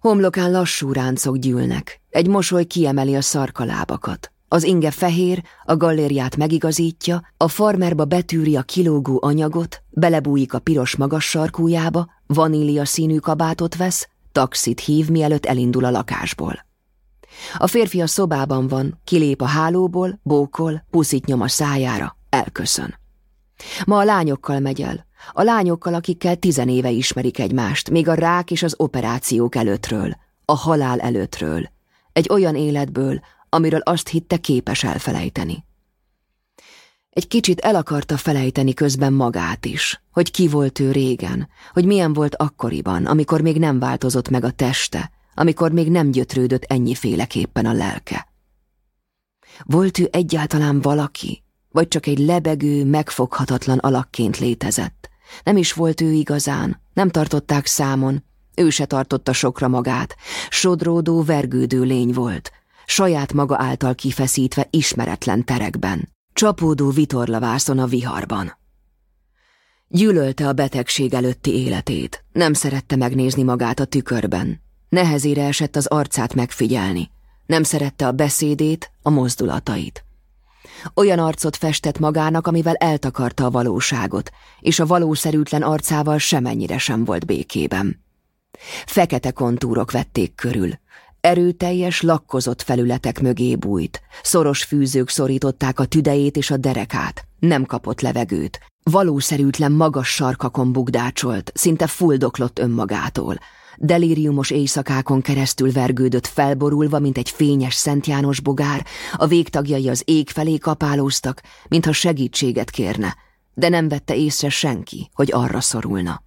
Homlokán lassú ráncok gyűlnek, egy mosoly kiemeli a szarkalábakat. Az inge fehér, a gallériát megigazítja, a farmerba betűri a kilógó anyagot, belebújik a piros magas sarkújába, vanília színű kabátot vesz, Taxit hív, mielőtt elindul a lakásból. A férfi a szobában van, kilép a hálóból, bókol, puszit nyom a szájára, elköszön. Ma a lányokkal megy el, a lányokkal, akikkel tizenéve ismerik egymást, még a rák és az operációk előttről, a halál előttről, egy olyan életből, amiről azt hitte képes elfelejteni. Egy kicsit el akarta felejteni közben magát is, hogy ki volt ő régen, hogy milyen volt akkoriban, amikor még nem változott meg a teste, amikor még nem gyötrődött ennyiféleképpen a lelke. Volt ő egyáltalán valaki, vagy csak egy lebegő, megfoghatatlan alakként létezett. Nem is volt ő igazán, nem tartották számon, ő se tartotta sokra magát, sodródó, vergődő lény volt, saját maga által kifeszítve ismeretlen terekben, csapódó vitorlavászon a viharban. Gyűlölte a betegség előtti életét, nem szerette megnézni magát a tükörben, nehezére esett az arcát megfigyelni, nem szerette a beszédét, a mozdulatait. Olyan arcot festett magának, amivel eltakarta a valóságot, és a valószerűtlen arcával semennyire sem volt békében. Fekete kontúrok vették körül, erőteljes, lakkozott felületek mögé bújt, szoros fűzők szorították a tüdejét és a derekát, nem kapott levegőt, valószerűtlen magas sarkakon bugdácsolt, szinte fuldoklott önmagától, delíriumos éjszakákon keresztül vergődött felborulva, mint egy fényes Szent János bogár, a végtagjai az ég felé kapálóztak, mintha segítséget kérne, de nem vette észre senki, hogy arra szorulna.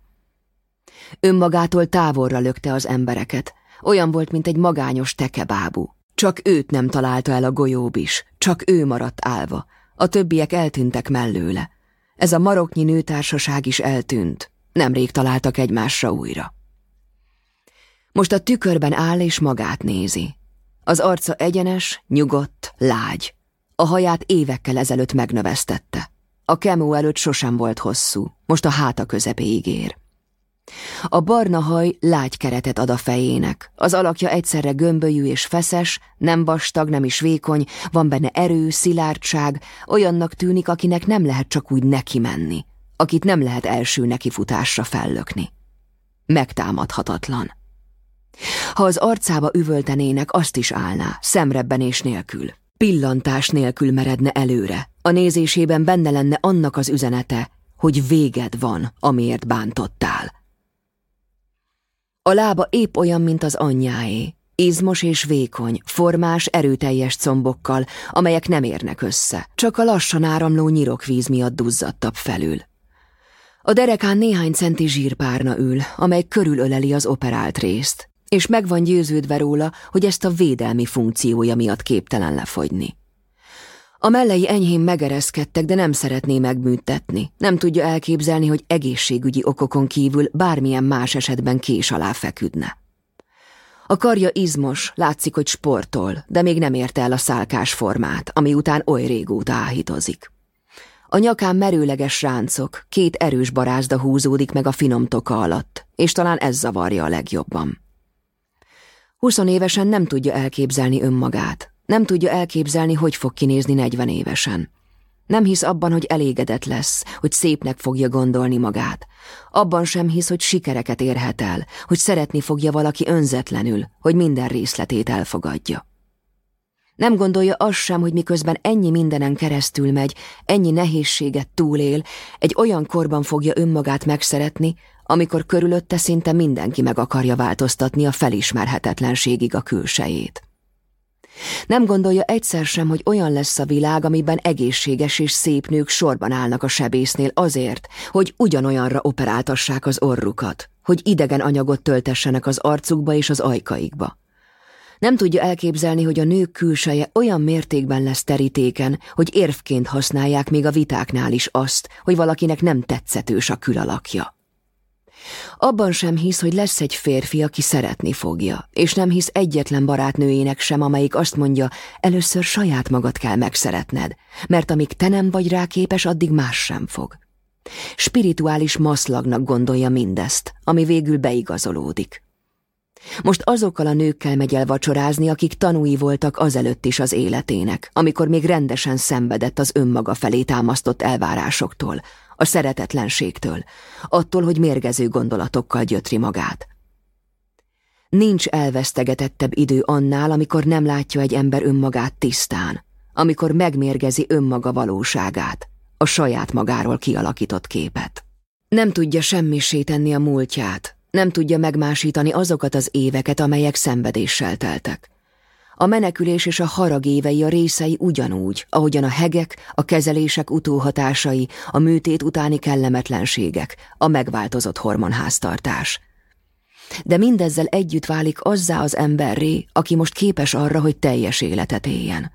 Önmagától távolra lökte az embereket, olyan volt, mint egy magányos tekebábú. Csak őt nem találta el a golyóbis, csak ő maradt állva, a többiek eltűntek mellőle. Ez a maroknyi nőtársaság is eltűnt, nemrég találtak egymásra újra. Most a tükörben áll és magát nézi. Az arca egyenes, nyugodt, lágy. A haját évekkel ezelőtt megnövesztette. A kemó előtt sosem volt hosszú, most a háta közepéig ér. A barna haj lágy keretet ad a fejének, az alakja egyszerre gömbölyű és feszes, nem vastag, nem is vékony, van benne erő, szilárdság, olyannak tűnik, akinek nem lehet csak úgy neki menni, akit nem lehet első nekifutásra fellökni. Megtámadhatatlan. Ha az arcába üvöltenének, azt is állná, szemrebbenés nélkül. Pillantás nélkül meredne előre. A nézésében benne lenne annak az üzenete, hogy véged van, amiért bántottál. A lába épp olyan, mint az anyjáé, izmos és vékony, formás, erőteljes combokkal, amelyek nem érnek össze, csak a lassan áramló nyirokvíz miatt duzzadtabb felül. A derekán néhány centi zsírpárna ül, amely körülöleli az operált részt, és meg van győződve róla, hogy ezt a védelmi funkciója miatt képtelen lefogyni. A mellei enyhén megereszkedtek, de nem szeretné megműtetni. Nem tudja elképzelni, hogy egészségügyi okokon kívül bármilyen más esetben kés alá feküdne. A karja izmos, látszik, hogy sportol, de még nem érte el a szálkás formát, ami után oly régóta áhítozik. A nyakán merőleges ráncok, két erős barázda húzódik meg a finom toka alatt, és talán ez zavarja a legjobban. Huszonévesen nem tudja elképzelni önmagát, nem tudja elképzelni, hogy fog kinézni negyven évesen. Nem hisz abban, hogy elégedett lesz, hogy szépnek fogja gondolni magát. Abban sem hisz, hogy sikereket érhet el, hogy szeretni fogja valaki önzetlenül, hogy minden részletét elfogadja. Nem gondolja az sem, hogy miközben ennyi mindenen keresztül megy, ennyi nehézséget túlél, egy olyan korban fogja önmagát megszeretni, amikor körülötte szinte mindenki meg akarja változtatni a felismerhetetlenségig a külsejét. Nem gondolja egyszer sem, hogy olyan lesz a világ, amiben egészséges és szép nők sorban állnak a sebésznél azért, hogy ugyanolyanra operáltassák az orrukat, hogy idegen anyagot töltessenek az arcukba és az ajkaikba. Nem tudja elképzelni, hogy a nők külseje olyan mértékben lesz terítéken, hogy érvként használják még a vitáknál is azt, hogy valakinek nem tetszetős a külalakja. Abban sem hisz, hogy lesz egy férfi, aki szeretni fogja, és nem hisz egyetlen barátnőjének sem, amelyik azt mondja, először saját magad kell megszeretned, mert amíg te nem vagy rá képes, addig más sem fog. Spirituális maszlagnak gondolja mindezt, ami végül beigazolódik. Most azokkal a nőkkel megy el vacsorázni, akik tanúi voltak azelőtt is az életének, amikor még rendesen szenvedett az önmaga felé támasztott elvárásoktól, a szeretetlenségtől, attól, hogy mérgező gondolatokkal gyötri magát. Nincs elvesztegetettebb idő annál, amikor nem látja egy ember önmagát tisztán, amikor megmérgezi önmaga valóságát, a saját magáról kialakított képet. Nem tudja semmisé tenni a múltját, nem tudja megmásítani azokat az éveket, amelyek szenvedéssel teltek. A menekülés és a harag évei a részei ugyanúgy, ahogyan a hegek, a kezelések utóhatásai, a műtét utáni kellemetlenségek, a megváltozott hormonháztartás. De mindezzel együtt válik azzá az emberré, aki most képes arra, hogy teljes életet éljen.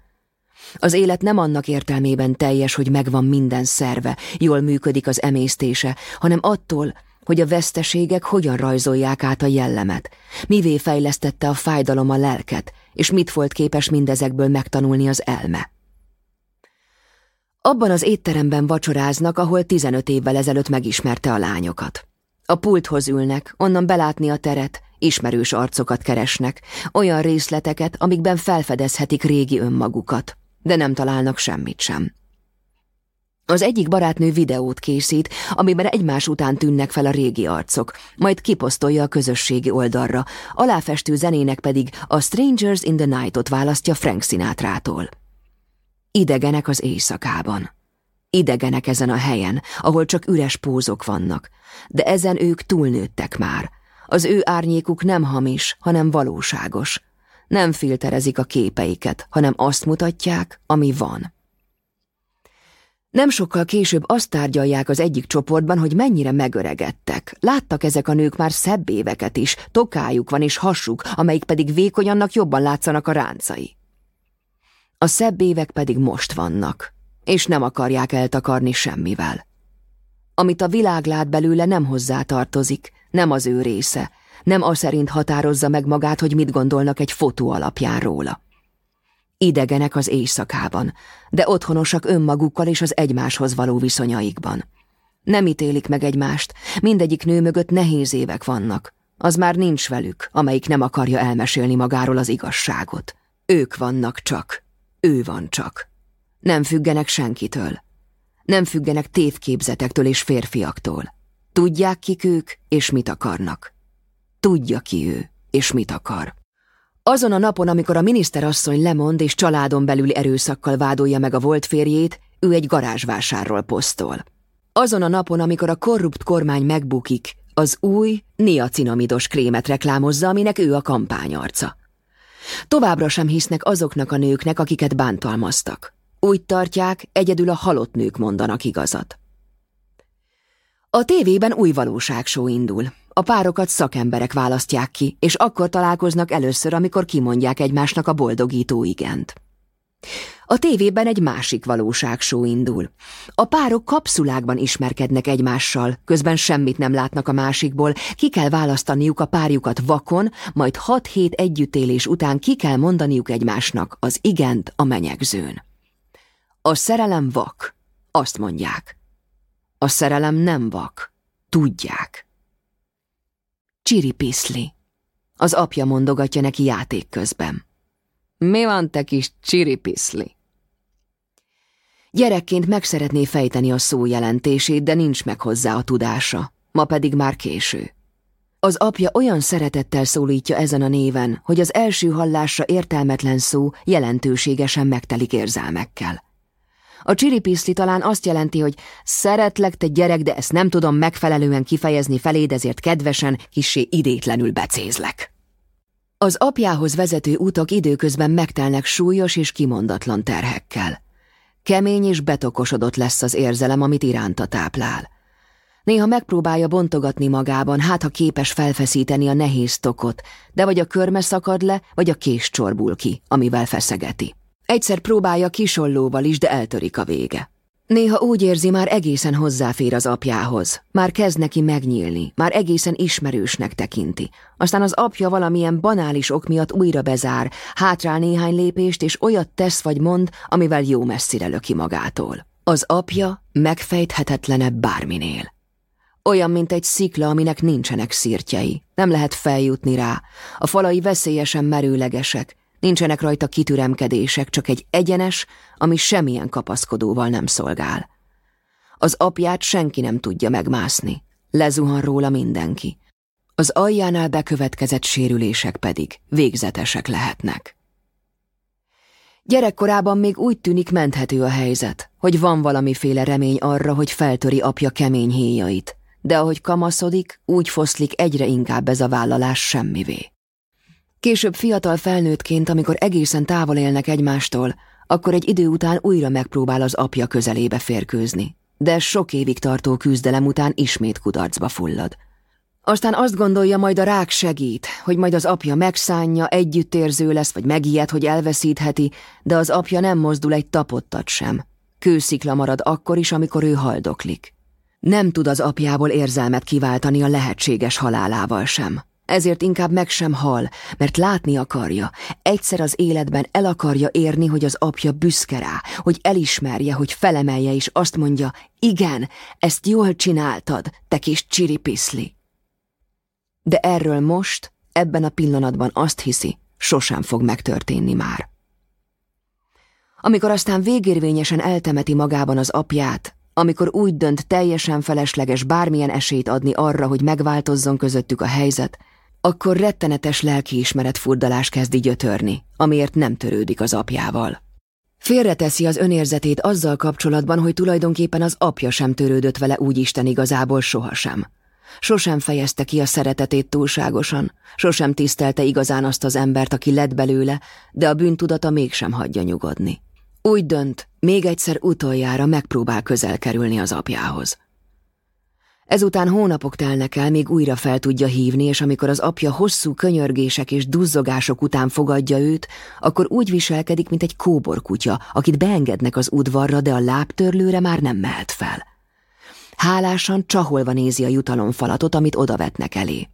Az élet nem annak értelmében teljes, hogy megvan minden szerve, jól működik az emésztése, hanem attól, hogy a veszteségek hogyan rajzolják át a jellemet, mivé fejlesztette a fájdalom a lelket, és mit volt képes mindezekből megtanulni az elme. Abban az étteremben vacsoráznak, ahol 15 évvel ezelőtt megismerte a lányokat. A pulthoz ülnek, onnan belátni a teret, ismerős arcokat keresnek, olyan részleteket, amikben felfedezhetik régi önmagukat, de nem találnak semmit sem. Az egyik barátnő videót készít, amiben egymás után tűnnek fel a régi arcok, majd kiposztolja a közösségi oldalra, aláfestő zenének pedig a Strangers in the Night-ot választja Frank Sinatra-tól. Idegenek az éjszakában. Idegenek ezen a helyen, ahol csak üres pózok vannak, de ezen ők túlnőttek már. Az ő árnyékuk nem hamis, hanem valóságos. Nem filterezik a képeiket, hanem azt mutatják, ami van. Nem sokkal később azt tárgyalják az egyik csoportban, hogy mennyire megöregedtek. Láttak ezek a nők már szebb éveket is, tokájuk van és hasuk, amelyik pedig vékonyannak jobban látszanak a ráncai. A szebb évek pedig most vannak, és nem akarják eltakarni semmivel. Amit a világ lát belőle nem hozzá tartozik, nem az ő része, nem az szerint határozza meg magát, hogy mit gondolnak egy fotó alapján róla. Idegenek az éjszakában, de otthonosak önmagukkal és az egymáshoz való viszonyaikban. Nem ítélik meg egymást, mindegyik nő mögött nehéz évek vannak. Az már nincs velük, amelyik nem akarja elmesélni magáról az igazságot. Ők vannak csak. Ő van csak. Nem függenek senkitől. Nem függenek tévképzetektől és férfiaktól. Tudják, kik ők, és mit akarnak. Tudja ki ő, és mit akar. Azon a napon, amikor a miniszterasszony lemond és családon belüli erőszakkal vádolja meg a volt férjét, ő egy garázsvásárról posztol. Azon a napon, amikor a korrupt kormány megbukik, az új, niacinamidos krémet reklámozza, aminek ő a kampányarca. Továbbra sem hisznek azoknak a nőknek, akiket bántalmaztak. Úgy tartják, egyedül a halott nők mondanak igazat. A tévében új valóságsó indul. A párokat szakemberek választják ki, és akkor találkoznak először, amikor kimondják egymásnak a boldogító igent. A tévében egy másik valóságsó indul. A párok kapszulákban ismerkednek egymással, közben semmit nem látnak a másikból, ki kell választaniuk a párjukat vakon, majd hat hét együttélés után ki kell mondaniuk egymásnak az igent a menyegzőn. A szerelem vak, azt mondják. A szerelem nem vak, tudják. Csiripiszli. Az apja mondogatja neki játék közben. Mi van te kis csiripiszli? Gyerekként meg szeretné fejteni a szó jelentését, de nincs meg hozzá a tudása. Ma pedig már késő. Az apja olyan szeretettel szólítja ezen a néven, hogy az első hallásra értelmetlen szó jelentőségesen megtelik érzelmekkel. A csiripiszli talán azt jelenti, hogy szeretlek, te gyerek, de ezt nem tudom megfelelően kifejezni feléd, ezért kedvesen, kissé idétlenül becézlek. Az apjához vezető utak időközben megtelnek súlyos és kimondatlan terhekkel. Kemény és betokosodott lesz az érzelem, amit iránta táplál. Néha megpróbálja bontogatni magában, hát ha képes felfeszíteni a nehéz tokot, de vagy a körme szakad le, vagy a kés csorbul ki, amivel feszegeti. Egyszer próbálja kisollóval is, de eltörik a vége. Néha úgy érzi, már egészen hozzáfér az apjához, már kezd neki megnyílni, már egészen ismerősnek tekinti. Aztán az apja valamilyen banális ok miatt újra bezár, hátrál néhány lépést, és olyat tesz vagy mond, amivel jó messzire löki magától. Az apja megfejthetetlenebb bárminél. Olyan, mint egy szikla, aminek nincsenek szirtjei. Nem lehet feljutni rá. A falai veszélyesen merőlegesek, Nincsenek rajta kitüremkedések, csak egy egyenes, ami semmilyen kapaszkodóval nem szolgál. Az apját senki nem tudja megmászni. Lezuhan róla mindenki. Az aljánál bekövetkezett sérülések pedig végzetesek lehetnek. Gyerekkorában még úgy tűnik menthető a helyzet, hogy van valamiféle remény arra, hogy feltöri apja kemény héjait, de ahogy kamaszodik, úgy foszlik egyre inkább ez a vállalás semmivé. Később fiatal felnőttként, amikor egészen távol élnek egymástól, akkor egy idő után újra megpróbál az apja közelébe férkőzni. De sok évig tartó küzdelem után ismét kudarcba fullad. Aztán azt gondolja, majd a rák segít, hogy majd az apja megszánja, együttérző lesz, vagy megijed, hogy elveszítheti, de az apja nem mozdul egy tapottat sem. Kőszikla marad akkor is, amikor ő haldoklik. Nem tud az apjából érzelmet kiváltani a lehetséges halálával sem. Ezért inkább meg sem hal, mert látni akarja. Egyszer az életben el akarja érni, hogy az apja büszke rá, hogy elismerje, hogy felemelje, és azt mondja, igen, ezt jól csináltad, te kis csiripiszli. De erről most, ebben a pillanatban azt hiszi, sosem fog megtörténni már. Amikor aztán végérvényesen eltemeti magában az apját, amikor úgy dönt teljesen felesleges bármilyen esélyt adni arra, hogy megváltozzon közöttük a helyzet, akkor rettenetes lelkiismeret furdalás kezdi gyötörni, amiért nem törődik az apjával. Félreteszi az önérzetét azzal kapcsolatban, hogy tulajdonképpen az apja sem törődött vele úgy Isten igazából sohasem. Sosem fejezte ki a szeretetét túlságosan, sosem tisztelte igazán azt az embert, aki lett belőle, de a bűntudata mégsem hagyja nyugodni. Úgy dönt, még egyszer utoljára megpróbál közel kerülni az apjához. Ezután hónapok telnek el, még újra fel tudja hívni, és amikor az apja hosszú könyörgések és duzzogások után fogadja őt, akkor úgy viselkedik, mint egy kóborkutya, akit beengednek az udvarra, de a lábtörlőre már nem mehet fel. Hálásan csaholva nézi a jutalomfalatot, amit odavetnek elé.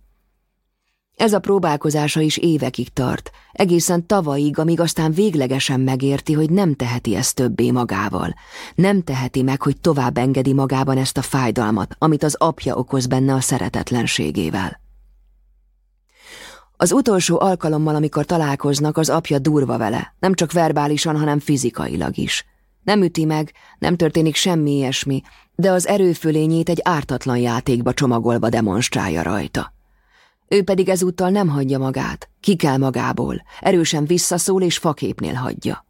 Ez a próbálkozása is évekig tart, egészen tavalyig, amíg aztán véglegesen megérti, hogy nem teheti ezt többé magával. Nem teheti meg, hogy tovább engedi magában ezt a fájdalmat, amit az apja okoz benne a szeretetlenségével. Az utolsó alkalommal, amikor találkoznak, az apja durva vele, nem csak verbálisan, hanem fizikailag is. Nem üti meg, nem történik semmi ilyesmi, de az erőfölényét egy ártatlan játékba csomagolva demonstrálja rajta. Ő pedig ezúttal nem hagyja magát, ki kell magából, erősen visszaszól és faképnél hagyja.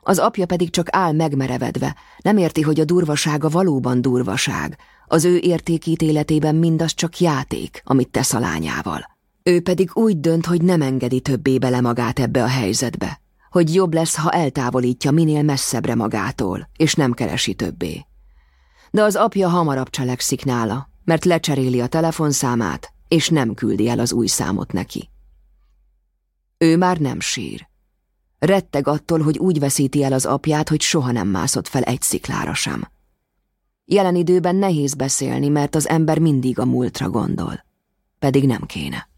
Az apja pedig csak áll megmerevedve, nem érti, hogy a durvasága valóban durvaság, az ő értékítéletében mindaz csak játék, amit tesz a lányával. Ő pedig úgy dönt, hogy nem engedi többé bele magát ebbe a helyzetbe, hogy jobb lesz, ha eltávolítja minél messzebbre magától, és nem keresi többé. De az apja hamarabb cselekszik nála, mert lecseréli a telefonszámát, és nem küldi el az új számot neki. Ő már nem sír. Retteg attól, hogy úgy veszíti el az apját, hogy soha nem mászott fel egy sziklára sem. Jelen időben nehéz beszélni, mert az ember mindig a múltra gondol. Pedig nem kéne.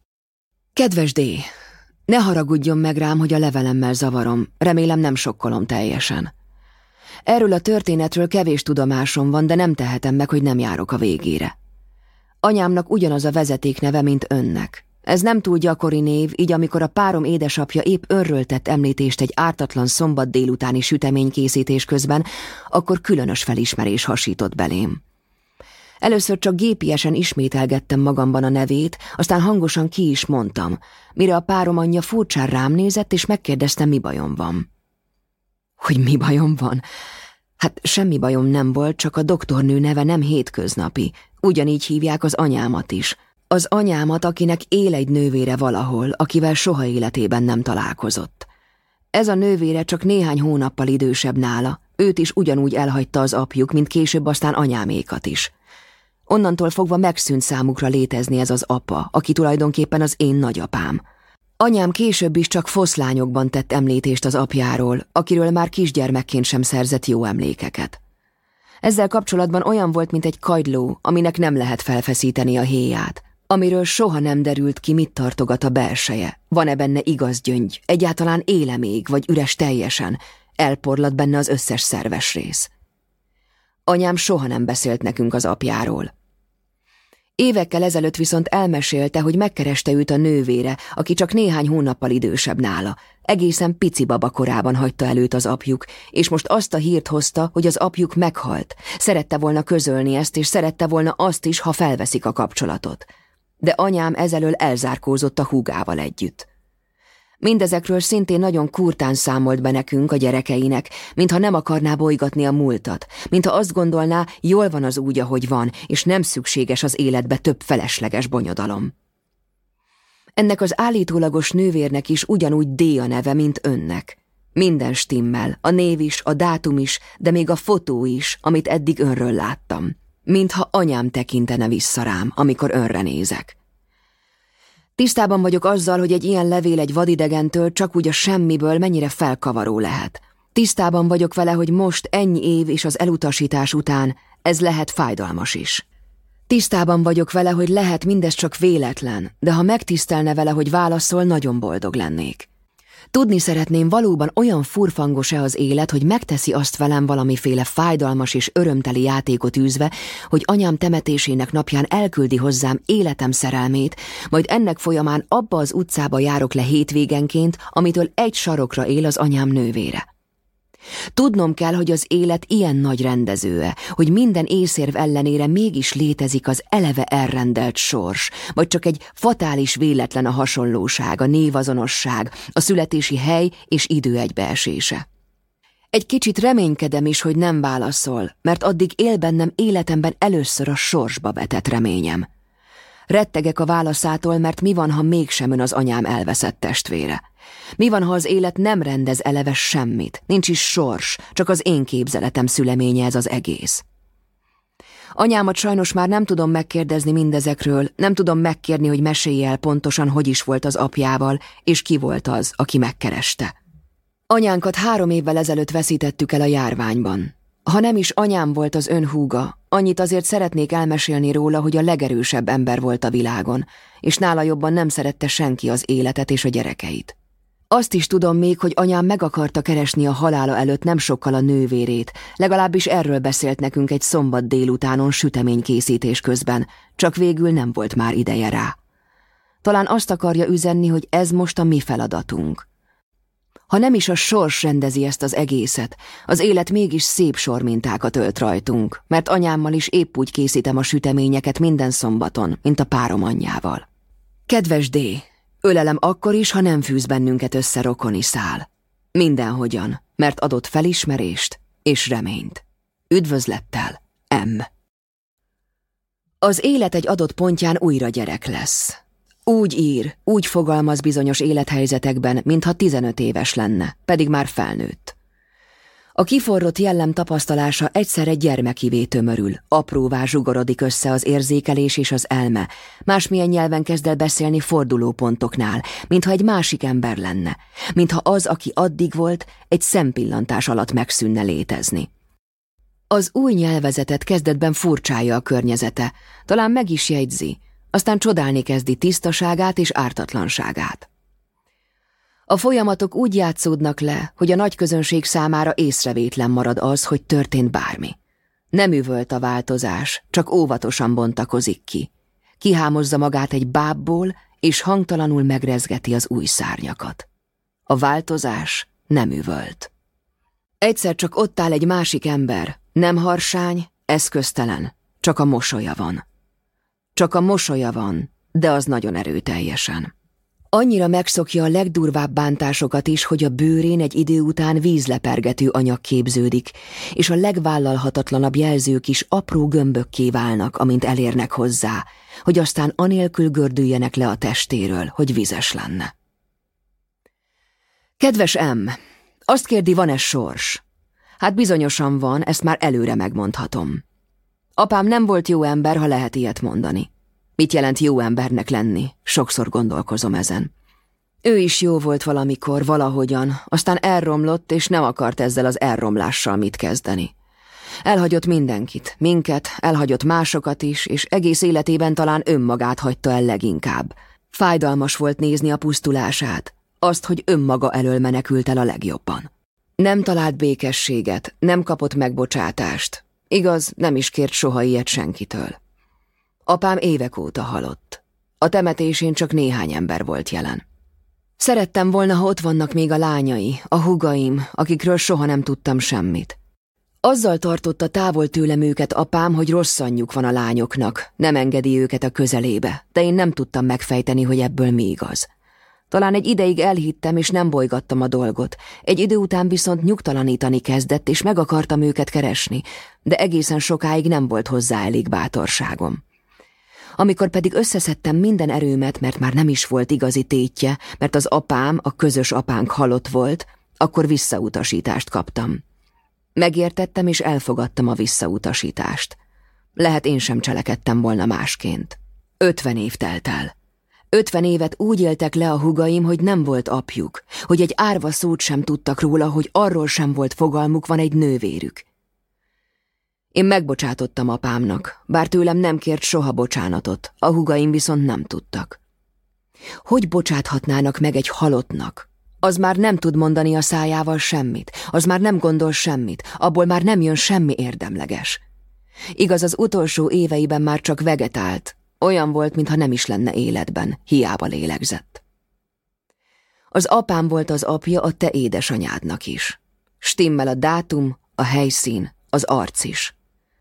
Kedves D, ne haragudjon meg rám, hogy a levelemmel zavarom, remélem nem sokkolom teljesen. Erről a történetről kevés tudomásom van, de nem tehetem meg, hogy nem járok a végére. Anyámnak ugyanaz a vezeték neve, mint önnek. Ez nem túl gyakori név, így amikor a párom édesapja épp önről tett említést egy ártatlan szombat délutáni süteménykészítés közben, akkor különös felismerés hasított belém. Először csak gépiesen ismételgettem magamban a nevét, aztán hangosan ki is mondtam, mire a párom anyja furcsán rám nézett, és megkérdezte, mi bajom van. Hogy mi bajom van? Hát semmi bajom nem volt, csak a doktornő neve nem hétköznapi, Ugyanígy hívják az anyámat is. Az anyámat, akinek él egy nővére valahol, akivel soha életében nem találkozott. Ez a nővére csak néhány hónappal idősebb nála, őt is ugyanúgy elhagyta az apjuk, mint később aztán anyámékat is. Onnantól fogva megszűnt számukra létezni ez az apa, aki tulajdonképpen az én nagyapám. Anyám később is csak foszlányokban tett említést az apjáról, akiről már kisgyermekként sem szerzett jó emlékeket. Ezzel kapcsolatban olyan volt, mint egy kagyló, aminek nem lehet felfeszíteni a héját, amiről soha nem derült ki, mit tartogat a belseje. Van-e benne igaz gyöngy, egyáltalán éle még, vagy üres teljesen, elporlat benne az összes szerves rész. Anyám soha nem beszélt nekünk az apjáról. Évekkel ezelőtt viszont elmesélte, hogy megkereste őt a nővére, aki csak néhány hónappal idősebb nála. Egészen pici baba korában hagyta előtt az apjuk, és most azt a hírt hozta, hogy az apjuk meghalt. Szerette volna közölni ezt, és szerette volna azt is, ha felveszik a kapcsolatot. De anyám ezelől elzárkózott a húgával együtt. Mindezekről szintén nagyon kurtán számolt be nekünk a gyerekeinek, mintha nem akarná bolygatni a múltat, mintha azt gondolná, jól van az úgy, ahogy van, és nem szükséges az életbe több felesleges bonyodalom. Ennek az állítólagos nővérnek is ugyanúgy D a neve, mint önnek. Minden stimmel, a név is, a dátum is, de még a fotó is, amit eddig önről láttam. Mintha anyám tekintene vissza rám, amikor önre nézek. Tisztában vagyok azzal, hogy egy ilyen levél egy vadidegentől csak úgy a semmiből mennyire felkavaró lehet. Tisztában vagyok vele, hogy most ennyi év és az elutasítás után ez lehet fájdalmas is. Tisztában vagyok vele, hogy lehet mindez csak véletlen, de ha megtisztelne vele, hogy válaszol, nagyon boldog lennék. Tudni szeretném, valóban olyan furfangos-e az élet, hogy megteszi azt velem valamiféle fájdalmas és örömteli játékot űzve, hogy anyám temetésének napján elküldi hozzám életem szerelmét, majd ennek folyamán abba az utcába járok le hétvégenként, amitől egy sarokra él az anyám nővére. Tudnom kell, hogy az élet ilyen nagy rendezőe, hogy minden észérv ellenére mégis létezik az eleve elrendelt sors, vagy csak egy fatális véletlen a hasonlóság, a névazonosság, a születési hely és idő egybeesése. Egy kicsit reménykedem is, hogy nem válaszol, mert addig él bennem életemben először a sorsba vetett reményem. Rettegek a válaszától, mert mi van, ha mégsem ön az anyám elveszett testvére? Mi van, ha az élet nem rendez eleve semmit, nincs is sors, csak az én képzeletem szüleménye ez az egész? Anyámat sajnos már nem tudom megkérdezni mindezekről, nem tudom megkérni, hogy mesélje el pontosan, hogy is volt az apjával, és ki volt az, aki megkereste. Anyánkat három évvel ezelőtt veszítettük el a járványban. Ha nem is anyám volt az ön húga, annyit azért szeretnék elmesélni róla, hogy a legerősebb ember volt a világon, és nála jobban nem szerette senki az életet és a gyerekeit. Azt is tudom még, hogy anyám meg akarta keresni a halála előtt nem sokkal a nővérét, legalábbis erről beszélt nekünk egy szombat délutánon süteménykészítés közben, csak végül nem volt már ideje rá. Talán azt akarja üzenni, hogy ez most a mi feladatunk. Ha nem is a sors rendezi ezt az egészet, az élet mégis szép sormintákat ölt rajtunk, mert anyámmal is épp úgy készítem a süteményeket minden szombaton, mint a párom anyjával. Kedves D, ölelem akkor is, ha nem fűz bennünket össze rokoni szál. Mindenhogyan, mert adott felismerést és reményt. Üdvözlettel, M. Az élet egy adott pontján újra gyerek lesz. Úgy ír, úgy fogalmaz bizonyos élethelyzetekben, mintha 15 éves lenne, pedig már felnőtt. A kiforrott jellem tapasztalása egyszerre gyermekivé tömörül, apróvá zsugorodik össze az érzékelés és az elme, másmilyen nyelven kezd el beszélni fordulópontoknál, mintha egy másik ember lenne, mintha az, aki addig volt, egy szempillantás alatt megszűnne létezni. Az új nyelvezetet kezdetben furcsája a környezete, talán meg is jegyzi, aztán csodálni kezdi tisztaságát és ártatlanságát. A folyamatok úgy játszódnak le, hogy a nagy közönség számára észrevétlen marad az, hogy történt bármi. Nem üvölt a változás, csak óvatosan bontakozik ki. Kihámozza magát egy bábból, és hangtalanul megrezgeti az új szárnyakat. A változás nem üvölt. Egyszer csak ott áll egy másik ember, nem harsány, eszköztelen, csak a mosolya van. Csak a mosolya van, de az nagyon erőteljesen. Annyira megszokja a legdurvább bántásokat is, hogy a bőrén egy idő után vízlepergető anyag képződik, és a legvállalhatatlanabb jelzők is apró gömbökké válnak, amint elérnek hozzá, hogy aztán anélkül gördüljenek le a testéről, hogy vizes lenne. Kedves M, azt kérdi, van-e sors? Hát bizonyosan van, ezt már előre megmondhatom. Apám nem volt jó ember, ha lehet ilyet mondani. Mit jelent jó embernek lenni? Sokszor gondolkozom ezen. Ő is jó volt valamikor, valahogyan, aztán elromlott, és nem akart ezzel az elromlással mit kezdeni. Elhagyott mindenkit, minket, elhagyott másokat is, és egész életében talán önmagát hagyta el leginkább. Fájdalmas volt nézni a pusztulását, azt, hogy önmaga elől menekült el a legjobban. Nem talált békességet, nem kapott megbocsátást, Igaz, nem is kért soha ilyet senkitől. Apám évek óta halott. A temetésén csak néhány ember volt jelen. Szerettem volna, ha ott vannak még a lányai, a hugaim, akikről soha nem tudtam semmit. Azzal tartotta távol tőlem őket apám, hogy rossz anyjuk van a lányoknak, nem engedi őket a közelébe, de én nem tudtam megfejteni, hogy ebből mi igaz. Talán egy ideig elhittem, és nem bolygattam a dolgot. Egy idő után viszont nyugtalanítani kezdett, és meg akartam őket keresni, de egészen sokáig nem volt hozzá elég bátorságom. Amikor pedig összeszedtem minden erőmet, mert már nem is volt igazi tétje, mert az apám, a közös apánk halott volt, akkor visszautasítást kaptam. Megértettem és elfogadtam a visszautasítást. Lehet én sem cselekedtem volna másként. Ötven év telt el. Ötven évet úgy éltek le a hugaim, hogy nem volt apjuk, hogy egy árva szót sem tudtak róla, hogy arról sem volt fogalmuk, van egy nővérük. Én megbocsátottam apámnak, bár tőlem nem kért soha bocsánatot, a hugaim viszont nem tudtak. Hogy bocsáthatnának meg egy halottnak? Az már nem tud mondani a szájával semmit, az már nem gondol semmit, abból már nem jön semmi érdemleges. Igaz, az utolsó éveiben már csak vegetált, olyan volt, mintha nem is lenne életben, hiába lélegzett. Az apám volt az apja a te édesanyádnak is. Stimmel a dátum, a helyszín, az arc is.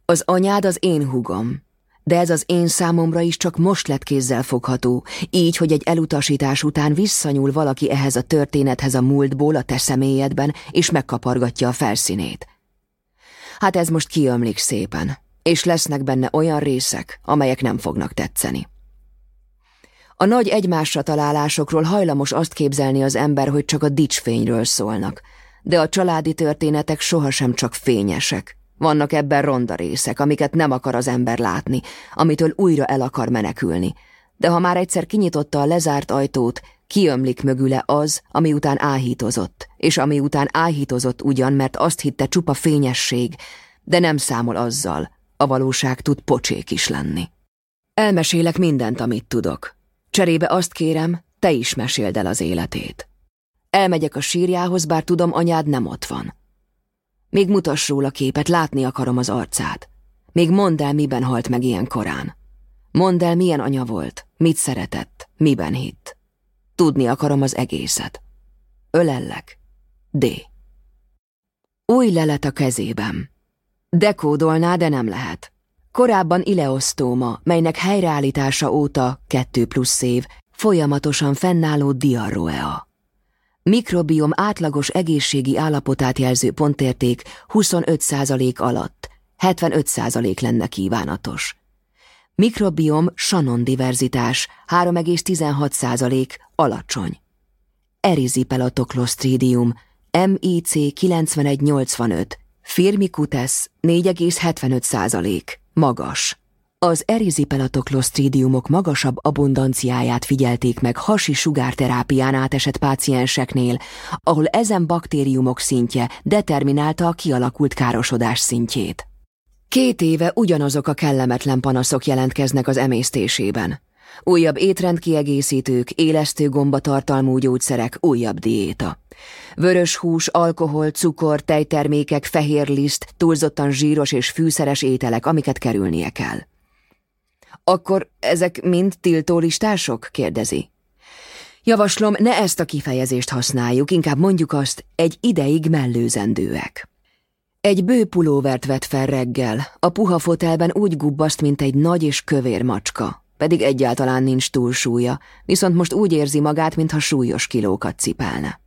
Az anyád az én hugom, de ez az én számomra is csak most lett kézzel fogható, így, hogy egy elutasítás után visszanyúl valaki ehhez a történethez a múltból a te személyedben, és megkapargatja a felszínét. Hát ez most kiömlik szépen, és lesznek benne olyan részek, amelyek nem fognak tetszeni. A nagy egymásra találásokról hajlamos azt képzelni az ember, hogy csak a dicsfényről szólnak, de a családi történetek sohasem csak fényesek, vannak ebben ronda részek, amiket nem akar az ember látni, amitől újra el akar menekülni. De ha már egyszer kinyitotta a lezárt ajtót, kiömlik mögüle az, ami után áhítozott, és ami után áhítozott ugyan, mert azt hitte csupa fényesség, de nem számol azzal, a valóság tud pocsék is lenni. Elmesélek mindent, amit tudok. Cserébe azt kérem, te is meséld el az életét. Elmegyek a sírjához, bár tudom, anyád nem ott van. Még mutass róla képet, látni akarom az arcát. Még mondd el, miben halt meg ilyen korán. Mondd el, milyen anya volt, mit szeretett, miben hitt. Tudni akarom az egészet. Ölellek. D. Új lelet a kezében. Dekódolná, de nem lehet. Korábban ileosztóma, melynek helyreállítása óta, kettő plusz év, folyamatosan fennálló diarroea. Mikrobiom átlagos egészségi állapotát jelző pontérték 25% alatt, 75% lenne kívánatos. Mikrobiom Shannon diverzitás 3,16% alacsony. Erizipelatoklostrídium MIC 9185, Firmicutes 4,75% magas. Az erizipelatoklostrídiumok magasabb abundanciáját figyelték meg hasi sugárterápián átesett pácienseknél, ahol ezen baktériumok szintje determinálta a kialakult károsodás szintjét. Két éve ugyanazok a kellemetlen panaszok jelentkeznek az emésztésében. Újabb étrendkiegészítők, élesztő gombatartalmú gyógyszerek, újabb diéta. Vörös hús, alkohol, cukor, tejtermékek, fehér liszt, túlzottan zsíros és fűszeres ételek, amiket kerülnie kell. Akkor ezek mind tiltólistások? kérdezi. Javaslom, ne ezt a kifejezést használjuk, inkább mondjuk azt, egy ideig mellőzendőek. Egy bő pulóvert vett fel reggel, a puha fotelben úgy gubbaszt, mint egy nagy és kövér macska, pedig egyáltalán nincs túlsúlya, viszont most úgy érzi magát, mintha súlyos kilókat cipelne.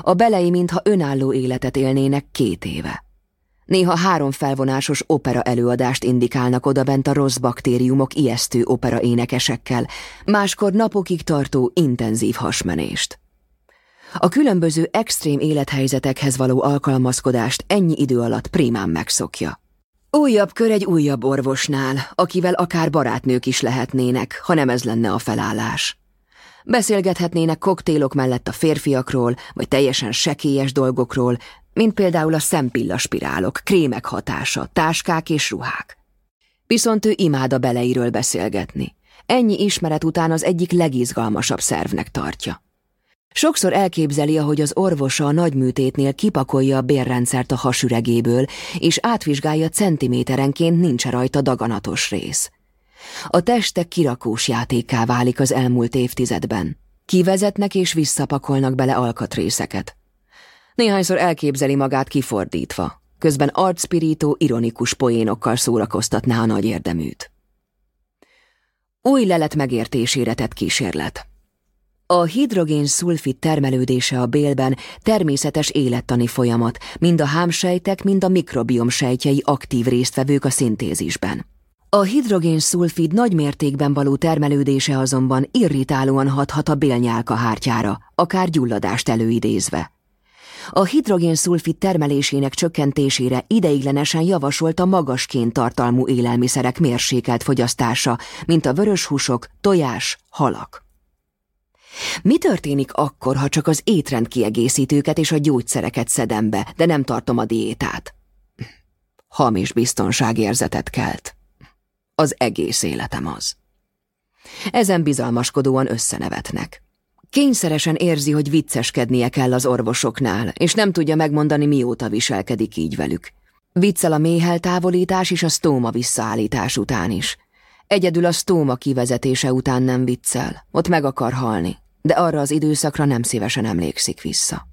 A belei, mintha önálló életet élnének két éve. Néha három felvonásos opera előadást indikálnak odabent a rossz baktériumok ijesztő opera énekesekkel, máskor napokig tartó intenzív hasmenést. A különböző extrém élethelyzetekhez való alkalmazkodást ennyi idő alatt primán megszokja. Újabb kör egy újabb orvosnál, akivel akár barátnők is lehetnének, ha nem ez lenne a felállás. Beszélgethetnének koktélok mellett a férfiakról, vagy teljesen sekélyes dolgokról, mint például a szempillaspirálok, krémek hatása, táskák és ruhák. Viszont ő imád a beleiről beszélgetni. Ennyi ismeret után az egyik legizgalmasabb szervnek tartja. Sokszor elképzeli, ahogy az orvosa a nagyműtétnél kipakolja a bérrendszert a hasüregéből, és átvizsgálja centiméterenként nincs rajta daganatos rész. A teste kirakós játéká válik az elmúlt évtizedben. Kivezetnek és visszapakolnak bele alkatrészeket. Néhányszor elképzeli magát kifordítva, közben arcpirító, ironikus poénokkal szórakoztatná a nagy érdeműt. Új lelet megértésére tett kísérlet. A hidrogén szulfid termelődése a bélben természetes élettani folyamat, mind a hámsejtek, mind a mikrobiom sejtjei aktív résztvevők a szintézisben. A hidrogén-szulfid nagy mértékben való termelődése azonban irritálóan hathat a bélnyálka hártyára, akár gyulladást előidézve. A hidrogén-szulfid termelésének csökkentésére ideiglenesen javasolt a magas tartalmú élelmiszerek mérsékelt fogyasztása, mint a vörös húsok, tojás, halak. Mi történik akkor, ha csak az étrendkiegészítőket és a gyógyszereket szedem be, de nem tartom a diétát? Hamis biztonságérzetet kelt. Az egész életem az. Ezen bizalmaskodóan összenevetnek. Kényszeresen érzi, hogy vicceskednie kell az orvosoknál, és nem tudja megmondani, mióta viselkedik így velük. Viccel a méheltávolítás és a stóma visszaállítás után is. Egyedül a stóma kivezetése után nem viccel, ott meg akar halni, de arra az időszakra nem szívesen emlékszik vissza.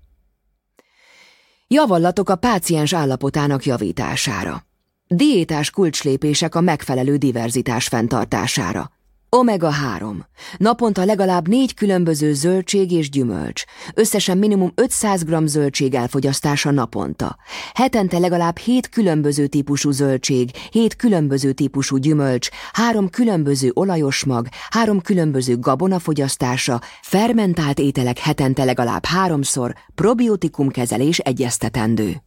Javallatok a páciens állapotának javítására. Diétás kulcslépések a megfelelő diverzitás fenntartására. Omega 3. Naponta legalább négy különböző zöldség és gyümölcs. Összesen minimum 500 g zöldség elfogyasztása naponta. Hetente legalább 7 különböző típusú zöldség, 7 különböző típusú gyümölcs, 3 különböző olajos mag, 3 különböző gabona fogyasztása, fermentált ételek hetente legalább háromszor, probiotikum kezelés egyeztetendő.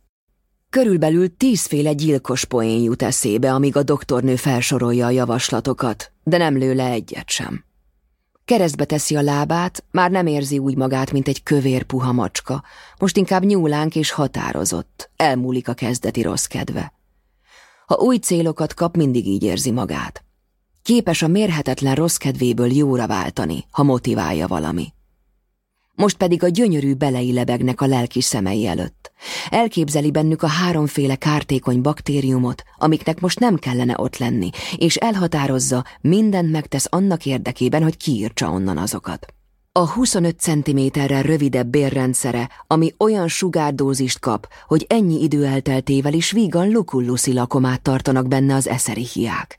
Körülbelül tízféle gyilkos poén jut eszébe, amíg a doktornő felsorolja a javaslatokat, de nem lő le egyet sem. Keresztbe teszi a lábát, már nem érzi úgy magát, mint egy kövér puha macska, most inkább nyúlánk és határozott, elmúlik a kezdeti rossz kedve. Ha új célokat kap, mindig így érzi magát. Képes a mérhetetlen rossz kedvéből jóra váltani, ha motiválja valami most pedig a gyönyörű belei lebegnek a lelki szemei előtt. Elképzeli bennük a háromféle kártékony baktériumot, amiknek most nem kellene ott lenni, és elhatározza, mindent megtesz annak érdekében, hogy kiírtsa onnan azokat. A 25 cm-rel rövidebb bérrendszere, ami olyan sugárdózist kap, hogy ennyi idő elteltével is vígan lukulluszi lakomát tartanak benne az eszerihiák.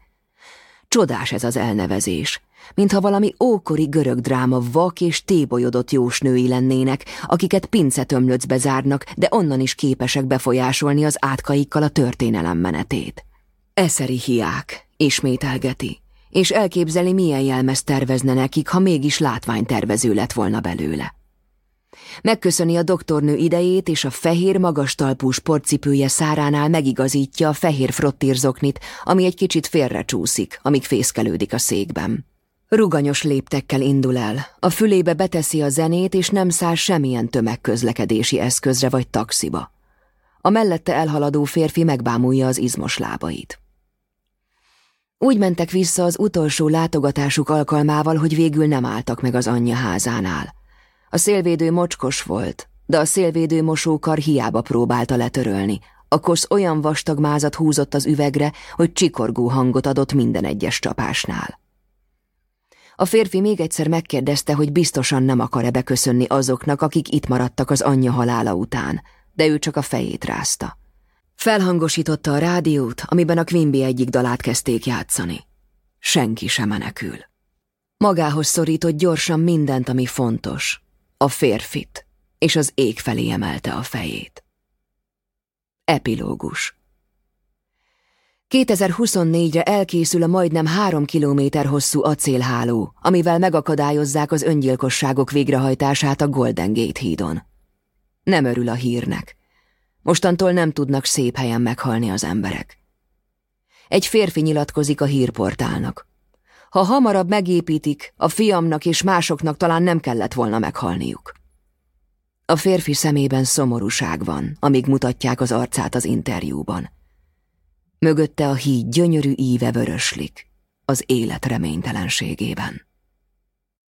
Csodás ez az elnevezés mintha valami ókori görög dráma vak és tébolyodott jósnői lennének, akiket pincetömlöcbe zárnak, de onnan is képesek befolyásolni az átkaikkal a történelem menetét. Eszeri hiák, ismételgeti, és elképzeli, milyen jelmezt tervezne nekik, ha mégis látványtervező lett volna belőle. Megköszöni a doktornő idejét, és a fehér magas talpú sportcipője száránál megigazítja a fehér frottírzoknit, ami egy kicsit félrecsúszik, amíg fészkelődik a székben. Ruganyos léptekkel indul el, a fülébe beteszi a zenét, és nem száll semmilyen tömegközlekedési eszközre vagy taxiba. A mellette elhaladó férfi megbámulja az izmos lábait. Úgy mentek vissza az utolsó látogatásuk alkalmával, hogy végül nem álltak meg az anyja házánál. A szélvédő mocskos volt, de a szélvédő mosókar hiába próbálta letörölni. A kosz olyan vastag mázat húzott az üvegre, hogy csikorgó hangot adott minden egyes csapásnál. A férfi még egyszer megkérdezte, hogy biztosan nem akar-e beköszönni azoknak, akik itt maradtak az anyja halála után, de ő csak a fejét rázta. Felhangosította a rádiót, amiben a Quimby egyik dalát kezdték játszani. Senki sem menekül. Magához szorított gyorsan mindent, ami fontos. A férfit, és az ég felé emelte a fejét. Epilógus 2024-re elkészül a majdnem három kilométer hosszú acélháló, amivel megakadályozzák az öngyilkosságok végrehajtását a Golden Gate hídon. Nem örül a hírnek. Mostantól nem tudnak szép helyen meghalni az emberek. Egy férfi nyilatkozik a hírportálnak. Ha hamarabb megépítik, a fiamnak és másoknak talán nem kellett volna meghalniuk. A férfi szemében szomorúság van, amíg mutatják az arcát az interjúban. Mögötte a híd gyönyörű íve vöröslik, az élet reménytelenségében.